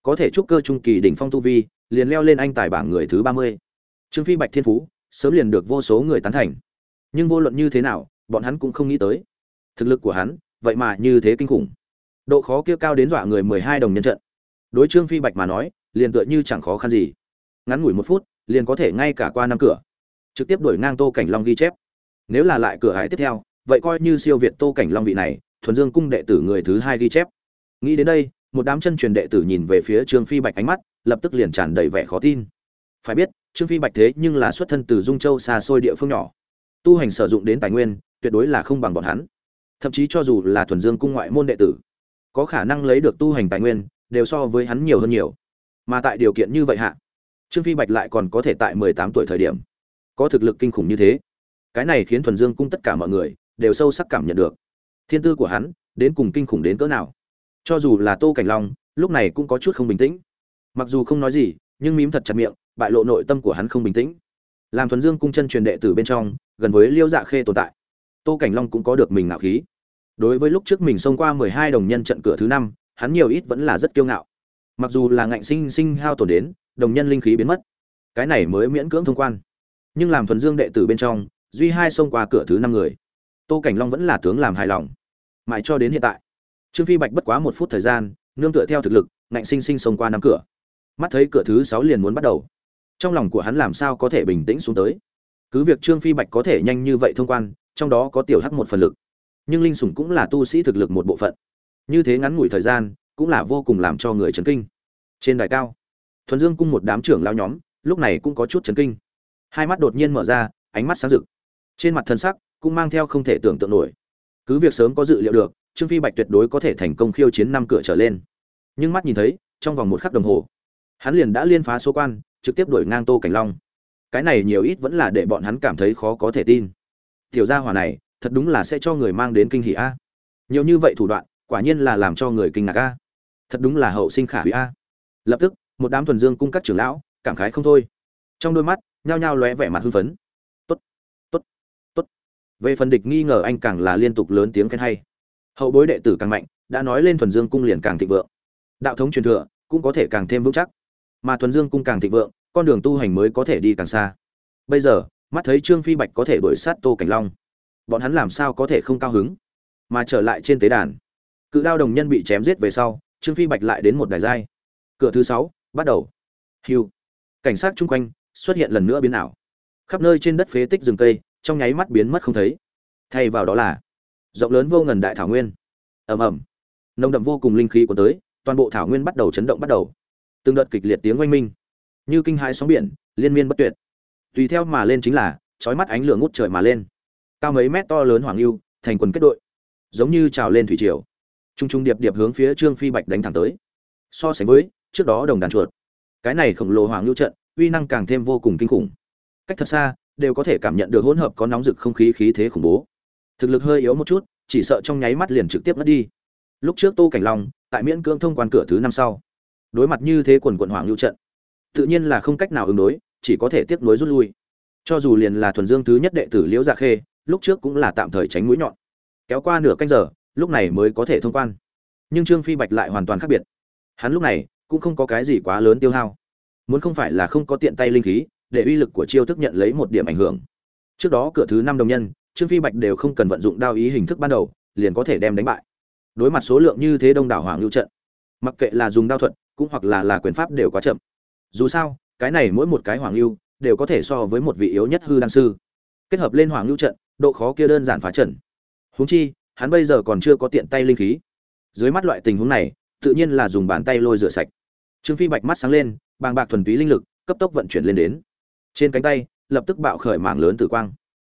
Có thể chúc cơ trung kỳ đỉnh phong tu vi, liền leo lên anh tài bảng người thứ ba mươi. Trương phi bạch thiên phú, sớm liền được vô số người tán thành. Nhưng vô luận như thế nào, bọn hắn cũng không nghĩ tới. Thực lực của hắn, vậy mà như thế kinh khủng. Độ khó kia cao đến dọa người mười hai đồng nhân trận đối trương phi bạch mà nói, liền tựa như chẳng khó khăn gì. Ngắn ngủi một phút, liền có thể ngay cả qua năm cửa. Trực tiếp đổi ngang tô cảnh long ghi chép. Nếu là lại cửa hải tiếp theo, vậy coi như siêu việt tô cảnh long vị này, thuần dương cung đệ tử người thứ hai ghi chép. Nghĩ đến đây, một đám chân truyền đệ tử nhìn về phía trương phi bạch ánh mắt, lập tức liền tràn đầy vẻ khó tin. Phải biết, trương phi bạch thế nhưng là xuất thân từ dung châu xa xôi địa phương nhỏ. Tu hành sử dụng đến tài nguyên, tuyệt đối là không bằng bọn hắn. Thậm chí cho dù là thuần dương cung ngoại môn đệ tử, có khả năng lấy được tu hành tài nguyên đều so với hắn nhiều hơn nhiều. Mà tại điều kiện như vậy hạ, trương phi bạch lại còn có thể tại mười tám tuổi thời điểm, có thực lực kinh khủng như thế. Cái này khiến thuần dương cung tất cả mọi người đều sâu sắc cảm nhận được. Thiên tư của hắn đến cùng kinh khủng đến cỡ nào. Cho dù là tô cảnh long, lúc này cũng có chút không bình tĩnh. Mặc dù không nói gì, nhưng mím thật chặt miệng, bại lộ nội tâm của hắn không bình tĩnh. Làm thuần dương cung chân truyền đệ tử bên trong, gần với liêu dạ khê tồn tại, tô cảnh long cũng có được mình ngạo khí. Đối với lúc trước mình xông qua mười hai đồng nhân trận cửa thứ năm hắn nhiều ít vẫn là rất kiêu ngạo. Mặc dù là ngạnh sinh sinh hao tổn đến, đồng nhân linh khí biến mất. Cái này mới miễn cưỡng thông quan. Nhưng làm thuần dương đệ tử bên trong, duy hai xông qua cửa thứ năm người. Tô cảnh long vẫn là tướng làm hài lòng. Mãi cho đến hiện tại, trương phi bạch bất quá một phút thời gian, nương tựa theo thực lực, ngạnh sinh sinh xông qua năm cửa. Mắt thấy cửa thứ sáu liền muốn bắt đầu. Trong lòng của hắn làm sao có thể bình tĩnh xuống tới? Cứ việc trương phi bạch có thể nhanh như vậy thông quan, trong đó có tiểu hắc một phần lực. Nhưng linh sủng cũng là tu sĩ thực lực một bộ phận như thế ngắn ngủi thời gian, cũng là vô cùng làm cho người chấn kinh. Trên đài cao, thuần dương cung một đám trưởng lao nhóm, lúc này cũng có chút chấn kinh. Hai mắt đột nhiên mở ra, ánh mắt sáng rực. Trên mặt thân sắc cũng mang theo không thể tưởng tượng nổi. Cứ việc sớm có dự liệu được, trương phi bạch tuyệt đối có thể thành công khiêu chiến năm cửa trở lên. Nhưng mắt nhìn thấy, trong vòng một khắc đồng hồ, hắn liền đã liên phá số quan, trực tiếp đuổi ngang tô cảnh long. Cái này nhiều ít vẫn là để bọn hắn cảm thấy khó có thể tin. Tiểu gia hỏa này, thật đúng là sẽ cho người mang đến kinh hỉ a. Nhiều như vậy thủ đoạn quả nhiên là làm cho người kinh ngạc a. Thật đúng là hậu sinh khả hủy a. Lập tức, một đám thuần dương cung các trưởng lão, cảm khái không thôi. Trong đôi mắt, nhao nhao lóe vẻ mặt hưng phấn. Tốt tốt tốt. Về phần địch nghi ngờ anh càng là liên tục lớn tiếng khen hay. Hậu bối đệ tử càng mạnh, đã nói lên thuần dương cung liền càng thịnh vượng. Đạo thống truyền thừa, cũng có thể càng thêm vững chắc. Mà thuần dương cung càng thịnh vượng, con đường tu hành mới có thể đi càng xa. Bây giờ, mắt thấy trương phi bạch có thể đuổi sát tô cảnh long, bọn hắn làm sao có thể không cao hứng? Mà trở lại trên tế đàn cự đao đồng nhân bị chém giết về sau, trương phi bạch lại đến một đài giai. Cửa thứ sáu, bắt đầu. Hiu. Cảnh sát chung quanh, xuất hiện lần nữa biến ảo. Khắp nơi trên đất phế tích rừng cây, trong nháy mắt biến mất không thấy. Thay vào đó là, rộng lớn vô ngần đại thảo nguyên. Ầm ầm. Nồng đậm vô cùng linh khí của tới, toàn bộ thảo nguyên bắt đầu chấn động bắt đầu. Từng đợt kịch liệt tiếng oanh minh. Như kinh hãi sóng biển, liên miên bất tuyệt. Tùy theo mà lên chính là, chói mắt ánh lửa ngút trời mà lên. Cao mấy mét to lớn hoàng lưu thành quần kết đội. Giống như trào lên thủy triều trung trung điệp điệp hướng phía trương phi bạch đánh thẳng tới. So sánh với, trước đó đồng đàn chuột. Cái này khổng lồ hoàng lưu trận, uy năng càng thêm vô cùng kinh khủng. Cách thật xa, đều có thể cảm nhận được hỗn hợp có nóng rực không khí khí thế khủng bố. Thực lực hơi yếu một chút, chỉ sợ trong nháy mắt liền trực tiếp mất đi. Lúc trước tô cảnh long, tại miễn cưỡng thông quan cửa thứ năm sau, đối mặt như thế quần quận hoàng lưu trận, tự nhiên là không cách nào ứng đối, chỉ có thể tiếp nối rút lui. Cho dù liền là thuần dương thứ nhất đệ tử liễu dạ khê, lúc trước cũng là tạm thời tránh mũi nhọn. Kéo qua nửa canh giờ lúc này mới có thể thông quan. Nhưng trương phi bạch lại hoàn toàn khác biệt. Hắn lúc này cũng không có cái gì quá lớn tiêu hao. Muốn không phải là không có tiện tay linh khí, để uy lực của chiêu thức nhận lấy một điểm ảnh hưởng. Trước đó cửa thứ năm đồng nhân, trương phi bạch đều không cần vận dụng đao ý hình thức ban đầu, liền có thể đem đánh bại. Đối mặt số lượng như thế đông đảo hoàng lưu trận, mặc kệ là dùng đao thuật cũng hoặc là là quyền pháp đều quá chậm. Dù sao, cái này mỗi một cái hoàng lưu đều có thể so với một vị yếu nhất hư đan sư. Kết hợp lên hoàng lưu trận, độ khó kia đơn giản phá trận. Huống chi hắn bây giờ còn chưa có tiện tay linh khí. Dưới mắt loại tình huống này, tự nhiên là dùng bàn tay lôi rửa sạch. Trương phi bạch mắt sáng lên, bàng bạc thuần túy linh lực, cấp tốc vận chuyển lên đến. Trên cánh tay, lập tức bạo khởi mảng lớn tử quang.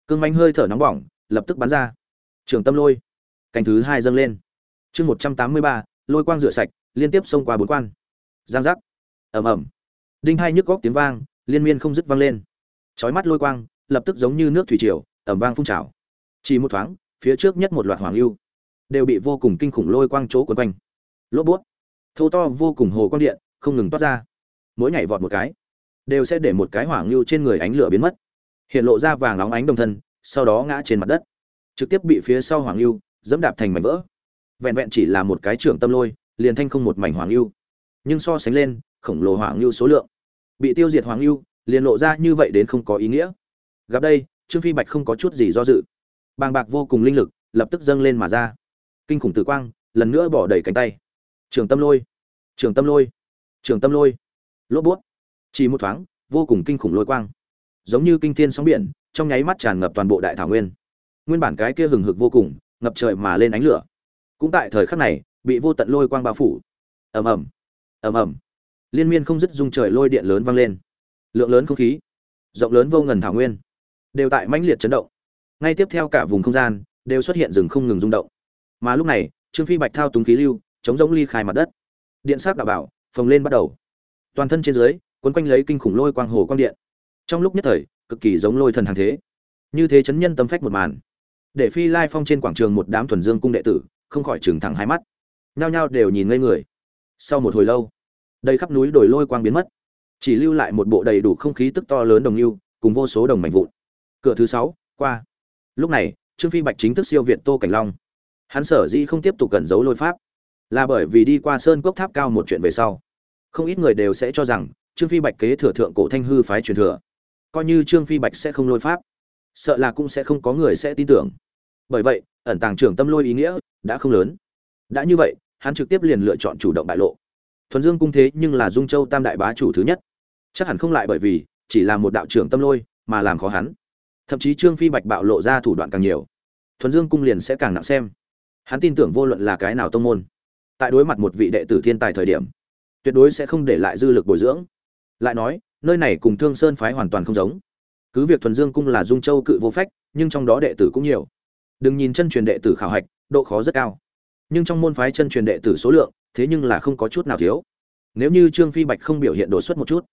Cương manh hơi thở nóng bỏng, lập tức bắn ra. Trường tâm lôi. Cánh thứ hai dâng lên. Chương một trăm tám mươi ba, lôi quang rửa sạch, liên tiếp xông qua bốn quan. Giang giác. Ầm ầm. Đinh hai nhức góc tiếng vang, liên miên không dứt vang lên. Chói mắt lôi quang, lập tức giống như nước thủy triều ẩm vang phun trào. Chỉ một thoáng phía trước nhất một loạt hoàng lưu, đều bị vô cùng kinh khủng lôi quang chỗ quấn quanh. Lốp bút, thô to vô cùng hồ quang điện, không ngừng toát ra. Mỗi nhảy vọt một cái, đều sẽ để một cái hoàng lưu trên người ánh lửa biến mất. Hiện lộ ra vàng óng ánh đồng thân, sau đó ngã trên mặt đất. Trực tiếp bị phía sau hoàng lưu dẫm đạp thành mảnh vỡ. Vẹn vẹn chỉ là một cái trưởng tâm lôi, liền thanh không một mảnh hoàng lưu. Nhưng so sánh lên, khổng lồ hoàng lưu số lượng, bị tiêu diệt hoàng lưu, liền lộ ra như vậy đến không có ý nghĩa. Gặp đây, trương phi bạch không có chút gì do dự bàng bạc vô cùng linh lực lập tức dâng lên mà ra. Kinh khủng tử quang lần nữa bỏ đầy cánh tay. Trường tâm lôi, trường tâm lôi, trường tâm lôi. Lốp bút, chỉ một thoáng, vô cùng kinh khủng lôi quang. Giống như kinh thiên sóng biển, trong nháy mắt tràn ngập toàn bộ đại thảo nguyên. Nguyên bản cái kia hừng hực vô cùng, ngập trời mà lên ánh lửa. Cũng tại thời khắc này, bị vô tận lôi quang bao phủ. Ầm ầm ầm ầm. Liên miên không dứt dung trời lôi điện lớn vang lên. Lượng lớn không khí, rộng lớn vô ngần thảo nguyên, đều tại mãnh liệt chấn động ngay tiếp theo cả vùng không gian đều xuất hiện rừng không ngừng rung động. Mà lúc này, trương phi bạch thao túng khí lưu, chống giống ly khai mặt đất. Điện sắc đạo bảo phồng lên bắt đầu. Toàn thân trên dưới, quấn quanh lấy kinh khủng lôi quang hồ quang điện. Trong lúc nhất thời, cực kỳ giống lôi thần hàng thế. Như thế chấn nhân tâm phách một màn. Để phi lai phong trên quảng trường một đám thuần dương cung đệ tử không khỏi trừng thẳng hai mắt. Nhao nhao đều nhìn ngây người. Sau một hồi lâu, đầy khắp núi đồi lôi quang biến mất. Chỉ lưu lại một bộ đầy đủ không khí tức to lớn đồng lưu, cùng vô số đồng mảnh vụn. Cửa thứ sáu, qua lúc này, trương phi bạch chính thức siêu việt tô cảnh long. Hắn sở dĩ không tiếp tục cẩn giấu lôi pháp, là bởi vì đi qua sơn cốc tháp cao một chuyện về sau. Không ít người đều sẽ cho rằng, trương phi bạch kế thừa thượng cổ thanh hư phái truyền thừa. Coi như trương phi bạch sẽ không lôi pháp, sợ là cũng sẽ không có người sẽ tin tưởng. Bởi vậy, ẩn tàng trưởng tâm lôi ý nghĩa đã không lớn. Đã như vậy, hắn trực tiếp liền lựa chọn chủ động bại lộ. Thuần dương cung thế nhưng là dung châu tam đại bá chủ thứ nhất. Chắc hẳn không lại bởi vì chỉ là một đạo trưởng tâm lôi mà làm khó hắn thậm chí trương phi bạch bạo lộ ra thủ đoạn càng nhiều. Thuần dương cung liền sẽ càng nặng xem. Hắn tin tưởng vô luận là cái nào tông môn, tại đối mặt một vị đệ tử thiên tài thời điểm, tuyệt đối sẽ không để lại dư lực bồi dưỡng. Lại nói, nơi này cùng thương sơn phái hoàn toàn không giống. Cứ việc thuần dương cung là dung châu cự vô phách, nhưng trong đó đệ tử cũng nhiều. Đừng nhìn chân truyền đệ tử khảo hạch, độ khó rất cao. Nhưng trong môn phái chân truyền đệ tử số lượng, thế nhưng là không có chút nào thiếu. Nếu như trương phi bạch không biểu hiện đột xuất một chút,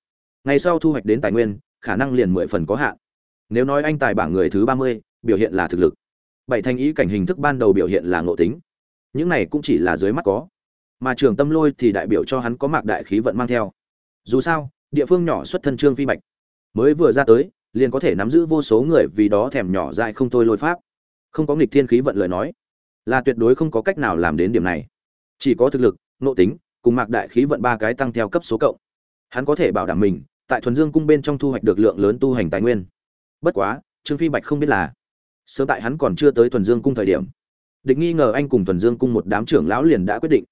ngày sau thu hoạch đến tài nguyên, khả năng liền mười phần có hạn nếu nói anh tài bảng người thứ ba mươi, biểu hiện là thực lực. Bảy thành ý cảnh hình thức ban đầu biểu hiện là ngộ tính. Những này cũng chỉ là dưới mắt có. Mà trường tâm lôi thì đại biểu cho hắn có mạc đại khí vận mang theo. Dù sao, địa phương nhỏ xuất thân trương phi bạch. Mới vừa ra tới, liền có thể nắm giữ vô số người vì đó thèm nhỏ dại không thôi lôi pháp. Không có nghịch thiên khí vận lời nói, là tuyệt đối không có cách nào làm đến điểm này. Chỉ có thực lực nội tính, cùng mạc đại khí vận ba cái tăng theo cấp số cộng. Hắn có thể bảo đảm mình, tại thuần dương cung bên trong thu hoạch được lượng lớn tu hành tài nguyên bất quá, trương phi bạch không biết là sớm tại hắn còn chưa tới thuần dương cung thời điểm, địch nghi ngờ anh cùng thuần dương cung một đám trưởng lão liền đã quyết định.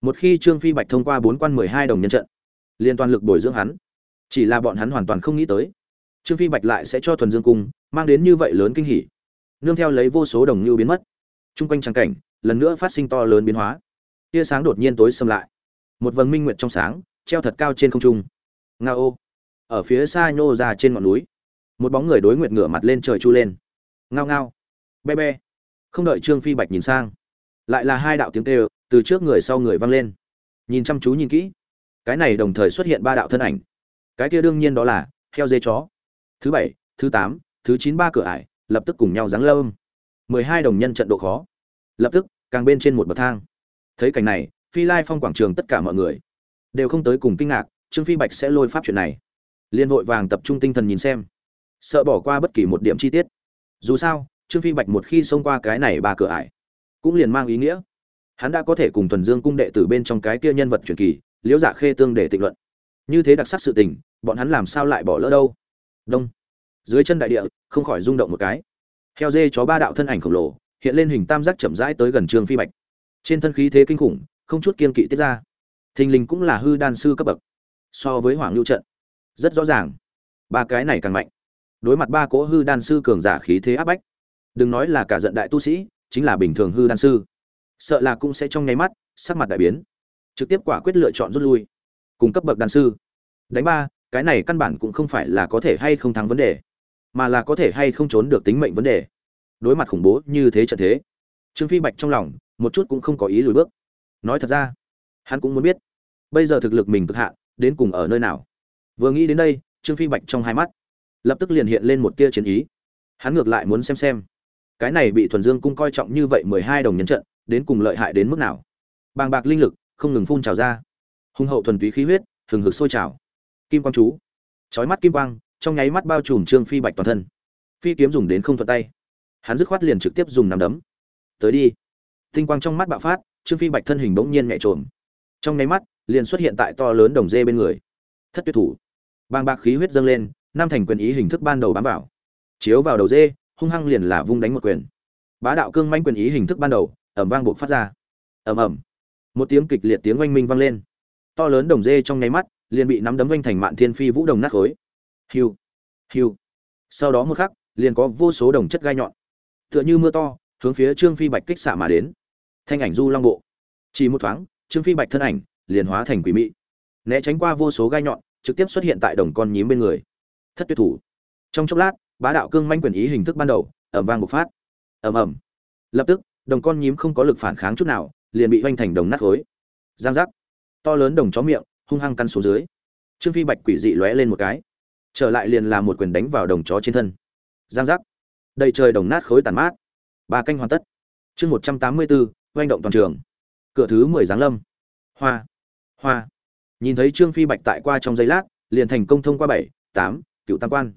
Một khi trương phi bạch thông qua bốn quan mười hai đồng nhân trận liên toàn lực bồi dưỡng hắn. Chỉ là bọn hắn hoàn toàn không nghĩ tới, trương phi bạch lại sẽ cho thuần dương cung mang đến như vậy lớn kinh hỉ. Nương theo lấy vô số đồng lưu biến mất. Chung quanh trắng cảnh, lần nữa phát sinh to lớn biến hóa. Tia sáng đột nhiên tối xâm lại. Một vầng minh nguyệt trong sáng, treo thật cao trên không trung. Nga ô ở phía xa nhô ra trên ngọn núi một bóng người đối nguyệt ngửa mặt lên trời chu lên. Ngao ngao. Be be. Không đợi trương phi bạch nhìn sang, lại là hai đạo tiếng kêu từ trước người sau người vang lên. Nhìn chăm chú nhìn kỹ. Cái này đồng thời xuất hiện ba đạo thân ảnh. Cái kia đương nhiên đó là heo dê chó. Thứ bảy, thứ tám, thứ chín ba cửa ải, lập tức cùng nhau giáng lâm. Mười hai đồng nhân trận độ khó. Lập tức, càng bên trên một bậc thang. Thấy cảnh này, phi lai phong quảng trường tất cả mọi người đều không tới cùng kinh ngạc, trương phi bạch sẽ lôi pháp chuyện này. Liên hội vàng tập trung tinh thần nhìn xem sợ bỏ qua bất kỳ một điểm chi tiết. Dù sao, trương phi bạch một khi xông qua cái này ba cửa ải, cũng liền mang ý nghĩa. Hắn đã có thể cùng thuần dương cung đệ tử bên trong cái kia nhân vật truyền kỳ, liễu dạ khê tương để tịnh luận. Như thế đặc sắc sự tình, bọn hắn làm sao lại bỏ lỡ đâu? Đông. Dưới chân đại địa, không khỏi rung động một cái. Heo dê chó ba đạo thân ảnh khổng lồ, hiện lên hình tam giác chậm rãi tới gần trương phi bạch. Trên thân khí thế kinh khủng, không chút kiên kỵ tiết ra. Thình lình cũng là hư đan sư cấp bậc. So với hoàng lưu trận, rất rõ ràng. Ba cái này càng mạnh đối mặt ba cỗ hư đan sư cường giả khí thế áp bách. Đừng nói là cả giận đại tu sĩ, chính là bình thường hư đan sư. Sợ là cũng sẽ trong nháy mắt, sắc mặt đại biến. Trực tiếp quả quyết lựa chọn rút lui. Cùng cấp bậc đan sư. Đánh ba, cái này căn bản cũng không phải là có thể hay không thắng vấn đề, mà là có thể hay không trốn được tính mệnh vấn đề. Đối mặt khủng bố như thế trận thế, trương phi bạch trong lòng một chút cũng không có ý lùi bước. Nói thật ra, hắn cũng muốn biết, bây giờ thực lực mình cực hạn, đến cùng ở nơi nào? Vừa nghĩ đến đây, trương phi bạch trong hai mắt lập tức liền hiện lên một tia chiến ý. Hắn ngược lại muốn xem xem. Cái này bị thuần dương cung coi trọng như vậy mười hai đồng nhân trận, đến cùng lợi hại đến mức nào? Bàng bạc linh lực, không ngừng phun trào ra. Hùng hậu thuần túy khí huyết, hừng hực sôi trào. Kim quang chú. Chói mắt kim quang, trong nháy mắt bao trùm trương phi bạch toàn thân. Phi kiếm dùng đến không thuận tay. Hắn dứt khoát liền trực tiếp dùng nằm đấm. Tới đi. Tinh quang trong mắt bạo phát, trương phi bạch thân hình bỗng nhiên nhẹ trộm trong nháy mắt, liền xuất hiện tại to lớn đồng dê bên người. Thất tuyệt thủ. Bàng bạc khí huyết dâng lên năm thành quyền ý hình thức ban đầu bám vào. Chiếu vào đầu dê, hung hăng liền là vung đánh một quyền. Bá đạo cương manh quyền ý hình thức ban đầu ẩm vang buộc phát ra. Ẩm ẩm một tiếng kịch liệt tiếng oanh minh vang lên. To lớn đồng dê trong nháy mắt, liền bị nắm đấm oanh thành mạn thiên phi vũ đồng nát khối. Hiu hiu. Sau đó một khắc, liền có vô số đồng chất gai nhọn. Tựa như mưa to, hướng phía trương phi bạch kích xạ mà đến. Thanh ảnh du long bộ. Chỉ một thoáng, trương phi bạch thân ảnh liền hóa thành quỷ mị. Né tránh qua vô số gai nhọn, trực tiếp xuất hiện tại đồng con nhím bên người thất tuyệt thủ. Trong chốc lát, bá đạo cương manh quyền ý hình thức ban đầu ẩm vang bộc phát. Ẩm ẩm lập tức, đồng con nhím không có lực phản kháng chút nào, liền bị hoành thành đồng nát khối. Giang giác. To lớn đồng chó miệng, hung hăng căn xuống dưới. Trương phi bạch quỷ dị lóe lên một cái. Trở lại liền là một quyền đánh vào đồng chó trên thân. Giang giác. Đầy trời đồng nát khối tàn mát. Ba canh hoàn tất. Chương một trăm tám mươi bốn oanh động toàn trường. Cửa thứ mười giáng lâm. Hoa. Hoa. Nhìn thấy trương phi bạch tại qua trong giây lát, liền thành công thông qua bảy, tám cựu tam quan.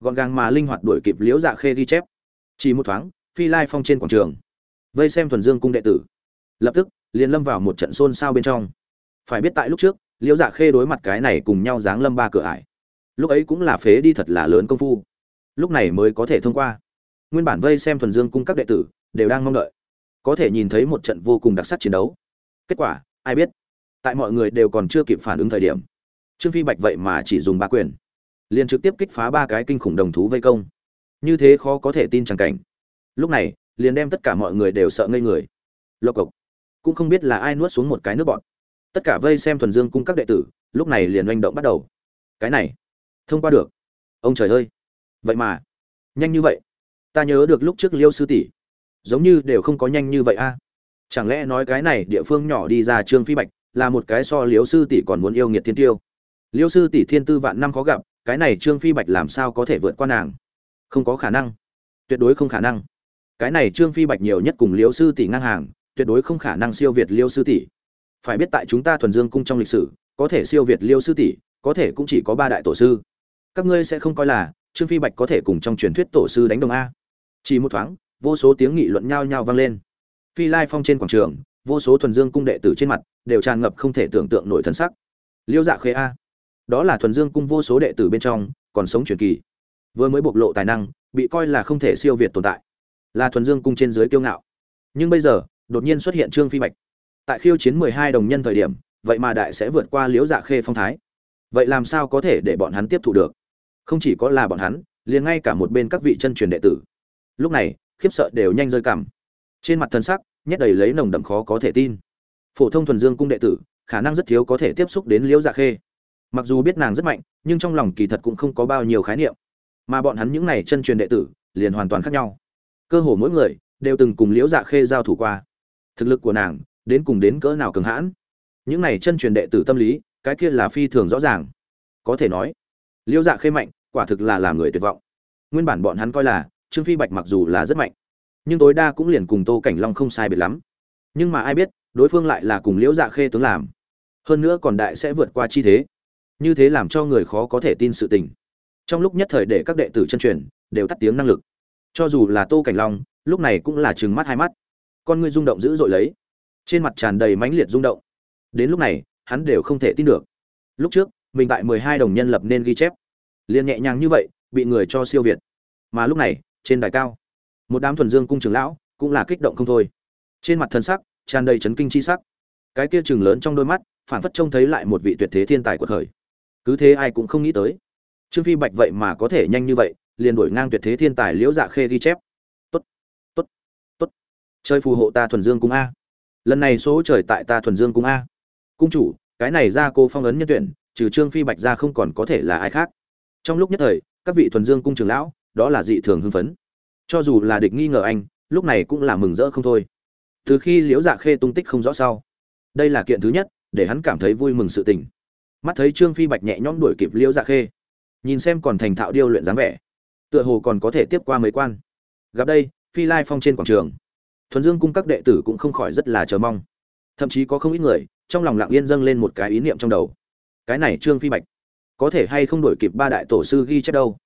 Gọn gàng mà linh hoạt đuổi kịp liễu dạ khê ghi chép. Chỉ một thoáng, phi lai phong trên quảng trường. Vây xem thuần dương cung đệ tử. Lập tức, liền lâm vào một trận xôn xao bên trong. Phải biết tại lúc trước, liễu dạ khê đối mặt cái này cùng nhau giáng lâm ba cửa ải. Lúc ấy cũng là phế đi thật là lớn công phu. Lúc này mới có thể thông qua. Nguyên bản vây xem thuần dương cung các đệ tử, đều đang mong đợi. Có thể nhìn thấy một trận vô cùng đặc sắc chiến đấu. Kết quả, ai biết? Tại mọi người đều còn chưa kịp phản ứng thời điểm, trương phi bạch vậy mà chỉ dùng ba quyền liền trực tiếp kích phá ba cái kinh khủng đồng thú vây công. Như thế khó có thể tin chẳng cảnh. Lúc này, liền đem tất cả mọi người đều sợ ngây người. Lộc cộc. Cũng không biết là ai nuốt xuống một cái nước bọn tất cả vây xem thuần dương cung các đệ tử, lúc này liền oanh động bắt đầu. Cái này, thông qua được. Ông trời ơi. Vậy mà, nhanh như vậy. Ta nhớ được lúc trước liêu sư tỷ. Giống như đều không có nhanh như vậy a. Chẳng lẽ nói cái này địa phương nhỏ đi ra trương phi bạch, là một cái so liêu sư tỷ còn muốn yêu nghiệt thiên tiêu? Liêu sư tỷ thiên tư vạn năm khó gặp cái này trương phi bạch làm sao có thể vượt qua nàng? Không có khả năng. Tuyệt đối không khả năng. Cái này trương phi bạch nhiều nhất cùng liêu sư tỷ ngang hàng, tuyệt đối không khả năng siêu việt liêu sư tỷ. Phải biết tại chúng ta thuần dương cung trong lịch sử, có thể siêu việt liêu sư tỷ, có thể cũng chỉ có ba đại tổ sư. Các ngươi sẽ không coi là trương phi bạch có thể cùng trong truyền thuyết tổ sư đánh đồng a. Chỉ một thoáng, vô số tiếng nghị luận nhao nhao vang lên. Phi lai phong trên quảng trường, vô số thuần dương cung đệ tử trên mặt, đều tràn ngập không thể tưởng tượng nổi thân sắc. Liêu dạ khế a đó là thuần dương cung vô số đệ tử bên trong, còn sống truyền kỳ. Vừa mới bộc lộ tài năng, bị coi là không thể siêu việt tồn tại. Là thuần dương cung trên dưới kiêu ngạo. Nhưng bây giờ, đột nhiên xuất hiện trương phi bạch. Tại khiêu chiến mười hai đồng nhân thời điểm, vậy mà đại sẽ vượt qua liễu dạ khê phong thái. Vậy làm sao có thể để bọn hắn tiếp thụ được? Không chỉ có là bọn hắn, liền ngay cả một bên các vị chân truyền đệ tử. Lúc này, khiếp sợ đều nhanh rơi cảm trên mặt thân sắc, nhét đầy lấy nồng đậm khó có thể tin. Phổ thông thuần dương cung đệ tử, khả năng rất thiếu có thể tiếp xúc đến liễu dạ khê mặc dù biết nàng rất mạnh, nhưng trong lòng kỳ thật cũng không có bao nhiêu khái niệm. Mà bọn hắn những này chân truyền đệ tử, liền hoàn toàn khác nhau. Cơ hồ mỗi người, đều từng cùng liễu dạ khê giao thủ qua. Thực lực của nàng, đến cùng đến cỡ nào cường hãn? Những này chân truyền đệ tử tâm lý, cái kia là phi thường rõ ràng. Có thể nói, liễu dạ khê mạnh, quả thực là làm người tuyệt vọng. Nguyên bản bọn hắn coi là, trương phi bạch mặc dù là rất mạnh, nhưng tối đa cũng liền cùng tô cảnh long không sai biệt lắm. Nhưng mà ai biết, đối phương lại là cùng liễu dạ khê tướng làm. Hơn nữa còn đại sẽ vượt qua chi thế như thế làm cho người khó có thể tin sự tình. Trong lúc nhất thời để các đệ tử chân truyền, đều tắt tiếng năng lực. Cho dù là tô cảnh long, lúc này cũng là trừng mắt hai mắt. Con ngươi rung động dữ dội lấy. Trên mặt tràn đầy mãnh liệt rung động. Đến lúc này, hắn đều không thể tin được. Lúc trước, mình tại mười hai đồng nhân lập nên ghi chép. Liền nhẹ nhàng như vậy, bị người cho siêu việt. Mà lúc này, trên đài cao, một đám thuần dương cung trưởng lão cũng là kích động không thôi. Trên mặt thân sắc, tràn đầy chấn kinh chi sắc. Cái kia chừng lớn trong đôi mắt phản phất trông thấy lại một vị tuyệt thế thiên tài của thời cứ thế ai cũng không nghĩ tới. Trương phi bạch vậy mà có thể nhanh như vậy, liền đổi ngang tuyệt thế thiên tài liễu dạ khê ghi chép. Tốt tốt tốt. Chơi phù hộ ta thuần dương cung a. Lần này số trời tại ta thuần dương cung a. Cung chủ, cái này ra cô phong ấn nhân tuyển, trừ trương phi bạch ra không còn có thể là ai khác. Trong lúc nhất thời, các vị thuần dương cung trường lão, đó là dị thường hưng phấn. Cho dù là địch nghi ngờ anh, lúc này cũng là mừng rỡ không thôi. Từ khi liễu dạ khê tung tích không rõ sau, đây là kiện thứ nhất, để hắn cảm thấy vui mừng sự tình mắt thấy trương phi bạch nhẹ nhõm đuổi kịp liễu dạ khê. Nhìn xem còn thành thạo điêu luyện dáng vẻ, tựa hồ còn có thể tiếp qua mấy quan. Gặp đây, phi lai phong trên quảng trường. Thuần dương cung các đệ tử cũng không khỏi rất là chờ mong. Thậm chí có không ít người, trong lòng lặng yên dâng lên một cái ý niệm trong đầu. Cái này trương phi bạch, có thể hay không đổi kịp ba đại tổ sư ghi chép đâu?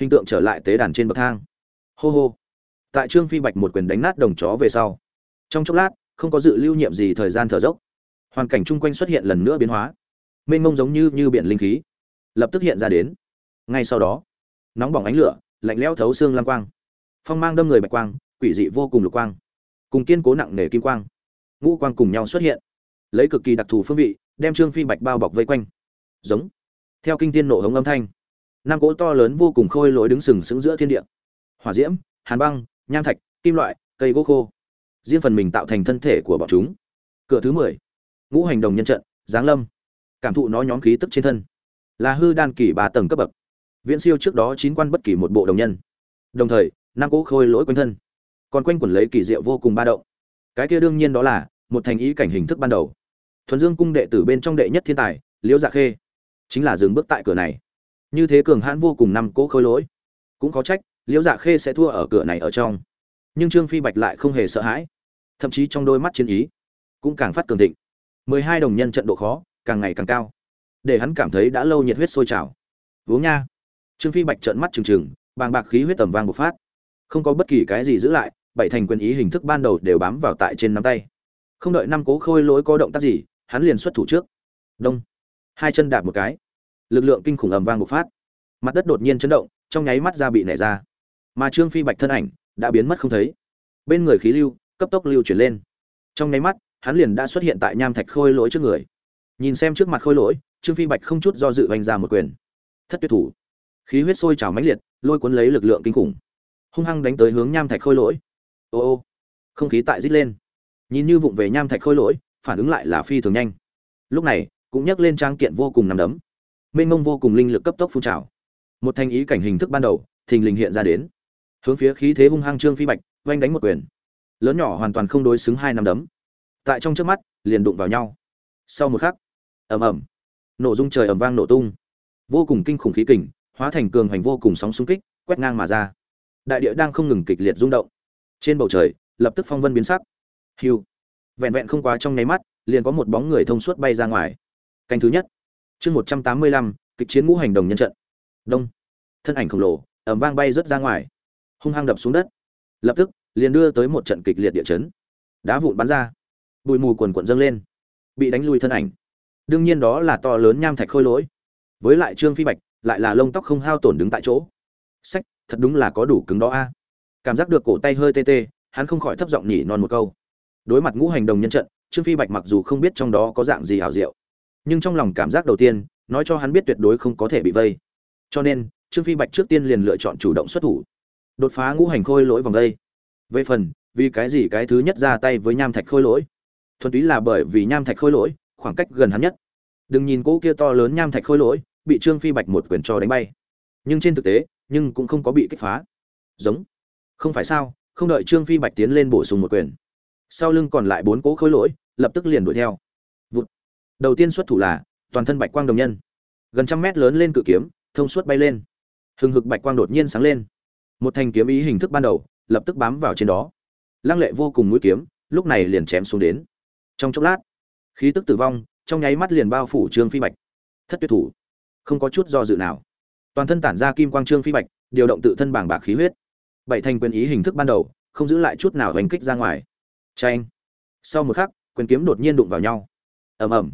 Hình tượng trở lại tế đàn trên bậc thang. Hô hô. Tại trương phi bạch một quyền đánh nát đồng chó về sau, trong chốc lát, không có dự lưu nhiệm gì thời gian thở dốc. Hoàn cảnh chung quanh xuất hiện lần nữa biến hóa mênh mông giống như như biển linh khí, lập tức hiện ra đến. Ngay sau đó, nóng bỏng ánh lửa, lạnh lẽo thấu xương lam quang, phong mang đâm người bạch quang, quỷ dị vô cùng lục quang, cùng kiên cố nặng nề kim quang, ngũ quang cùng nhau xuất hiện, lấy cực kỳ đặc thù phương vị, đem trương phi bạch bao bọc vây quanh. Giống, theo kinh tiên nổ hống âm thanh, năm cỗ to lớn vô cùng khôi lối đứng sừng sững giữa thiên địa. Hỏa diễm, hàn băng, nham thạch, kim loại, cây gỗ khô, riêng phần mình tạo thành thân thể của bọn chúng. Cửa thứ mười, ngũ hành đồng nhân trận, giáng lâm cảm thụ nó nhóm khí tức trên thân. Là hư đan kỳ ba tầng cấp bậc. Viễn siêu trước đó chín quan bất kỳ một bộ đồng nhân. Đồng thời, năm cỗ khôi lỗi quanh thân. Còn quanh quẩn lấy kỳ diệu vô cùng ba động. Cái kia đương nhiên đó là một thành ý cảnh hình thức ban đầu. Thuần dương cung đệ tử bên trong đệ nhất thiên tài, liễu dạ khê, chính là dừng bước tại cửa này. Như thế cường hãn vô cùng năm cỗ khôi lỗi. Cũng có trách, liễu dạ khê sẽ thua ở cửa này ở trong. Nhưng trương phi bạch lại không hề sợ hãi. Thậm chí trong đôi mắt chiến ý, cũng càng phát cường thịnh. Mười hai đồng nhân trận độ khó càng ngày càng cao, để hắn cảm thấy đã lâu nhiệt huyết sôi trào. Uống nha. Trương phi bạch trợn mắt trừng trừng, bàng bạc khí huyết tầm vang bộc phát. Không có bất kỳ cái gì giữ lại, bảy thành quyền ý hình thức ban đầu đều bám vào tại trên nắm tay. Không đợi năm cố khôi lỗi có động tác gì, hắn liền xuất thủ trước. Đông. Hai chân đạp một cái. Lực lượng kinh khủng ầm vang bộc phát. Mặt đất đột nhiên chấn động, trong nháy mắt ra bị nảy ra. Mà trương phi bạch thân ảnh đã biến mất không thấy. Bên người khí lưu, cấp tốc lưu chuyển lên. Trong nháy mắt, hắn liền đã xuất hiện tại nham thạch khôi lỗi trước người nhìn xem trước mặt khôi lỗi, trương phi bạch không chút do dự oanh ra một quyền. Thất tuyệt thủ. Khí huyết sôi trào mãnh liệt, lôi cuốn lấy lực lượng kinh khủng. Hung hăng đánh tới hướng nham thạch khôi lỗi. Ô ô. Không khí tại rít lên. Nhìn như vụng về nham thạch khôi lỗi, phản ứng lại là phi thường nhanh. Lúc này, cũng nhắc lên trang kiện vô cùng nằm đấm. Mênh mông vô cùng linh lực cấp tốc phun trào. Một thanh ý cảnh hình thức ban đầu, thình lình hiện ra đến. Hướng phía khí thế hung hăng trương phi bạch, oanh đánh một quyền. Lớn nhỏ hoàn toàn không đối xứng hai nằm đấm. Tại trong trước mắt, liền đụng vào nhau. Sau một khắc ầm ầm. Nổ dung trời ầm vang nổ tung. Vô cùng kinh khủng khí kình, hóa thành cường hành vô cùng sóng xung kích, quét ngang mà ra. Đại địa đang không ngừng kịch liệt rung động. Trên bầu trời, lập tức phong vân biến sắc. Hiu. Vẹn vẹn không quá trong nháy mắt, liền có một bóng người thông suốt bay ra ngoài. Canh thứ nhất. Chương một trăm tám mươi lăm, kịch chiến ngũ hành đồng nhân trận. Đông. Thân ảnh khổng lồ ẩm vang bay rớt ra ngoài. Hung hăng đập xuống đất. Lập tức, liền đưa tới một trận kịch liệt địa chấn. Đá vụn bắn ra. Bụi mù quần quận dâng lên. Bị đánh lui thân ảnh đương nhiên đó là to lớn nham thạch khôi lỗi. Với lại trương phi bạch, lại là lông tóc không hao tổn đứng tại chỗ. Sách, thật đúng là có đủ cứng đó a. Cảm giác được cổ tay hơi tê tê, hắn không khỏi thấp giọng nhỉ non một câu. Đối mặt ngũ hành đồng nhân trận, trương phi bạch mặc dù không biết trong đó có dạng gì hảo diệu, nhưng trong lòng cảm giác đầu tiên, nói cho hắn biết tuyệt đối không có thể bị vây. Cho nên, trương phi bạch trước tiên liền lựa chọn chủ động xuất thủ, đột phá ngũ hành khôi lỗi vòng đây. Về phần, vì cái gì cái thứ nhất ra tay với nham thạch khôi lỗi? Thuần túy là bởi vì nham thạch khôi lỗi khoảng cách gần hắn nhất. Đừng nhìn cỗ kia to lớn nham thạch khôi lỗi, bị trương phi bạch một quyền cho đánh bay. Nhưng trên thực tế, nhưng cũng không có bị kích phá. Giống. Không phải sao, không đợi trương phi bạch tiến lên bổ sung một quyền. Sau lưng còn lại bốn cỗ khôi lỗi, lập tức liền đuổi theo. Vụt. đầu tiên xuất thủ là, toàn thân bạch quang đồng nhân. Gần trăm mét lớn lên cự kiếm, thông suốt bay lên. Hừng hực bạch quang đột nhiên sáng lên. Một thành kiếm ý hình thức ban đầu, lập tức bám vào trên đó. Lăng lệ vô cùng mũi kiếm, lúc này liền chém xuống đến. Trong chốc lát khí tức tử vong, trong nháy mắt liền bao phủ trương phi bạch. Thất tuyệt thủ. Không có chút do dự nào. Toàn thân tản ra kim quang trương phi bạch, điều động tự thân bảng bạc khí huyết. Bảy thành quyền ý hình thức ban đầu, không giữ lại chút nào hành kích ra ngoài. Tranh sau một khắc, quyền kiếm đột nhiên đụng vào nhau. Ầm ầm.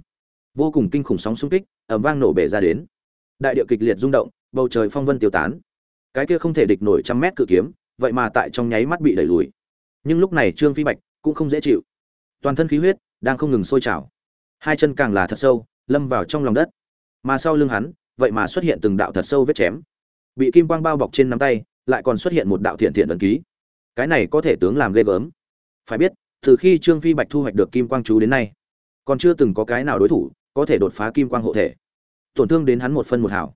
Vô cùng kinh khủng sóng xung kích, ầm vang nổ bể ra đến. Đại địa kịch liệt rung động, bầu trời phong vân tiêu tán. Cái kia không thể địch nổi trăm mét cự kiếm, vậy mà tại trong nháy mắt bị đẩy lùi. Nhưng lúc này trương phi bạch cũng không dễ chịu. Toàn thân khí huyết đang không ngừng sôi trào hai chân càng là thật sâu, lâm vào trong lòng đất. Mà sau lưng hắn, vậy mà xuất hiện từng đạo thật sâu vết chém. Bị kim quang bao bọc trên nắm tay, lại còn xuất hiện một đạo thiện thiện ẩn ký. Cái này có thể tướng làm ghê gớm. Phải biết, từ khi trương phi bạch thu hoạch được kim quang chú đến nay, còn chưa từng có cái nào đối thủ có thể đột phá kim quang hộ thể. Tổn thương đến hắn một phân một hảo.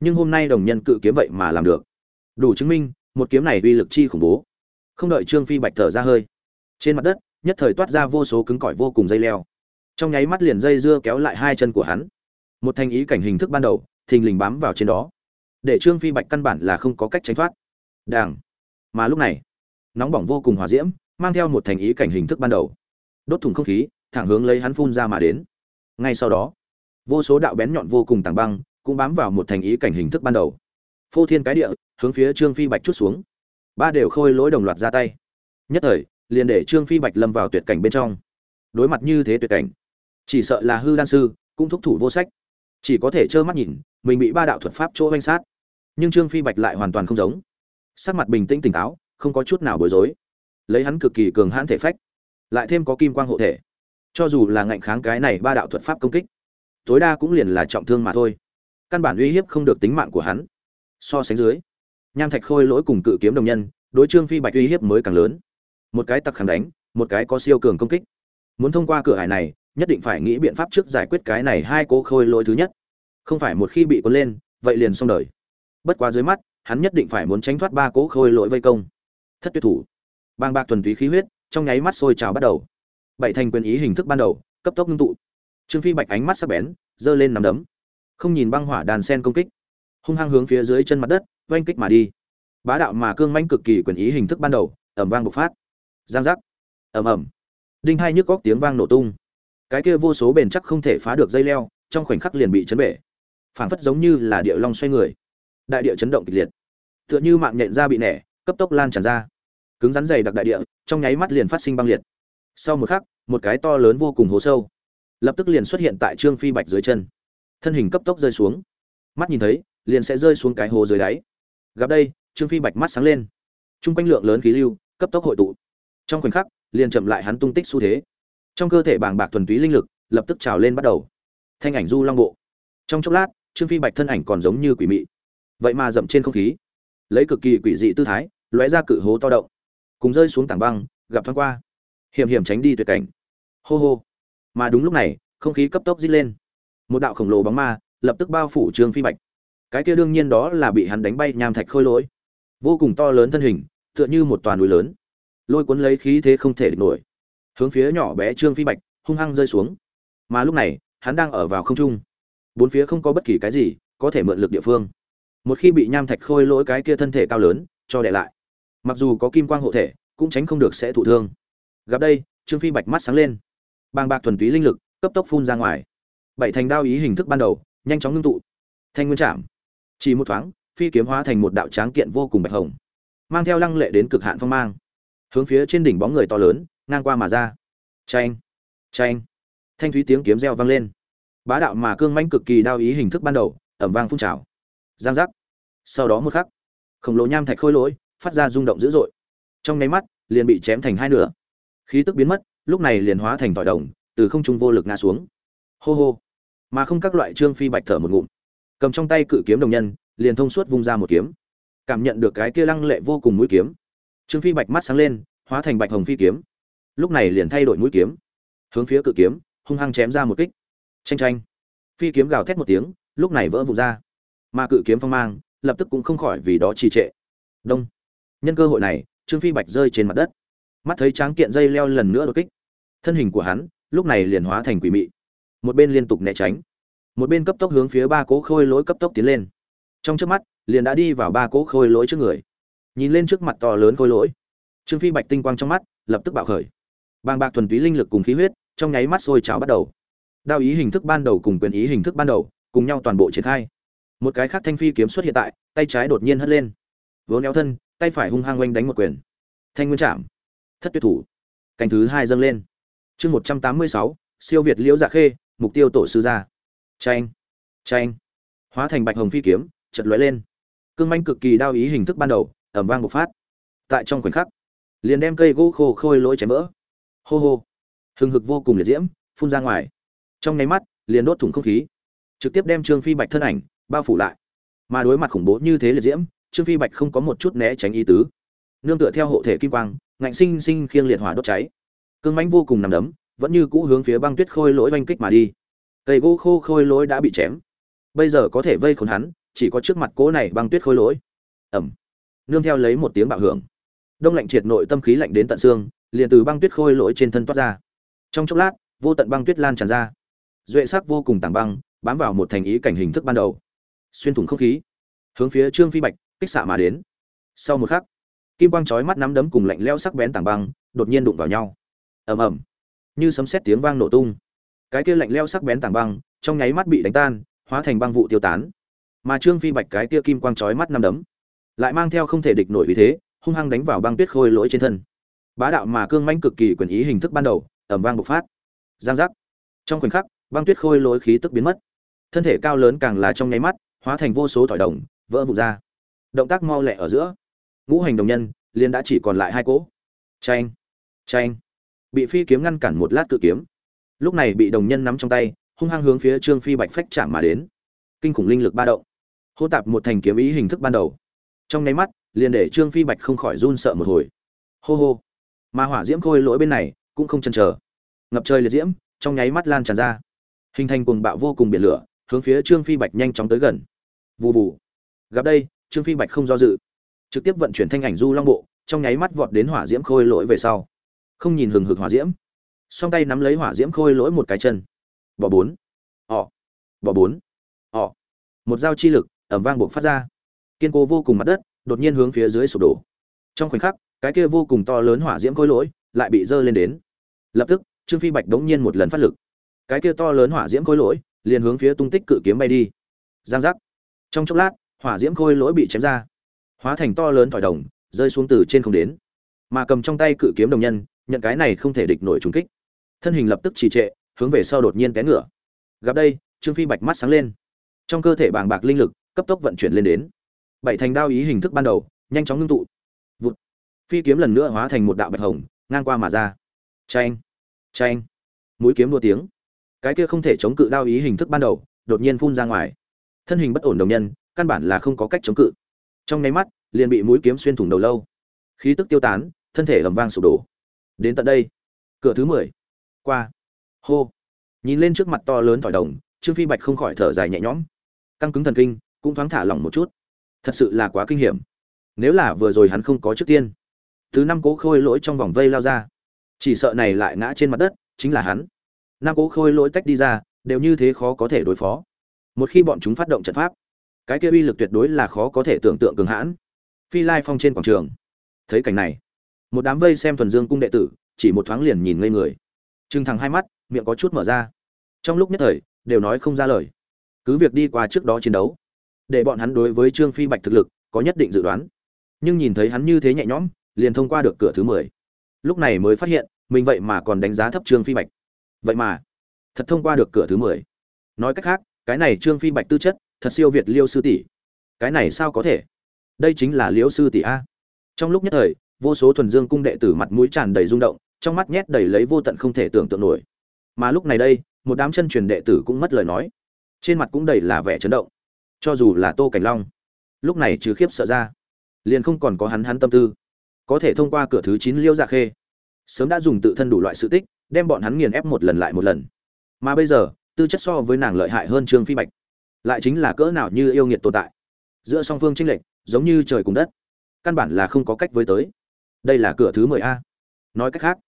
Nhưng hôm nay đồng nhân cự kiếm vậy mà làm được. Đủ chứng minh, một kiếm này uy lực chi khủng bố. Không đợi trương phi bạch thở ra hơi, trên mặt đất, nhất thời toát ra vô số cứng cỏi vô cùng dây leo trong nháy mắt liền dây dưa kéo lại hai chân của hắn. Một thành ý cảnh hình thức ban đầu, thình lình bám vào trên đó. Để trương phi bạch căn bản là không có cách tránh thoát. Đảng mà lúc này, nóng bỏng vô cùng hòa diễm, mang theo một thành ý cảnh hình thức ban đầu. Đốt thủng không khí, thẳng hướng lấy hắn phun ra mà đến. Ngay sau đó, vô số đạo bén nhọn vô cùng tảng băng cũng bám vào một thành ý cảnh hình thức ban đầu. Phô thiên cái địa, hướng phía trương phi bạch chút xuống. Ba đều khôi lỗi đồng loạt ra tay. Nhất thời, liền để trương phi bạch lâm vào tuyệt cảnh bên trong. Đối mặt như thế tuyệt cảnh chỉ sợ là hư đan sư, cũng thúc thủ vô sách. Chỉ có thể trơ mắt nhìn, mình bị ba đạo thuật pháp chỗ oanh sát. Nhưng trương phi bạch lại hoàn toàn không giống. Sắc mặt bình tĩnh tỉnh táo, không có chút nào bối rối. Lấy hắn cực kỳ cường hãn thể phách, lại thêm có kim quang hộ thể. Cho dù là ngạnh kháng cái này ba đạo thuật pháp công kích, tối đa cũng liền là trọng thương mà thôi. Căn bản uy hiếp không được tính mạng của hắn. So sánh dưới, nham thạch khôi lỗi cùng cự kiếm đồng nhân, đối trương phi bạch uy hiếp mới càng lớn. Một cái tặc khẳng đánh, một cái có siêu cường công kích. Muốn thông qua cửa hải này nhất định phải nghĩ biện pháp trước giải quyết cái này hai cố khôi lỗi thứ nhất. Không phải một khi bị cuốn lên, vậy liền xong đời. Bất quá dưới mắt, hắn nhất định phải muốn tránh thoát ba cố khôi lỗi vây công. Thất tuyệt thủ. Bang bạc thuần túy khí huyết, trong nháy mắt sôi trào bắt đầu. Bảy thành quyền ý hình thức ban đầu, cấp tốc ngưng tụ. Trương phi bạch ánh mắt sắc bén, giơ lên nắm đấm. Không nhìn băng hỏa đàn sen công kích. Hung hăng hướng phía dưới chân mặt đất, oanh kích mà đi. Bá đạo mà cương manh cực kỳ quyền ý hình thức ban đầu ẩm vang bộc phát. Giang giác. Ẩm ẩm đinh hai nhức góc tiếng vang nổ tung cái kia vô số bền chắc không thể phá được dây leo, trong khoảnh khắc liền bị chấn bể. Phảng phất giống như là địa long xoay người. Đại địa chấn động kịch liệt. Tựa như mạng nhện ra bị nẻ, cấp tốc lan tràn ra. Cứng rắn dày đặc đại địa, trong nháy mắt liền phát sinh băng liệt. Sau một khắc, một cái to lớn vô cùng hố sâu, lập tức liền xuất hiện tại trương phi bạch dưới chân. Thân hình cấp tốc rơi xuống. Mắt nhìn thấy, liền sẽ rơi xuống cái hồ dưới đáy. Gặp đây, trương phi bạch mắt sáng lên. T r u n g quanh lượng lớn khí lưu, cấp tốc hội tụ. Trong khoảnh khắc, liền chậm lại hắn tung tích xu thế trong cơ thể bàng bạc thuần túy linh lực, lập tức trào lên bắt đầu. Thanh ảnh du long bộ. Trong chốc lát, trương phi bạch thân ảnh còn giống như quỷ mị. Vậy mà dậm trên không khí. Lấy cực kỳ quỷ dị tư thái, lóe ra cự hố to động. Cùng rơi xuống tảng băng, gặp thoáng qua. Hiểm hiểm tránh đi tuyệt cảnh. Hô hô. Mà đúng lúc này, không khí cấp tốc dít lên. Một đạo khổng lồ bóng ma, lập tức bao phủ trương phi bạch. Cái kia đương nhiên đó là bị hắn đánh bay nham thạch khôi lỗi. Vô cùng to lớn thân hình, tựa như một toàn núi lớn. Lôi cuốn lấy khí thế không thể địch nổi hướng phía nhỏ bé trương phi bạch, hung hăng rơi xuống. Mà lúc này, hắn đang ở vào không trung. Bốn phía không có bất kỳ cái gì có thể mượn lực địa phương. Một khi bị nham thạch khôi lỗi cái kia thân thể cao lớn cho đè lại, mặc dù có kim quang hộ thể, cũng tránh không được sẽ thụ thương. Gặp đây, trương phi bạch mắt sáng lên. Bàng bạc thuần túy linh lực cấp tốc phun ra ngoài. Bảy thành đao ý hình thức ban đầu, nhanh chóng ngưng tụ. Thanh nguyên chạm. Chỉ một thoáng, phi kiếm hóa thành một đạo tráng kiện vô cùng bạch hồng, mang theo lăng lệ đến cực hạn phong mang. Hướng phía trên đỉnh bóng người to lớn ngang qua mà ra. Tranh tranh thanh thúy tiếng kiếm reo vang lên. Bá đạo mà cương mãnh cực kỳ đao ý hình thức ban đầu, ẩm vang phun trào. Giang giác. Sau đó một khắc, khổng lồ nham thạch khôi lỗi, phát ra rung động dữ dội. Trong nháy mắt, liền bị chém thành hai nửa. Khí tức biến mất, lúc này liền hóa thành tỏi đồng, từ không trung vô lực ngã xuống. Hô hô. Mà không các loại trương phi bạch thở một ngụm. Cầm trong tay cự kiếm đồng nhân, liền thông suốt vung ra một kiếm. Cảm nhận được cái kia lăng lệ vô cùng mũi kiếm. Trương phi bạch mắt sáng lên, hóa thành bạch hồng phi kiếm lúc này liền thay đổi mũi kiếm, hướng phía cự kiếm, hung hăng chém ra một kích. Tranh tranh phi kiếm gào thét một tiếng, lúc này vỡ vụn ra. Mà cự kiếm phong mang, lập tức cũng không khỏi vì đó trì trệ. Đông. Nhân cơ hội này, trương phi bạch rơi trên mặt đất. Mắt thấy tráng kiện dây leo lần nữa đột kích. Thân hình của hắn, lúc này liền hóa thành quỷ mị. Một bên liên tục né tránh. Một bên cấp tốc hướng phía ba cố khôi lỗi cấp tốc tiến lên. Trong trước mắt, liền đã đi vào ba cố khôi lỗi trước người. Nhìn lên trước mặt to lớn khôi lỗi. Trương phi bạch tinh quang trong mắt, lập tức bạo khởi bàng bạc thuần túy linh lực cùng khí huyết, trong nháy mắt sôi trào bắt đầu. Đao ý hình thức ban đầu cùng quyền ý hình thức ban đầu, cùng nhau toàn bộ triển khai. Một cái khác thanh phi kiếm xuất hiện tại, tay trái đột nhiên hất lên. Vốn éo thân, tay phải hung hăng oanh đánh một quyền. Thanh nguyên chạm. Thất tuyệt thủ. Cành thứ hai dâng lên. Chương một trăm tám mươi sáu, siêu việt liễu dạ khê, mục tiêu tổ sư gia. Tranh tranh hóa thành bạch hồng phi kiếm chật lóe lên. Cương manh cực kỳ đao ý hình thức ban đầu ẩm vang một phát. Tại trong khoảnh khắc, liền đem cây gỗ khô khôi lỗi chém vỡ hô hô. Hừng hực vô cùng liệt diễm, phun ra ngoài. Trong nháy mắt, liền đốt thủng không khí. Trực tiếp đem trương phi bạch thân ảnh bao phủ lại. Mà đối mặt khủng bố như thế liệt diễm, trương phi bạch không có một chút né tránh ý tứ. Nương tựa theo hộ thể kim quang, ngạnh sinh sinh khiêng liệt hỏa đốt cháy. Cương mãnh vô cùng nằm đấm, vẫn như cũ hướng phía băng tuyết khôi lỗi oanh kích mà đi. Cây gỗ khô khôi lỗi đã bị chém. Bây giờ có thể vây khốn hắn, chỉ có trước mặt cỗ này băng tuyết khôi lỗi. Ẩm. Nương theo lấy một tiếng bạo hưởng. Đông lạnh triệt nội tâm khí lạnh đến tận xương liền từ băng tuyết khôi lỗi trên thân toát ra. Trong chốc lát, vô tận băng tuyết lan tràn ra. Duệ sắc vô cùng tảng băng, bám vào một thành ý cảnh hình thức ban đầu. Xuyên thủng không khí, hướng phía trương phi bạch, kích xạ mà đến. Sau một khắc, kim quang chói mắt nắm đấm cùng lạnh lẽo sắc bén tảng băng, đột nhiên đụng vào nhau. Ầm ầm, như sấm sét tiếng vang nổ tung. Cái kia lạnh lẽo sắc bén tảng băng, trong nháy mắt bị đánh tan, hóa thành băng vụ tiêu tán. Mà trương phi bạch cái kia kim quang chói mắt nắm đấm, lại mang theo không thể địch nổi vì thế, hung hăng đánh vào băng tuyết khôi lỗi trên thân bá đạo mà cương mãnh cực kỳ quyền ý hình thức ban đầu, ầm vang bộc phát. Giang giác. Trong khoảnh khắc, băng tuyết khôi lối khí tức biến mất. Thân thể cao lớn càng là trong nháy mắt, hóa thành vô số thỏi đồng, vỡ vụn ra. Động tác mau lẹ ở giữa. Ngũ hành đồng nhân, liền đã chỉ còn lại hai cỗ. Tranh tranh bị phi kiếm ngăn cản một lát cự kiếm. Lúc này bị đồng nhân nắm trong tay, hung hăng hướng phía trương phi bạch phách chạm mà đến. Kinh khủng linh lực ba động. Hô tạp một thành kiếm ý hình thức ban đầu. Trong nháy mắt, liền để trương phi bạch không khỏi run sợ một hồi. Hô hô mà hỏa diễm khôi lỗi bên này cũng không chần chờ. Ngập trời liệt diễm, trong nháy mắt lan tràn ra. Hình thành cuồng bạo vô cùng biển lửa, hướng phía trương phi bạch nhanh chóng tới gần. Vù vù. Gặp đây, trương phi bạch không do dự, trực tiếp vận chuyển thanh ảnh du long bộ, trong nháy mắt vọt đến hỏa diễm khôi lỗi về sau. Không nhìn hừng hực hỏa diễm, song tay nắm lấy hỏa diễm khôi lỗi một cái chân. Bỏ bốn. Ỏ bỏ bốn. Ỏ một dao chi lực ẩm vang buộc phát ra. Kiên cố vô cùng mặt đất, đột nhiên hướng phía dưới sụp đổ. Trong khoảnh khắc cái kia vô cùng to lớn hỏa diễm khối lỗi lại bị dơ lên đến. Lập tức, trương phi bạch đống nhiên một lần phát lực. Cái kia to lớn hỏa diễm khối lỗi liền hướng phía tung tích cự kiếm bay đi. Giang giác. Trong chốc lát, hỏa diễm khôi lỗi bị chém ra. Hóa thành to lớn thỏi đồng, rơi xuống từ trên không đến. Mà cầm trong tay cự kiếm đồng nhân, nhận cái này không thể địch nổi trùng kích. Thân hình lập tức trì trệ, hướng về sau đột nhiên té ngửa. Gặp đây, trương phi bạch mắt sáng lên. Trong cơ thể bàng bạc linh lực cấp tốc vận chuyển lên đến. Bảy thành đao ý hình thức ban đầu, nhanh chóng ngưng tụ phi kiếm lần nữa hóa thành một đạo bạch hồng, ngang qua mà ra. Tranh tranh mũi kiếm đua tiếng. Cái kia không thể chống cự đao ý hình thức ban đầu, đột nhiên phun ra ngoài. Thân hình bất ổn đồng nhân, căn bản là không có cách chống cự. Trong nháy mắt, liền bị mũi kiếm xuyên thủng đầu lâu. Khí tức tiêu tán, thân thể ầm vang sụp đổ. Đến tận đây. Cửa thứ mười. Qua. Hô. Nhìn lên trước mặt to lớn thỏi đồng, trương phi bạch không khỏi thở dài nhẹ nhõm. Căng cứng thần kinh, cũng thoáng thả lỏng một chút. Thật sự là quá kinh hiểm. Nếu là vừa rồi hắn không có trước tiên thứ năm cố khôi lỗi trong vòng vây lao ra. Chỉ sợ này lại ngã trên mặt đất, chính là hắn. Năm cố khôi lỗi tách đi ra, đều như thế khó có thể đối phó. Một khi bọn chúng phát động trận pháp, cái kia uy lực tuyệt đối là khó có thể tưởng tượng cường hãn. Phi lai phong trên quảng trường. Thấy cảnh này, một đám vây xem thuần dương cung đệ tử, chỉ một thoáng liền nhìn ngây người. Trưng thẳng hai mắt, miệng có chút mở ra. Trong lúc nhất thời, đều nói không ra lời. Cứ việc đi qua trước đó chiến đấu, để bọn hắn đối với trương phi bạch thực lực, có nhất định dự đoán. Nhưng nhìn thấy hắn như thế nhẹ nhõm liền thông qua được cửa thứ mười. Lúc này mới phát hiện, mình vậy mà còn đánh giá thấp trương phi bạch. Vậy mà, thật thông qua được cửa thứ mười. Nói cách khác, cái này trương phi bạch tư chất, thật siêu việt liêu sư tỷ. Cái này sao có thể? Đây chính là liêu sư tỷ a. Trong lúc nhất thời, vô số thuần dương cung đệ tử mặt mũi tràn đầy rung động, trong mắt nhét đầy lấy vô tận không thể tưởng tượng nổi. Mà lúc này đây, một đám chân truyền đệ tử cũng mất lời nói. Trên mặt cũng đầy là vẻ chấn động. Cho dù là tô cảnh long, lúc này trừ khiếp sợ ra, liền không còn có hắn hắn tâm tư có thể thông qua cửa thứ chín liêu dạ khê. Sớm đã dùng tự thân đủ loại sự tích, đem bọn hắn nghiền ép một lần lại một lần. Mà bây giờ, tư chất so với nàng lợi hại hơn trương phi bạch. Lại chính là cỡ nào như yêu nghiệt tồn tại. Giữa song phương tranh lệch, giống như trời cùng đất. Căn bản là không có cách với tới. Đây là cửa thứ mười a. Nói cách khác,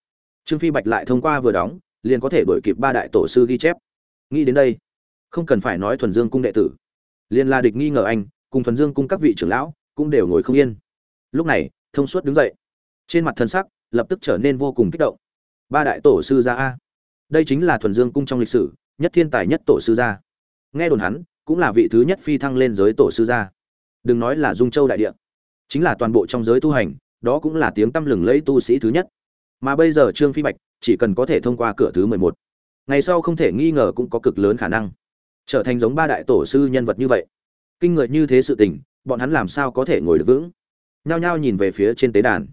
trương phi bạch lại thông qua vừa đóng, liền có thể đổi kịp ba đại tổ sư ghi chép. Nghĩ đến đây, không cần phải nói thuần dương cung đệ tử. Liền là địch nghi ngờ anh, cùng thuần dương cung các vị trưởng lão cũng đều ngồi không yên. Lúc này thông suốt đứng dậy. Trên mặt thân sắc lập tức trở nên vô cùng kích động. Ba đại tổ sư gia a. Đây chính là thuần dương cung trong lịch sử, nhất thiên tài nhất tổ sư gia. Nghe đồn hắn cũng là vị thứ nhất phi thăng lên giới tổ sư gia. Đừng nói là dung châu đại địa, chính là toàn bộ trong giới tu hành, đó cũng là tiếng tăm lừng lẫy tu sĩ thứ nhất. Mà bây giờ trương phi bạch chỉ cần có thể thông qua cửa thứ mười một, ngày sau không thể nghi ngờ cũng có cực lớn khả năng trở thành giống ba đại tổ sư nhân vật như vậy. Kinh người như thế sự tình, bọn hắn làm sao có thể ngồi được vững? Nhao nhao nhìn về phía trên tế đàn.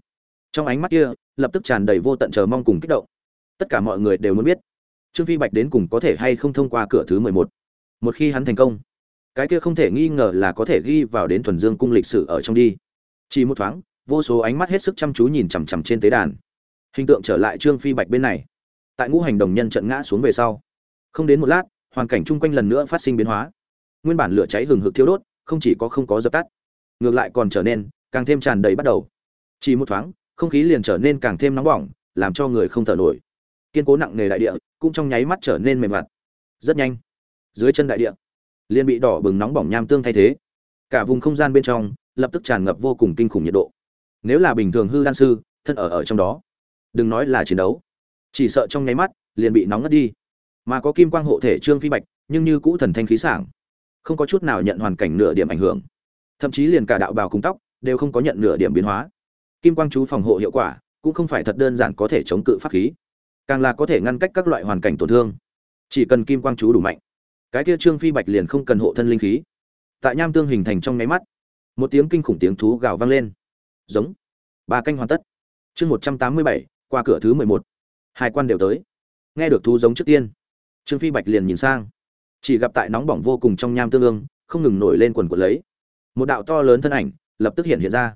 Trong ánh mắt kia, lập tức tràn đầy vô tận chờ mong cùng kích động. Tất cả mọi người đều muốn biết, trương phi bạch đến cùng có thể hay không thông qua cửa thứ mười một. Một khi hắn thành công, cái kia không thể nghi ngờ là có thể ghi vào đến thuần dương cung lịch sử ở trong đi. Chỉ một thoáng, vô số ánh mắt hết sức chăm chú nhìn chằm chằm trên tế đàn. Hình tượng trở lại trương phi bạch bên này. Tại ngũ hành đồng nhân trận ngã xuống về sau, không đến một lát, hoàn cảnh chung quanh lần nữa phát sinh biến hóa. Nguyên bản lửa cháy hừng hực thiêu đốt, không chỉ có không có dập tắt, ngược lại còn trở nên càng thêm tràn đầy bắt đầu. Chỉ một thoáng, không khí liền trở nên càng thêm nóng bỏng, làm cho người không thở nổi. Kiên cố nặng nề đại địa cũng trong nháy mắt trở nên mềm mặt rất nhanh, dưới chân đại địa liền bị đỏ bừng nóng bỏng nham tương thay thế. Cả vùng không gian bên trong lập tức tràn ngập vô cùng kinh khủng nhiệt độ. Nếu là bình thường hư đan sư, thân ở ở trong đó, đừng nói là chiến đấu, chỉ sợ trong nháy mắt liền bị nóng ngất đi. Mà có kim quang hộ thể trương phi bạch, nhưng như cũ thần thanh khí sảng, không có chút nào nhận hoàn cảnh nửa điểm ảnh hưởng. Thậm chí liền cả đạo bào cùng tóc đều không có nhận nửa điểm biến hóa. Kim quang chú phòng hộ hiệu quả cũng không phải thật đơn giản có thể chống cự pháp khí, càng là có thể ngăn cách các loại hoàn cảnh tổn thương. Chỉ cần kim quang chú đủ mạnh, cái kia trương phi bạch liền không cần hộ thân linh khí. Tại nham tương hình thành trong nháy mắt, một tiếng kinh khủng tiếng thú gào vang lên. Giống, ba canh hoàn tất. Chương một trăm tám mươi bảy, qua cửa thứ mười một. Hai quan đều tới. Nghe được thú giống trước tiên, trương phi bạch liền nhìn sang. Chỉ gặp tại nóng bỏng vô cùng trong nham tương ương, không ngừng nổi lên quần quần lấy. Một đạo to lớn thân ảnh lập tức hiện hiện ra.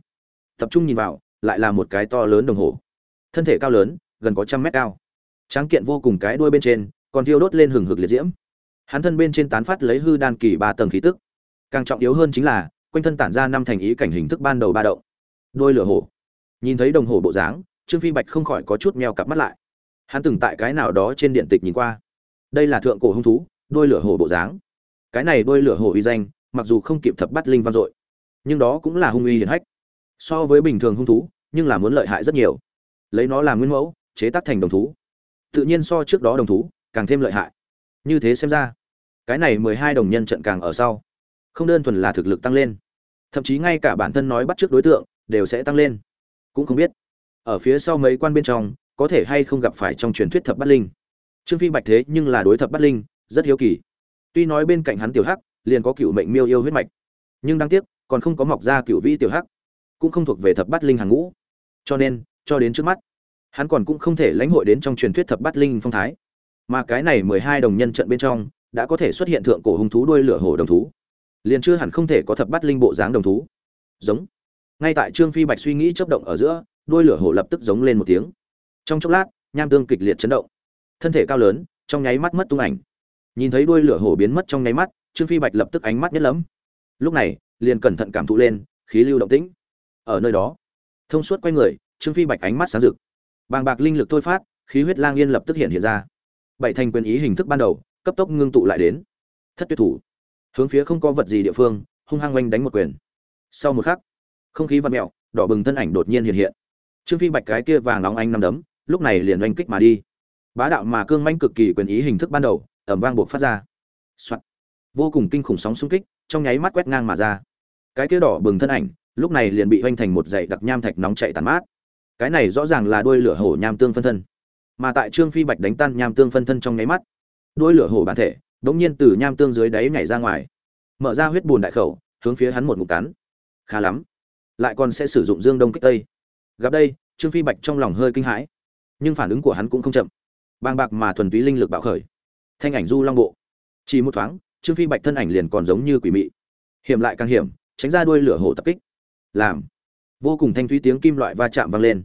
Tập trung nhìn vào, lại là một cái to lớn đồng hồ. Thân thể cao lớn, gần có trăm mét cao. Tráng kiện vô cùng cái đuôi bên trên, còn thiêu đốt lên hừng hực liệt diễm. Hắn thân bên trên tán phát lấy hư đan kỳ ba tầng khí tức. Càng trọng yếu hơn chính là, quanh thân tản ra năm thành ý cảnh hình thức ban đầu ba động. Đôi lửa hổ. Nhìn thấy đồng hồ bộ dáng, trương phi bạch không khỏi có chút meo cặp mắt lại. Hắn từng tại cái nào đó trên điện tịch nhìn qua. Đây là thượng cổ hung thú, đôi lửa hổ bộ dáng. Cái này đôi lửa hổ uy danh, mặc dù không kịp thập bắt linh vang dội nhưng đó cũng là hung uy hiển hách. So với bình thường hung thú, nhưng là muốn lợi hại rất nhiều. Lấy nó làm nguyên mẫu, chế tác thành đồng thú. Tự nhiên so trước đó đồng thú, càng thêm lợi hại. Như thế xem ra, cái này mười hai đồng nhân trận càng ở sau. Không đơn thuần là thực lực tăng lên, thậm chí ngay cả bản thân nói bắt trước đối tượng, đều sẽ tăng lên. Cũng không biết, ở phía sau mấy quan bên trong, có thể hay không gặp phải trong truyền thuyết thập bát linh. Trương phi bạch thế nhưng là đối thập bát linh rất hiếu kỳ. Tuy nói bên cạnh hắn tiểu hắc, liền có cựu mệnh miêu yêu huyết mạch. Nhưng đáng tiếc còn không có mọc ra cựu vĩ tiểu hắc, cũng không thuộc về thập bát linh hàng ngũ. Cho nên, cho đến trước mắt, hắn còn cũng không thể lãnh hội đến trong truyền thuyết thập bát linh phong thái. Mà cái này mười hai đồng nhân trận bên trong, đã có thể xuất hiện thượng cổ hung thú đuôi lửa hổ đồng thú. Liền chưa hẳn không thể có thập bát linh bộ dáng đồng thú. Giống. Ngay tại trương phi bạch suy nghĩ chấp động ở giữa, đuôi lửa hổ lập tức giống lên một tiếng. Trong chốc lát, nham tương kịch liệt chấn động. Thân thể cao lớn, trong nháy mắt mất tung ảnh. Nhìn thấy đuôi lửa hổ biến mất trong nháy mắt, trương phi bạch lập tức ánh mắt nhất lẫm. Lúc này liền cẩn thận cảm thụ lên, khí lưu động tĩnh. Ở nơi đó, thông suốt quay người, trương phi bạch ánh mắt sáng rực. Bàng bạc linh lực thôi phát, khí huyết lang yên lập tức hiện hiện ra. Bảy thành quyền ý hình thức ban đầu, cấp tốc ngưng tụ lại đến. Thất tuyệt thủ. Hướng phía không có vật gì địa phương, hung hăng oanh đánh một quyền. Sau một khắc, không khí vặn mẹo đỏ bừng thân ảnh đột nhiên hiện hiện. Trương phi bạch cái kia vàng nóng anh nằm đấm, lúc này liền oanh kích mà đi. Bá đạo mà cương manh cực kỳ quyền ý hình thức ban đầu ẩm vang buộc phát ra、Soạn. vô cùng kinh khủng sóng xung kích, trong nháy mắt quét ngang mà ra cái kia đỏ bừng thân ảnh, lúc này liền bị hoành thành một dãy đặc nham thạch nóng chảy tàn mát. Cái này rõ ràng là đuôi lửa hổ nham tương phân thân. Mà tại trương phi bạch đánh tan nham tương phân thân trong nháy mắt, đuôi lửa hổ bản thể đống nhiên từ nham tương dưới đáy nhảy ra ngoài, mở ra huyết bùn đại khẩu, hướng phía hắn một ngụm cắn. Khá lắm, lại còn sẽ sử dụng dương đông kích tây. Gặp đây, trương phi bạch trong lòng hơi kinh hãi, nhưng phản ứng của hắn cũng không chậm. Bàng bạc mà thuần túy linh lực bạo khởi. Thanh ảnh du long bộ. Chỉ một thoáng, trương phi bạch thân ảnh liền còn giống như quỷ mị. Hiểm lại càng hiểm tránh ra đuôi lửa hổ tập kích. Làm. Vô cùng thanh thúy tiếng kim loại va chạm vang lên.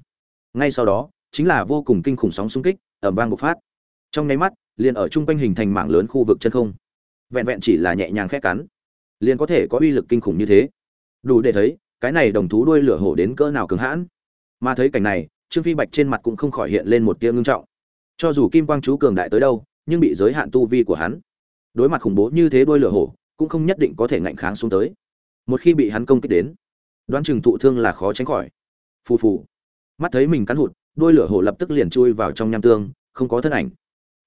Ngay sau đó, chính là vô cùng kinh khủng sóng xung kích ẩm vang bộc phát. Trong nháy mắt, liền ở trung quanh hình thành mảng lớn khu vực chân không. Vẹn vẹn chỉ là nhẹ nhàng khét cắn, liền có thể có uy lực kinh khủng như thế. Đủ để thấy, cái này đồng thú đuôi lửa hổ đến cỡ nào cứng hãn. Mà thấy cảnh này, trương phi bạch trên mặt cũng không khỏi hiện lên một tia ngưng trọng. Cho dù kim quang chú cường đại tới đâu, nhưng bị giới hạn tu vi của hắn, đối mặt khủng bố như thế đuôi lửa hổ, cũng không nhất định có thể ngạnh kháng xuống tới một khi bị hắn công kích đến, đoán chừng thụ thương là khó tránh khỏi. Phù phù. Mắt thấy mình cắn hụt đuôi lửa hổ lập tức liền chui vào trong nham tương, không có thân ảnh.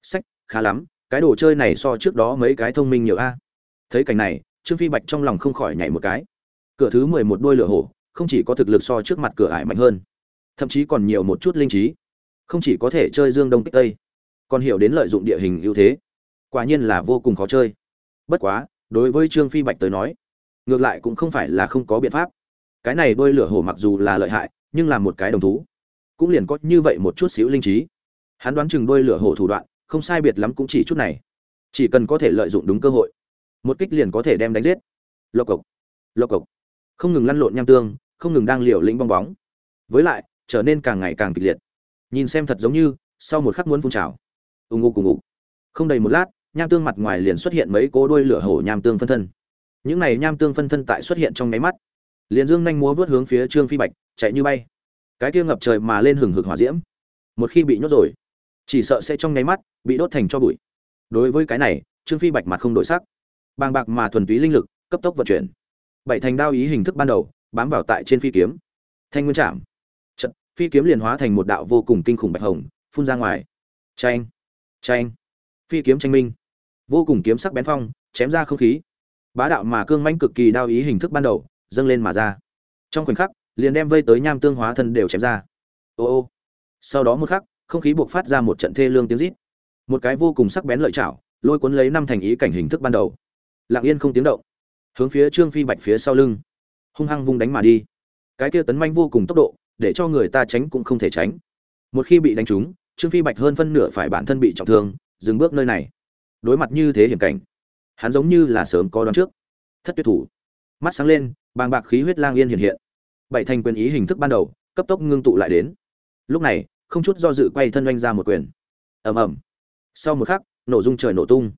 Sách, khá lắm, cái đồ chơi này so trước đó mấy cái thông minh nhiều a. Thấy cảnh này, trương phi bạch trong lòng không khỏi nhảy một cái. Cửa thứ mười một đuôi lửa hổ, không chỉ có thực lực so trước mặt cửa ải mạnh hơn, thậm chí còn nhiều một chút linh trí. Không chỉ có thể chơi dương đông kích tây, còn hiểu đến lợi dụng địa hình ưu thế. Quả nhiên là vô cùng khó chơi. Bất quá, đối với trương phi bạch tới nói ngược lại cũng không phải là không có biện pháp. Cái này đôi lửa hổ mặc dù là lợi hại, nhưng là một cái đồng thú. Cũng liền có như vậy một chút xíu linh trí. Hắn đoán chừng đôi lửa hổ thủ đoạn, không sai biệt lắm cũng chỉ chút này. Chỉ cần có thể lợi dụng đúng cơ hội, một kích liền có thể đem đánh giết. Lộc cộc lộc cộc. Không ngừng lăn lộn nham tương, không ngừng đang liều lĩnh bong bóng. Với lại, trở nên càng ngày càng kịch liệt. Nhìn xem thật giống như, sau một khắc muốn phun trào. Ù ngụ cùng ngụ không đầy một lát, nham tương mặt ngoài liền xuất hiện mấy cố đuôi lửa hổ nham tương phân thân những này nham tương phân thân tại xuất hiện trong nháy mắt. Liền dương nhanh múa vớt hướng phía trương phi bạch, chạy như bay. Cái kia ngập trời mà lên hừng hực hỏa diễm. Một khi bị nhốt rồi, chỉ sợ sẽ trong nháy mắt bị đốt thành cho bụi. Đối với cái này, trương phi bạch mặt không đổi sắc. Bàng bạc mà thuần túy linh lực, cấp tốc vận chuyển. Bảy thành đao ý hình thức ban đầu, bám vào tại trên phi kiếm. Thanh nguyên chạm. Trận phi kiếm liền hóa thành một đạo vô cùng kinh khủng bạch hồng, phun ra ngoài. Tranh tranh phi kiếm tranh minh. Vô cùng kiếm sắc bén phong, chém ra không khí bá đạo mà cương manh cực kỳ đao ý hình thức ban đầu, dâng lên mà ra. Trong khoảnh khắc, liền đem vây tới nham tương hóa thân đều chém ra. Ô ô. Sau đó một khắc, không khí buộc phát ra một trận thê lương tiếng rít. Một cái vô cùng sắc bén lợi chảo, lôi cuốn lấy năm thành ý cảnh hình thức ban đầu. Lặng yên không tiếng động. Hướng phía trương phi bạch phía sau lưng. Hung hăng vung đánh mà đi. Cái kia tấn manh vô cùng tốc độ, để cho người ta tránh cũng không thể tránh. Một khi bị đánh trúng, trương phi bạch hơn phân nửa phải bản thân bị trọng thương, dừng bước nơi này. Đối mặt như thế hiểm cảnh hắn giống như là sớm có đoán trước. Thất tuyệt thủ. Mắt sáng lên, bàng bạc khí huyết lang yên hiện hiện. Bảy thành quyền ý hình thức ban đầu, cấp tốc ngưng tụ lại đến. Lúc này, không chút do dự quay thân oanh ra một quyền. Ầm ầm. Sau một khắc, nổ dung trời nổ tung.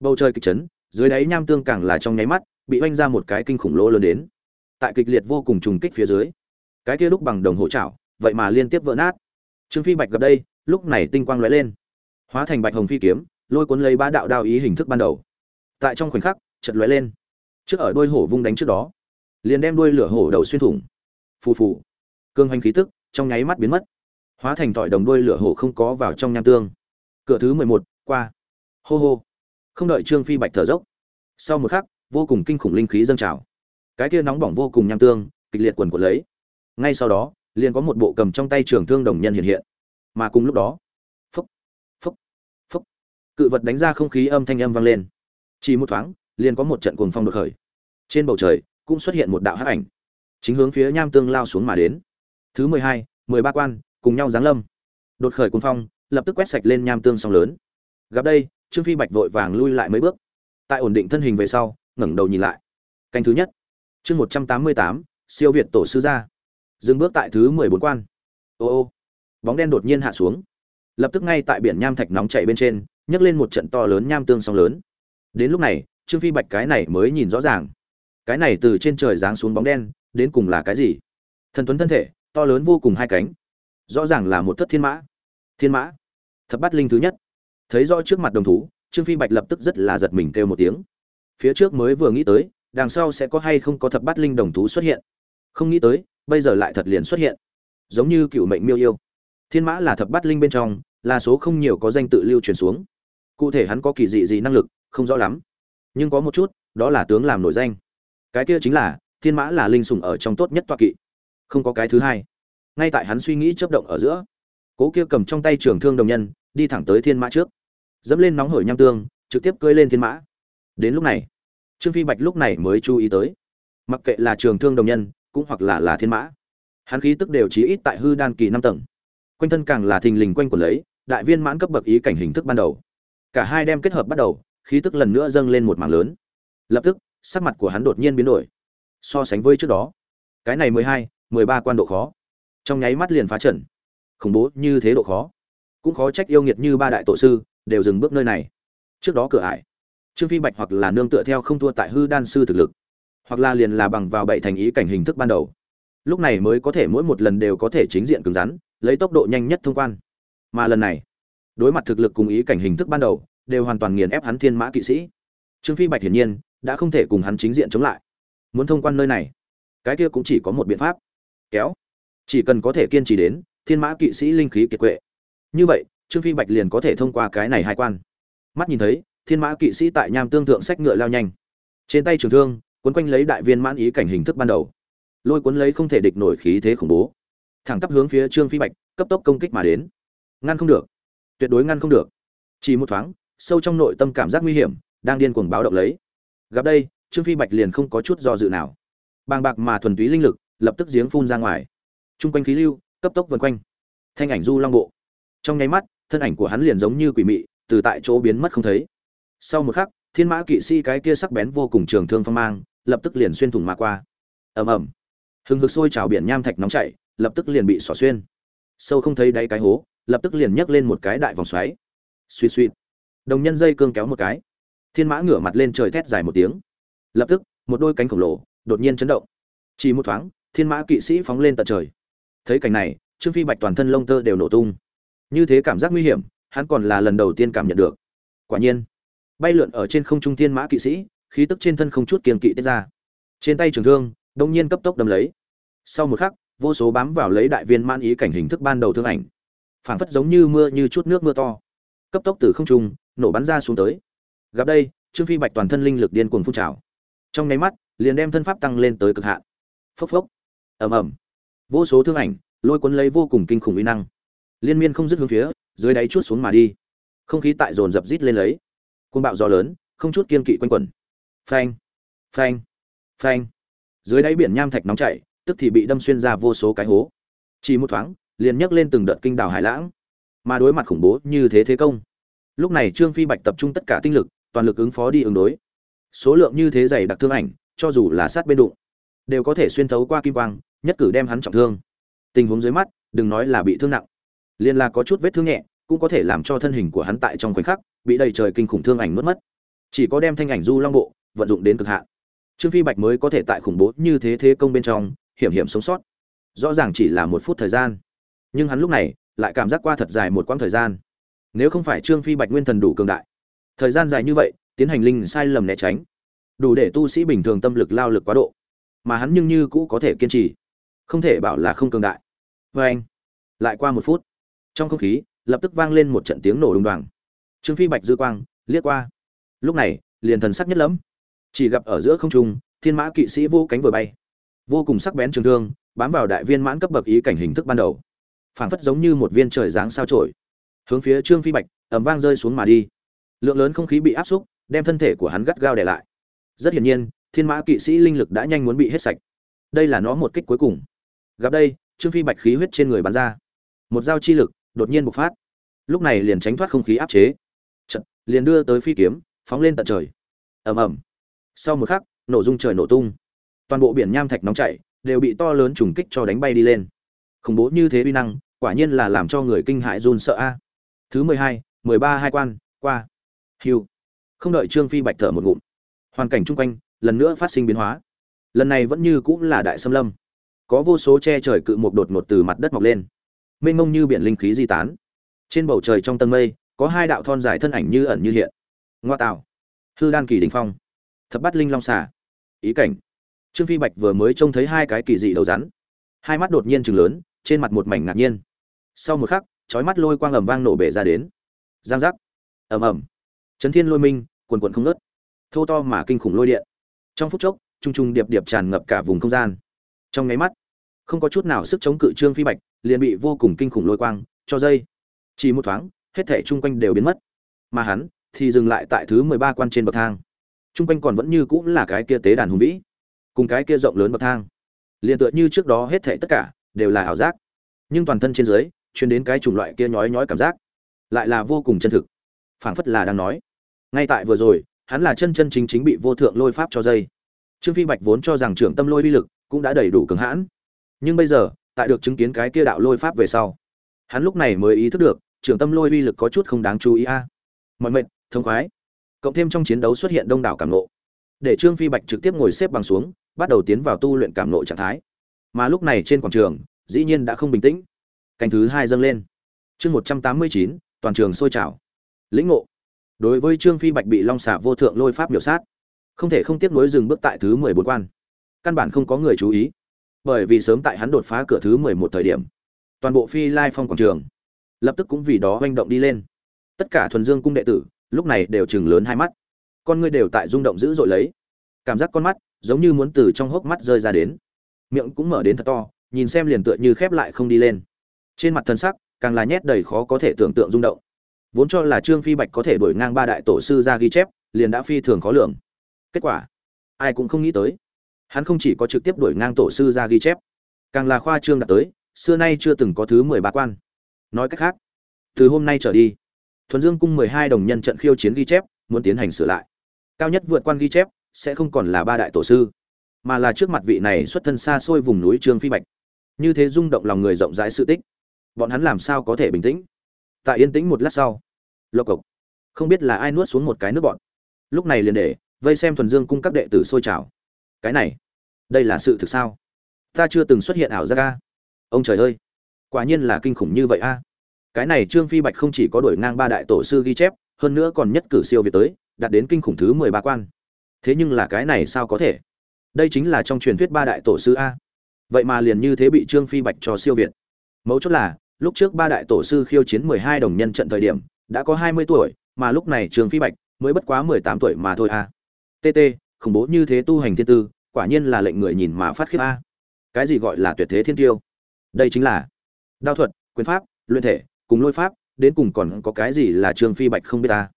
Bầu trời kịch chấn, dưới đáy nham tương càng là trong nháy mắt, bị oanh ra một cái kinh khủng lỗ lớn đến. Tại kịch liệt vô cùng trùng kích phía dưới, cái kia lúc bằng đồng hộ chảo, vậy mà liên tiếp vỡ nát. Trương phi bạch gặp đây, lúc này tinh quang lóe lên. Hóa thành bạch hồng phi kiếm, lôi cuốn lấy ba đạo đao ý hình thức ban đầu tại trong khoảnh khắc chật lóe lên. Trước ở đuôi hổ vung đánh trước đó, liền đem đuôi lửa hổ đầu xuyên thủng. Phù phù. Cương hoành khí tức trong nháy mắt biến mất. Hóa thành tỏi đồng đuôi lửa hổ không có vào trong nham tương. Cửa thứ mười một, qua. Hô hô. Không đợi trương phi bạch thở dốc, sau một khắc, vô cùng kinh khủng linh khí dâng trào. Cái kia nóng bỏng vô cùng nham tương, kịch liệt quần quật lấy. Ngay sau đó, liền có một bộ cầm trong tay trường thương đồng nhân hiện hiện. Mà cùng lúc đó phúc phúc phúc cự vật đánh ra không khí âm thanh âm vang lên chỉ một thoáng, liền có một trận cuồng phong đột khởi. Trên bầu trời, cũng xuất hiện một đạo hắc ảnh. Chính hướng phía nham tương lao xuống mà đến. Thứ mười hai, mười ba quan, cùng nhau giáng lâm. Đột khởi cuồng phong, lập tức quét sạch lên nham tương sóng lớn. Gặp đây, trương phi bạch vội vàng lui lại mấy bước. Tại ổn định thân hình về sau, ngẩng đầu nhìn lại. Canh thứ nhất. Chương một trăm tám mươi tám, siêu việt tổ sư gia. Dừng bước tại thứ mười bốn quan. Ô ô. Bóng đen đột nhiên hạ xuống. Lập tức ngay tại biển nham thạch nóng chảy bên trên, nhấc lên một trận to lớn nham tương sóng lớn đến lúc này, trương phi bạch cái này mới nhìn rõ ràng. Cái này từ trên trời giáng xuống bóng đen, đến cùng là cái gì? Thần tuấn thân thể, to lớn vô cùng hai cánh. Rõ ràng là một thất thiên mã. Thiên mã? Thập bát linh thứ nhất. Thấy rõ trước mặt đồng thú, trương phi bạch lập tức rất là giật mình kêu một tiếng. Phía trước mới vừa nghĩ tới, đằng sau sẽ có hay không có thập bát linh đồng thú xuất hiện. Không nghĩ tới, bây giờ lại thật liền xuất hiện. Giống như cựu mệnh miêu yêu. Thiên mã là thập bát linh bên trong, là số không nhiều có danh tự lưu truyền xuống. Cụ thể hắn có kỳ dị gì năng lực không rõ lắm. Nhưng có một chút, đó là tướng làm nổi danh. Cái kia chính là, thiên mã là linh sùng ở trong tốt nhất toa kỵ. Không có cái thứ hai. Ngay tại hắn suy nghĩ chấp động ở giữa, cố kia cầm trong tay trường thương đồng nhân, đi thẳng tới thiên mã trước. Dẫm lên nóng hổi nham tương, trực tiếp cưỡi lên thiên mã. Đến lúc này, trương phi bạch lúc này mới chú ý tới. Mặc kệ là trường thương đồng nhân, cũng hoặc là là thiên mã. Hắn khí tức đều chí ít tại hư đan kỳ năm tầng. Quanh thân càng là thình lình quanh quẩn lấy, đại viên mãn cấp bậc ý cảnh hình thức ban đầu. Cả hai đem kết hợp bắt đầu khí tức lần nữa dâng lên một mảng lớn. Lập tức, sắc mặt của hắn đột nhiên biến đổi. So sánh với trước đó, cái này mười hai, mười ba quan độ khó. Trong nháy mắt liền phá trận. Khủng bố như thế độ khó. Cũng khó trách yêu nghiệt như ba đại tổ sư đều dừng bước nơi này. Trước đó cửa ải, trương phi bạch hoặc là nương tựa theo không thua tại hư đan sư thực lực, hoặc là liền là bằng vào bậy thành ý cảnh hình thức ban đầu. Lúc này mới có thể mỗi một lần đều có thể chính diện cứng rắn, lấy tốc độ nhanh nhất thông quan. Mà lần này, đối mặt thực lực cùng ý cảnh hình thức ban đầu đều hoàn toàn nghiền ép hắn thiên mã kỵ sĩ. Trương phi bạch hiển nhiên đã không thể cùng hắn chính diện chống lại. Muốn thông quan nơi này, cái kia cũng chỉ có một biện pháp. Kéo. Chỉ cần có thể kiên trì đến, thiên mã kỵ sĩ linh khí kiệt quệ. Như vậy, trương phi bạch liền có thể thông qua cái này hai quan. Mắt nhìn thấy, thiên mã kỵ sĩ tại nham tương thượng sách ngựa lao nhanh. Trên tay trường thương, quấn quanh lấy đại viên mãn ý cảnh hình thức ban đầu. Lôi cuốn lấy không thể địch nổi khí thế khủng bố. Thẳng tắp hướng phía trương phi bạch cấp tốc công kích mà đến. Ngăn không được. Tuyệt đối ngăn không được. Chỉ một thoáng sâu trong nội tâm cảm giác nguy hiểm, đang điên cuồng báo động lấy. Gặp đây, trương phi bạch liền không có chút do dự nào. Bàng bạc mà thuần túy linh lực, lập tức giếng phun ra ngoài. Trung quanh khí lưu, cấp tốc vần quanh. Thanh ảnh du long bộ. Trong nháy mắt, thân ảnh của hắn liền giống như quỷ mị, từ tại chỗ biến mất không thấy. Sau một khắc, thiên mã kỵ sĩ cái kia sắc bén vô cùng trường thương phong mang, lập tức liền xuyên thủng mà qua. Ầm ầm. Hừng hực sôi trào biển nham thạch nóng chảy, lập tức liền bị xỏ xuyên. Sâu không thấy đáy cái hố, lập tức liền nhấc lên một cái đại vòng xoáy. Suy suy đồng nhân dây cương kéo một cái. Thiên mã ngửa mặt lên trời thét dài một tiếng. Lập tức, một đôi cánh khổng lồ đột nhiên chấn động. Chỉ một thoáng, thiên mã kỵ sĩ phóng lên tận trời. Thấy cảnh này, trương phi bạch toàn thân lông tơ đều nổ tung. Như thế cảm giác nguy hiểm, hắn còn là lần đầu tiên cảm nhận được. Quả nhiên, bay lượn ở trên không trung thiên mã kỵ sĩ, khí tức trên thân không chút kiềm kỵ tiết ra. Trên tay trường thương, đông nhiên cấp tốc đâm lấy. Sau một khắc, vô số bám vào lấy đại viên man ý cảnh hình thức ban đầu thương ảnh. Phảng phất giống như mưa như chút nước mưa to. Cấp tốc từ không trung nổ bắn ra xuống tới. Gặp đây, trương phi bạch toàn thân linh lực điên cuồng phun trào. Trong nháy mắt, liền đem thân pháp tăng lên tới cực hạn. Phốc phốc. Ầm ầm. Vô số thương ảnh, lôi cuốn lấy vô cùng kinh khủng uy năng. Liên miên không dứt hướng phía, dưới đáy chuốt xuống mà đi. Không khí tại dồn dập rít lên lấy. Côn bạo gió lớn, không chút kiên kỵ quanh quẩn. Phanh. Phanh. Phanh. Dưới đáy biển nham thạch nóng chảy, tức thì bị đâm xuyên ra vô số cái hố. Chỉ một thoáng, liền nhấc lên từng đợt kinh đảo hải lãng. Mà đối mặt khủng bố như thế thế công lúc này trương phi bạch tập trung tất cả tinh lực, toàn lực ứng phó đi ứng đối. Số lượng như thế dày đặc thương ảnh, cho dù là sát bên đụng, đều có thể xuyên thấu qua kim quang, nhất cử đem hắn trọng thương. Tình huống dưới mắt, đừng nói là bị thương nặng. Liền là có chút vết thương nhẹ, cũng có thể làm cho thân hình của hắn tại trong khoảnh khắc, bị đầy trời kinh khủng thương ảnh mất mất. Chỉ có đem thanh ảnh du long bộ, vận dụng đến cực hạn. Trương phi bạch mới có thể tại khủng bố như thế thế công bên trong, hiểm hiểm sống sót. Rõ ràng chỉ là một phút thời gian. Nhưng hắn lúc này, lại cảm giác qua thật dài một quãng thời gian nếu không phải trương phi bạch nguyên thần đủ cường đại. Thời gian dài như vậy, tiến hành linh sai lầm né tránh, đủ để tu sĩ bình thường tâm lực lao lực quá độ, mà hắn nhưng như cũ có thể kiên trì, không thể bảo là không cường đại. Vê anh, lại qua một phút, trong không khí, lập tức vang lên một trận tiếng nổ đùng đoàng. Trương phi bạch dư quang, liếc qua. Lúc này, liền thần sắc nhất lẫm. Chỉ gặp ở giữa không trung, thiên mã kỵ sĩ vô cánh vừa bay. Vô cùng sắc bén trường thương, bám vào đại viên mãn cấp bậc ý cảnh hình thức ban đầu. Phảng phất giống như một viên trời dáng sao trổi hướng phía trương phi bạch ẩm vang rơi xuống mà đi. Lượng lớn không khí bị áp xúc đem thân thể của hắn gắt gao để lại. Rất hiển nhiên thiên mã kỵ sĩ linh lực đã nhanh muốn bị hết sạch. Đây là nó một kích cuối cùng. Gặp đây trương phi bạch khí huyết trên người bắn ra. Một dao chi lực đột nhiên bộc phát. Lúc này liền tránh thoát không khí áp chế. Chật, liền đưa tới phi kiếm phóng lên tận trời. Ầm ầm. Sau một khắc nổ dung trời nổ tung. Toàn bộ biển nham thạch nóng chảy đều bị to lớn trùng kích cho đánh bay đi lên. Khủng bố như thế uy năng quả nhiên là làm cho người kinh hãi run sợ a thứ mười hai, mười ba hai quan, qua. Hiu. Không đợi trương phi bạch thở một ngụm, hoàn cảnh chung quanh lần nữa phát sinh biến hóa. Lần này vẫn như cũng là đại xâm lâm. Có vô số che trời cự một đột ngột từ mặt đất mọc lên. Mênh mông như biển linh khí di tán. Trên bầu trời trong tầng mây, có hai đạo thon dài thân ảnh như ẩn như hiện. Ngoa tạo. Hư đan kỳ đình phong. Thập bắt linh long xà. Ý cảnh. Trương phi bạch vừa mới trông thấy hai cái kỳ dị đầu rắn. Hai mắt đột nhiên chừng lớn, trên mặt một mảnh ngạc nhiên. Sau một khắc chói mắt lôi quang ầm vang nổ bể ra đến. Giang giác. Ầm ầm. Chấn thiên lôi minh, quần quần không ngớt. thô to mà kinh khủng lôi điện. Trong phút chốc, trung trung điệp điệp tràn ngập cả vùng không gian. Trong nháy mắt, không có chút nào sức chống cự trương phi bạch, liền bị vô cùng kinh khủng lôi quang cho dây. Chỉ một thoáng, hết thảy chung quanh đều biến mất. Mà hắn thì dừng lại tại thứ mười ba quan trên bậc thang. Chung quanh còn vẫn như cũng là cái kia tế đàn hùng vĩ, cùng cái kia rộng lớn bậc thang. Liền tựa như trước đó hết thảy tất cả đều là ảo giác. Nhưng toàn thân trên dưới chuyên đến cái chủng loại kia nhói nhói cảm giác. Lại là vô cùng chân thực. Phảng phất là đang nói. Ngay tại vừa rồi, hắn là chân chân chính chính bị vô thượng lôi pháp cho dây. Trương phi bạch vốn cho rằng trưởng tâm lôi uy lực cũng đã đầy đủ cứng hãn. Nhưng bây giờ, tại được chứng kiến cái kia đạo lôi pháp về sau, hắn lúc này mới ý thức được, trưởng tâm lôi uy lực có chút không đáng chú ý a. Mọi mệnh, thông khoái. Cộng thêm trong chiến đấu xuất hiện đông đảo cảm nộ để trương phi bạch trực tiếp ngồi xếp bằng xuống, bắt đầu tiến vào tu luyện cảm nộ trạng thái. Mà lúc này trên quảng trường, dĩ nhiên đã không bình tĩnh canh thứ hai dâng lên. Chương một trăm tám mươi chín, toàn trường sôi trào. Lĩnh ngộ. Đối với trương phi bạch bị long xả vô thượng lôi pháp biểu sát, không thể không tiếp nối dừng bước tại thứ mười bốn quan. Căn bản không có người chú ý, bởi vì sớm tại hắn đột phá cửa thứ mười một thời điểm, toàn bộ phi lai phong quảng trường lập tức cũng vì đó manh động đi lên. Tất cả thuần dương cung đệ tử, lúc này đều chừng lớn hai mắt. Con ngươi đều tại rung động dữ dội lấy. Cảm giác con mắt giống như muốn từ trong hốc mắt rơi ra đến. Miệng cũng mở đến thật to, nhìn xem liền tựa như khép lại không đi lên trên mặt thân sắc, càng là nhét đầy khó có thể tưởng tượng rung động. Vốn cho là trương phi bạch có thể đuổi ngang ba đại tổ sư ra ghi chép, liền đã phi thường khó lường. Kết quả, ai cũng không nghĩ tới, hắn không chỉ có trực tiếp đuổi ngang tổ sư ra ghi chép, càng là khoa trương đạt tới, xưa nay chưa từng có thứ mười ba quan. Nói cách khác, từ hôm nay trở đi, thuần dương cung mười hai đồng nhân trận khiêu chiến ghi chép, muốn tiến hành sửa lại. Cao nhất vượt quan ghi chép, sẽ không còn là ba đại tổ sư, mà là trước mặt vị này xuất thân xa xôi vùng núi trương phi bạch. Như thế rung động lòng người rộng rãi sự tích bọn hắn làm sao có thể bình tĩnh? Tại yên tĩnh một lát sau, lộc cộc. Không biết là ai nuốt xuống một cái nước bọn lúc này liền để vây xem thuần dương cung các đệ tử sôi trào. Cái này, đây là sự thực sao? Ta chưa từng xuất hiện ảo giác a. Ông trời ơi, quả nhiên là kinh khủng như vậy a. Cái này trương phi bạch không chỉ có đổi ngang ba đại tổ sư ghi chép, hơn nữa còn nhất cử siêu việt tới, đạt đến kinh khủng thứ mười ba quan. Thế nhưng là cái này sao có thể? Đây chính là trong truyền thuyết ba đại tổ sư a. Vậy mà liền như thế bị trương phi bạch cho siêu việt. Mấu chốt là lúc trước ba đại tổ sư khiêu chiến mười hai đồng nhân trận thời điểm, đã có hai mươi tuổi, mà lúc này trương phi bạch mới bất quá mười tám tuổi mà thôi à. a tt khủng bố như thế tu hành thiên tư, quả nhiên là lệnh người nhìn mà phát khiếp a. Cái gì gọi là tuyệt thế thiên tiêu? Đây chính là đao thuật, quyền pháp, luyện thể, cùng lôi pháp, đến cùng còn có cái gì là trương phi bạch không biết ta?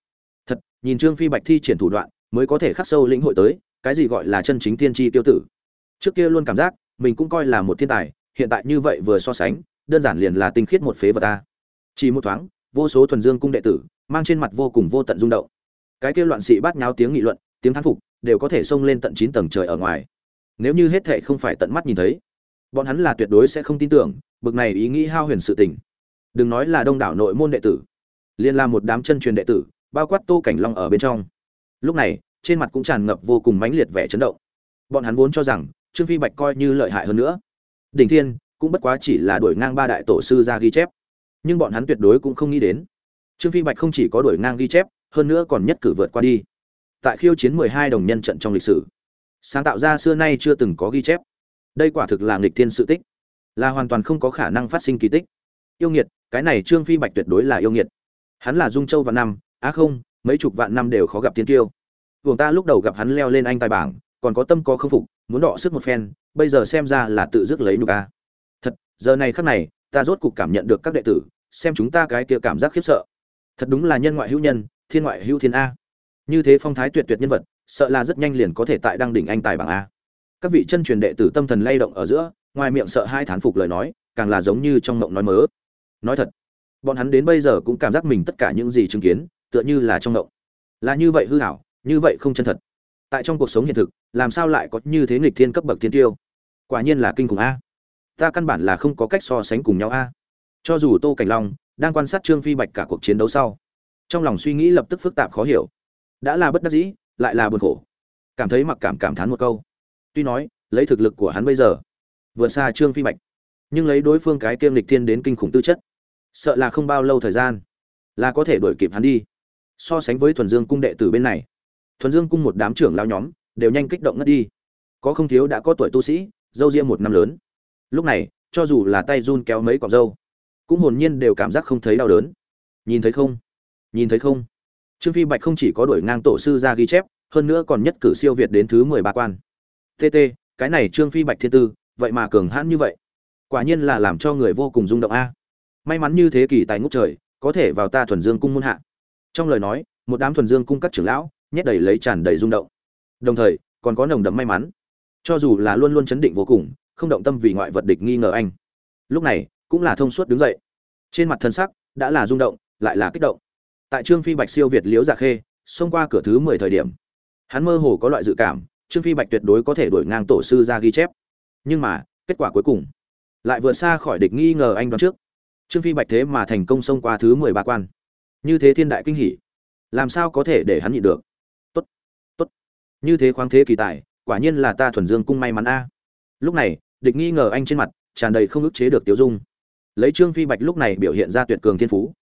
Thật, nhìn trương phi bạch thi triển thủ đoạn, mới có thể khắc sâu lĩnh hội tới, cái gì gọi là chân chính thiên tri tiêu tử. Trước kia luôn cảm giác, mình cũng coi là một thiên tài, hiện tại như vậy vừa so sánh đơn giản liền là tinh khiết một phế vật ta. Chỉ một thoáng, vô số thuần dương cung đệ tử, mang trên mặt vô cùng vô tận rung động. Cái kia loạn sĩ bát nháo tiếng nghị luận, tiếng thán phục, đều có thể xông lên tận chín tầng trời ở ngoài. Nếu như hết thệ không phải tận mắt nhìn thấy, bọn hắn là tuyệt đối sẽ không tin tưởng, bực này ý nghĩ hao huyền sự tình. Đừng nói là đông đảo nội môn đệ tử liên là một đám chân truyền đệ tử, bao quát tô cảnh long ở bên trong. Lúc này, trên mặt cũng tràn ngập vô cùng mãnh liệt vẻ chấn động. Bọn hắn vốn cho rằng trương phi bạch coi như lợi hại hơn nữa. Đỉnh thiên cũng bất quá chỉ là đuổi ngang ba đại tổ sư ra ghi chép. Nhưng bọn hắn tuyệt đối cũng không nghĩ đến. Trương phi bạch không chỉ có đuổi ngang ghi chép, hơn nữa còn nhất cử vượt qua đi. Tại khiêu chiến mười hai đồng nhân trận trong lịch sử, sáng tạo ra xưa nay chưa từng có ghi chép. Đây quả thực là nghịch thiên sự tích. Là hoàn toàn không có khả năng phát sinh kỳ tích. Yêu nghiệt, cái này trương phi bạch tuyệt đối là yêu nghiệt. Hắn là dung châu vạn năm, á không, mấy chục vạn năm đều khó gặp tiên tiêu vùng ta lúc đầu gặp hắn leo lên anh tài bảng, còn có tâm có khâm phục, muốn đọ sức một phen, bây giờ xem ra là tự dứt lấy nhục a giờ này khắc này, ta rốt cục cảm nhận được các đệ tử, xem chúng ta cái kia cảm giác khiếp sợ. Thật đúng là nhân ngoại hữu nhân, thiên ngoại hữu thiên a. Như thế phong thái tuyệt tuyệt nhân vật, sợ là rất nhanh liền có thể tại đăng đỉnh anh tài bảng a. Các vị chân truyền đệ tử tâm thần lay động ở giữa, ngoài miệng sợ hai thán phục lời nói, càng là giống như trong mộng nói mớ. Nói thật, bọn hắn đến bây giờ cũng cảm giác mình tất cả những gì chứng kiến, tựa như là trong mộng. Là như vậy hư hảo, như vậy không chân thật. Tại trong cuộc sống hiện thực, làm sao lại có như thế nghịch thiên cấp bậc thiên tiêu? Quả nhiên là kinh khủng a ta căn bản là không có cách so sánh cùng nhau a. Cho dù tô cảnh long đang quan sát trương phi bạch cả cuộc chiến đấu sau, trong lòng suy nghĩ lập tức phức tạp khó hiểu. Đã là bất đắc dĩ, lại là buồn khổ. Cảm thấy mặc cảm cảm thán một câu. Tuy nói, lấy thực lực của hắn bây giờ, vượt xa trương phi bạch, nhưng lấy đối phương cái kiêm lịch thiên đến kinh khủng tư chất, sợ là không bao lâu thời gian là có thể đuổi kịp hắn đi. So sánh với thuần dương cung đệ tử bên này, thuần dương cung một đám trưởng lao nhóm đều nhanh kích động ngất đi. Có không thiếu đã có tuổi tu sĩ, dâu riêng một năm lớn lúc này, cho dù là tay run kéo mấy cọc dâu cũng hồn nhiên đều cảm giác không thấy đau đớn. Nhìn thấy không? Nhìn thấy không? Trương phi bạch không chỉ có đổi ngang tổ sư ra ghi chép, hơn nữa còn nhất cử siêu việt đến thứ mười ba quan. Tt cái này trương phi bạch thiên tư, vậy mà cường hãn như vậy. Quả nhiên là làm cho người vô cùng rung động a. May mắn như thế kỷ tài ngốc trời, có thể vào ta thuần dương cung muôn hạ. Trong lời nói, một đám thuần dương cung các trưởng lão, nhét đầy lấy tràn đầy rung động. Đồng thời, còn có nồng đậm may mắn. Cho dù là luôn luôn chấn định vô cùng không động tâm vì ngoại vật địch nghi ngờ anh. Lúc này, cũng là thông suốt đứng dậy. Trên mặt thân sắc đã là rung động, lại là kích động. Tại trương phi bạch siêu việt liễu dạ khê, xông qua cửa thứ mười thời điểm, hắn mơ hồ có loại dự cảm, trương phi bạch tuyệt đối có thể đuổi ngang tổ sư ra ghi chép. Nhưng mà, kết quả cuối cùng, lại vượt xa khỏi địch nghi ngờ anh đoán trước. Trương phi bạch thế mà thành công xông qua thứ mười ba quan. Như thế thiên đại kinh hỉ, làm sao có thể để hắn nhịn được? Tốt tốt. Như thế khoáng thế kỳ tài, quả nhiên là ta thuần dương cung may mắn a. Lúc này địch nghi ngờ anh trên mặt, tràn đầy không ức chế được tiêu dung. Lấy trương phi bạch lúc này biểu hiện ra tuyệt cường thiên phú.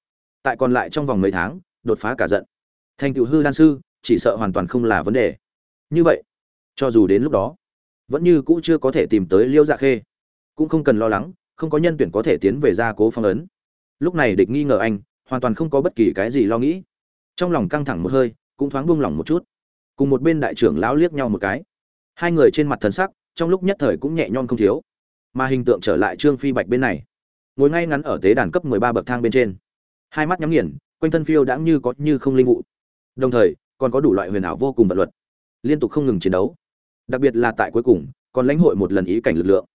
Tại còn lại trong vòng mấy tháng, đột phá cả giận. Thành tựu hư đan sư, chỉ sợ hoàn toàn không là vấn đề. Như vậy, cho dù đến lúc đó, vẫn như cũ chưa có thể tìm tới liêu dạ khê. Cũng không cần lo lắng, không có nhân tuyển có thể tiến về gia cố phong ấn. Lúc này địch nghi ngờ anh, hoàn toàn không có bất kỳ cái gì lo nghĩ. Trong lòng căng thẳng một hơi, cũng thoáng buông lỏng một chút. Cùng một bên đại trưởng lão liếc nhau một cái. Hai người trên mặt thần sắc trong lúc nhất thời cũng nhẹ nhõm không thiếu. Mà hình tượng trở lại trương phi bạch bên này, ngồi ngay ngắn ở tế đàn cấp mười ba bậc thang bên trên. Hai mắt nhắm nghiền, quanh thân phiêu đãng như có như không linh vụ. Đồng thời, còn có đủ loại huyền ảo vô cùng vật luật, liên tục không ngừng chiến đấu. Đặc biệt là tại cuối cùng, còn lãnh hội một lần ý cảnh lực lượng.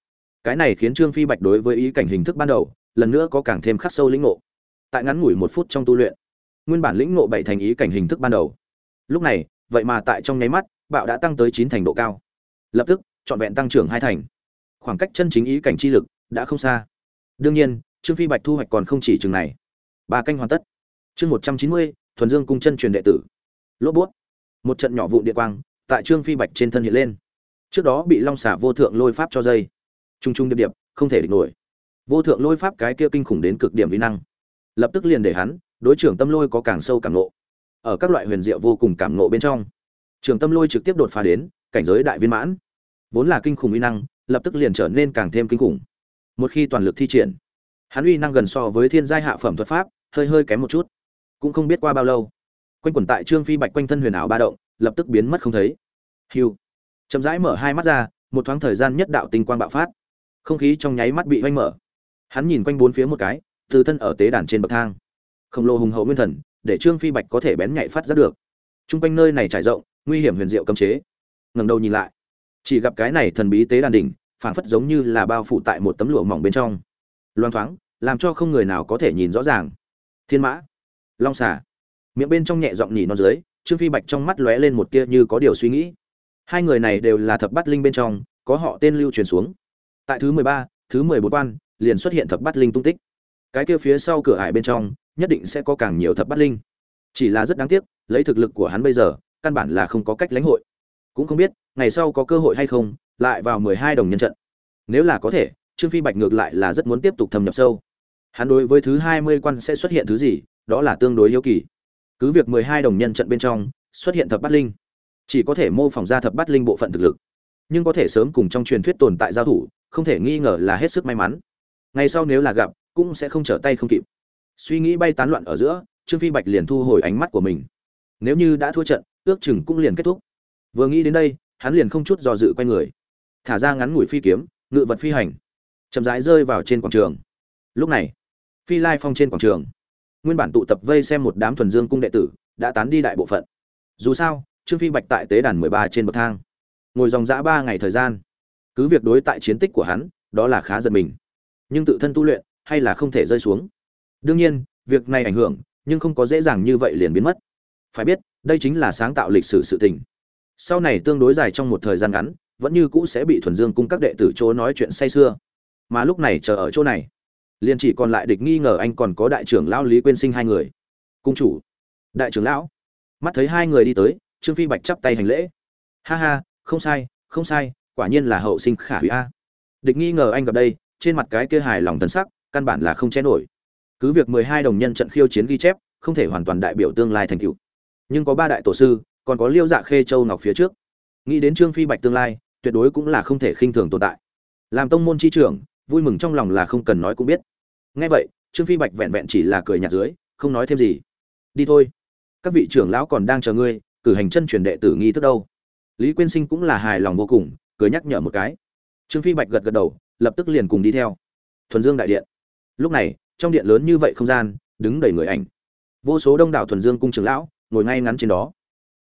Cái này khiến trương phi bạch đối với ý cảnh hình thức ban đầu, lần nữa có càng thêm khắc sâu lĩnh ngộ. Tại ngắn ngủi một phút trong tu luyện, nguyên bản lĩnh ngộ bảy thành ý cảnh hình thức ban đầu. Lúc này, vậy mà tại trong nháy mắt, bạo đã tăng tới chín thành độ cao. Lập tức trọn vẹn tăng trưởng hai thành. Khoảng cách chân chính ý cảnh chi lực đã không xa. Đương nhiên, trương phi bạch thu hoạch còn không chỉ chừng này. Ba canh hoàn tất. Chương một trăm chín mươi, thuần dương cung chân truyền đệ tử. Lốp bút. Một trận nhỏ vụ điện quang tại trương phi bạch trên thân hiện lên. Trước đó bị long xả vô thượng lôi pháp cho dây. T r u n g t r u n g điệp điệp, không thể địch nổi. Vô thượng lôi pháp cái kia kinh khủng đến cực điểm vi năng. Lập tức liền để hắn, đối trưởng tâm lôi có càng sâu càng nộ ở các loại huyền diệu vô cùng cảm nộ bên trong trường tâm lôi trực tiếp đột phá đến cảnh giới đại viên mãn vốn là kinh khủng uy năng, lập tức liền trở nên càng thêm kinh khủng. Một khi toàn lực thi triển, hắn uy năng gần so với thiên giai hạ phẩm thuật pháp, hơi hơi kém một chút. Cũng không biết qua bao lâu, quanh quẩn tại trương phi bạch quanh thân huyền ảo ba động, lập tức biến mất không thấy. Hiu chậm rãi mở hai mắt ra, một thoáng thời gian nhất đạo tinh quang bạo phát. Không khí trong nháy mắt bị oanh mở. Hắn nhìn quanh bốn phía một cái, từ thân ở tế đàn trên bậc thang. Khổng lồ hùng hậu nguyên thần, để trương phi bạch có thể bén nhạy phát ra được. T r u n g quanh nơi này trải rộng, nguy hiểm huyền diệu cấm chế. Ngầm đầu nhìn lại chỉ gặp cái này thần bí tế đàn đỉnh, phảng phất giống như là bao phủ tại một tấm lụa mỏng bên trong. Loang thoáng, làm cho không người nào có thể nhìn rõ ràng. Thiên mã, long xà. Miệng bên trong nhẹ giọng nhỉ non dưới, trương phi bạch trong mắt lóe lên một tia như có điều suy nghĩ. Hai người này đều là thập bát linh bên trong, có họ tên lưu truyền xuống. Tại thứ mười ba, thứ mười bốn quan, liền xuất hiện thập bát linh tung tích. Cái kia phía sau cửa ải bên trong, nhất định sẽ có càng nhiều thập bát linh. Chỉ là rất đáng tiếc, lấy thực lực của hắn bây giờ, căn bản là không có cách lãnh hội cũng không biết, ngày sau có cơ hội hay không, lại vào mười hai đồng nhân trận. Nếu là có thể, trương phi bạch ngược lại là rất muốn tiếp tục thâm nhập sâu. Hắn đối với thứ hai mươi quan sẽ xuất hiện thứ gì, đó là tương đối yếu kỳ. Cứ việc mười hai đồng nhân trận bên trong, xuất hiện thập bát linh, chỉ có thể mô phỏng ra thập bát linh bộ phận thực lực. Nhưng có thể sớm cùng trong truyền thuyết tồn tại giao thủ, không thể nghi ngờ là hết sức may mắn. Ngày sau nếu là gặp, cũng sẽ không trở tay không kịp. Suy nghĩ bay tán loạn ở giữa, trương phi bạch liền thu hồi ánh mắt của mình. Nếu như đã thua trận, ước chừng cũng liền kết thúc vừa nghĩ đến đây, hắn liền không chút do dự quay người. Thả ra ngắn ngủi phi kiếm, ngự vật phi hành. Chậm rãi rơi vào trên quảng trường. Lúc này, phi lai phong trên quảng trường. Nguyên bản tụ tập vây xem một đám thuần dương cung đệ tử, đã tán đi đại bộ phận. Dù sao, trương phi bạch tại tế đàn mười ba trên bậc thang. Ngồi dòng dã ba ngày thời gian. Cứ việc đối tại chiến tích của hắn, đó là khá giật mình. Nhưng tự thân tu luyện, hay là không thể rơi xuống. Đương nhiên, việc này ảnh hưởng, nhưng không có dễ dàng như vậy liền biến mất. Phải biết, đây chính là sáng tạo lịch sử sự tình sau này tương đối dài trong một thời gian ngắn, vẫn như cũ sẽ bị thuần dương cung các đệ tử chỗ nói chuyện say xưa mà lúc này chờ ở chỗ này, liền chỉ còn lại địch nghi ngờ anh còn có đại trưởng lão lý quên sinh hai người. Cung chủ, đại trưởng lão. Mắt thấy hai người đi tới, trương phi bạch chắp tay hành lễ. Ha ha, không sai không sai, quả nhiên là hậu sinh khả hủy a. Địch nghi ngờ anh gặp đây, trên mặt cái kia hài lòng tấn sắc, căn bản là không che nổi. Cứ việc mười hai đồng nhân trận khiêu chiến ghi chép, không thể hoàn toàn đại biểu tương lai thành tựu. Nhưng có ba đại tổ sư còn có liêu dạ khê châu ngọc phía trước. Nghĩ đến trương phi bạch tương lai, tuyệt đối cũng là không thể khinh thường tồn tại. Làm tông môn chi trưởng, vui mừng trong lòng là không cần nói cũng biết. Nghe vậy, trương phi bạch vẹn vẹn chỉ là cười nhạt dưới, không nói thêm gì. Đi thôi. Các vị trưởng lão còn đang chờ ngươi, cử hành chân truyền đệ tử nghi thức đâu? Lý quyên sinh cũng là hài lòng vô cùng, cười nhắc nhở một cái. Trương phi bạch gật gật đầu, lập tức liền cùng đi theo. Thuần dương đại điện. Lúc này, trong điện lớn như vậy không gian, đứng đầy người ảnh. Vô số đông đảo thuần dương cung trưởng lão, ngồi ngay ngắn trên đó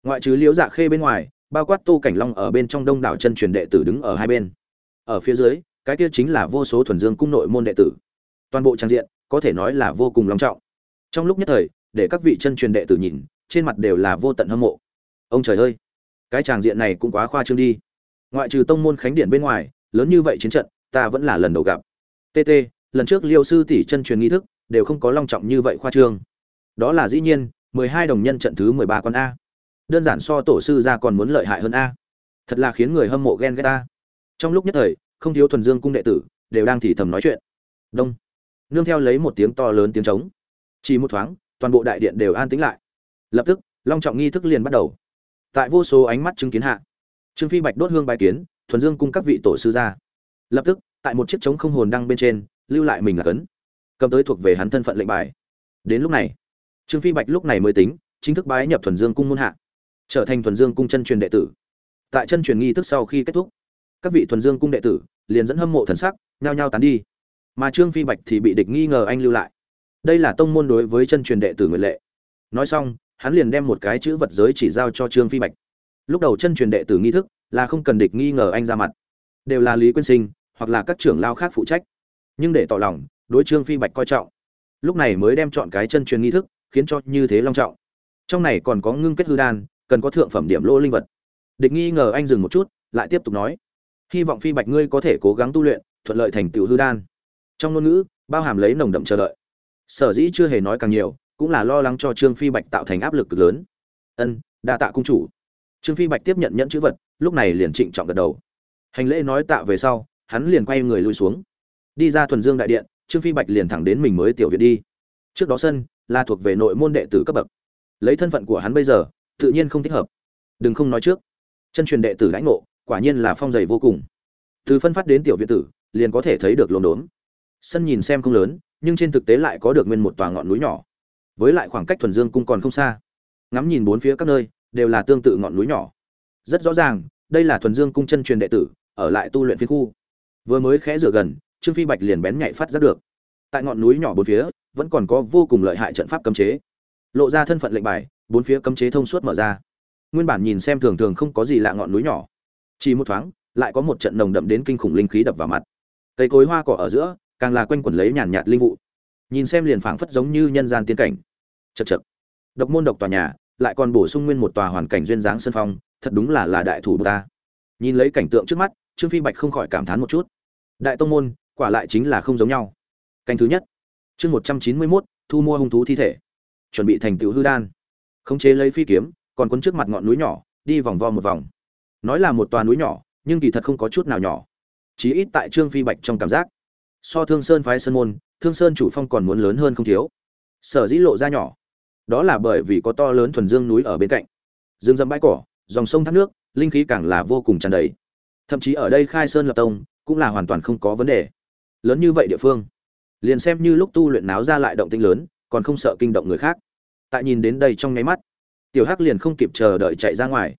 ngoại trừ liễu dạ khê bên ngoài, bao quát tô cảnh long ở bên trong đông đảo chân truyền đệ tử đứng ở hai bên. Ở phía dưới, cái kia chính là vô số thuần dương cung nội môn đệ tử. Toàn bộ trang diện, có thể nói là vô cùng long trọng. Trong lúc nhất thời, để các vị chân truyền đệ tử nhìn, trên mặt đều là vô tận hâm mộ. Ông trời ơi, cái tràng diện này cũng quá khoa trương đi. Ngoại trừ tông môn khánh điện bên ngoài, lớn như vậy chiến trận, ta vẫn là lần đầu gặp. Tt lần trước liêu sư tỷ chân truyền nghi thức, đều không có long trọng như vậy khoa trương. Đó là dĩ nhiên, mười hai đồng nhân trận thứ mười ba con a đơn giản so tổ sư ra còn muốn lợi hại hơn a. Thật là khiến người hâm mộ ghen ghét ta. Trong lúc nhất thời, không thiếu thuần dương cung đệ tử đều đang thì thầm nói chuyện. Đông. Nương theo lấy một tiếng to lớn tiếng trống. Chỉ một thoáng, toàn bộ đại điện đều an tĩnh lại. Lập tức, long trọng nghi thức liền bắt đầu. Tại vô số ánh mắt chứng kiến hạ, trương phi bạch đốt hương bài kiến, thuần dương cung các vị tổ sư ra. Lập tức, tại một chiếc trống không hồn đăng bên trên, lưu lại mình là cấn, cầm tới thuộc về hắn thân phận lệnh bài. Đến lúc này, trương phi bạch lúc này mới tính, chính thức bái nhập thuần dương cung môn hạ trở thành thuần dương cung chân truyền đệ tử. Tại chân truyền nghi thức sau khi kết thúc, các vị thuần dương cung đệ tử liền dẫn hâm mộ thần sắc nhao nhao tán đi. Mà trương phi bạch thì bị địch nghi ngờ anh lưu lại. Đây là tông môn đối với chân truyền đệ tử nguyện lệ. Nói xong, hắn liền đem một cái chữ vật giới chỉ giao cho trương phi bạch. Lúc đầu chân truyền đệ tử nghi thức là không cần địch nghi ngờ anh ra mặt. Đều là lý quyên sinh hoặc là các trưởng lao khác phụ trách. Nhưng để tỏ lòng, đối trương phi bạch coi trọng. Lúc này mới đem chọn cái chân truyền nghi thức, khiến cho như thế long trọng. Trong này còn có ngưng kết hư đan cần có thượng phẩm điểm lô linh vật. Địch nghi ngờ anh dừng một chút, lại tiếp tục nói. Hy vọng phi bạch ngươi có thể cố gắng tu luyện, thuận lợi thành tựu hư đan. Trong ngôn ngữ, bao hàm lấy nồng đậm chờ đợi. Sở dĩ chưa hề nói càng nhiều, cũng là lo lắng cho trương phi bạch tạo thành áp lực cực lớn. Ân, đa tạ cung chủ. Trương phi bạch tiếp nhận nhẫn chữ vật, lúc này liền trịnh trọng gật đầu. Hành lễ nói tạ về sau, hắn liền quay người lui xuống. Đi ra thuần dương đại điện, trương phi bạch liền thẳng đến mình mới tiểu viện đi. Trước đó sân là thuộc về nội môn đệ tử cấp bậc. Lấy thân phận của hắn bây giờ tự nhiên không thích hợp. Đừng không nói trước. Chân truyền đệ tử lãnh ngộ, quả nhiên là phong dày vô cùng. Từ phân phát đến tiểu viện tử, liền có thể thấy được lồn đốn. Sân nhìn xem không lớn, nhưng trên thực tế lại có được nguyên một tòa ngọn núi nhỏ. Với lại khoảng cách thuần dương cung còn không xa. Ngắm nhìn bốn phía các nơi, đều là tương tự ngọn núi nhỏ. Rất rõ ràng, đây là thuần dương cung chân truyền đệ tử, ở lại tu luyện phiên khu. Vừa mới khẽ rửa gần, trương phi bạch liền bén nhạy phát giác được. Tại ngọn núi nhỏ bốn phía, vẫn còn có vô cùng lợi hại trận pháp cấm chế. Lộ ra thân phận lệnh bài bốn phía cấm chế thông suốt mở ra. Nguyên bản nhìn xem thường thường không có gì lạ ngọn núi nhỏ. Chỉ một thoáng, lại có một trận nồng đậm đến kinh khủng linh khí đập vào mặt. Cây cối hoa cỏ ở giữa, càng là quanh quẩn lấy nhàn nhạt linh vụ. Nhìn xem liền phảng phất giống như nhân gian tiên cảnh. Chật chật độc môn độc tòa nhà, lại còn bổ sung nguyên một tòa hoàn cảnh duyên dáng sân phong, thật đúng là là đại thủ ta. Nhìn lấy cảnh tượng trước mắt, trương phi bạch không khỏi cảm thán một chút. Đại tông môn, quả lại chính là không giống nhau. Canh thứ nhất, chương một trăm chín mươi mốt, thu mua hung thú thi thể. Chuẩn bị thành tựu hư đan khống chế lấy phi kiếm, còn quấn trước mặt ngọn núi nhỏ, đi vòng vo một vòng. Nói là một tòa núi nhỏ, nhưng kỳ thật không có chút nào nhỏ. Chí ít tại trương phi bạch trong cảm giác. So thương sơn phái sơn môn, thương sơn chủ phong còn muốn lớn hơn không thiếu. Sở dĩ lộ ra nhỏ, đó là bởi vì có to lớn thuần dương núi ở bên cạnh. Dương dẫm bãi cỏ, dòng sông thác nước, linh khí càng là vô cùng tràn đầy. Thậm chí ở đây khai sơn lập tông, cũng là hoàn toàn không có vấn đề. Lớn như vậy địa phương, liền xem như lúc tu luyện náo ra lại động tinh lớn, còn không sợ kinh động người khác tại nhìn đến đây trong nháy mắt, tiểu hắc liền không kịp chờ đợi chạy ra ngoài.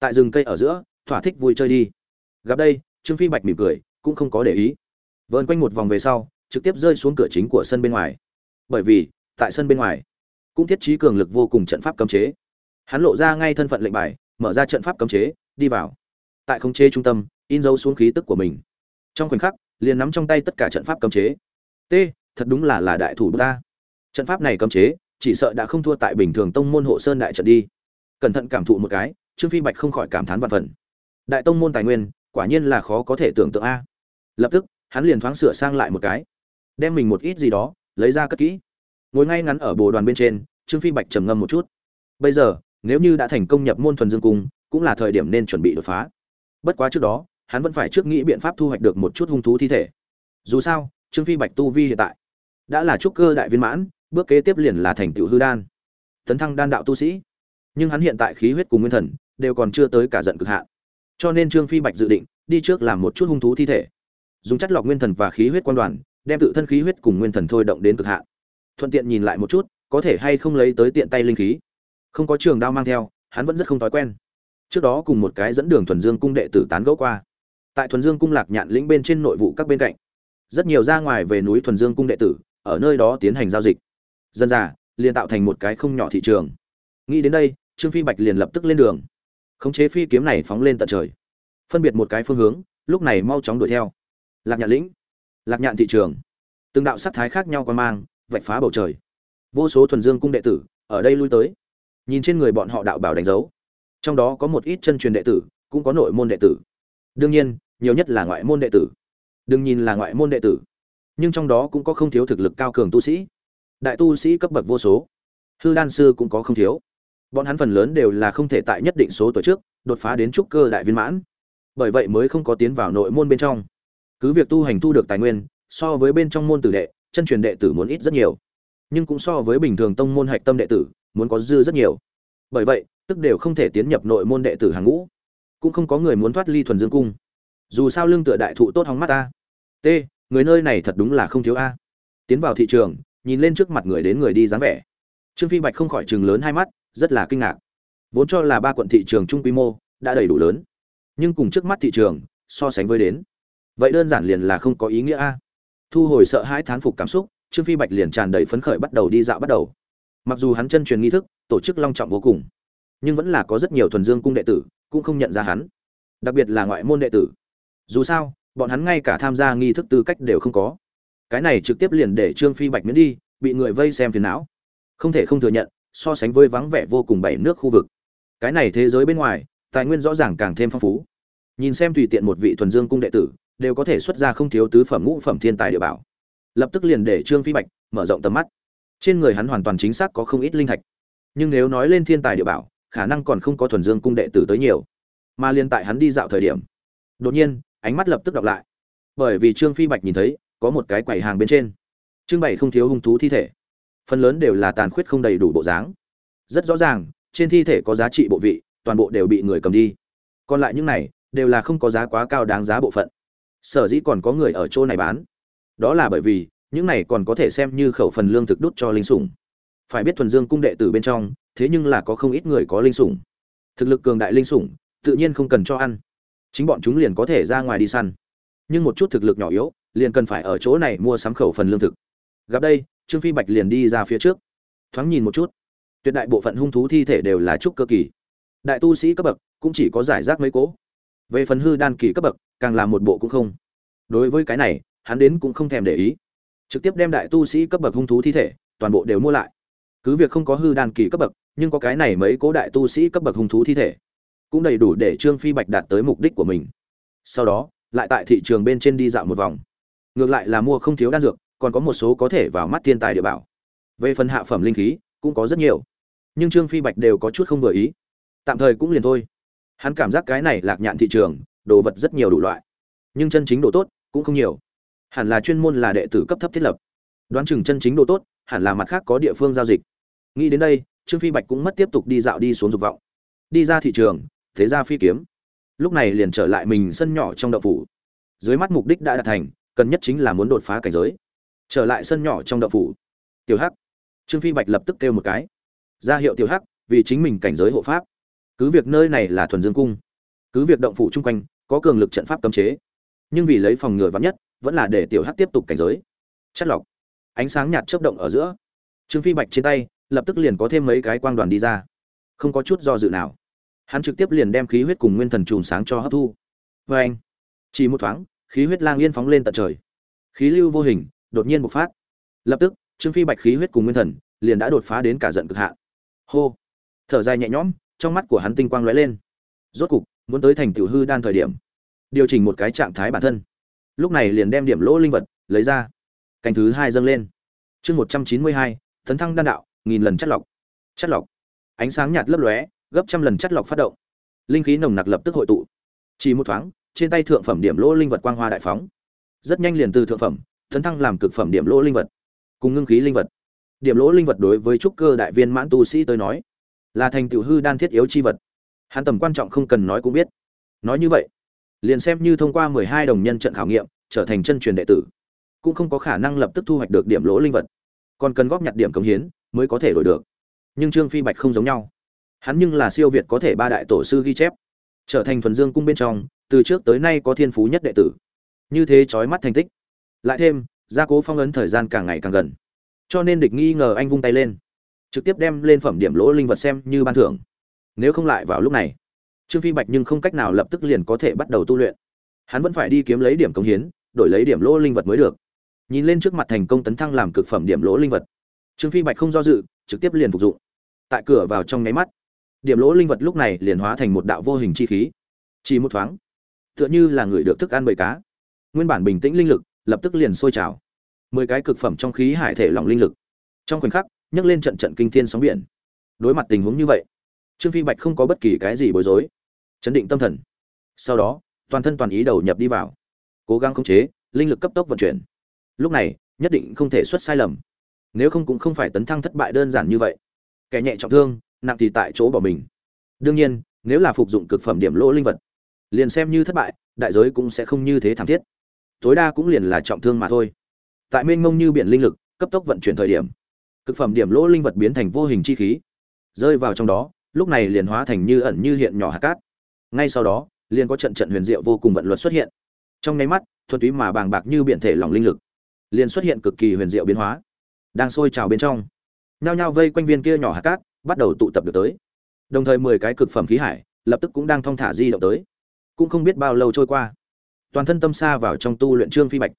Tại rừng cây ở giữa, thỏa thích vui chơi đi. Gặp đây, trương phi bạch mỉm cười, cũng không có để ý. Vơn quanh một vòng về sau, trực tiếp rơi xuống cửa chính của sân bên ngoài. Bởi vì, tại sân bên ngoài, cũng thiết trí cường lực vô cùng trận pháp cấm chế. Hắn lộ ra ngay thân phận lệnh bài, mở ra trận pháp cấm chế, đi vào. Tại khống chế trung tâm, in dấu xuống khí tức của mình. Trong khoảnh khắc, liền nắm trong tay tất cả trận pháp cấm chế. T, thật đúng là là đại thủ ta. Trận pháp này cấm chế chỉ sợ đã không thua tại bình thường tông môn hộ sơn đại trận đi. Cẩn thận cảm thụ một cái, trương phi bạch không khỏi cảm thán vạn phần. Đại tông môn tài nguyên, quả nhiên là khó có thể tưởng tượng a. Lập tức, hắn liền thoáng sửa sang lại một cái. Đem mình một ít gì đó, lấy ra cất kỹ. Ngồi ngay ngắn ở bồ đoàn bên trên, trương phi bạch trầm ngâm một chút. Bây giờ, nếu như đã thành công nhập môn thuần dương cung, cũng là thời điểm nên chuẩn bị đột phá. Bất quá trước đó, hắn vẫn phải trước nghĩ biện pháp thu hoạch được một chút hung thú thi thể. Dù sao, trương phi bạch tu vi hiện tại đã là trúc cơ đại viên mãn bước kế tiếp liền là thành tựu hư đan. Tấn thăng đan đạo tu sĩ. Nhưng hắn hiện tại khí huyết cùng nguyên thần đều còn chưa tới cả giận cực hạn. Cho nên trương phi bạch dự định đi trước làm một chút hung thú thi thể. Dùng chất lọc nguyên thần và khí huyết quan đoàn, đem tự thân khí huyết cùng nguyên thần thôi động đến cực hạn. Thuận tiện nhìn lại một chút, có thể hay không lấy tới tiện tay linh khí. Không có trường đao mang theo, hắn vẫn rất không thói quen. Trước đó cùng một cái dẫn đường thuần dương cung đệ tử tán gẫu qua. Tại thuần dương cung lạc nhạn lĩnh bên trên nội vụ các bên cạnh. Rất nhiều ra ngoài về núi thuần dương cung đệ tử, ở nơi đó tiến hành giao dịch dân già liền tạo thành một cái không nhỏ thị trường. Nghĩ đến đây, trương phi bạch liền lập tức lên đường. Khống chế phi kiếm này phóng lên tận trời. Phân biệt một cái phương hướng, lúc này mau chóng đuổi theo. Lạc nhạn lĩnh, lạc nhạn thị trường. Từng đạo sắc thái khác nhau quan mang, vạch phá bầu trời. Vô số thuần dương cung đệ tử, ở đây lui tới. Nhìn trên người bọn họ đạo bảo đánh dấu. Trong đó có một ít chân truyền đệ tử, cũng có nội môn đệ tử. Đương nhiên, nhiều nhất là ngoại môn đệ tử. Đừng nhìn là ngoại môn đệ tử. Nhưng trong đó cũng có không thiếu thực lực cao cường tu sĩ đại tu sĩ cấp bậc vô số. Hư đan sư cũng có không thiếu. Bọn hắn phần lớn đều là không thể tại nhất định số tuổi trước, đột phá đến trúc cơ đại viên mãn. Bởi vậy mới không có tiến vào nội môn bên trong. Cứ việc tu hành thu được tài nguyên, so với bên trong môn tử đệ, chân truyền đệ tử muốn ít rất nhiều. Nhưng cũng so với bình thường tông môn hạch tâm đệ tử, muốn có dư rất nhiều. Bởi vậy, tức đều không thể tiến nhập nội môn đệ tử hàng ngũ. Cũng không có người muốn thoát ly thuần dương cung. Dù sao lương tựa đại thụ tốt hóng mắt ta. T, người nơi này thật đúng là không thiếu a. Tiến vào thị trường nhìn lên trước mặt người đến người đi dáng vẻ. Trương phi bạch không khỏi chừng lớn hai mắt, rất là kinh ngạc. Vốn cho là ba quận thị trường trung quy mô đã đầy đủ lớn, nhưng cùng trước mắt thị trường, so sánh với đến. Vậy đơn giản liền là không có ý nghĩa a. Thu hồi sợ hãi thán phục cảm xúc, trương phi bạch liền tràn đầy phấn khởi bắt đầu đi dạo bắt đầu. Mặc dù hắn chân truyền nghi thức, tổ chức long trọng vô cùng, nhưng vẫn là có rất nhiều thuần dương cung đệ tử, cũng không nhận ra hắn. Đặc biệt là ngoại môn đệ tử. Dù sao, bọn hắn ngay cả tham gia nghi thức tư cách đều không có cái này trực tiếp liền để trương phi bạch miễn đi, bị người vây xem phiền não. Không thể không thừa nhận, so sánh với vắng vẻ vô cùng bảy nước khu vực, cái này thế giới bên ngoài, tài nguyên rõ ràng càng thêm phong phú. Nhìn xem tùy tiện một vị thuần dương cung đệ tử, đều có thể xuất ra không thiếu tứ phẩm ngũ phẩm thiên tài địa bảo. Lập tức liền để trương phi bạch mở rộng tầm mắt. Trên người hắn hoàn toàn chính xác có không ít linh thạch. Nhưng nếu nói lên thiên tài địa bảo, khả năng còn không có thuần dương cung đệ tử tới nhiều. Mà liên tại hắn đi dạo thời điểm, đột nhiên, ánh mắt lập tức đọc lại. Bởi vì trương phi bạch nhìn thấy có một cái quầy hàng bên trên. Trưng bày không thiếu hung thú thi thể. Phần lớn đều là tàn khuyết không đầy đủ bộ dáng. Rất rõ ràng, trên thi thể có giá trị bộ vị, toàn bộ đều bị người cầm đi. Còn lại những này, đều là không có giá quá cao đáng giá bộ phận. Sở dĩ còn có người ở chỗ này bán. Đó là bởi vì, những này còn có thể xem như khẩu phần lương thực đút cho linh sủng. Phải biết thuần dương cung đệ tử bên trong, thế nhưng là có không ít người có linh sủng. Thực lực cường đại linh sủng, tự nhiên không cần cho ăn. Chính bọn chúng liền có thể ra ngoài đi săn. Nhưng một chút thực lực nhỏ yếu liền cần phải ở chỗ này mua sắm khẩu phần lương thực. Gặp đây, trương phi bạch liền đi ra phía trước. Thoáng nhìn một chút, tuyệt đại bộ phận hung thú thi thể đều là trúc cơ kỳ. Đại tu sĩ cấp bậc cũng chỉ có giải rác mấy cố về phần hư đan kỳ cấp bậc, càng là một bộ cũng không. Đối với cái này, hắn đến cũng không thèm để ý. Trực tiếp đem đại tu sĩ cấp bậc hung thú thi thể, toàn bộ đều mua lại. Cứ việc không có hư đan kỳ cấp bậc, nhưng có cái này mấy cố đại tu sĩ cấp bậc hung thú thi thể cũng đầy đủ để trương phi bạch đạt tới mục đích của mình. Sau đó, lại tại thị trường bên trên đi dạo một vòng ngược lại là mua không thiếu đan dược, còn có một số có thể vào mắt thiên tài địa bảo. Về phần hạ phẩm linh khí, cũng có rất nhiều. Nhưng trương phi bạch đều có chút không vừa ý. Tạm thời cũng liền thôi. Hắn cảm giác cái này lạc nhạn thị trường, đồ vật rất nhiều đủ loại. Nhưng chân chính đồ tốt, cũng không nhiều. Hẳn là chuyên môn là đệ tử cấp thấp thiết lập. Đoán chừng chân chính đồ tốt, hẳn là mặt khác có địa phương giao dịch. Nghĩ đến đây, trương phi bạch cũng mất tiếp tục đi dạo đi xuống dục vọng. Đi ra thị trường, thế ra phi kiếm. Lúc này liền trở lại mình sân nhỏ trong đậu phủ. Dưới mắt mục đích đã đạt thành cần nhất chính là muốn đột phá cảnh giới. Trở lại sân nhỏ trong đậu phủ. Tiểu hắc. Trương phi bạch lập tức kêu một cái. Ra hiệu tiểu hắc, vì chính mình cảnh giới hộ pháp. Cứ việc nơi này là thuần dương cung, cứ việc động phủ chung quanh có cường lực trận pháp cấm chế, nhưng vì lấy phòng ngừa vắn nhất, vẫn là để tiểu hắc tiếp tục cảnh giới. Chất lọc. Ánh sáng nhạt chớp động ở giữa. Trương phi bạch trên tay lập tức liền có thêm mấy cái quang đoàn đi ra. Không có chút do dự nào. Hắn trực tiếp liền đem khí huyết cùng nguyên thần chùm sáng cho hấp thu. Vê anh chỉ một thoáng khí huyết lang yên phóng lên tận trời. Khí lưu vô hình đột nhiên bộc phát. Lập tức trương phi bạch khí huyết cùng nguyên thần liền đã đột phá đến cả giận cực hạ, hô! Thở dài nhẹ nhõm trong mắt của hắn tinh quang lóe lên. Rốt cục muốn tới thành tiểu hư đan thời điểm điều chỉnh một cái trạng thái bản thân. Lúc này liền đem điểm lỗ linh vật lấy ra. Canh thứ hai dâng lên. Chương một trăm chín mươi hai tấn thăng đan đạo nghìn lần chất lọc. Chất lọc. Ánh sáng nhạt lấp lóe gấp trăm lần chất lọc phát động. Linh khí nồng nặc lập tức hội tụ. Chỉ một thoáng trên tay thượng phẩm điểm lỗ linh vật quang hoa đại phóng. Rất nhanh liền từ thượng phẩm, tấn thăng làm cực phẩm điểm lỗ linh vật, cùng ngưng khí linh vật. Điểm lỗ linh vật đối với trúc cơ đại viên mãn tu sĩ tới nói, là thành tựu hư đan thiết yếu chi vật. Hắn tầm quan trọng không cần nói cũng biết. Nói như vậy, liền xem như thông qua mười hai đồng nhân trận khảo nghiệm, trở thành chân truyền đệ tử, cũng không có khả năng lập tức thu hoạch được điểm lỗ linh vật. Còn cần góp nhặt điểm cống hiến mới có thể đổi được. Nhưng trương phi bạch không giống nhau. Hắn nhưng là siêu việt có thể ba đại tổ sư ghi chép trở thành thuần dương cung bên trong, từ trước tới nay có thiên phú nhất đệ tử. Như thế trói mắt thành tích. Lại thêm, gia cố phong ấn thời gian càng ngày càng gần. Cho nên địch nghi ngờ anh vung tay lên. Trực tiếp đem lên phẩm điểm lỗ linh vật xem như ban thưởng. Nếu không lại vào lúc này, trương phi bạch nhưng không cách nào lập tức liền có thể bắt đầu tu luyện. Hắn vẫn phải đi kiếm lấy điểm công hiến, đổi lấy điểm lỗ linh vật mới được. Nhìn lên trước mặt thành công tấn thăng làm cực phẩm điểm lỗ linh vật, trương phi bạch không do dự, trực tiếp liền phục dụng. Tại cửa vào trong nháy mắt điểm lỗ linh vật lúc này liền hóa thành một đạo vô hình chi khí. Chỉ một thoáng, tựa như là người được thức ăn bầy cá. Nguyên bản bình tĩnh linh lực lập tức liền sôi trào. Mười cái cực phẩm trong khí hải thể lỏng linh lực. Trong khoảnh khắc, nhấc lên trận trận kinh thiên sóng biển. Đối mặt tình huống như vậy, trương phi bạch không có bất kỳ cái gì bối rối. Chấn định tâm thần. Sau đó, toàn thân toàn ý đầu nhập đi vào. Cố gắng khống chế, linh lực cấp tốc vận chuyển. Lúc này, nhất định không thể xuất sai lầm. Nếu không cũng không phải tấn thăng thất bại đơn giản như vậy. Kẻ nhẹ trọng thương nặng thì tại chỗ bỏ mình. Đương nhiên, nếu là phục dụng cực phẩm điểm lỗ linh vật, liền xem như thất bại, đại giới cũng sẽ không như thế thảm thiết. Tối đa cũng liền là trọng thương mà thôi. Tại mênh mông như biển linh lực, cấp tốc vận chuyển thời điểm, cực phẩm điểm lỗ linh vật biến thành vô hình chi khí, rơi vào trong đó, lúc này liền hóa thành như ẩn như hiện nhỏ hạt cát. Ngay sau đó, liền có trận trận huyền diệu vô cùng vận luật xuất hiện. Trong nháy mắt, thuần túy mà bàng bạc như biển thể lỏng linh lực, liền xuất hiện cực kỳ huyền diệu biến hóa, đang sôi trào bên trong. Nhao nhao vây quanh viên kia nhỏ hạt cát bắt đầu tụ tập được tới. Đồng thời mười cái cực phẩm khí hải lập tức cũng đang thong thả di động tới. Cũng không biết bao lâu trôi qua. Toàn thân tâm xa vào trong tu luyện trương phi bạch.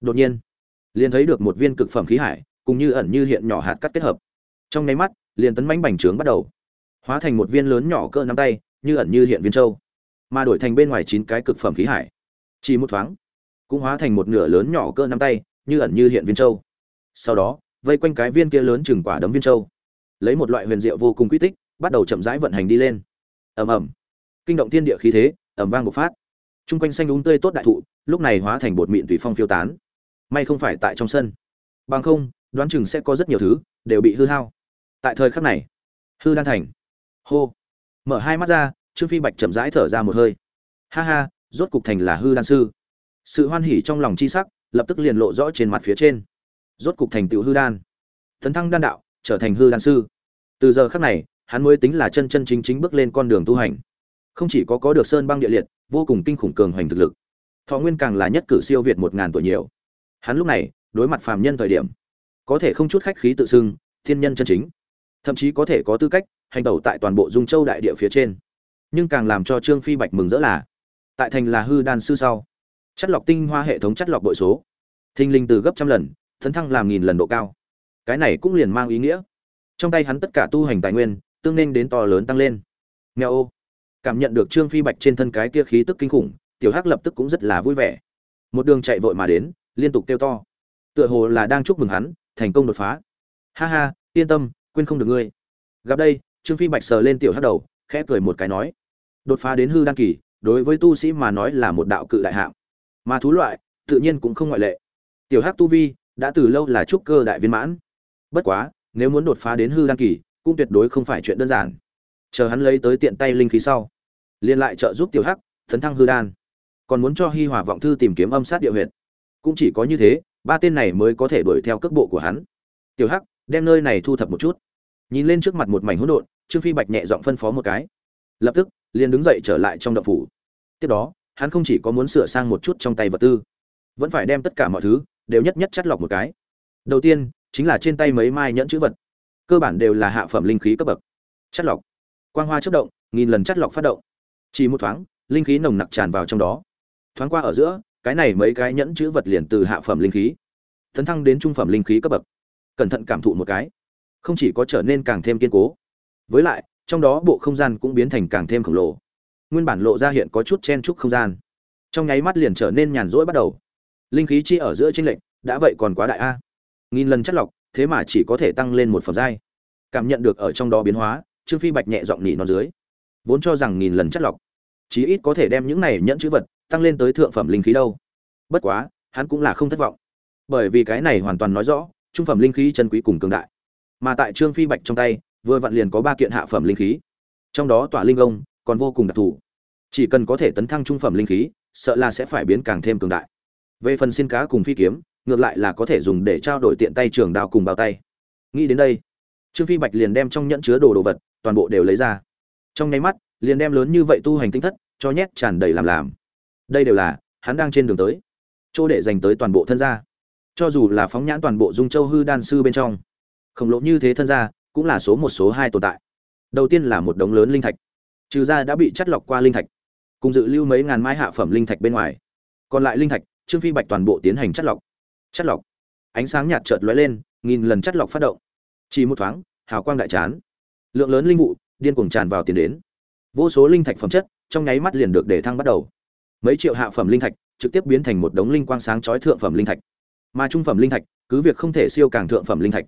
Đột nhiên, liền thấy được một viên cực phẩm khí hải cùng như ẩn như hiện nhỏ hạt cắt kết hợp. Trong nháy mắt, liền tấn mãnh bành trướng bắt đầu. Hóa thành một viên lớn nhỏ cỡ nắm tay, như ẩn như hiện viên châu. Mà đổi thành bên ngoài chín cái cực phẩm khí hải. Chỉ một thoáng, cũng hóa thành một nửa lớn nhỏ cỡ nắm tay, như ẩn như hiện viên châu. Sau đó, vây quanh cái viên kia lớn chừng quả đấm viên châu lấy một loại huyền diệu vô cùng quy tích, bắt đầu chậm rãi vận hành đi lên. Ầm ầm. Kinh động thiên địa khí thế, ầm vang bộc phát. Trung quanh xanh đúng tươi tốt đại thụ, lúc này hóa thành bột mịn tùy phong phiêu tán. May không phải tại trong sân. Bằng không, đoán chừng sẽ có rất nhiều thứ đều bị hư hao. Tại thời khắc này, hư đan thành. Hô. Mở hai mắt ra, trương phi bạch chậm rãi thở ra một hơi. Ha ha, rốt cục thành là hư đan sư. Sự hoan hỉ trong lòng chi sắc, lập tức liền lộ rõ trên mặt phía trên. Rốt cục thành tựu hư đan. Tấn thăng đan đạo trở thành hư đan sư. Từ giờ khắc này, hắn mới tính là chân chân chính chính bước lên con đường tu hành. Không chỉ có có được sơn băng địa liệt, vô cùng kinh khủng cường hoành thực lực. Thọ nguyên càng là nhất cử siêu việt một ngàn tuổi nhiều. Hắn lúc này, đối mặt phàm nhân thời điểm, có thể không chút khách khí tự xưng, thiên nhân chân chính. Thậm chí có thể có tư cách, hành tẩu tại toàn bộ dung châu đại địa phía trên. Nhưng càng làm cho trương phi bạch mừng rỡ là, tại thành là hư đan sư sau, chất lọc tinh hoa hệ thống chất lọc bội số. Thinh linh từ gấp trăm lần thấn thăng làm nghìn lần độ cao cái này cũng liền mang ý nghĩa. Trong tay hắn tất cả tu hành tài nguyên, tương nên đến to lớn tăng lên. Nghèo ô. Cảm nhận được trương phi bạch trên thân cái kia khí tức kinh khủng, tiểu hắc lập tức cũng rất là vui vẻ. Một đường chạy vội mà đến, liên tục kêu to. Tựa hồ là đang chúc mừng hắn, thành công đột phá. Ha ha, yên tâm, quên không được ngươi. Gặp đây, trương phi bạch sờ lên tiểu hắc đầu, khẽ cười một cái nói. Đột phá đến hư đăng kỳ, đối với tu sĩ mà nói là một đạo cự đại hạng. Mà thú loại, tự nhiên cũng không ngoại lệ. Tiểu hắc tu vi, đã từ lâu là trúc cơ đại viên mãn bất quá, nếu muốn đột phá đến hư đăng kỳ, cũng tuyệt đối không phải chuyện đơn giản. Chờ hắn lấy tới tiện tay linh khí sau, liền lại trợ giúp tiểu hắc thấn thăng hư đan. Còn muốn cho hi hòa vọng thư tìm kiếm âm sát địa huyệt. Cũng chỉ có như thế, ba tên này mới có thể đuổi theo cước bộ của hắn. Tiểu hắc, đem nơi này thu thập một chút. Nhìn lên trước mặt một mảnh hỗn độn, trương phi bạch nhẹ giọng phân phó một cái. Lập tức, liền đứng dậy trở lại trong động phủ. Tiếp đó, hắn không chỉ có muốn sửa sang một chút trong tay vật tư, vẫn phải đem tất cả mọi thứ đều nhất nhất chắt lọc một cái. Đầu tiên chính là trên tay mấy mai nhẫn chữ vật. Cơ bản đều là hạ phẩm linh khí cấp bậc. Chất lọc. Quang hoa chất động, nghìn lần chất lọc phát động. Chỉ một thoáng, linh khí nồng nặc tràn vào trong đó. Thoáng qua ở giữa, cái này mấy cái nhẫn chữ vật liền từ hạ phẩm linh khí, tấn thăng đến trung phẩm linh khí cấp bậc. Cẩn thận cảm thụ một cái, không chỉ có trở nên càng thêm kiên cố. Với lại, trong đó bộ không gian cũng biến thành càng thêm khổng lồ. Nguyên bản lộ ra hiện có chút chen trúc không gian. Trong nháy mắt liền trở nên nhàn rỗi bắt đầu. Linh khí chi ở giữa tranh lệnh đã vậy còn quá đại a nghìn lần chất lọc, thế mà chỉ có thể tăng lên một phẩm giai. Cảm nhận được ở trong đó biến hóa, trương phi bạch nhẹ giọng nỉ nó dưới. Vốn cho rằng nghìn lần chất lọc, chí ít có thể đem những này nhẫn chữ vật tăng lên tới thượng phẩm linh khí đâu. Bất quá, hắn cũng là không thất vọng. Bởi vì cái này hoàn toàn nói rõ, trung phẩm linh khí chân quý cùng cường đại. Mà tại trương phi bạch trong tay, vừa vặn liền có ba kiện hạ phẩm linh khí. Trong đó tỏa linh ông còn vô cùng đặc thù. Chỉ cần có thể tấn thăng trung phẩm linh khí, sợ là sẽ phải biến càng thêm cường đại. Về phần xin cá cùng phi kiếm ngược lại là có thể dùng để trao đổi tiện tay trường đao cùng bao tay. Nghĩ đến đây, trương phi bạch liền đem trong nhẫn chứa đồ đồ vật, toàn bộ đều lấy ra. Trong nháy mắt, liền đem lớn như vậy tu hành tinh thất, cho nhét tràn đầy làm làm. Đây đều là, hắn đang trên đường tới. Chỗ để dành tới toàn bộ thân gia. Cho dù là phóng nhãn toàn bộ dung châu hư đan sư bên trong, khổng lồ như thế thân gia, cũng là số một, số hai tồn tại. Đầu tiên là một đống lớn linh thạch. Trừ ra đã bị chắt lọc qua linh thạch, cùng dự lưu mấy ngàn mai hạ phẩm linh thạch bên ngoài. Còn lại linh thạch, trương phi bạch toàn bộ tiến hành chắt lọc chắt lọc. Ánh sáng nhạt chợt lóe lên, nghìn lần chắt lọc phát động. Chỉ một thoáng, hào quang đại chán. Lượng lớn linh vụ, điên cuồng tràn vào tiền đến. Vô số linh thạch phẩm chất, trong nháy mắt liền được để thăng bắt đầu. Mấy triệu hạ phẩm linh thạch, trực tiếp biến thành một đống linh quang sáng chói thượng phẩm linh thạch. Mà trung phẩm linh thạch, cứ việc không thể siêu càng thượng phẩm linh thạch,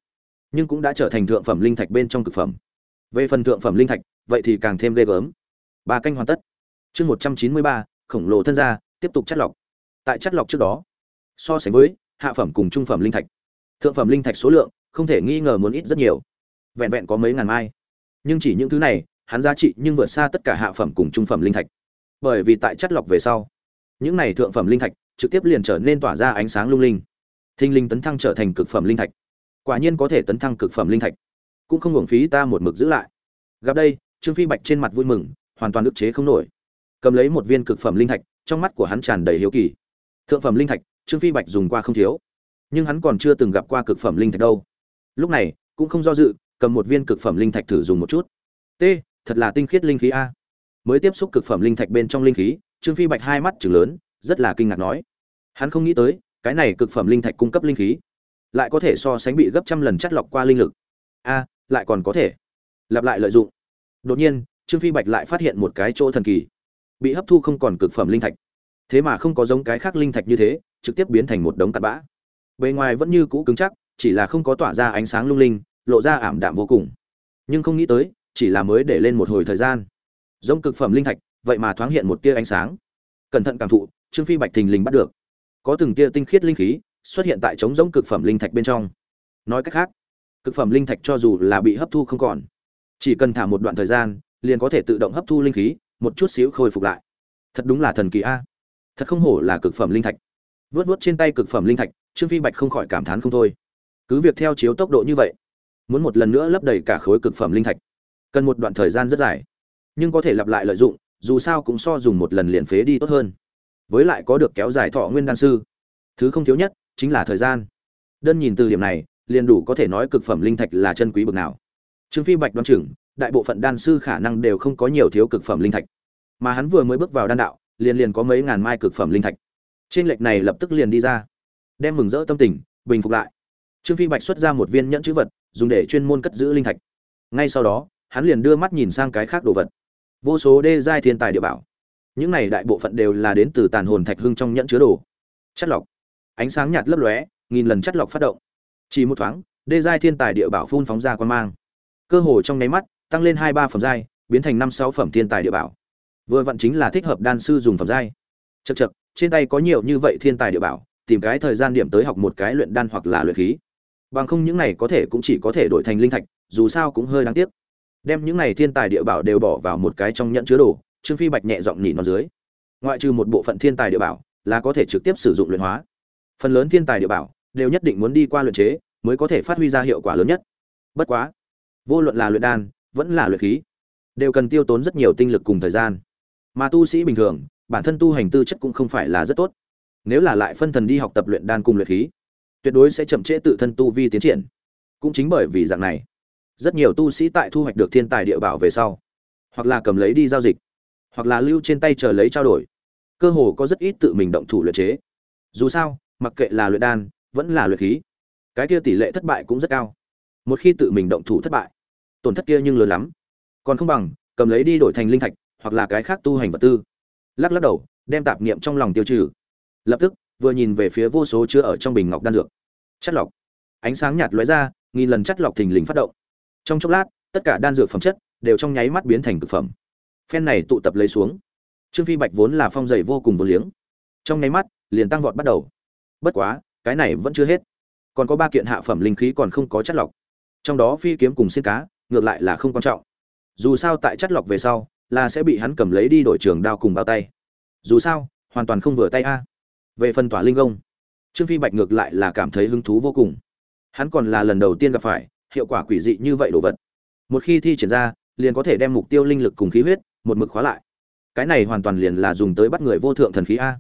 nhưng cũng đã trở thành thượng phẩm linh thạch bên trong cực phẩm. Về phần thượng phẩm linh thạch, vậy thì càng thêm ghê gớm. Ba canh hoàn tất. Chương một trăm chín mươi ba, khổng lồ thân gia, tiếp tục chất lọc. Tại chất lọc trước đó, so sánh với hạ phẩm cùng trung phẩm linh thạch. Thượng phẩm linh thạch số lượng không thể nghi ngờ muốn ít rất nhiều. Vẹn vẹn có mấy ngàn mai. Nhưng chỉ những thứ này, hắn giá trị nhưng vượt xa tất cả hạ phẩm cùng trung phẩm linh thạch. Bởi vì tại chất lọc về sau, những này thượng phẩm linh thạch trực tiếp liền trở nên tỏa ra ánh sáng lung linh. Thinh linh tấn thăng trở thành cực phẩm linh thạch. Quả nhiên có thể tấn thăng cực phẩm linh thạch. Cũng không hưởng phí ta một mực giữ lại. Gặp đây, trương phi bạch trên mặt vui mừng, hoàn toàn ức chế không nổi. Cầm lấy một viên cực phẩm linh thạch, trong mắt của hắn tràn đầy hiếu kỳ. Thượng phẩm linh thạch trương phi bạch dùng qua không thiếu, nhưng hắn còn chưa từng gặp qua cực phẩm linh thạch đâu. Lúc này, cũng không do dự, cầm một viên cực phẩm linh thạch thử dùng một chút. T, thật là tinh khiết linh khí a. Mới tiếp xúc cực phẩm linh thạch bên trong linh khí, trương phi bạch hai mắt chừng lớn, rất là kinh ngạc nói. Hắn không nghĩ tới, cái này cực phẩm linh thạch cung cấp linh khí, lại có thể so sánh bị gấp trăm lần chất lọc qua linh lực. A, lại còn có thể. Lặp lại lợi dụng. Đột nhiên, trương phi bạch lại phát hiện một cái chỗ thần kỳ. Bị hấp thu không còn cực phẩm linh thạch. Thế mà không có giống cái khác linh thạch như thế trực tiếp biến thành một đống cặn bã. Bề ngoài vẫn như cũ cứng chắc, chỉ là không có tỏa ra ánh sáng lung linh, lộ ra ảm đạm vô cùng. Nhưng không nghĩ tới, chỉ là mới để lên một hồi thời gian. Giống cực phẩm linh thạch, vậy mà thoáng hiện một tia ánh sáng. Cẩn thận cảm thụ, trương phi bạch thình lình bắt được. Có từng tia tinh khiết linh khí xuất hiện tại trống giống cực phẩm linh thạch bên trong. Nói cách khác, cực phẩm linh thạch cho dù là bị hấp thu không còn, chỉ cần thả một đoạn thời gian, liền có thể tự động hấp thu linh khí, một chút xíu khôi phục lại. Thật đúng là thần kỳ a. Thật không hổ là cực phẩm linh thạch vớt vớt trên tay cực phẩm linh thạch, trương phi bạch không khỏi cảm thán không thôi. Cứ việc theo chiếu tốc độ như vậy, muốn một lần nữa lấp đầy cả khối cực phẩm linh thạch, cần một đoạn thời gian rất dài. Nhưng có thể lặp lại lợi dụng, dù sao cũng so dùng một lần liền phế đi tốt hơn. Với lại có được kéo dài thọ nguyên đan sư. Thứ không thiếu nhất, chính là thời gian. Đơn nhìn từ điểm này, liền đủ có thể nói cực phẩm linh thạch là chân quý bực nào. Trương phi bạch đoan chừng, đại bộ phận đan sư khả năng đều không có nhiều thiếu cực phẩm linh thạch. Mà hắn vừa mới bước vào đan đạo, liền liền có mấy ngàn mai cực phẩm linh thạch trên lệch này lập tức liền đi ra. Đem mừng rỡ tâm tình, bình phục lại. Trương phi bạch xuất ra một viên nhẫn chữ vật, dùng để chuyên môn cất giữ linh thạch. Ngay sau đó, hắn liền đưa mắt nhìn sang cái khác đồ vật. Vô số đê giai thiên tài địa bảo. Những này đại bộ phận đều là đến từ tàn hồn thạch hưng trong nhẫn chứa đồ. Chất lọc. Ánh sáng nhạt lấp lóe, nghìn lần chất lọc phát động. Chỉ một thoáng, đê giai thiên tài địa bảo phun phóng ra quan mang. Cơ hồ trong nháy mắt, tăng lên hai ba phẩm giai, biến thành năm sáu phẩm thiên tài địa bảo. Vừa vặn chính là thích hợp đan sư dùng phẩm giai. Chật chật trên tay có nhiều như vậy thiên tài địa bảo, tìm cái thời gian điểm tới học một cái luyện đan hoặc là luyện khí. Bằng không những này có thể cũng chỉ có thể đổi thành linh thạch, dù sao cũng hơi đáng tiếc. Đem những này thiên tài địa bảo đều bỏ vào một cái trong nhẫn chứa đồ, trương phi bạch nhẹ giọng nhỉ nó dưới. Ngoại trừ một bộ phận thiên tài địa bảo là có thể trực tiếp sử dụng luyện hóa. Phần lớn thiên tài địa bảo đều nhất định muốn đi qua luyện chế mới có thể phát huy ra hiệu quả lớn nhất. Bất quá, vô luận là luyện đan vẫn là luyện khí, đều cần tiêu tốn rất nhiều tinh lực cùng thời gian. Mà tu sĩ bình thường bản thân tu hành tư chất cũng không phải là rất tốt. Nếu là lại phân thần đi học tập luyện đan cùng luyện khí, tuyệt đối sẽ chậm trễ tự thân tu vi tiến triển. Cũng chính bởi vì dạng này, rất nhiều tu sĩ tại thu hoạch được thiên tài địa bảo về sau, hoặc là cầm lấy đi giao dịch, hoặc là lưu trên tay chờ lấy trao đổi, cơ hồ có rất ít tự mình động thủ luyện chế. Dù sao, mặc kệ là luyện đan, vẫn là luyện khí, cái kia tỷ lệ thất bại cũng rất cao. Một khi tự mình động thủ thất bại, tổn thất kia nhưng lớn lắm. Còn không bằng, cầm lấy đi đổi thành linh thạch, hoặc là cái khác tu hành vật tư lắc lắc đầu, đem tạp niệm trong lòng tiêu trừ. Lập tức, vừa nhìn về phía vô số chứa ở trong bình ngọc đan dược. Chất lọc. Ánh sáng nhạt lóe ra, nghìn lần chất lọc thình lình phát động. Trong chốc lát, tất cả đan dược phẩm chất đều trong nháy mắt biến thành thực phẩm. Phen này tụ tập lấy xuống. Trương phi bạch vốn là phong dày vô cùng vô liếng. Trong nháy mắt, liền tăng vọt bắt đầu. Bất quá, cái này vẫn chưa hết. Còn có ba kiện hạ phẩm linh khí còn không có chất lọc. Trong đó phi kiếm cùng xin cá, ngược lại là không quan trọng. Dù sao tại chất lọc về sau là sẽ bị hắn cầm lấy đi đổi trường đao cùng bao tay. Dù sao, hoàn toàn không vừa tay a. Về phần tỏa linh công trương phi bạch ngược lại là cảm thấy hứng thú vô cùng. Hắn còn là lần đầu tiên gặp phải, hiệu quả quỷ dị như vậy đồ vật. Một khi thi triển ra, liền có thể đem mục tiêu linh lực cùng khí huyết, một mực khóa lại. Cái này hoàn toàn liền là dùng tới bắt người vô thượng thần khí a.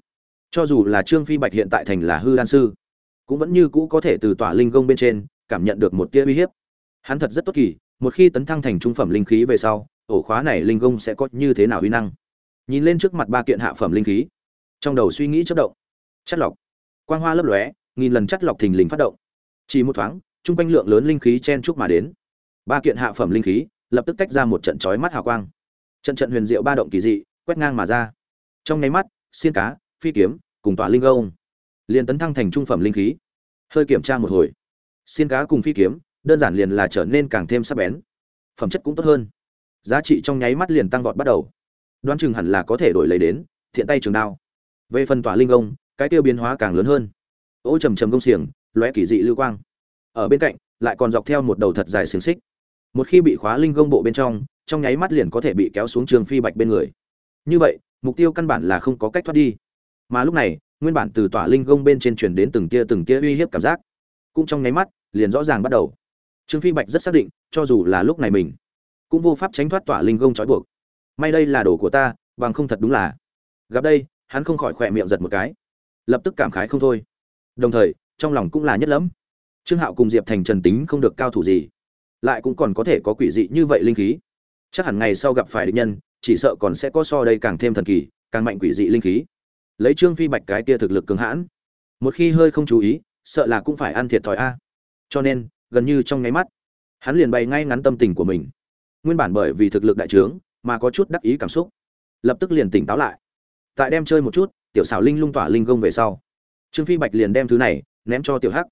Cho dù là trương phi bạch hiện tại thành là hư đan sư, cũng vẫn như cũ có thể từ tỏa linh công bên trên cảm nhận được một tia uy hiếp. Hắn thật rất tốt kỳ, một khi tấn thăng thành trung phẩm linh khí về sau ổ khóa này linh công sẽ có như thế nào uy năng? Nhìn lên trước mặt ba kiện hạ phẩm linh khí, trong đầu suy nghĩ chất động. Chất lọc. Quang hoa lấp lóe, nghìn lần chất lọc thình lình phát động. Chỉ một thoáng, chung quanh lượng lớn linh khí chen chúc mà đến. Ba kiện hạ phẩm linh khí lập tức tách ra một trận chói mắt hào quang. Trận trận huyền diệu ba động kỳ dị, quét ngang mà ra. Trong nháy mắt, xiên cá, phi kiếm cùng tỏa linh gông liền tấn thăng thành trung phẩm linh khí. Hơi kiểm tra một hồi. Xiên cá cùng phi kiếm, đơn giản liền là trở nên càng thêm sắc bén. Phẩm chất cũng tốt hơn giá trị trong nháy mắt liền tăng vọt bắt đầu. Đoán chừng hẳn là có thể đổi lấy đến thiện tay trường đao. Về phần tỏa linh công, cái tiêu biến hóa càng lớn hơn. Ô trầm trầm công xiềng lóe kỳ dị lưu quang. Ở bên cạnh lại còn dọc theo một đầu thật dài xiềng xích. Một khi bị khóa linh gông bộ bên trong trong nháy mắt liền có thể bị kéo xuống trường phi bạch bên người. Như vậy mục tiêu căn bản là không có cách thoát đi. Mà lúc này nguyên bản từ tỏa linh gông bên trên truyền đến từng tia từng tia uy hiếp cảm giác. Cũng trong nháy mắt liền rõ ràng bắt đầu. Trương phi bạch rất xác định cho dù là lúc này mình cũng vô pháp tránh thoát tỏa linh gông trói buộc. May đây là đồ của ta, bằng không thật đúng là. Gặp đây, hắn không khỏi khỏe miệng giật một cái. Lập tức cảm khái không thôi. Đồng thời, trong lòng cũng là nhất lắm trương hạo cùng diệp thành trần tính không được cao thủ gì. Lại cũng còn có thể có quỷ dị như vậy linh khí. Chắc hẳn ngày sau gặp phải địch nhân, chỉ sợ còn sẽ có so đây càng thêm thần kỳ, càng mạnh quỷ dị linh khí. Lấy trương phi bạch cái kia thực lực cường hãn. Một khi hơi không chú ý, sợ là cũng phải ăn thiệt thòi a. Cho nên, gần như trong nháy mắt, hắn liền bày ngay ngắn tâm tình của mình nguyên bản bởi vì thực lực đại trướng mà có chút đắc ý cảm xúc, lập tức liền tỉnh táo lại. Tại đem chơi một chút, tiểu xảo linh lung tỏa linh gông về sau, trương phi bạch liền đem thứ này ném cho tiểu hắc.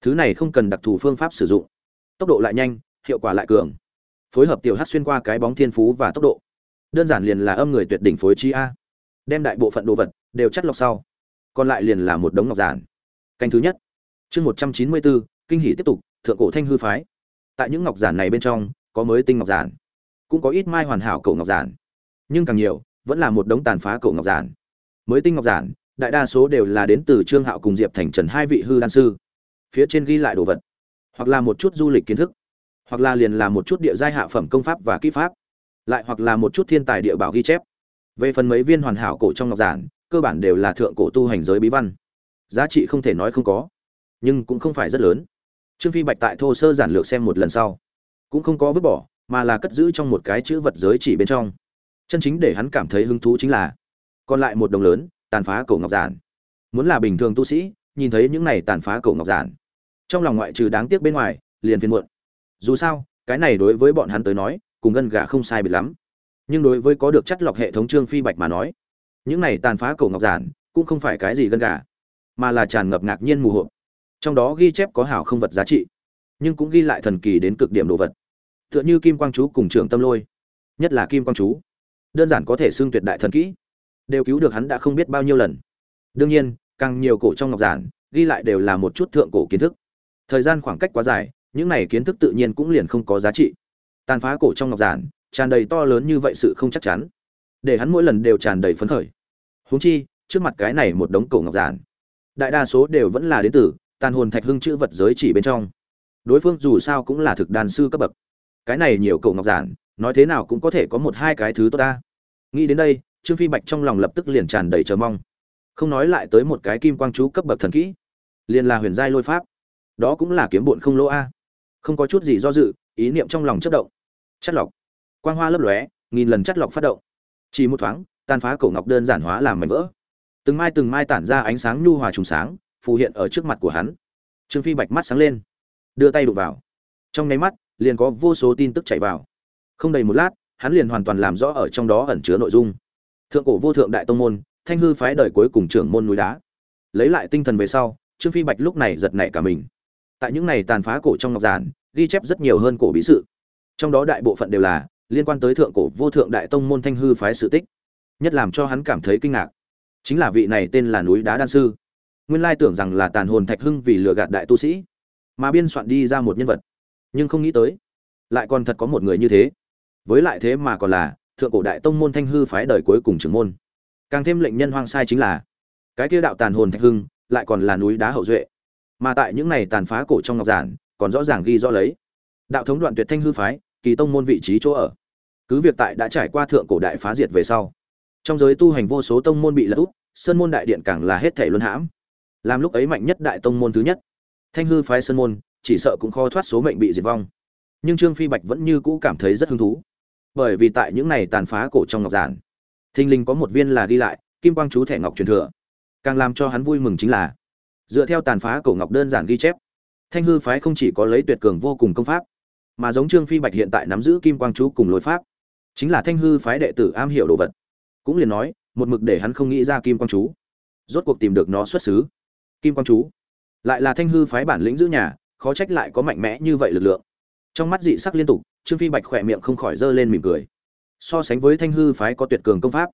Thứ này không cần đặc thù phương pháp sử dụng. Tốc độ lại nhanh, hiệu quả lại cường. Phối hợp tiểu hắc xuyên qua cái bóng thiên phú và tốc độ. Đơn giản liền là âm người tuyệt đỉnh phối chi a. Đem đại bộ phận đồ vật đều chất lọc sau, còn lại liền là một đống ngọc giản. Canh thứ nhất. Chương một trăm chín mươi bốn, kinh hỷ tiếp tục, thượng cổ thanh hư phái. Tại những ngọc giản này bên trong có mới tinh ngọc giản, cũng có ít mai hoàn hảo cổ ngọc giản, nhưng càng nhiều, vẫn là một đống tàn phá cổ ngọc giản. Mới tinh ngọc giản, đại đa số đều là đến từ trương hạo cùng diệp thành trần hai vị hư đan sư. Phía trên ghi lại đồ vật, hoặc là một chút du lịch kiến thức, hoặc là liền là một chút địa giai hạ phẩm công pháp và kỹ pháp, lại hoặc là một chút thiên tài địa bảo ghi chép. Về phần mấy viên hoàn hảo cổ trong ngọc giản, cơ bản đều là thượng cổ tu hành giới bí văn. Giá trị không thể nói không có, nhưng cũng không phải rất lớn. Trương phi bạch tại thô sơ giản lược xem một lần sau cũng không có vứt bỏ, mà là cất giữ trong một cái chữ vật giới chỉ bên trong. Chân chính để hắn cảm thấy hứng thú chính là, còn lại một đồng lớn, tàn phá cổ ngọc giản. Muốn là bình thường tu sĩ, nhìn thấy những này tàn phá cổ ngọc giản, trong lòng ngoại trừ đáng tiếc bên ngoài, liền phiền muộn. Dù sao, cái này đối với bọn hắn tới nói, cùng gân gà không sai biệt lắm. Nhưng đối với có được chất lọc hệ thống trương phi bạch mà nói, những này tàn phá cổ ngọc giản, cũng không phải cái gì gân gà, mà là tràn ngập ngạc nhiên mù hộp trong đó ghi chép có hảo không vật giá trị, nhưng cũng ghi lại thần kỳ đến cực điểm đồ vật tựa như kim quang chú cùng trưởng tâm lôi. Nhất là kim quang chú. Đơn giản có thể xưng tuyệt đại thần kỹ. Đều cứu được hắn đã không biết bao nhiêu lần. Đương nhiên, càng nhiều cổ trong ngọc giản, ghi lại đều là một chút thượng cổ kiến thức. Thời gian khoảng cách quá dài, những này kiến thức tự nhiên cũng liền không có giá trị. Tàn phá cổ trong ngọc giản, tràn đầy to lớn như vậy sự không chắc chắn. Để hắn mỗi lần đều tràn đầy phấn khởi. Huống chi, trước mặt cái này một đống cổ ngọc giản, đại đa số đều vẫn là đến từ tàn hồn thạch hưng chữ vật giới chỉ bên trong. Đối phương dù sao cũng là thực đàn sư cấp bậc cái này nhiều cậu ngọc giản, nói thế nào cũng có thể có một hai cái thứ tốt ta. Nghĩ đến đây, trương phi bạch trong lòng lập tức liền tràn đầy chờ mong. Không nói lại tới một cái kim quang chú cấp bậc thần kỹ, liền là huyền giai lôi pháp. Đó cũng là kiếm bụn không lỗ a. Không có chút gì do dự, ý niệm trong lòng chất động. Chất lọc. Quang hoa lấp lóe, nghìn lần chất lọc phát động. Chỉ một thoáng tàn phá cổ ngọc đơn giản hóa làm mảnh vỡ. Từng mai từng mai tản ra ánh sáng nhu hòa trùng sáng, phù hiện ở trước mặt của hắn. Trương phi bạch mắt sáng lên. Đưa tay đụng vào. Trong nháy mắt liền có vô số tin tức chạy vào. Không đầy một lát, hắn liền hoàn toàn làm rõ ở trong đó ẩn chứa nội dung. Thượng cổ vô thượng đại tông môn, thanh hư phái đời cuối cùng trưởng môn núi đá. Lấy lại tinh thần về sau, trương phi bạch lúc này giật nảy cả mình. Tại những này tàn phá cổ trong ngọc giản, ghi chép rất nhiều hơn cổ bí sự. Trong đó đại bộ phận đều là liên quan tới thượng cổ vô thượng đại tông môn thanh hư phái sự tích. Nhất làm cho hắn cảm thấy kinh ngạc, chính là vị này tên là núi đá đan sư. Nguyên lai tưởng rằng là tàn hồn thạch hưng vì lừa gạt đại tu sĩ, mà biên soạn đi ra một nhân vật nhưng không nghĩ tới, lại còn thật có một người như thế. Với lại thế mà còn là thượng cổ đại tông môn thanh hư phái đời cuối cùng trưởng môn. Càng thêm lệnh nhân hoang sai chính là, cái kia đạo tàn hồn thạch hưng lại còn là núi đá hậu duệ. Mà tại những này tàn phá cổ trong ngọc giản, còn rõ ràng ghi rõ lấy đạo thống đoạn tuyệt thanh hư phái, kỳ tông môn vị trí chỗ ở. Cứ việc tại đã trải qua thượng cổ đại phá diệt về sau, trong giới tu hành vô số tông môn bị lật úp, sơn môn đại điện càng là hết thể luân hãm. Làm lúc ấy mạnh nhất đại tông môn thứ nhất, thanh hư phái sơn môn chỉ sợ cũng khó thoát số mệnh bị diệt vong. Nhưng trương phi bạch vẫn như cũ cảm thấy rất hứng thú. Bởi vì tại những này tàn phá cổ trong ngọc giản, thình linh có một viên là ghi lại, kim quang chú thẻ ngọc truyền thừa. Càng làm cho hắn vui mừng chính là, dựa theo tàn phá cổ ngọc đơn giản ghi chép, thanh hư phái không chỉ có lấy tuyệt cường vô cùng công pháp, mà giống trương phi bạch hiện tại nắm giữ kim quang chú cùng lối pháp, chính là thanh hư phái đệ tử am hiểu đồ vật. Cũng liền nói, một mực để hắn không nghĩ ra kim quang chú. Rốt cuộc tìm được nó xuất xứ. Kim quang chú lại là thanh hư phái bản lĩnh giữ nhà khó trách lại có mạnh mẽ như vậy lực lượng. Trong mắt dị sắc liên tục, trương phi bạch khỏe miệng không khỏi giơ lên mỉm cười. So sánh với thanh hư phái có tuyệt cường công pháp,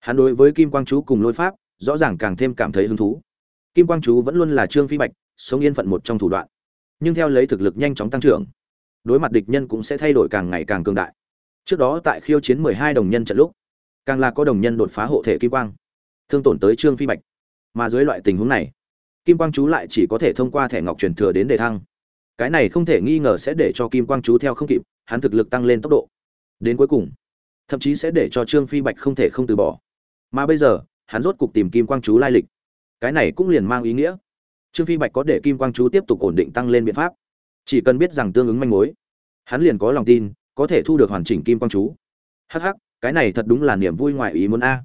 hắn đối với kim quang chú cùng lôi pháp, rõ ràng càng thêm cảm thấy hứng thú. Kim quang chú vẫn luôn là trương phi bạch, sống yên phận một trong thủ đoạn, nhưng theo lấy thực lực nhanh chóng tăng trưởng, đối mặt địch nhân cũng sẽ thay đổi càng ngày càng cường đại. Trước đó tại khiêu chiến mười hai đồng nhân trận lúc, càng là có đồng nhân đột phá hộ thể kim quang, thương tổn tới trương phi bạch. Mà dưới loại tình huống này kim quang chú lại chỉ có thể thông qua thẻ ngọc truyền thừa đến đề thăng. Cái này không thể nghi ngờ sẽ để cho kim quang chú theo không kịp, hắn thực lực tăng lên tốc độ. Đến cuối cùng, thậm chí sẽ để cho trương phi bạch không thể không từ bỏ. Mà bây giờ, hắn rốt cục tìm kim quang chú lai lịch. Cái này cũng liền mang ý nghĩa. Trương phi bạch có để kim quang chú tiếp tục ổn định tăng lên biện pháp. Chỉ cần biết rằng tương ứng manh mối, hắn liền có lòng tin, có thể thu được hoàn chỉnh kim quang chú. Hh cái này thật đúng là niềm vui ngoài ý muốn a.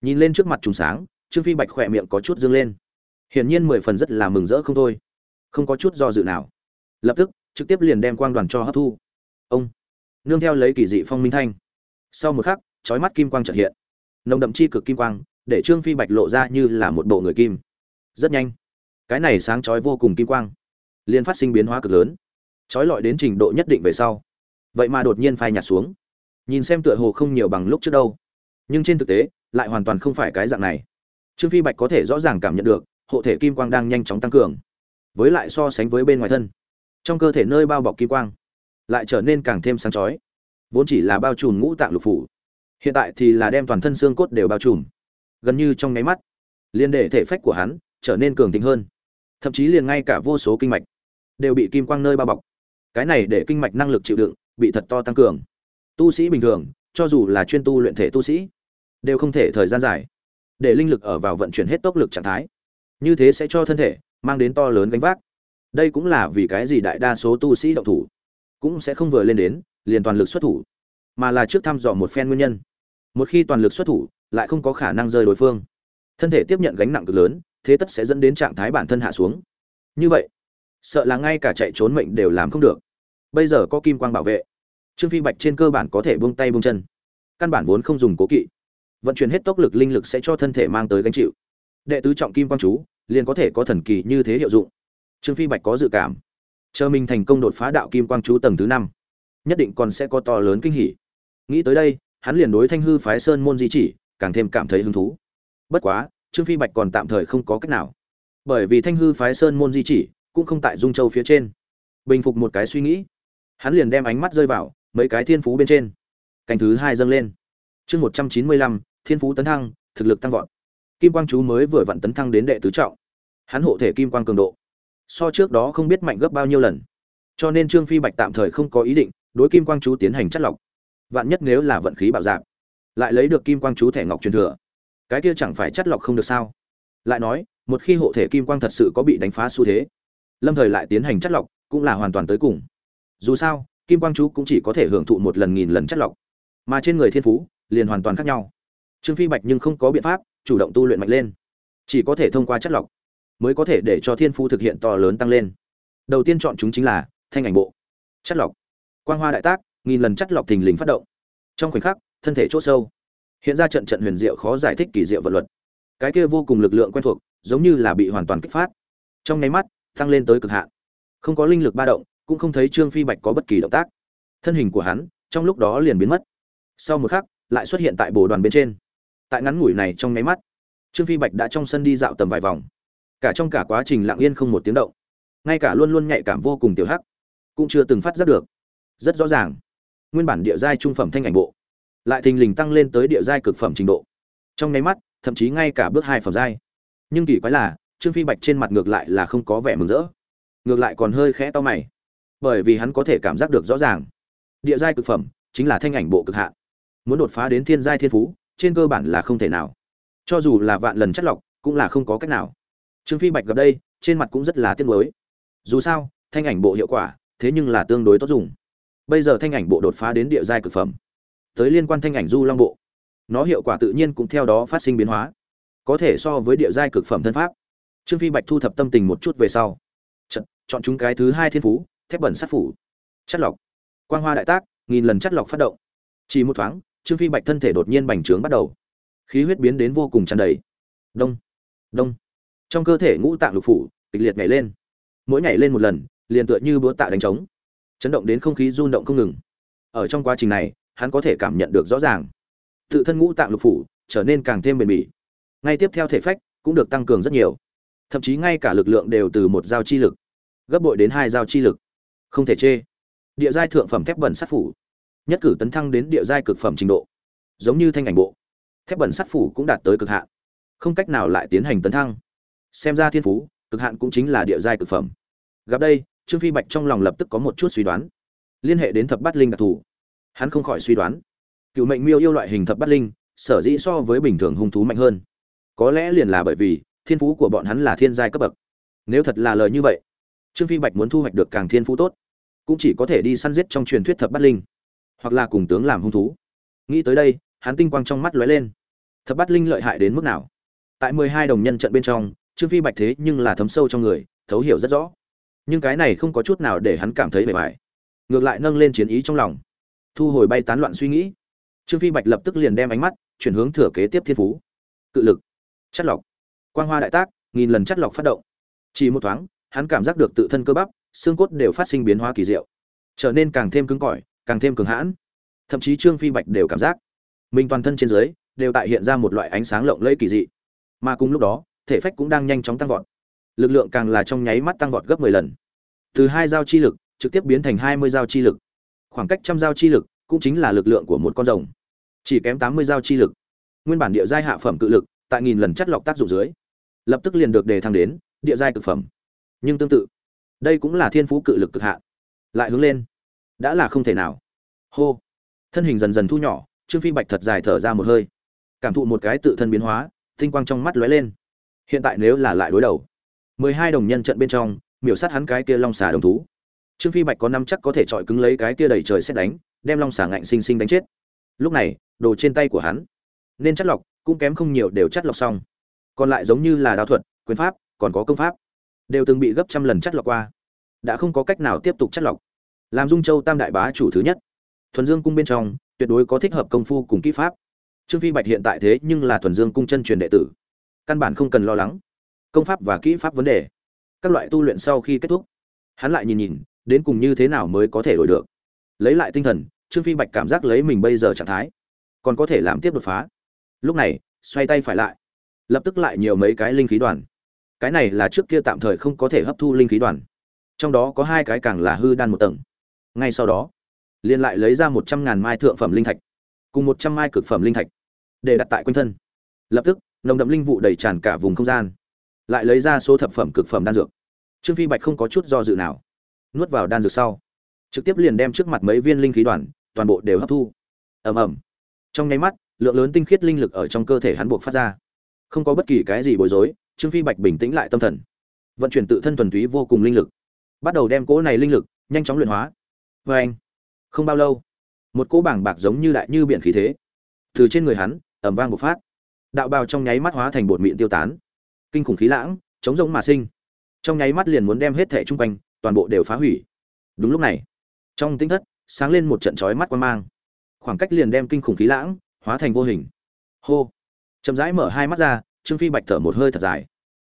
Nhìn lên trước mặt trùng sáng, trương phi bạch khỏe miệng có chút dương lên hiển nhiên mười phần rất là mừng rỡ không thôi. Không có chút do dự nào. Lập tức, trực tiếp liền đem quang đoàn cho hấp thu. Ông! Nương theo lấy kỳ dị phong minh thanh. Sau một khắc, chói mắt kim quang chợt hiện. Nồng đậm chi cực kim quang, để trương phi bạch lộ ra như là một bộ người kim. Rất nhanh, cái này sáng chói vô cùng kim quang, liền phát sinh biến hóa cực lớn. Chói lọi đến trình độ nhất định về sau. Vậy mà đột nhiên phai nhạt xuống. Nhìn xem tựa hồ không nhiều bằng lúc trước đâu. Nhưng trên thực tế, lại hoàn toàn không phải cái dạng này. Trương phi bạch có thể rõ ràng cảm nhận được hộ thể kim quang đang nhanh chóng tăng cường, với lại so sánh với bên ngoài thân. Trong cơ thể nơi bao bọc kim quang lại trở nên càng thêm sáng chói, vốn chỉ là bao trùm ngũ tạng lục phủ, hiện tại thì là đem toàn thân xương cốt đều bao trùm. Gần như trong nháy mắt liên để thể phách của hắn trở nên cường thịnh hơn, thậm chí liền ngay cả vô số kinh mạch đều bị kim quang nơi bao bọc. Cái này để kinh mạch năng lực chịu đựng bị thật to tăng cường. Tu sĩ bình thường, cho dù là chuyên tu luyện thể tu sĩ, đều không thể thời gian dài để linh lực ở vào vận chuyển hết tốc lực trạng thái như thế sẽ cho thân thể mang đến to lớn gánh vác. Đây cũng là vì cái gì đại đa số tu sĩ động thủ cũng sẽ không vừa lên đến, liền toàn lực xuất thủ, mà là trước thăm dò một phen nguyên nhân. Một khi toàn lực xuất thủ, lại không có khả năng rơi đối phương. Thân thể tiếp nhận gánh nặng cực lớn, thế tất sẽ dẫn đến trạng thái bản thân hạ xuống. Như vậy, sợ là ngay cả chạy trốn mệnh đều làm không được. Bây giờ có kim quang bảo vệ, trương phi bạch trên cơ bản có thể buông tay buông chân. Căn bản vốn không dùng cố kỵ. Vận chuyển hết tốc lực linh lực sẽ cho thân thể mang tới gánh chịu. Đệ tứ trọng kim quang chú liền có thể có thần kỳ như thế hiệu dụng. Trương phi bạch có dự cảm. Chờ mình thành công đột phá đạo kim quang chú tầng thứ năm, nhất định còn sẽ có to lớn kinh hỉ. Nghĩ tới đây, hắn liền đối thanh hư phái sơn môn di chỉ, càng thêm cảm thấy hứng thú. Bất quá, trương phi bạch còn tạm thời không có cách nào. Bởi vì thanh hư phái sơn môn di chỉ cũng không tại dung châu phía trên. Bình phục một cái suy nghĩ, hắn liền đem ánh mắt rơi vào mấy cái thiên phú bên trên. Cành thứ hai dâng lên. Chương một trăm chín mươi lăm, thiên phú tấn thăng, thực lực tăng vọt kim quang chú mới vừa vặn tấn thăng đến đệ tứ trọng. Hắn hộ thể kim quang cường độ. So trước đó không biết mạnh gấp bao nhiêu lần. Cho nên trương phi bạch tạm thời không có ý định đối kim quang chú tiến hành chất lọc. Vạn nhất nếu là vận khí bạo dạng lại lấy được kim quang chú thẻ ngọc truyền thừa, cái kia chẳng phải chất lọc không được sao? Lại nói, một khi hộ thể kim quang thật sự có bị đánh phá xu thế, lâm thời lại tiến hành chất lọc cũng là hoàn toàn tới cùng. Dù sao, kim quang chú cũng chỉ có thể hưởng thụ một lần nghìn lần chất lọc, mà trên người thiên phú liền hoàn toàn khác nhau. Trương phi bạch nhưng không có biện pháp chủ động tu luyện mạnh lên. Chỉ có thể thông qua chất lọc mới có thể để cho thiên phú thực hiện to lớn tăng lên. Đầu tiên chọn chúng chính là thanh ảnh bộ, chất lọc, quang hoa đại tác, nghìn lần chất lọc thình lình phát động. Trong khoảnh khắc, thân thể c h ỗ sâu hiện ra trận trận huyền diệu khó giải thích kỳ diệu vật luật. Cái kia vô cùng lực lượng quen thuộc, giống như là bị hoàn toàn kích phát. Trong nháy mắt, tăng lên tới cực hạn. Không có linh lực ba động, cũng không thấy trương phi bạch có bất kỳ động tác. Thân hình của hắn, trong lúc đó liền biến mất. Sau một khắc, lại xuất hiện tại bồ đoàn bên trên tại ngắn ngủi này trong nháy mắt, trương phi bạch đã trong sân đi dạo tầm vài vòng. Cả trong cả quá trình lặng yên không một tiếng động. Ngay cả luôn luôn nhạy cảm vô cùng tiểu hắc cũng chưa từng phát giác được. Rất rõ ràng, nguyên bản địa giai trung phẩm thanh ảnh bộ lại thình lình tăng lên tới địa giai cực phẩm trình độ. Trong nháy mắt, thậm chí ngay cả bước hai phẩm giai. Nhưng kỳ quái là, trương phi bạch trên mặt ngược lại là không có vẻ mừng rỡ. Ngược lại còn hơi khẽ to mày. Bởi vì hắn có thể cảm giác được rõ ràng, địa giai cực phẩm chính là thanh ảnh bộ cực hạn. Muốn đột phá đến thiên giai thiên phú trên cơ bản là không thể nào. Cho dù là vạn lần chất lọc cũng là không có cách nào. Trương phi bạch gặp đây trên mặt cũng rất là tiếc nuối. Dù sao thanh ảnh bộ hiệu quả thế nhưng là tương đối tốt dùng. Bây giờ thanh ảnh bộ đột phá đến địa giai cực phẩm. Tới liên quan thanh ảnh du long bộ nó hiệu quả tự nhiên cũng theo đó phát sinh biến hóa. Có thể so với địa giai cực phẩm thân pháp. Trương phi bạch thu thập tâm tình một chút về sau. Chật, chọn chúng cái thứ hai thiên phú thép bẩn sát phủ. Chất lọc. Quang hoa đại tác nghìn lần chất lọc phát động. Chỉ một thoáng trương phi bạch thân thể đột nhiên bành trướng bắt đầu. Khí huyết biến đến vô cùng tràn đầy. Đông đông. Trong cơ thể ngũ tạng lục phủ, kịch liệt nhảy lên. Mỗi nhảy lên một lần, liền tựa như búa tạ đánh trống. Chấn động đến không khí run động không ngừng. Ở trong quá trình này, hắn có thể cảm nhận được rõ ràng. Tự thân ngũ tạng lục phủ, trở nên càng thêm bền bỉ. Ngay tiếp theo thể phách, cũng được tăng cường rất nhiều. Thậm chí ngay cả lực lượng đều từ một giao chi lực, gấp bội đến hai giao chi lực. Không thể chê. Địa giai thượng phẩm thép bẩn sát phủ nhất cử tấn thăng đến địa giai cực phẩm trình độ, giống như thanh ảnh bộ. Thép bẩn sắt phủ cũng đạt tới cực hạn, không cách nào lại tiến hành tấn thăng. Xem ra thiên phú, cực hạn cũng chính là địa giai cực phẩm. Gặp đây, trương phi bạch trong lòng lập tức có một chút suy đoán. Liên hệ đến thập bát linh đặc thù. Hắn không khỏi suy đoán. Cựu mệnh miêu yêu loại hình thập bát linh, sở dĩ so với bình thường hung thú mạnh hơn. Có lẽ liền là bởi vì, thiên phú của bọn hắn là thiên giai cấp bậc. Nếu thật là lời như vậy, trương phi bạch muốn thu hoạch được càng thiên phú tốt. Cũng chỉ có thể đi săn giết trong truyền thuyết thập bát linh hoặc là cùng tướng làm hung thú. Nghĩ tới đây, hắn tinh quang trong mắt lóe lên. Thập bát linh lợi hại đến mức nào? Tại mười hai đồng nhân trận bên trong, trương phi bạch thế nhưng là thấm sâu trong người, thấu hiểu rất rõ. Nhưng cái này không có chút nào để hắn cảm thấy bề bài ngược lại nâng lên chiến ý trong lòng. Thu hồi bay tán loạn suy nghĩ. Trương phi bạch lập tức liền đem ánh mắt chuyển hướng thừa kế tiếp thiên phú. Cự lực. Chất lọc. Quang hoa đại tác, nghìn lần chất lọc phát động. Chỉ một thoáng, hắn cảm giác được tự thân cơ bắp, xương cốt đều phát sinh biến hóa kỳ diệu. Trở nên càng thêm cứng cỏi càng thêm cường hãn. Thậm chí trương phi bạch đều cảm giác mình toàn thân trên dưới đều tại hiện ra một loại ánh sáng lộng lẫy kỳ dị. Mà cùng lúc đó thể phách cũng đang nhanh chóng tăng vọt. Lực lượng càng là trong nháy mắt tăng vọt gấp 10 lần. Từ hai dao chi lực trực tiếp biến thành hai mươi dao chi lực. Khoảng cách trăm dao chi lực cũng chính là lực lượng của một con rồng. Chỉ kém tám mươi dao chi lực. Nguyên bản địa giai hạ phẩm cự lực tại nghìn lần chất lọc tác dụng dưới lập tức liền được đề thăng đến địa giai cực phẩm. Nhưng tương tự đây cũng là thiên phú cự lực cực hạ, lại hướng lên đã là không thể nào. Hô. Thân hình dần dần thu nhỏ, trương phi bạch thật dài thở ra một hơi. Cảm thụ một cái tự thân biến hóa, tinh quang trong mắt lóe lên. Hiện tại nếu là lại đối đầu, mười hai đồng nhân trận bên trong, miểu sát hắn cái kia long xà đồng thú. Trương phi bạch có năm chắc có thể chọi cứng lấy cái kia đầy trời xét đánh, đem long xà ngạnh sinh sinh đánh chết. Lúc này, đồ trên tay của hắn, nên chất lọc, cũng kém không nhiều đều chất lọc xong. Còn lại giống như là đao thuật, quyền pháp, còn có công pháp, đều từng bị gấp trăm lần chất lọc qua. Đã không có cách nào tiếp tục chất lọc làm dung châu tam đại bá chủ thứ nhất. Thuần dương cung bên trong, tuyệt đối có thích hợp công phu cùng kỹ pháp. Trương phi bạch hiện tại thế nhưng là thuần dương cung chân truyền đệ tử. Căn bản không cần lo lắng. Công pháp và kỹ pháp vấn đề. Các loại tu luyện sau khi kết thúc, hắn lại nhìn nhìn, đến cùng như thế nào mới có thể đổi được. Lấy lại tinh thần, trương phi bạch cảm giác lấy mình bây giờ trạng thái, còn có thể làm tiếp đột phá. Lúc này, xoay tay phải lại, lập tức lại nhiều mấy cái linh khí đoàn. Cái này là trước kia tạm thời không có thể hấp thu linh khí đoàn. Trong đó có hai cái càng là hư đan một tầng ngay sau đó, liền lại lấy ra một trăm ngàn mai thượng phẩm linh thạch, cùng một trăm mai cực phẩm linh thạch, để đặt tại quanh thân. Lập tức, nồng đậm linh vụ đầy tràn cả vùng không gian, lại lấy ra số thập phẩm cực phẩm đan dược. Trương phi bạch không có chút do dự nào, nuốt vào đan dược sau, trực tiếp liền đem trước mặt mấy viên linh khí đoàn, toàn bộ đều hấp thu. Ầm ầm. Trong nháy mắt, lượng lớn tinh khiết linh lực ở trong cơ thể hắn buộc phát ra. Không có bất kỳ cái gì bối rối, trương phi bạch bình tĩnh lại tâm thần. Vận chuyển tự thân thuần túy vô cùng linh lực. Bắt đầu đem cỗ này linh lực nhanh chóng luyện hóa vê anh. Không bao lâu, một cỗ bảng bạc giống như đại như biển khí thế, từ trên người hắn ẩm vang bộc phát. Đạo bào trong nháy mắt hóa thành bột mịn tiêu tán. Kinh khủng khí lãng, chống rỗng mà sinh. Trong nháy mắt liền muốn đem hết thẻ chung quanh, toàn bộ đều phá hủy. Đúng lúc này, trong tinh thất, sáng lên một trận chói mắt quan mang. Khoảng cách liền đem kinh khủng khí lãng, hóa thành vô hình. Hô. Chậm rãi mở hai mắt ra, trương phi bạch thở một hơi thật dài.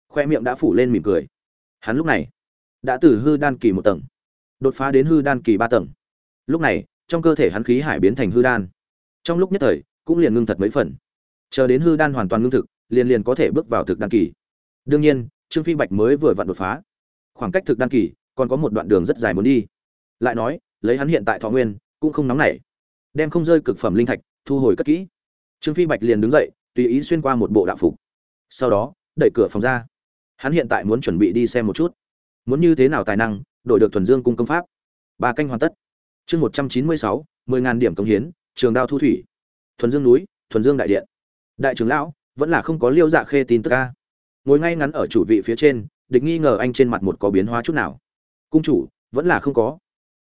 Khoe miệng đã phủ lên mỉm cười. Hắn lúc này, đã từ hư đan kỳ một tầng đột phá đến hư đan kỳ ba tầng. Lúc này, trong cơ thể hắn khí hải biến thành hư đan. Trong lúc nhất thời, cũng liền ngưng thật mấy phần. Chờ đến hư đan hoàn toàn ngưng thực, liền liền có thể bước vào thực đan kỳ. Đương nhiên, trương phi bạch mới vừa vặn đột phá. Khoảng cách thực đan kỳ, còn có một đoạn đường rất dài muốn đi. Lại nói, lấy hắn hiện tại thọ nguyên, cũng không nóng nảy. Đem không rơi cực phẩm linh thạch, thu hồi cất kỹ. Trương phi bạch liền đứng dậy, tùy ý xuyên qua một bộ đạo phục. Sau đó, đẩy cửa phòng ra. Hắn hiện tại muốn chuẩn bị đi xem một chút. Muốn như thế nào tài năng đổi được thuần dương cung công pháp. Ba canh hoàn tất. Chương một trăm chín mươi sáu, mười ngàn điểm công hiến, trường đao thu thủy. Thuần dương núi, thuần dương đại điện. Đại trưởng lão, vẫn là không có liêu dạ khê tin tức ca ngồi ngay ngắn ở chủ vị phía trên, địch nghi ngờ anh trên mặt một có biến hóa chút nào. Cung chủ, vẫn là không có.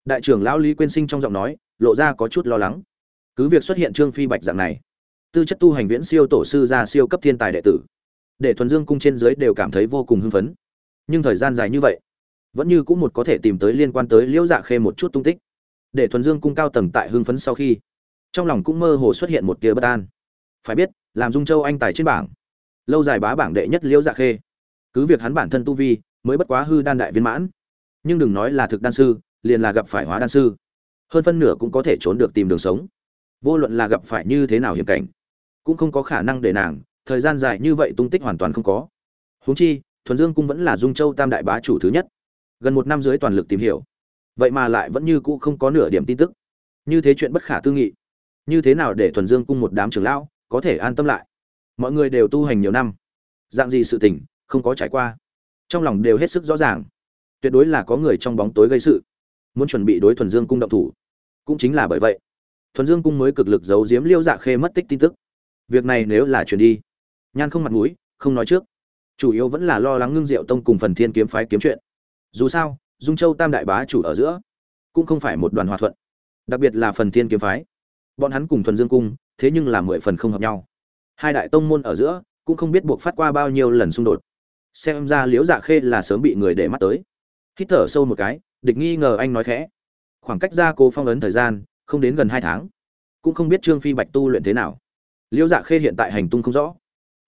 Đại trưởng lão lý quyên sinh trong giọng nói, lộ ra có chút lo lắng. Cứ việc xuất hiện trương phi bạch dạng này, tư chất tu hành viễn siêu tổ sư ra siêu cấp thiên tài đệ tử, để thuần dương cung trên dưới đều cảm thấy vô cùng hưng phấn. Nhưng thời gian dài như vậy vẫn như cũng một có thể tìm tới liên quan tới liễu dạ khê một chút tung tích. Để thuần dương cung cao tầng tại hưng phấn sau khi, trong lòng cũng mơ hồ xuất hiện một tia bất an. Phải biết, làm dung châu anh tài trên bảng, lâu dài bá bảng đệ nhất liễu dạ khê. Cứ việc hắn bản thân tu vi mới bất quá hư đan đại viên mãn, nhưng đừng nói là thực đan sư, liền là gặp phải hóa đan sư, hơn phân nửa cũng có thể trốn được tìm đường sống. Vô luận là gặp phải như thế nào hiểm cảnh, cũng không có khả năng để nàng, thời gian dài như vậy tung tích hoàn toàn không có. Huống chi, thuần dương cung vẫn là dung châu tam đại bá chủ thứ nhất gần một năm dưới toàn lực tìm hiểu. Vậy mà lại vẫn như cũ không có nửa điểm tin tức. Như thế chuyện bất khả tư nghị. Như thế nào để thuần dương cung một đám trưởng lão có thể an tâm lại? Mọi người đều tu hành nhiều năm. Dạng gì sự tình, không có trải qua. Trong lòng đều hết sức rõ ràng. Tuyệt đối là có người trong bóng tối gây sự. Muốn chuẩn bị đối thuần dương cung động thủ. Cũng chính là bởi vậy. Thuần dương cung mới cực lực giấu giếm liêu dạ khê mất tích tin tức. Việc này nếu là chuyển đi, nhan không mặt mũi, không nói trước. Chủ yếu vẫn là lo lắng ngưng diệu tông cùng phần thiên kiếm phái kiếm chuyện dù sao, dung châu tam đại bá chủ ở giữa cũng không phải một đoàn hòa thuận, đặc biệt là phần thiên kiếm phái. Bọn hắn cùng thuần dương cung, thế nhưng là mười phần không hợp nhau. Hai đại tông môn ở giữa cũng không biết buộc phát qua bao nhiêu lần xung đột. Xem ra liễu dạ khê là sớm bị người để mắt tới. Hít thở sâu một cái, địch nghi ngờ anh nói khẽ. Khoảng cách ra cô phong ấn thời gian không đến gần hai tháng, cũng không biết trương phi bạch tu luyện thế nào. Liễu dạ khê hiện tại hành tung không rõ,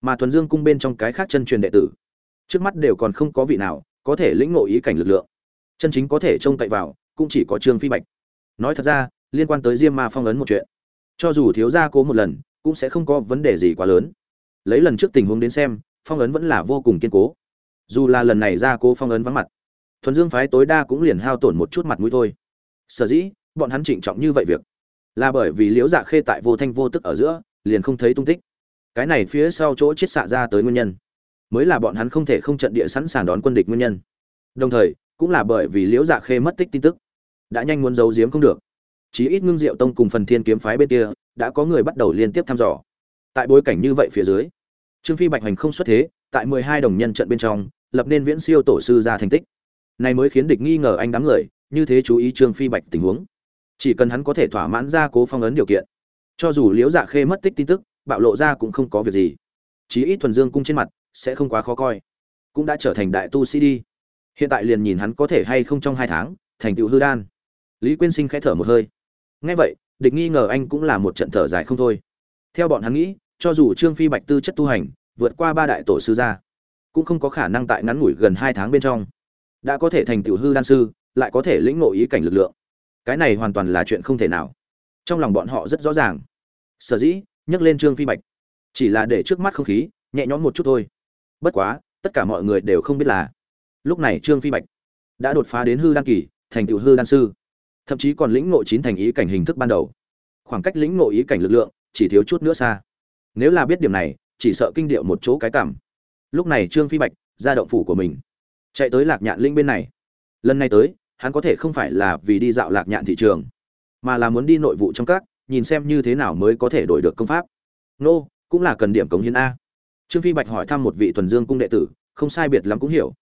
mà thuần dương cung bên trong cái khác chân truyền đệ tử, trước mắt đều còn không có vị nào có thể lĩnh ngộ ý cảnh lực lượng. Chân chính có thể trông cậy vào, cũng chỉ có trương phi bạch. Nói thật ra, liên quan tới diêm ma phong ấn một chuyện, cho dù thiếu gia cố một lần, cũng sẽ không có vấn đề gì quá lớn. Lấy lần trước tình huống đến xem, phong ấn vẫn là vô cùng kiên cố. Dù là lần này ra cố phong ấn vắng mặt, thuần dương phái tối đa cũng liền hao tổn một chút mặt mũi thôi. Sở dĩ, bọn hắn trịnh trọng như vậy việc, là bởi vì liễu dạ khê tại vô thanh vô tức ở giữa, liền không thấy tung tích. Cái này phía sau chỗ chiết xạ ra tới nguyên nhân mới là bọn hắn không thể không trận địa sẵn sàng đón quân địch nguyên nhân. Đồng thời, cũng là bởi vì liễu dạ khê mất tích tin tức, đã nhanh muốn giấu giếm không được. Chí ít ngưng diệu tông cùng phần thiên kiếm phái bên kia, đã có người bắt đầu liên tiếp thăm dò. Tại bối cảnh như vậy phía dưới, trương phi bạch hành không xuất thế, tại mười hai đồng nhân trận bên trong, lập nên viễn siêu tổ sư ra thành tích. Này mới khiến địch nghi ngờ anh đám người, như thế chú ý trương phi bạch tình huống. Chỉ cần hắn có thể thỏa mãn ra cố phong ấn điều kiện, cho dù liễu dạ khê mất tích tin tức, bạo lộ ra cũng không có việc gì. Chí ít thuần dương cung trên mặt sẽ không quá khó coi. Cũng đã trở thành đại tu sĩ đi. Hiện tại liền nhìn hắn có thể hay không trong hai tháng, thành tựu hư đan. Lý quyên sinh khẽ thở một hơi. Ngay vậy, địch nghi ngờ anh cũng là một trận thở dài không thôi. Theo bọn hắn nghĩ, cho dù trương phi bạch tư chất tu hành, vượt qua ba đại tổ sư gia, cũng không có khả năng tại ngắn ngủi gần hai tháng bên trong, đã có thể thành tiểu hư đan sư, lại có thể lĩnh ngộ ý cảnh lực lượng. Cái này hoàn toàn là chuyện không thể nào. Trong lòng bọn họ rất rõ ràng. Sở dĩ nhắc lên trương phi bạch. Chỉ là để trước mắt không khí, nhẹ nhõm một chút thôi bất quá, tất cả mọi người đều không biết là, lúc này trương phi bạch đã đột phá đến hư đan kỳ, thành tiểu hư đan sư. Thậm chí còn lĩnh ngộ chín thành ý cảnh hình thức ban đầu. Khoảng cách lĩnh ngộ ý cảnh lực lượng chỉ thiếu chút nữa xa. Nếu là biết điểm này, chỉ sợ kinh điệu một chỗ cái cảm. Lúc này trương phi bạch ra động phủ của mình, chạy tới lạc nhạn linh bên này. Lần này tới, hắn có thể không phải là vì đi dạo lạc nhạn thị trường, mà là muốn đi nội vụ trong các, nhìn xem như thế nào mới có thể đổi được công pháp. Nô, cũng là cần điểm cống hiến a trương phi bạch hỏi thăm một vị thuần dương cung đệ tử, không sai biệt lắm cũng hiểu.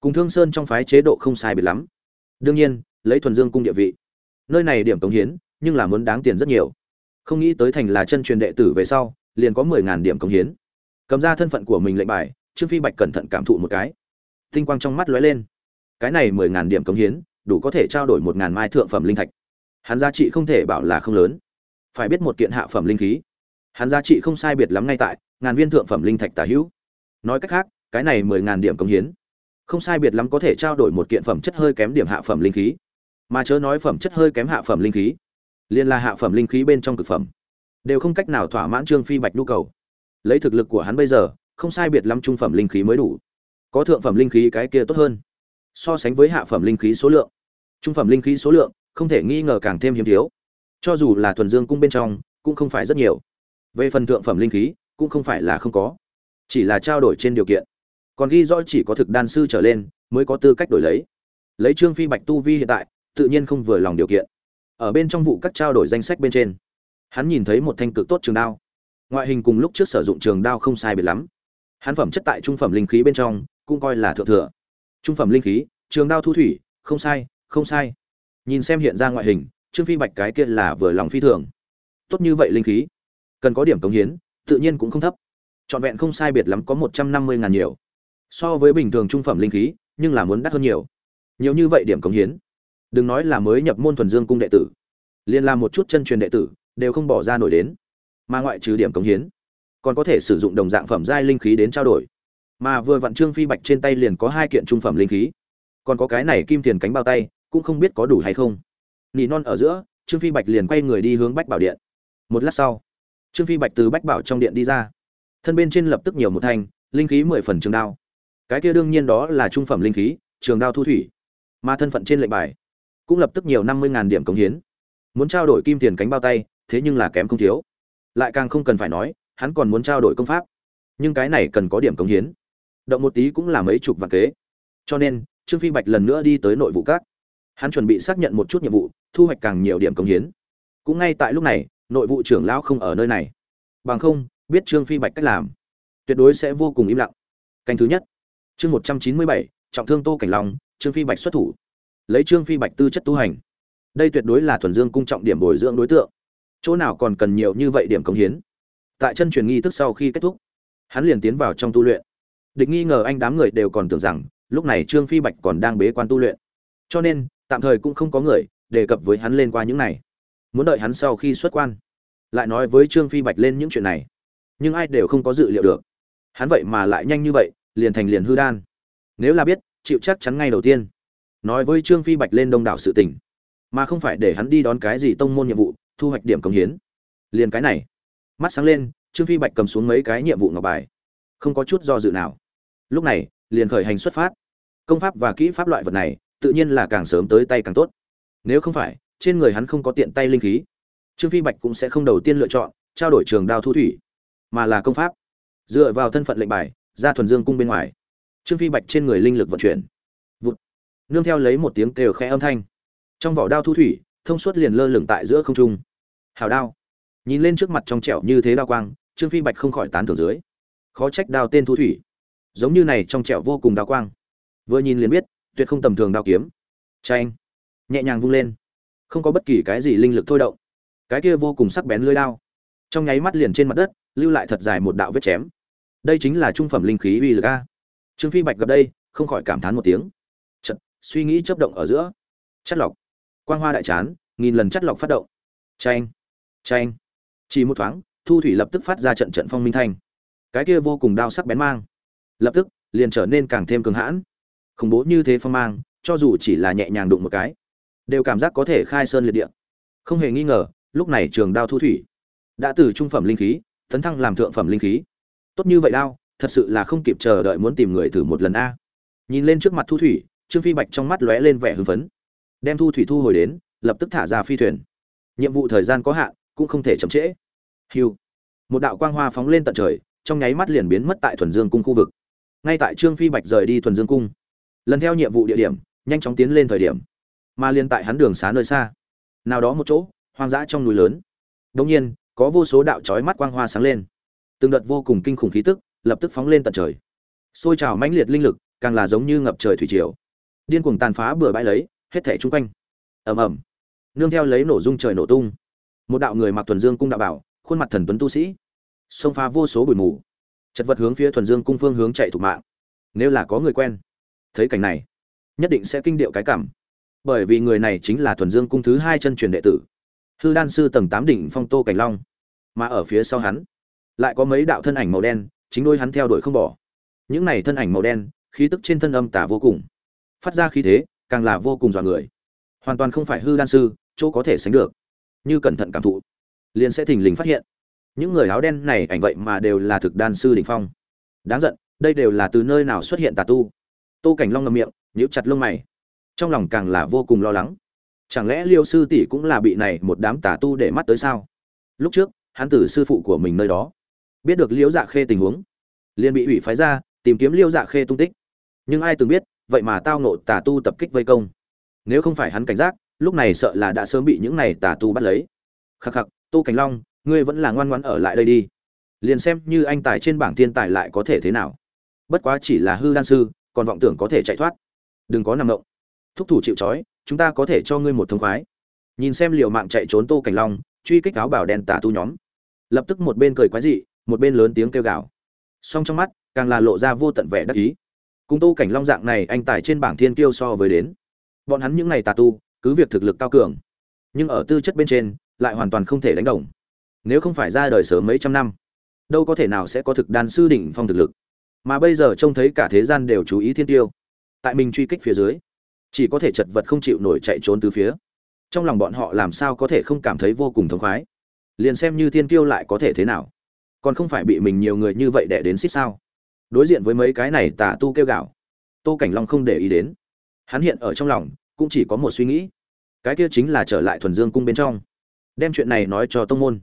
Cùng thương sơn trong phái chế độ không sai biệt lắm. Đương nhiên, lấy thuần dương cung địa vị. Nơi này điểm cống hiến, nhưng là muốn đáng tiền rất nhiều. Không nghĩ tới thành là chân truyền đệ tử về sau, liền có mười ngàn điểm cống hiến. Cầm ra thân phận của mình lệnh bài, trương phi bạch cẩn thận cảm thụ một cái. Tinh quang trong mắt lóe lên. Cái này mười ngàn điểm cống hiến, đủ có thể trao đổi một ngàn mai thượng phẩm linh thạch. Hắn giá trị không thể bảo là không lớn. Phải biết một kiện hạ phẩm linh khí. Hắn giá trị không sai biệt lắm ngay tại ngàn viên thượng phẩm linh thạch tả hữu. Nói cách khác, cái này mười ngàn điểm công hiến, không sai biệt lắm có thể trao đổi một kiện phẩm chất hơi kém điểm hạ phẩm linh khí. Mà chớ nói phẩm chất hơi kém hạ phẩm linh khí liên là hạ phẩm linh khí bên trong cực phẩm, đều không cách nào thỏa mãn trương phi bạch nhu cầu. Lấy thực lực của hắn bây giờ, không sai biệt lắm trung phẩm linh khí mới đủ. Có thượng phẩm linh khí cái kia tốt hơn. So sánh với hạ phẩm linh khí số lượng, trung phẩm linh khí số lượng không thể nghi ngờ càng thêm hiếm thiếu. Cho dù là thuần dương cung bên trong, cũng không phải rất nhiều. Về phần thượng phẩm linh khí cũng không phải là không có. Chỉ là trao đổi trên điều kiện. Còn ghi rõ chỉ có thực đan sư trở lên mới có tư cách đổi lấy. Lấy trương phi bạch tu vi hiện tại, tự nhiên không vừa lòng điều kiện. Ở bên trong vụ các trao đổi danh sách bên trên, hắn nhìn thấy một thanh cực tốt trường đao. Ngoại hình cùng lúc trước sử dụng trường đao không sai biệt lắm. Hắn phẩm chất tại trung phẩm linh khí bên trong cũng coi là thượng thừa. Trung phẩm linh khí, trường đao thu thủy, không sai không sai. Nhìn xem hiện ra ngoại hình, trương phi bạch cái kia là vừa lòng phi thường. Tốt như vậy linh khí, cần có điểm cống hiến tự nhiên cũng không thấp. Trọn vẹn không sai biệt lắm có một trăm năm mươi ngàn nhiều. So với bình thường trung phẩm linh khí, nhưng là muốn đắt hơn nhiều. Nhiều như vậy điểm cống hiến. Đừng nói là mới nhập môn thuần dương cung đệ tử. Liên làm một chút chân truyền đệ tử, đều không bỏ ra nổi đến. Mà ngoại trừ điểm cống hiến, còn có thể sử dụng đồng dạng phẩm giai linh khí đến trao đổi. Mà vừa vặn trương phi bạch trên tay liền có hai kiện trung phẩm linh khí. Còn có cái này kim tiền cánh bao tay, cũng không biết có đủ hay không. Nỉ non ở giữa, trương phi bạch liền quay người đi hướng bách bảo điện. Một lát sau trương phi bạch từ bách bảo trong điện đi ra. Thân bên trên lập tức nhiều một thanh, linh khí mười phần trường đao. Cái kia đương nhiên đó là trung phẩm linh khí, trường đao thu thủy. Mà thân phận trên lệnh bài, cũng lập tức nhiều năm mươi điểm cống hiến. Muốn trao đổi kim tiền cánh bao tay, thế nhưng là kém không thiếu. Lại càng không cần phải nói, hắn còn muốn trao đổi công pháp. Nhưng cái này cần có điểm cống hiến. Động một tí cũng là mấy chục vạn kế. Cho nên, trương phi bạch lần nữa đi tới nội vụ các. Hắn chuẩn bị xác nhận một chút nhiệm vụ, thu hoạch càng nhiều điểm cống hiến. Cũng ngay tại lúc này nội vụ trưởng lão không ở nơi này. Bằng không, biết trương phi bạch cách làm, tuyệt đối sẽ vô cùng im lặng. Canh thứ nhất. Chương một trăm chín mươi bảy, trọng thương tô cảnh long, trương phi bạch xuất thủ. Lấy trương phi bạch tư chất tu hành, đây tuyệt đối là thuần dương cung trọng điểm bồi dưỡng đối tượng. Chỗ nào còn cần nhiều như vậy điểm cống hiến? Tại chân truyền nghi thức sau khi kết thúc, hắn liền tiến vào trong tu luyện. Địch nghi ngờ anh đám người đều còn tưởng rằng, lúc này trương phi bạch còn đang bế quan tu luyện. Cho nên, tạm thời cũng không có người đề cập với hắn lên qua những này muốn đợi hắn sau khi xuất quan. Lại nói với trương phi bạch lên những chuyện này. Nhưng ai đều không có dự liệu được. Hắn vậy mà lại nhanh như vậy, liền thành liền hư đan. Nếu là biết, chịu chắc chắn ngay đầu tiên. Nói với trương phi bạch lên đông đảo sự tình. Mà không phải để hắn đi đón cái gì tông môn nhiệm vụ, thu hoạch điểm công hiến. Liền cái này. Mắt sáng lên, trương phi bạch cầm xuống mấy cái nhiệm vụ ngọc bài. Không có chút do dự nào. Lúc này, liền khởi hành xuất phát. Công pháp và kỹ pháp loại vật này, tự nhiên là càng sớm tới tay càng tốt. Nếu không phải trên người hắn không có tiện tay linh khí. Trương phi bạch cũng sẽ không đầu tiên lựa chọn trao đổi trường đao thu thủy, mà là công pháp. Dựa vào thân phận lệnh bài, ra thuần dương cung bên ngoài, trương phi bạch trên người linh lực vận chuyển. Vụt. Nương theo lấy một tiếng kêu khẽ âm thanh. Trong vỏ đao thu thủy, thông suốt liền lơ lửng tại giữa không trung. Hào đao. Nhìn lên trước mặt trong trẻo như thế đao quang, trương phi bạch không khỏi tán thưởng dưới. Khó trách đao tên thu thủy. Giống như này trong trẻo vô cùng đao quang. Vừa nhìn liền biết, tuyệt không tầm thường đao kiếm. Tranh nhẹ nhàng vung lên không có bất kỳ cái gì linh lực thôi động. Cái kia vô cùng sắc bén lưỡi đao trong nháy mắt liền trên mặt đất lưu lại thật dài một đạo vết chém. Đây chính là trung phẩm linh khí uy lực a. Trương phi bạch gặp đây không khỏi cảm thán một tiếng. Chật, suy nghĩ chấp động ở giữa. Chất lọc. Quang hoa đại chán nghìn lần chất lọc phát động. Tranh tranh chỉ một thoáng thu thủy lập tức phát ra trận trận phong minh thanh. Cái kia vô cùng đao sắc bén mang lập tức liền trở nên càng thêm cường hãn. Khủng bố như thế phong mang cho dù chỉ là nhẹ nhàng đụng một cái đều cảm giác có thể khai sơn liệt địa. Không hề nghi ngờ, lúc này trường đao thu thủy, đã từ trung phẩm linh khí, tấn thăng làm thượng phẩm linh khí. Tốt như vậy đao, thật sự là không kịp chờ đợi muốn tìm người thử một lần a. Nhìn lên trước mặt thu thủy, trương phi bạch trong mắt lóe lên vẻ hưng phấn. Đem thu thủy thu hồi đến, lập tức thả ra phi thuyền. Nhiệm vụ thời gian có hạn, cũng không thể chậm trễ. Hiu một đạo quang hoa phóng lên tận trời, trong nháy mắt liền biến mất tại thuần dương cung khu vực. Ngay tại trương phi bạch rời đi thuần dương cung, lần theo nhiệm vụ địa điểm, nhanh chóng tiến lên thời điểm mà liên tại hắn đường xá nơi xa. Nào đó một chỗ, hoang dã trong núi lớn. Đông nhiên, có vô số đạo chói mắt quang hoa sáng lên. Từng đợt vô cùng kinh khủng khí tức lập tức phóng lên tận trời. Xôi trào mãnh liệt linh lực, càng là giống như ngập trời thủy triều. Điên cuồng tàn phá bừa bãi lấy, hết thẻ chung quanh. Ầm ầm. Nương theo lấy nổ rung trời nổ tung. Một đạo người mặc thuần dương cung đạo bảo, khuôn mặt thần tuấn tu sĩ, xông pha vô số bụi mù. Chật vật hướng phía thuần dương cung phương hướng chạy thủ mạng. Nếu là có người quen, thấy cảnh này, nhất định sẽ kinh điệu cái cảm bởi vì người này chính là thuần dương cung thứ hai chân truyền đệ tử, hư đan sư tầng tám đỉnh phong tô cảnh long. Mà ở phía sau hắn, lại có mấy đạo thân ảnh màu đen, chính đôi hắn theo đuổi không bỏ. Những này thân ảnh màu đen, khí tức trên thân âm tả vô cùng. Phát ra khí thế, càng là vô cùng dọa người. Hoàn toàn không phải hư đan sư, chỗ có thể sánh được. Như cẩn thận cảm thụ, liền sẽ thình lình phát hiện. Những người áo đen này ảnh vậy mà đều là thực đan sư đỉnh phong. Đáng giận, đây đều là từ nơi nào xuất hiện tà tu? Tô cảnh long ngầm miệng, nhíu chặt lông mày trong lòng càng là vô cùng lo lắng. Chẳng lẽ liêu sư tỷ cũng là bị này một đám tà tu để mắt tới sao? Lúc trước, hắn tử sư phụ của mình nơi đó, biết được liễu dạ khê tình huống, liền bị ủy phái ra, tìm kiếm liêu dạ khê tung tích. Nhưng ai từng biết, vậy mà tao nộ tà tu tập kích vây công. Nếu không phải hắn cảnh giác, lúc này sợ là đã sớm bị những này tà tu bắt lấy. Khắc khắc, tô cảnh long, ngươi vẫn là ngoan ngoãn ở lại đây đi. Liền xem như anh tài trên bảng thiên tài lại có thể thế nào. Bất quá chỉ là hư đan sư, còn vọng tưởng có thể chạy thoát. Đừng có nằm động thúc thủ chịu trói, chúng ta có thể cho ngươi một thông khoái. Nhìn xem liều mạng chạy trốn tô cảnh long, truy kích áo bảo đen tả tu nhóm. Lập tức một bên cười quái dị, một bên lớn tiếng kêu gào. Song trong mắt, càng là lộ ra vô tận vẻ đắc ý. Cùng tô cảnh long dạng này, anh tài trên bảng thiên kiêu so với đến. Bọn hắn những này tà tu, cứ việc thực lực cao cường, nhưng ở tư chất bên trên, lại hoàn toàn không thể đánh đồng. Nếu không phải ra đời sớm mấy trăm năm, đâu có thể nào sẽ có thực đan sư đỉnh phong thực lực. Mà bây giờ trông thấy cả thế gian đều chú ý thiên tiêu. Tại mình truy kích phía dưới chỉ có thể chật vật không chịu nổi chạy trốn từ phía. Trong lòng bọn họ làm sao có thể không cảm thấy vô cùng thống khoái? Liền xem như thiên tiêu lại có thể thế nào? Còn không phải bị mình nhiều người như vậy đẻ đến xích sao? Đối diện với mấy cái này tà tu kêu gạo tô cảnh long không để ý đến. Hắn hiện ở trong lòng, cũng chỉ có một suy nghĩ. Cái kia chính là trở lại thuần dương cung bên trong. Đem chuyện này nói cho tông môn.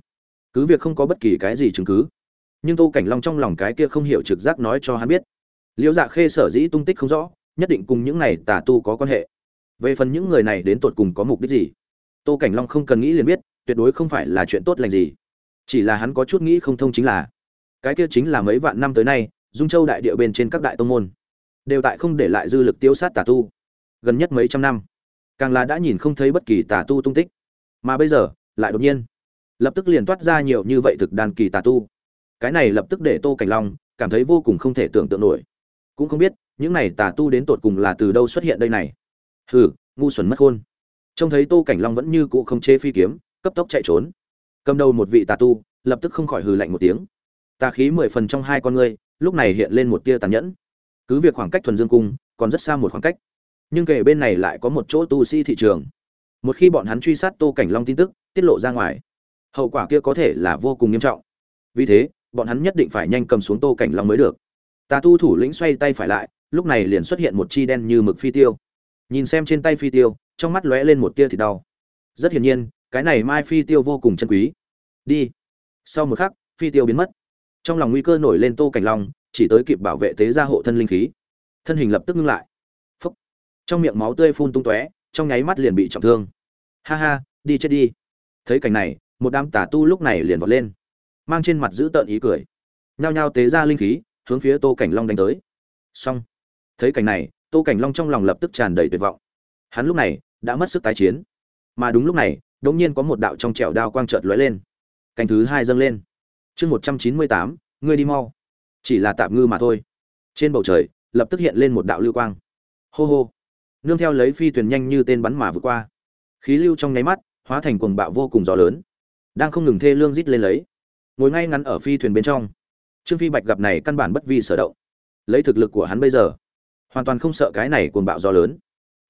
Cứ việc không có bất kỳ cái gì chứng cứ, nhưng tô cảnh long trong lòng cái kia không hiểu trực giác nói cho hắn biết. Liễu dạ khê sở dĩ tung tích không rõ nhất định cùng những này tà tu có quan hệ. Về phần những người này đến tột cùng có mục đích gì? Tô cảnh long không cần nghĩ liền biết, tuyệt đối không phải là chuyện tốt lành gì. Chỉ là hắn có chút nghĩ không thông chính là, cái kia chính là mấy vạn năm tới nay, dung châu đại địa bên trên các đại tông môn, đều tại không để lại dư lực tiêu sát tà tu. Gần nhất mấy trăm năm, càng là đã nhìn không thấy bất kỳ tà tu tung tích. Mà bây giờ, lại đột nhiên, lập tức liền toát ra nhiều như vậy thực đàn kỳ tà tu. Cái này lập tức để tô cảnh long cảm thấy vô cùng không thể tưởng tượng nổi. Cũng không biết những này tà tu đến tột cùng là từ đâu xuất hiện đây này? Hừ, ngu xuẩn mất khôn. Trông thấy tô cảnh long vẫn như cũ không chê phi kiếm, cấp tốc chạy trốn. Cầm đầu một vị tà tu, lập tức không khỏi hừ lạnh một tiếng. Tà khí mười phần trong hai con ngươi, lúc này hiện lên một tia tàn nhẫn. Cứ việc khoảng cách thuần dương cung còn rất xa một khoảng cách, nhưng kể bên này lại có một chỗ tu sĩ thị trường. Một khi bọn hắn truy sát tô cảnh long tin tức, tiết lộ ra ngoài, hậu quả kia có thể là vô cùng nghiêm trọng. Vì thế, bọn hắn nhất định phải nhanh cầm xuống tô cảnh long mới được. Tà tu thủ lĩnh xoay tay phải lại lúc này liền xuất hiện một chi đen như mực phi tiêu. Nhìn xem trên tay phi tiêu, trong mắt lóe lên một tia thì đau. Rất hiển nhiên, cái này mai phi tiêu vô cùng chân quý. Đi. Sau một khắc, phi tiêu biến mất. Trong lòng nguy cơ nổi lên tô cảnh long, chỉ tới kịp bảo vệ tế gia hộ thân linh khí. Thân hình lập tức ngưng lại. Phúc. Trong miệng máu tươi phun tung tóe, trong nháy mắt liền bị trọng thương. Ha ha, đi chết đi. Thấy cảnh này, một đám tà tu lúc này liền vọt lên. Mang trên mặt giữ tợn ý cười. Nhao nhao tế ra linh khí, hướng phía tô cảnh long đánh tới. Xong thấy cảnh này, tô cảnh long trong lòng lập tức tràn đầy tuyệt vọng. Hắn lúc này đã mất sức tái chiến. Mà đúng lúc này đ ỗ n g nhiên có một đạo trong trẻo đao quang trợt lóe lên. Cành thứ hai dâng lên. Chương một trăm chín mươi tám, ngươi đi mau. Chỉ là tạm ngư mà thôi. Trên bầu trời, lập tức hiện lên một đạo lưu quang. Hô hô. Nương theo lấy phi thuyền nhanh như tên bắn mà vượt qua. Khí lưu trong nháy mắt, hóa thành cuồng bạo vô cùng gió lớn. Đang không ngừng thê lương rít lên lấy. Ngồi ngay ngắn ở phi thuyền bên trong. Trương phi bạch gặp này căn bản bất vi sở động. Lấy thực lực của hắn bây giờ hoàn toàn không sợ cái này cuồng bạo gió lớn.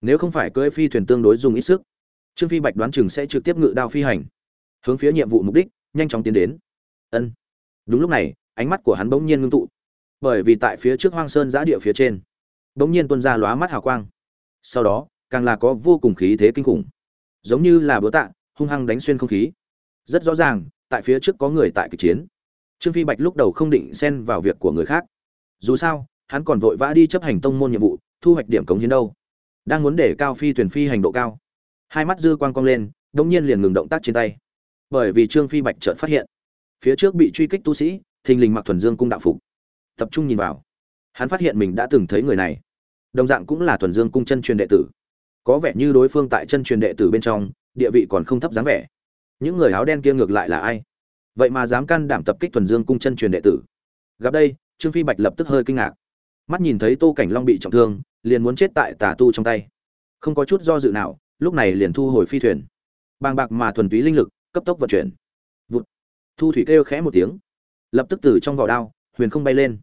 Nếu không phải cưỡi phi thuyền tương đối dùng ít sức, trương phi bạch đoán chừng sẽ trực tiếp ngự đao phi hành, hướng phía nhiệm vụ mục đích, nhanh chóng tiến đến. Ân. Đúng lúc này, ánh mắt của hắn bỗng nhiên ngưng tụ, bởi vì tại phía trước hoang sơn giã địa phía trên, bỗng nhiên tuôn ra lóa mắt hào quang. Sau đó, càng là có vô cùng khí thế kinh khủng, giống như là búa tạ, hung hăng đánh xuyên không khí. Rất rõ ràng, tại phía trước có người tại kịch chiến. Trương phi bạch lúc đầu không định xen vào việc của người khác. Dù sao hắn còn vội vã đi chấp hành tông môn nhiệm vụ, thu hoạch điểm cống hiến đâu? Đang muốn để cao phi thuyền phi hành độ cao. Hai mắt dư quang cong lên, đống nhiên liền ngừng động tác trên tay. Bởi vì trương phi bạch chợt phát hiện, phía trước bị truy kích tu sĩ, thình lình mặc thuần dương cung đạo phục. Tập trung nhìn vào, hắn phát hiện mình đã từng thấy người này. Đồng dạng cũng là thuần dương cung chân truyền đệ tử. Có vẻ như đối phương tại chân truyền đệ tử bên trong, địa vị còn không thấp dáng vẻ. Những người áo đen kia ngược lại là ai? Vậy mà dám can đảm tập kích thuần dương cung chân truyền đệ tử. Gặp đây, trương phi bạch lập tức hơi kinh ngạc mắt nhìn thấy tô cảnh long bị trọng thương, liền muốn chết tại tà tu trong tay. Không có chút do dự nào, lúc này liền thu hồi phi thuyền. Bàng bạc mà thuần túy linh lực, cấp tốc vận chuyển. Vụt. Thu thủy kêu khẽ một tiếng. Lập tức từ trong vỏ đao, huyền không bay lên.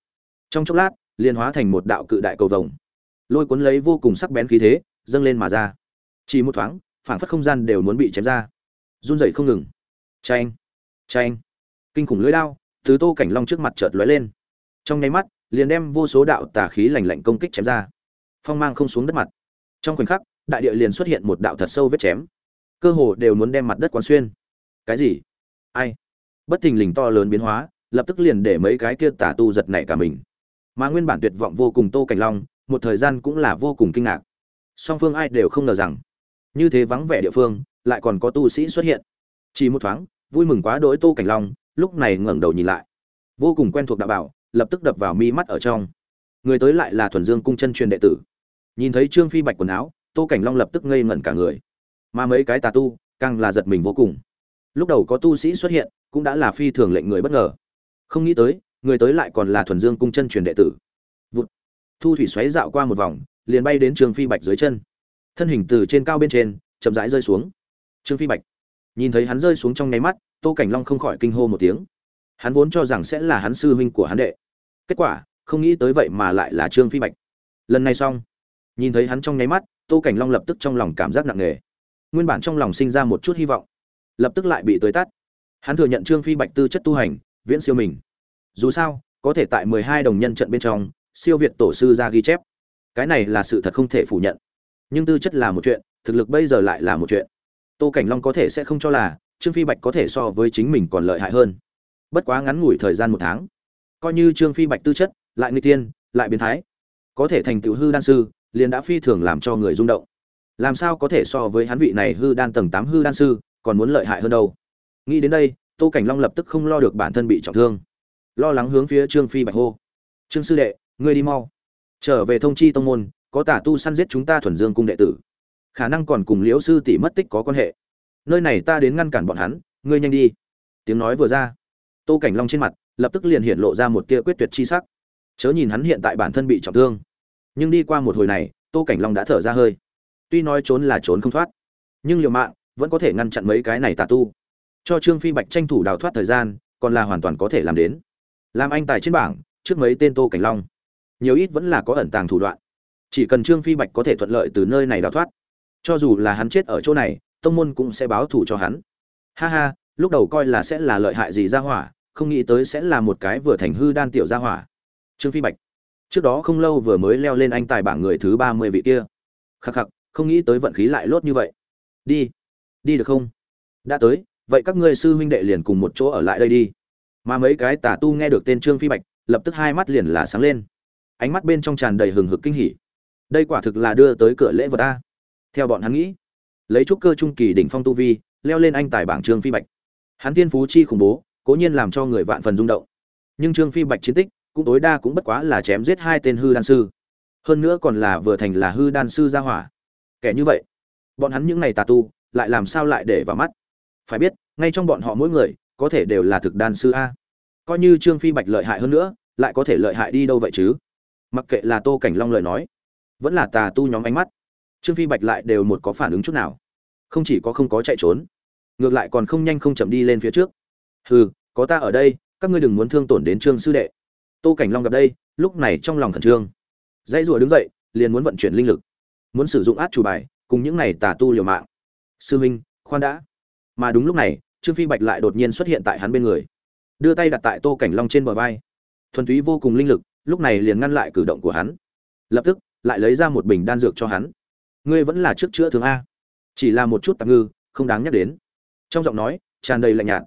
Trong chốc lát, liền hóa thành một đạo cự đại cầu vồng. Lôi cuốn lấy vô cùng sắc bén khí thế, dâng lên mà ra. Chỉ một thoáng phản phất không gian đều muốn bị chém ra. Run rẩy không ngừng. Tranh tranh kinh khủng lưỡi đao, từ tô cảnh long trước mặt chợt lóe lên. Trong nháy mắt liền đem vô số đạo tà khí lạnh lạnh công kích chém ra. Phong mang không xuống đất mặt. Trong khoảnh khắc, đại địa liền xuất hiện một đạo thật sâu vết chém. Cơ hồ đều muốn đem mặt đất quán xuyên. Cái gì? Ai? Bất thình lình to lớn biến hóa, lập tức liền để mấy cái kia tà tu giật nảy cả mình. Mà nguyên bản tuyệt vọng vô cùng tô cảnh long, một thời gian cũng là vô cùng kinh ngạc. Song phương ai đều không ngờ rằng, như thế vắng vẻ địa phương, lại còn có tu sĩ xuất hiện. Chỉ một thoáng, vui mừng quá đỗi tô cảnh long, lúc này ngẩng đầu nhìn lại. Vô cùng quen thuộc đạo bảo lập tức đập vào mi mắt ở trong. Người tới lại là thuần dương cung chân truyền đệ tử. Nhìn thấy trương phi bạch quần áo, tô cảnh long lập tức ngây ngẩn cả người. Mà mấy cái tà tu, càng là giật mình vô cùng. Lúc đầu có tu sĩ xuất hiện, cũng đã là phi thường lệnh người bất ngờ. Không nghĩ tới, người tới lại còn là thuần dương cung chân truyền đệ tử. Vụt. thu thủy xoáy dạo qua một vòng, liền bay đến trương phi bạch dưới chân. Thân hình từ trên cao bên trên, chậm rãi rơi xuống. Trương phi bạch. Nhìn thấy hắn rơi xuống trong nháy mắt, tô cảnh long không khỏi kinh hô một tiếng hắn vốn cho rằng sẽ là hắn sư huynh của hắn đệ. Kết quả, không nghĩ tới vậy mà lại là trương phi bạch. Lần này xong, nhìn thấy hắn trong nháy mắt, tô cảnh long lập tức trong lòng cảm giác nặng nề. Nguyên bản trong lòng sinh ra một chút hy vọng, lập tức lại bị tới tắt hắn thừa nhận trương phi bạch tư chất tu hành, viễn siêu mình. Dù sao, có thể tại mười hai đồng nhân trận bên trong, siêu việt tổ sư ra ghi chép. Cái này là sự thật không thể phủ nhận. Nhưng tư chất là một chuyện, thực lực bây giờ lại là một chuyện. Tô cảnh long có thể sẽ không cho là trương phi bạch có thể so với chính mình còn lợi hại hơn bất quá ngắn ngủi thời gian một tháng. Coi như trương phi bạch tư chất, lại người tiên lại biến thái. Có thể thành tựu hư đan sư, liền đã phi thường làm cho người rung động. Làm sao có thể so với hắn vị này hư đan tầng tám hư đan sư, còn muốn lợi hại hơn đâu? Nghĩ đến đây, tô cảnh long lập tức không lo được bản thân bị trọng thương. Lo lắng hướng phía trương phi bạch hô. Trương sư đệ, ngươi đi mau. Trở về thông chi tông môn, có tả tu săn giết chúng ta thuần dương cung đệ tử. Khả năng còn cùng liễu sư tỷ mất tích có quan hệ. Nơi này ta đến ngăn cản bọn hắn, ngươi nhanh đi. Tiếng nói vừa ra tô cảnh long trên mặt, lập tức liền hiện lộ ra một tia quyết tuyệt chi sắc. Chớ nhìn hắn hiện tại bản thân bị trọng thương, nhưng đi qua một hồi này, tô cảnh long đã thở ra hơi. Tuy nói trốn là trốn không thoát, nhưng liều mạng vẫn có thể ngăn chặn mấy cái này tà tu. Cho trương phi bạch tranh thủ đào thoát thời gian, còn là hoàn toàn có thể làm đến. Làm anh tài trên bảng, trước mấy tên tô cảnh long, nhiều ít vẫn là có ẩn tàng thủ đoạn. Chỉ cần trương phi bạch có thể thuận lợi từ nơi này đào thoát. Cho dù là hắn chết ở chỗ này, tông môn cũng sẽ báo thù cho hắn. Ha ha, lúc đầu coi là sẽ là lợi hại gì ra hỏa không nghĩ tới sẽ là một cái vừa thành hư đan tiểu gia hỏa. Trương phi bạch, trước đó không lâu vừa mới leo lên anh tài bảng người thứ ba mươi vị kia. Khắc khắc, không nghĩ tới vận khí lại lốt như vậy. Đi đi được không? Đã tới, vậy các ngươi sư huynh đệ liền cùng một chỗ ở lại đây đi. Mà mấy cái tà tu nghe được tên trương phi bạch, lập tức hai mắt liền là sáng lên. Ánh mắt bên trong tràn đầy hừng hực kinh hỉ. Đây quả thực là đưa tới cửa lễ vật ta theo bọn hắn nghĩ, lấy trúc cơ trung kỳ đỉnh phong tu vi, leo lên anh tài bảng trương phi bạch. Hắn thiên phú chi khủng bố cố nhiên làm cho người vạn phần rung động. Nhưng trương phi bạch chiến tích, cũng tối đa cũng bất quá là chém giết hai tên hư đan sư. Hơn nữa còn là vừa thành là hư đan sư gia hỏa. Kẻ như vậy, bọn hắn những này tà tu, lại làm sao lại để vào mắt? Phải biết, ngay trong bọn họ mỗi người, có thể đều là thực đan sư a. Coi như trương phi bạch lợi hại hơn nữa, lại có thể lợi hại đi đâu vậy chứ? Mặc kệ là tô cảnh long lời nói, vẫn là tà tu nhóm ánh mắt, trương phi bạch lại đều một có phản ứng chút nào. Không chỉ có không có chạy trốn, ngược lại còn không nhanh không chậm đi lên phía trước. Hừ có ta ở đây, các ngươi đừng muốn thương tổn đến trương sư đệ. Tô cảnh long gặp đây, lúc này trong lòng khẩn trương. Dãy rùa đứng dậy, liền muốn vận chuyển linh lực. Muốn sử dụng át chủ bài, cùng những này tà tu liều mạng. Sư huynh khoan đã. Mà đúng lúc này, trương phi bạch lại đột nhiên xuất hiện tại hắn bên người. Đưa tay đặt tại tô cảnh long trên bờ vai. Thuần túy vô cùng linh lực, lúc này liền ngăn lại cử động của hắn. Lập tức, lại lấy ra một bình đan dược cho hắn. Ngươi vẫn là trước chữa thương a. Chỉ là một chút tạm ngư, không đáng nhắc đến. Trong giọng nói, tràn đầy lạnh nhạt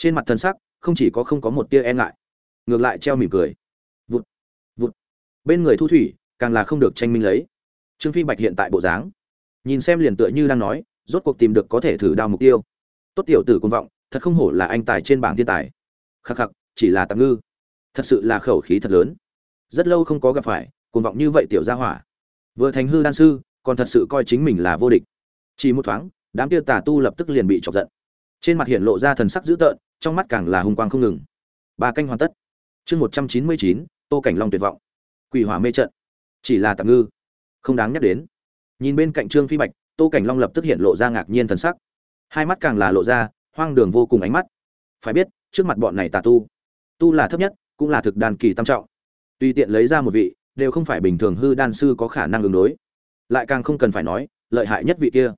trên mặt thần sắc, không chỉ có không có một tia e ngại, ngược lại treo mỉm cười. Vụt vụt. Bên người thu thủy, càng là không được tranh minh lấy. Trương phi bạch hiện tại bộ dáng, nhìn xem liền tựa như đang nói, rốt cuộc tìm được có thể thử đao mục tiêu. Tốt tiểu tử công vọng, thật không hổ là anh tài trên bảng thiên tài. Khắc khắc, chỉ là tạm ngư. Thật sự là khẩu khí thật lớn. Rất lâu không có gặp phải, cuồng vọng như vậy tiểu gia hỏa. Vừa thành hư đan sư, còn thật sự coi chính mình là vô địch. Chỉ một thoáng, đám kia tà tu lập tức liền bị chọc giận. Trên mặt hiện lộ ra thần sắc dữ tợn trong mắt càng là hung quang không ngừng. Ba canh hoàn tất. Chương một trăm chín mươi chín, tô cảnh long tuyệt vọng. Quỷ hỏa mê trận. Chỉ là tạm ngư. Không đáng nhắc đến. Nhìn bên cạnh trương phi bạch, tô cảnh long lập tức hiện lộ ra ngạc nhiên thần sắc. Hai mắt càng là lộ ra hoang đường vô cùng ánh mắt. Phải biết, trước mặt bọn này tà tu tu là thấp nhất, cũng là thực đàn kỳ tam trọng. Tùy tiện lấy ra một vị, đều không phải bình thường hư đan sư có khả năng ứng đối. Lại càng không cần phải nói, lợi hại nhất vị kia.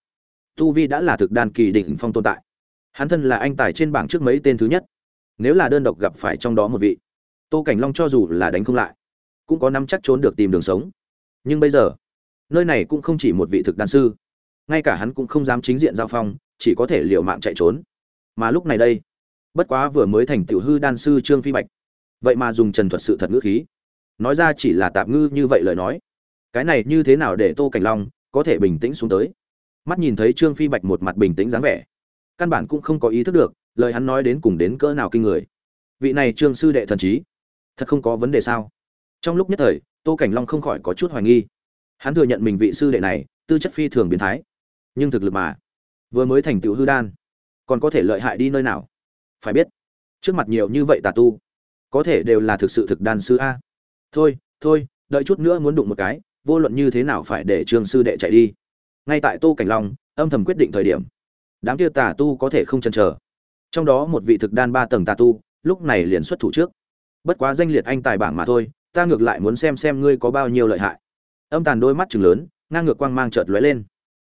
Tu vi đã là thực đan kỳ đỉnh phong tồn tại hắn thân là anh tài trên bảng trước mấy tên thứ nhất. Nếu là đơn độc gặp phải trong đó một vị, tô cảnh long cho dù là đánh không lại, cũng có nắm chắc trốn được tìm đường sống. Nhưng bây giờ, nơi này cũng không chỉ một vị thực đan sư, ngay cả hắn cũng không dám chính diện giao phong, chỉ có thể liều mạng chạy trốn. Mà lúc này đây, bất quá vừa mới thành tiểu hư đan sư trương phi bạch, vậy mà dùng trần thuật sự thật ngữ khí. Nói ra chỉ là tạm ngư như vậy lời nói. Cái này như thế nào để tô cảnh long có thể bình tĩnh xuống tới? Mắt nhìn thấy trương phi bạch một mặt bình tĩnh dáng vẻ căn bản cũng không có ý thức được, lời hắn nói đến cùng đến cỡ nào kinh người. Vị này trương sư đệ thần trí, thật không có vấn đề sao? Trong lúc nhất thời, tô cảnh long không khỏi có chút hoài nghi. Hắn thừa nhận mình vị sư đệ này, tư chất phi thường biến thái. Nhưng thực lực mà, vừa mới thành tựu hư đan, còn có thể lợi hại đi nơi nào? Phải biết, trước mặt nhiều như vậy tà tu, có thể đều là thực sự thực đan sư a. Thôi thôi, đợi chút nữa muốn đụng một cái, vô luận như thế nào phải để trương sư đệ chạy đi. Ngay tại tô cảnh long âm thầm quyết định thời điểm đám kia tà tu có thể không chần chờ. Trong đó một vị thực đan ba tầng tà tu, lúc này liền xuất thủ trước. Bất quá danh liệt anh tài bảng mà thôi, ta ngược lại muốn xem xem ngươi có bao nhiêu lợi hại. Âm tàn đôi mắt chừng lớn, ngang ngược quang mang chợt lóe lên.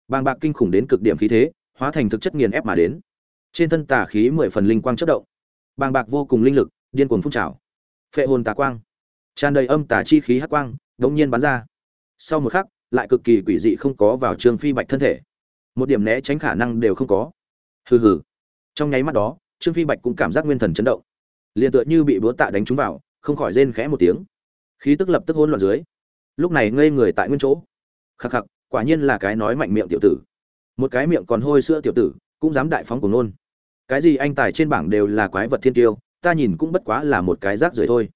Bàng bạc kinh khủng đến cực điểm khí thế, hóa thành thực chất nghiền ép mà đến. Trên thân tà khí mười phần linh quang chất động. Bàng bạc vô cùng linh lực, điên cuồng phun trào. Phệ hồn tà quang. Tràn đầy âm tà chi khí hắc quang, đống nhiên bắn ra. Sau một khắc, lại cực kỳ quỷ dị không có vào trương phi bạch thân thể một điểm né tránh khả năng đều không có. Hừ hừ. Trong nháy mắt đó, trương phi bạch cũng cảm giác nguyên thần chấn động. Liền tựa như bị búa tạ đánh trúng vào, không khỏi rên khẽ một tiếng. Khí tức lập tức hỗn loạn dưới. Lúc này ngây người tại nguyên chỗ. Khắc khắc, quả nhiên là cái nói mạnh miệng tiểu tử. Một cái miệng còn hôi sữa tiểu tử, cũng dám đại phóng của nôn. Cái gì anh tài trên bảng đều là quái vật thiên tiêu, ta nhìn cũng bất quá là một cái rác rưởi thôi.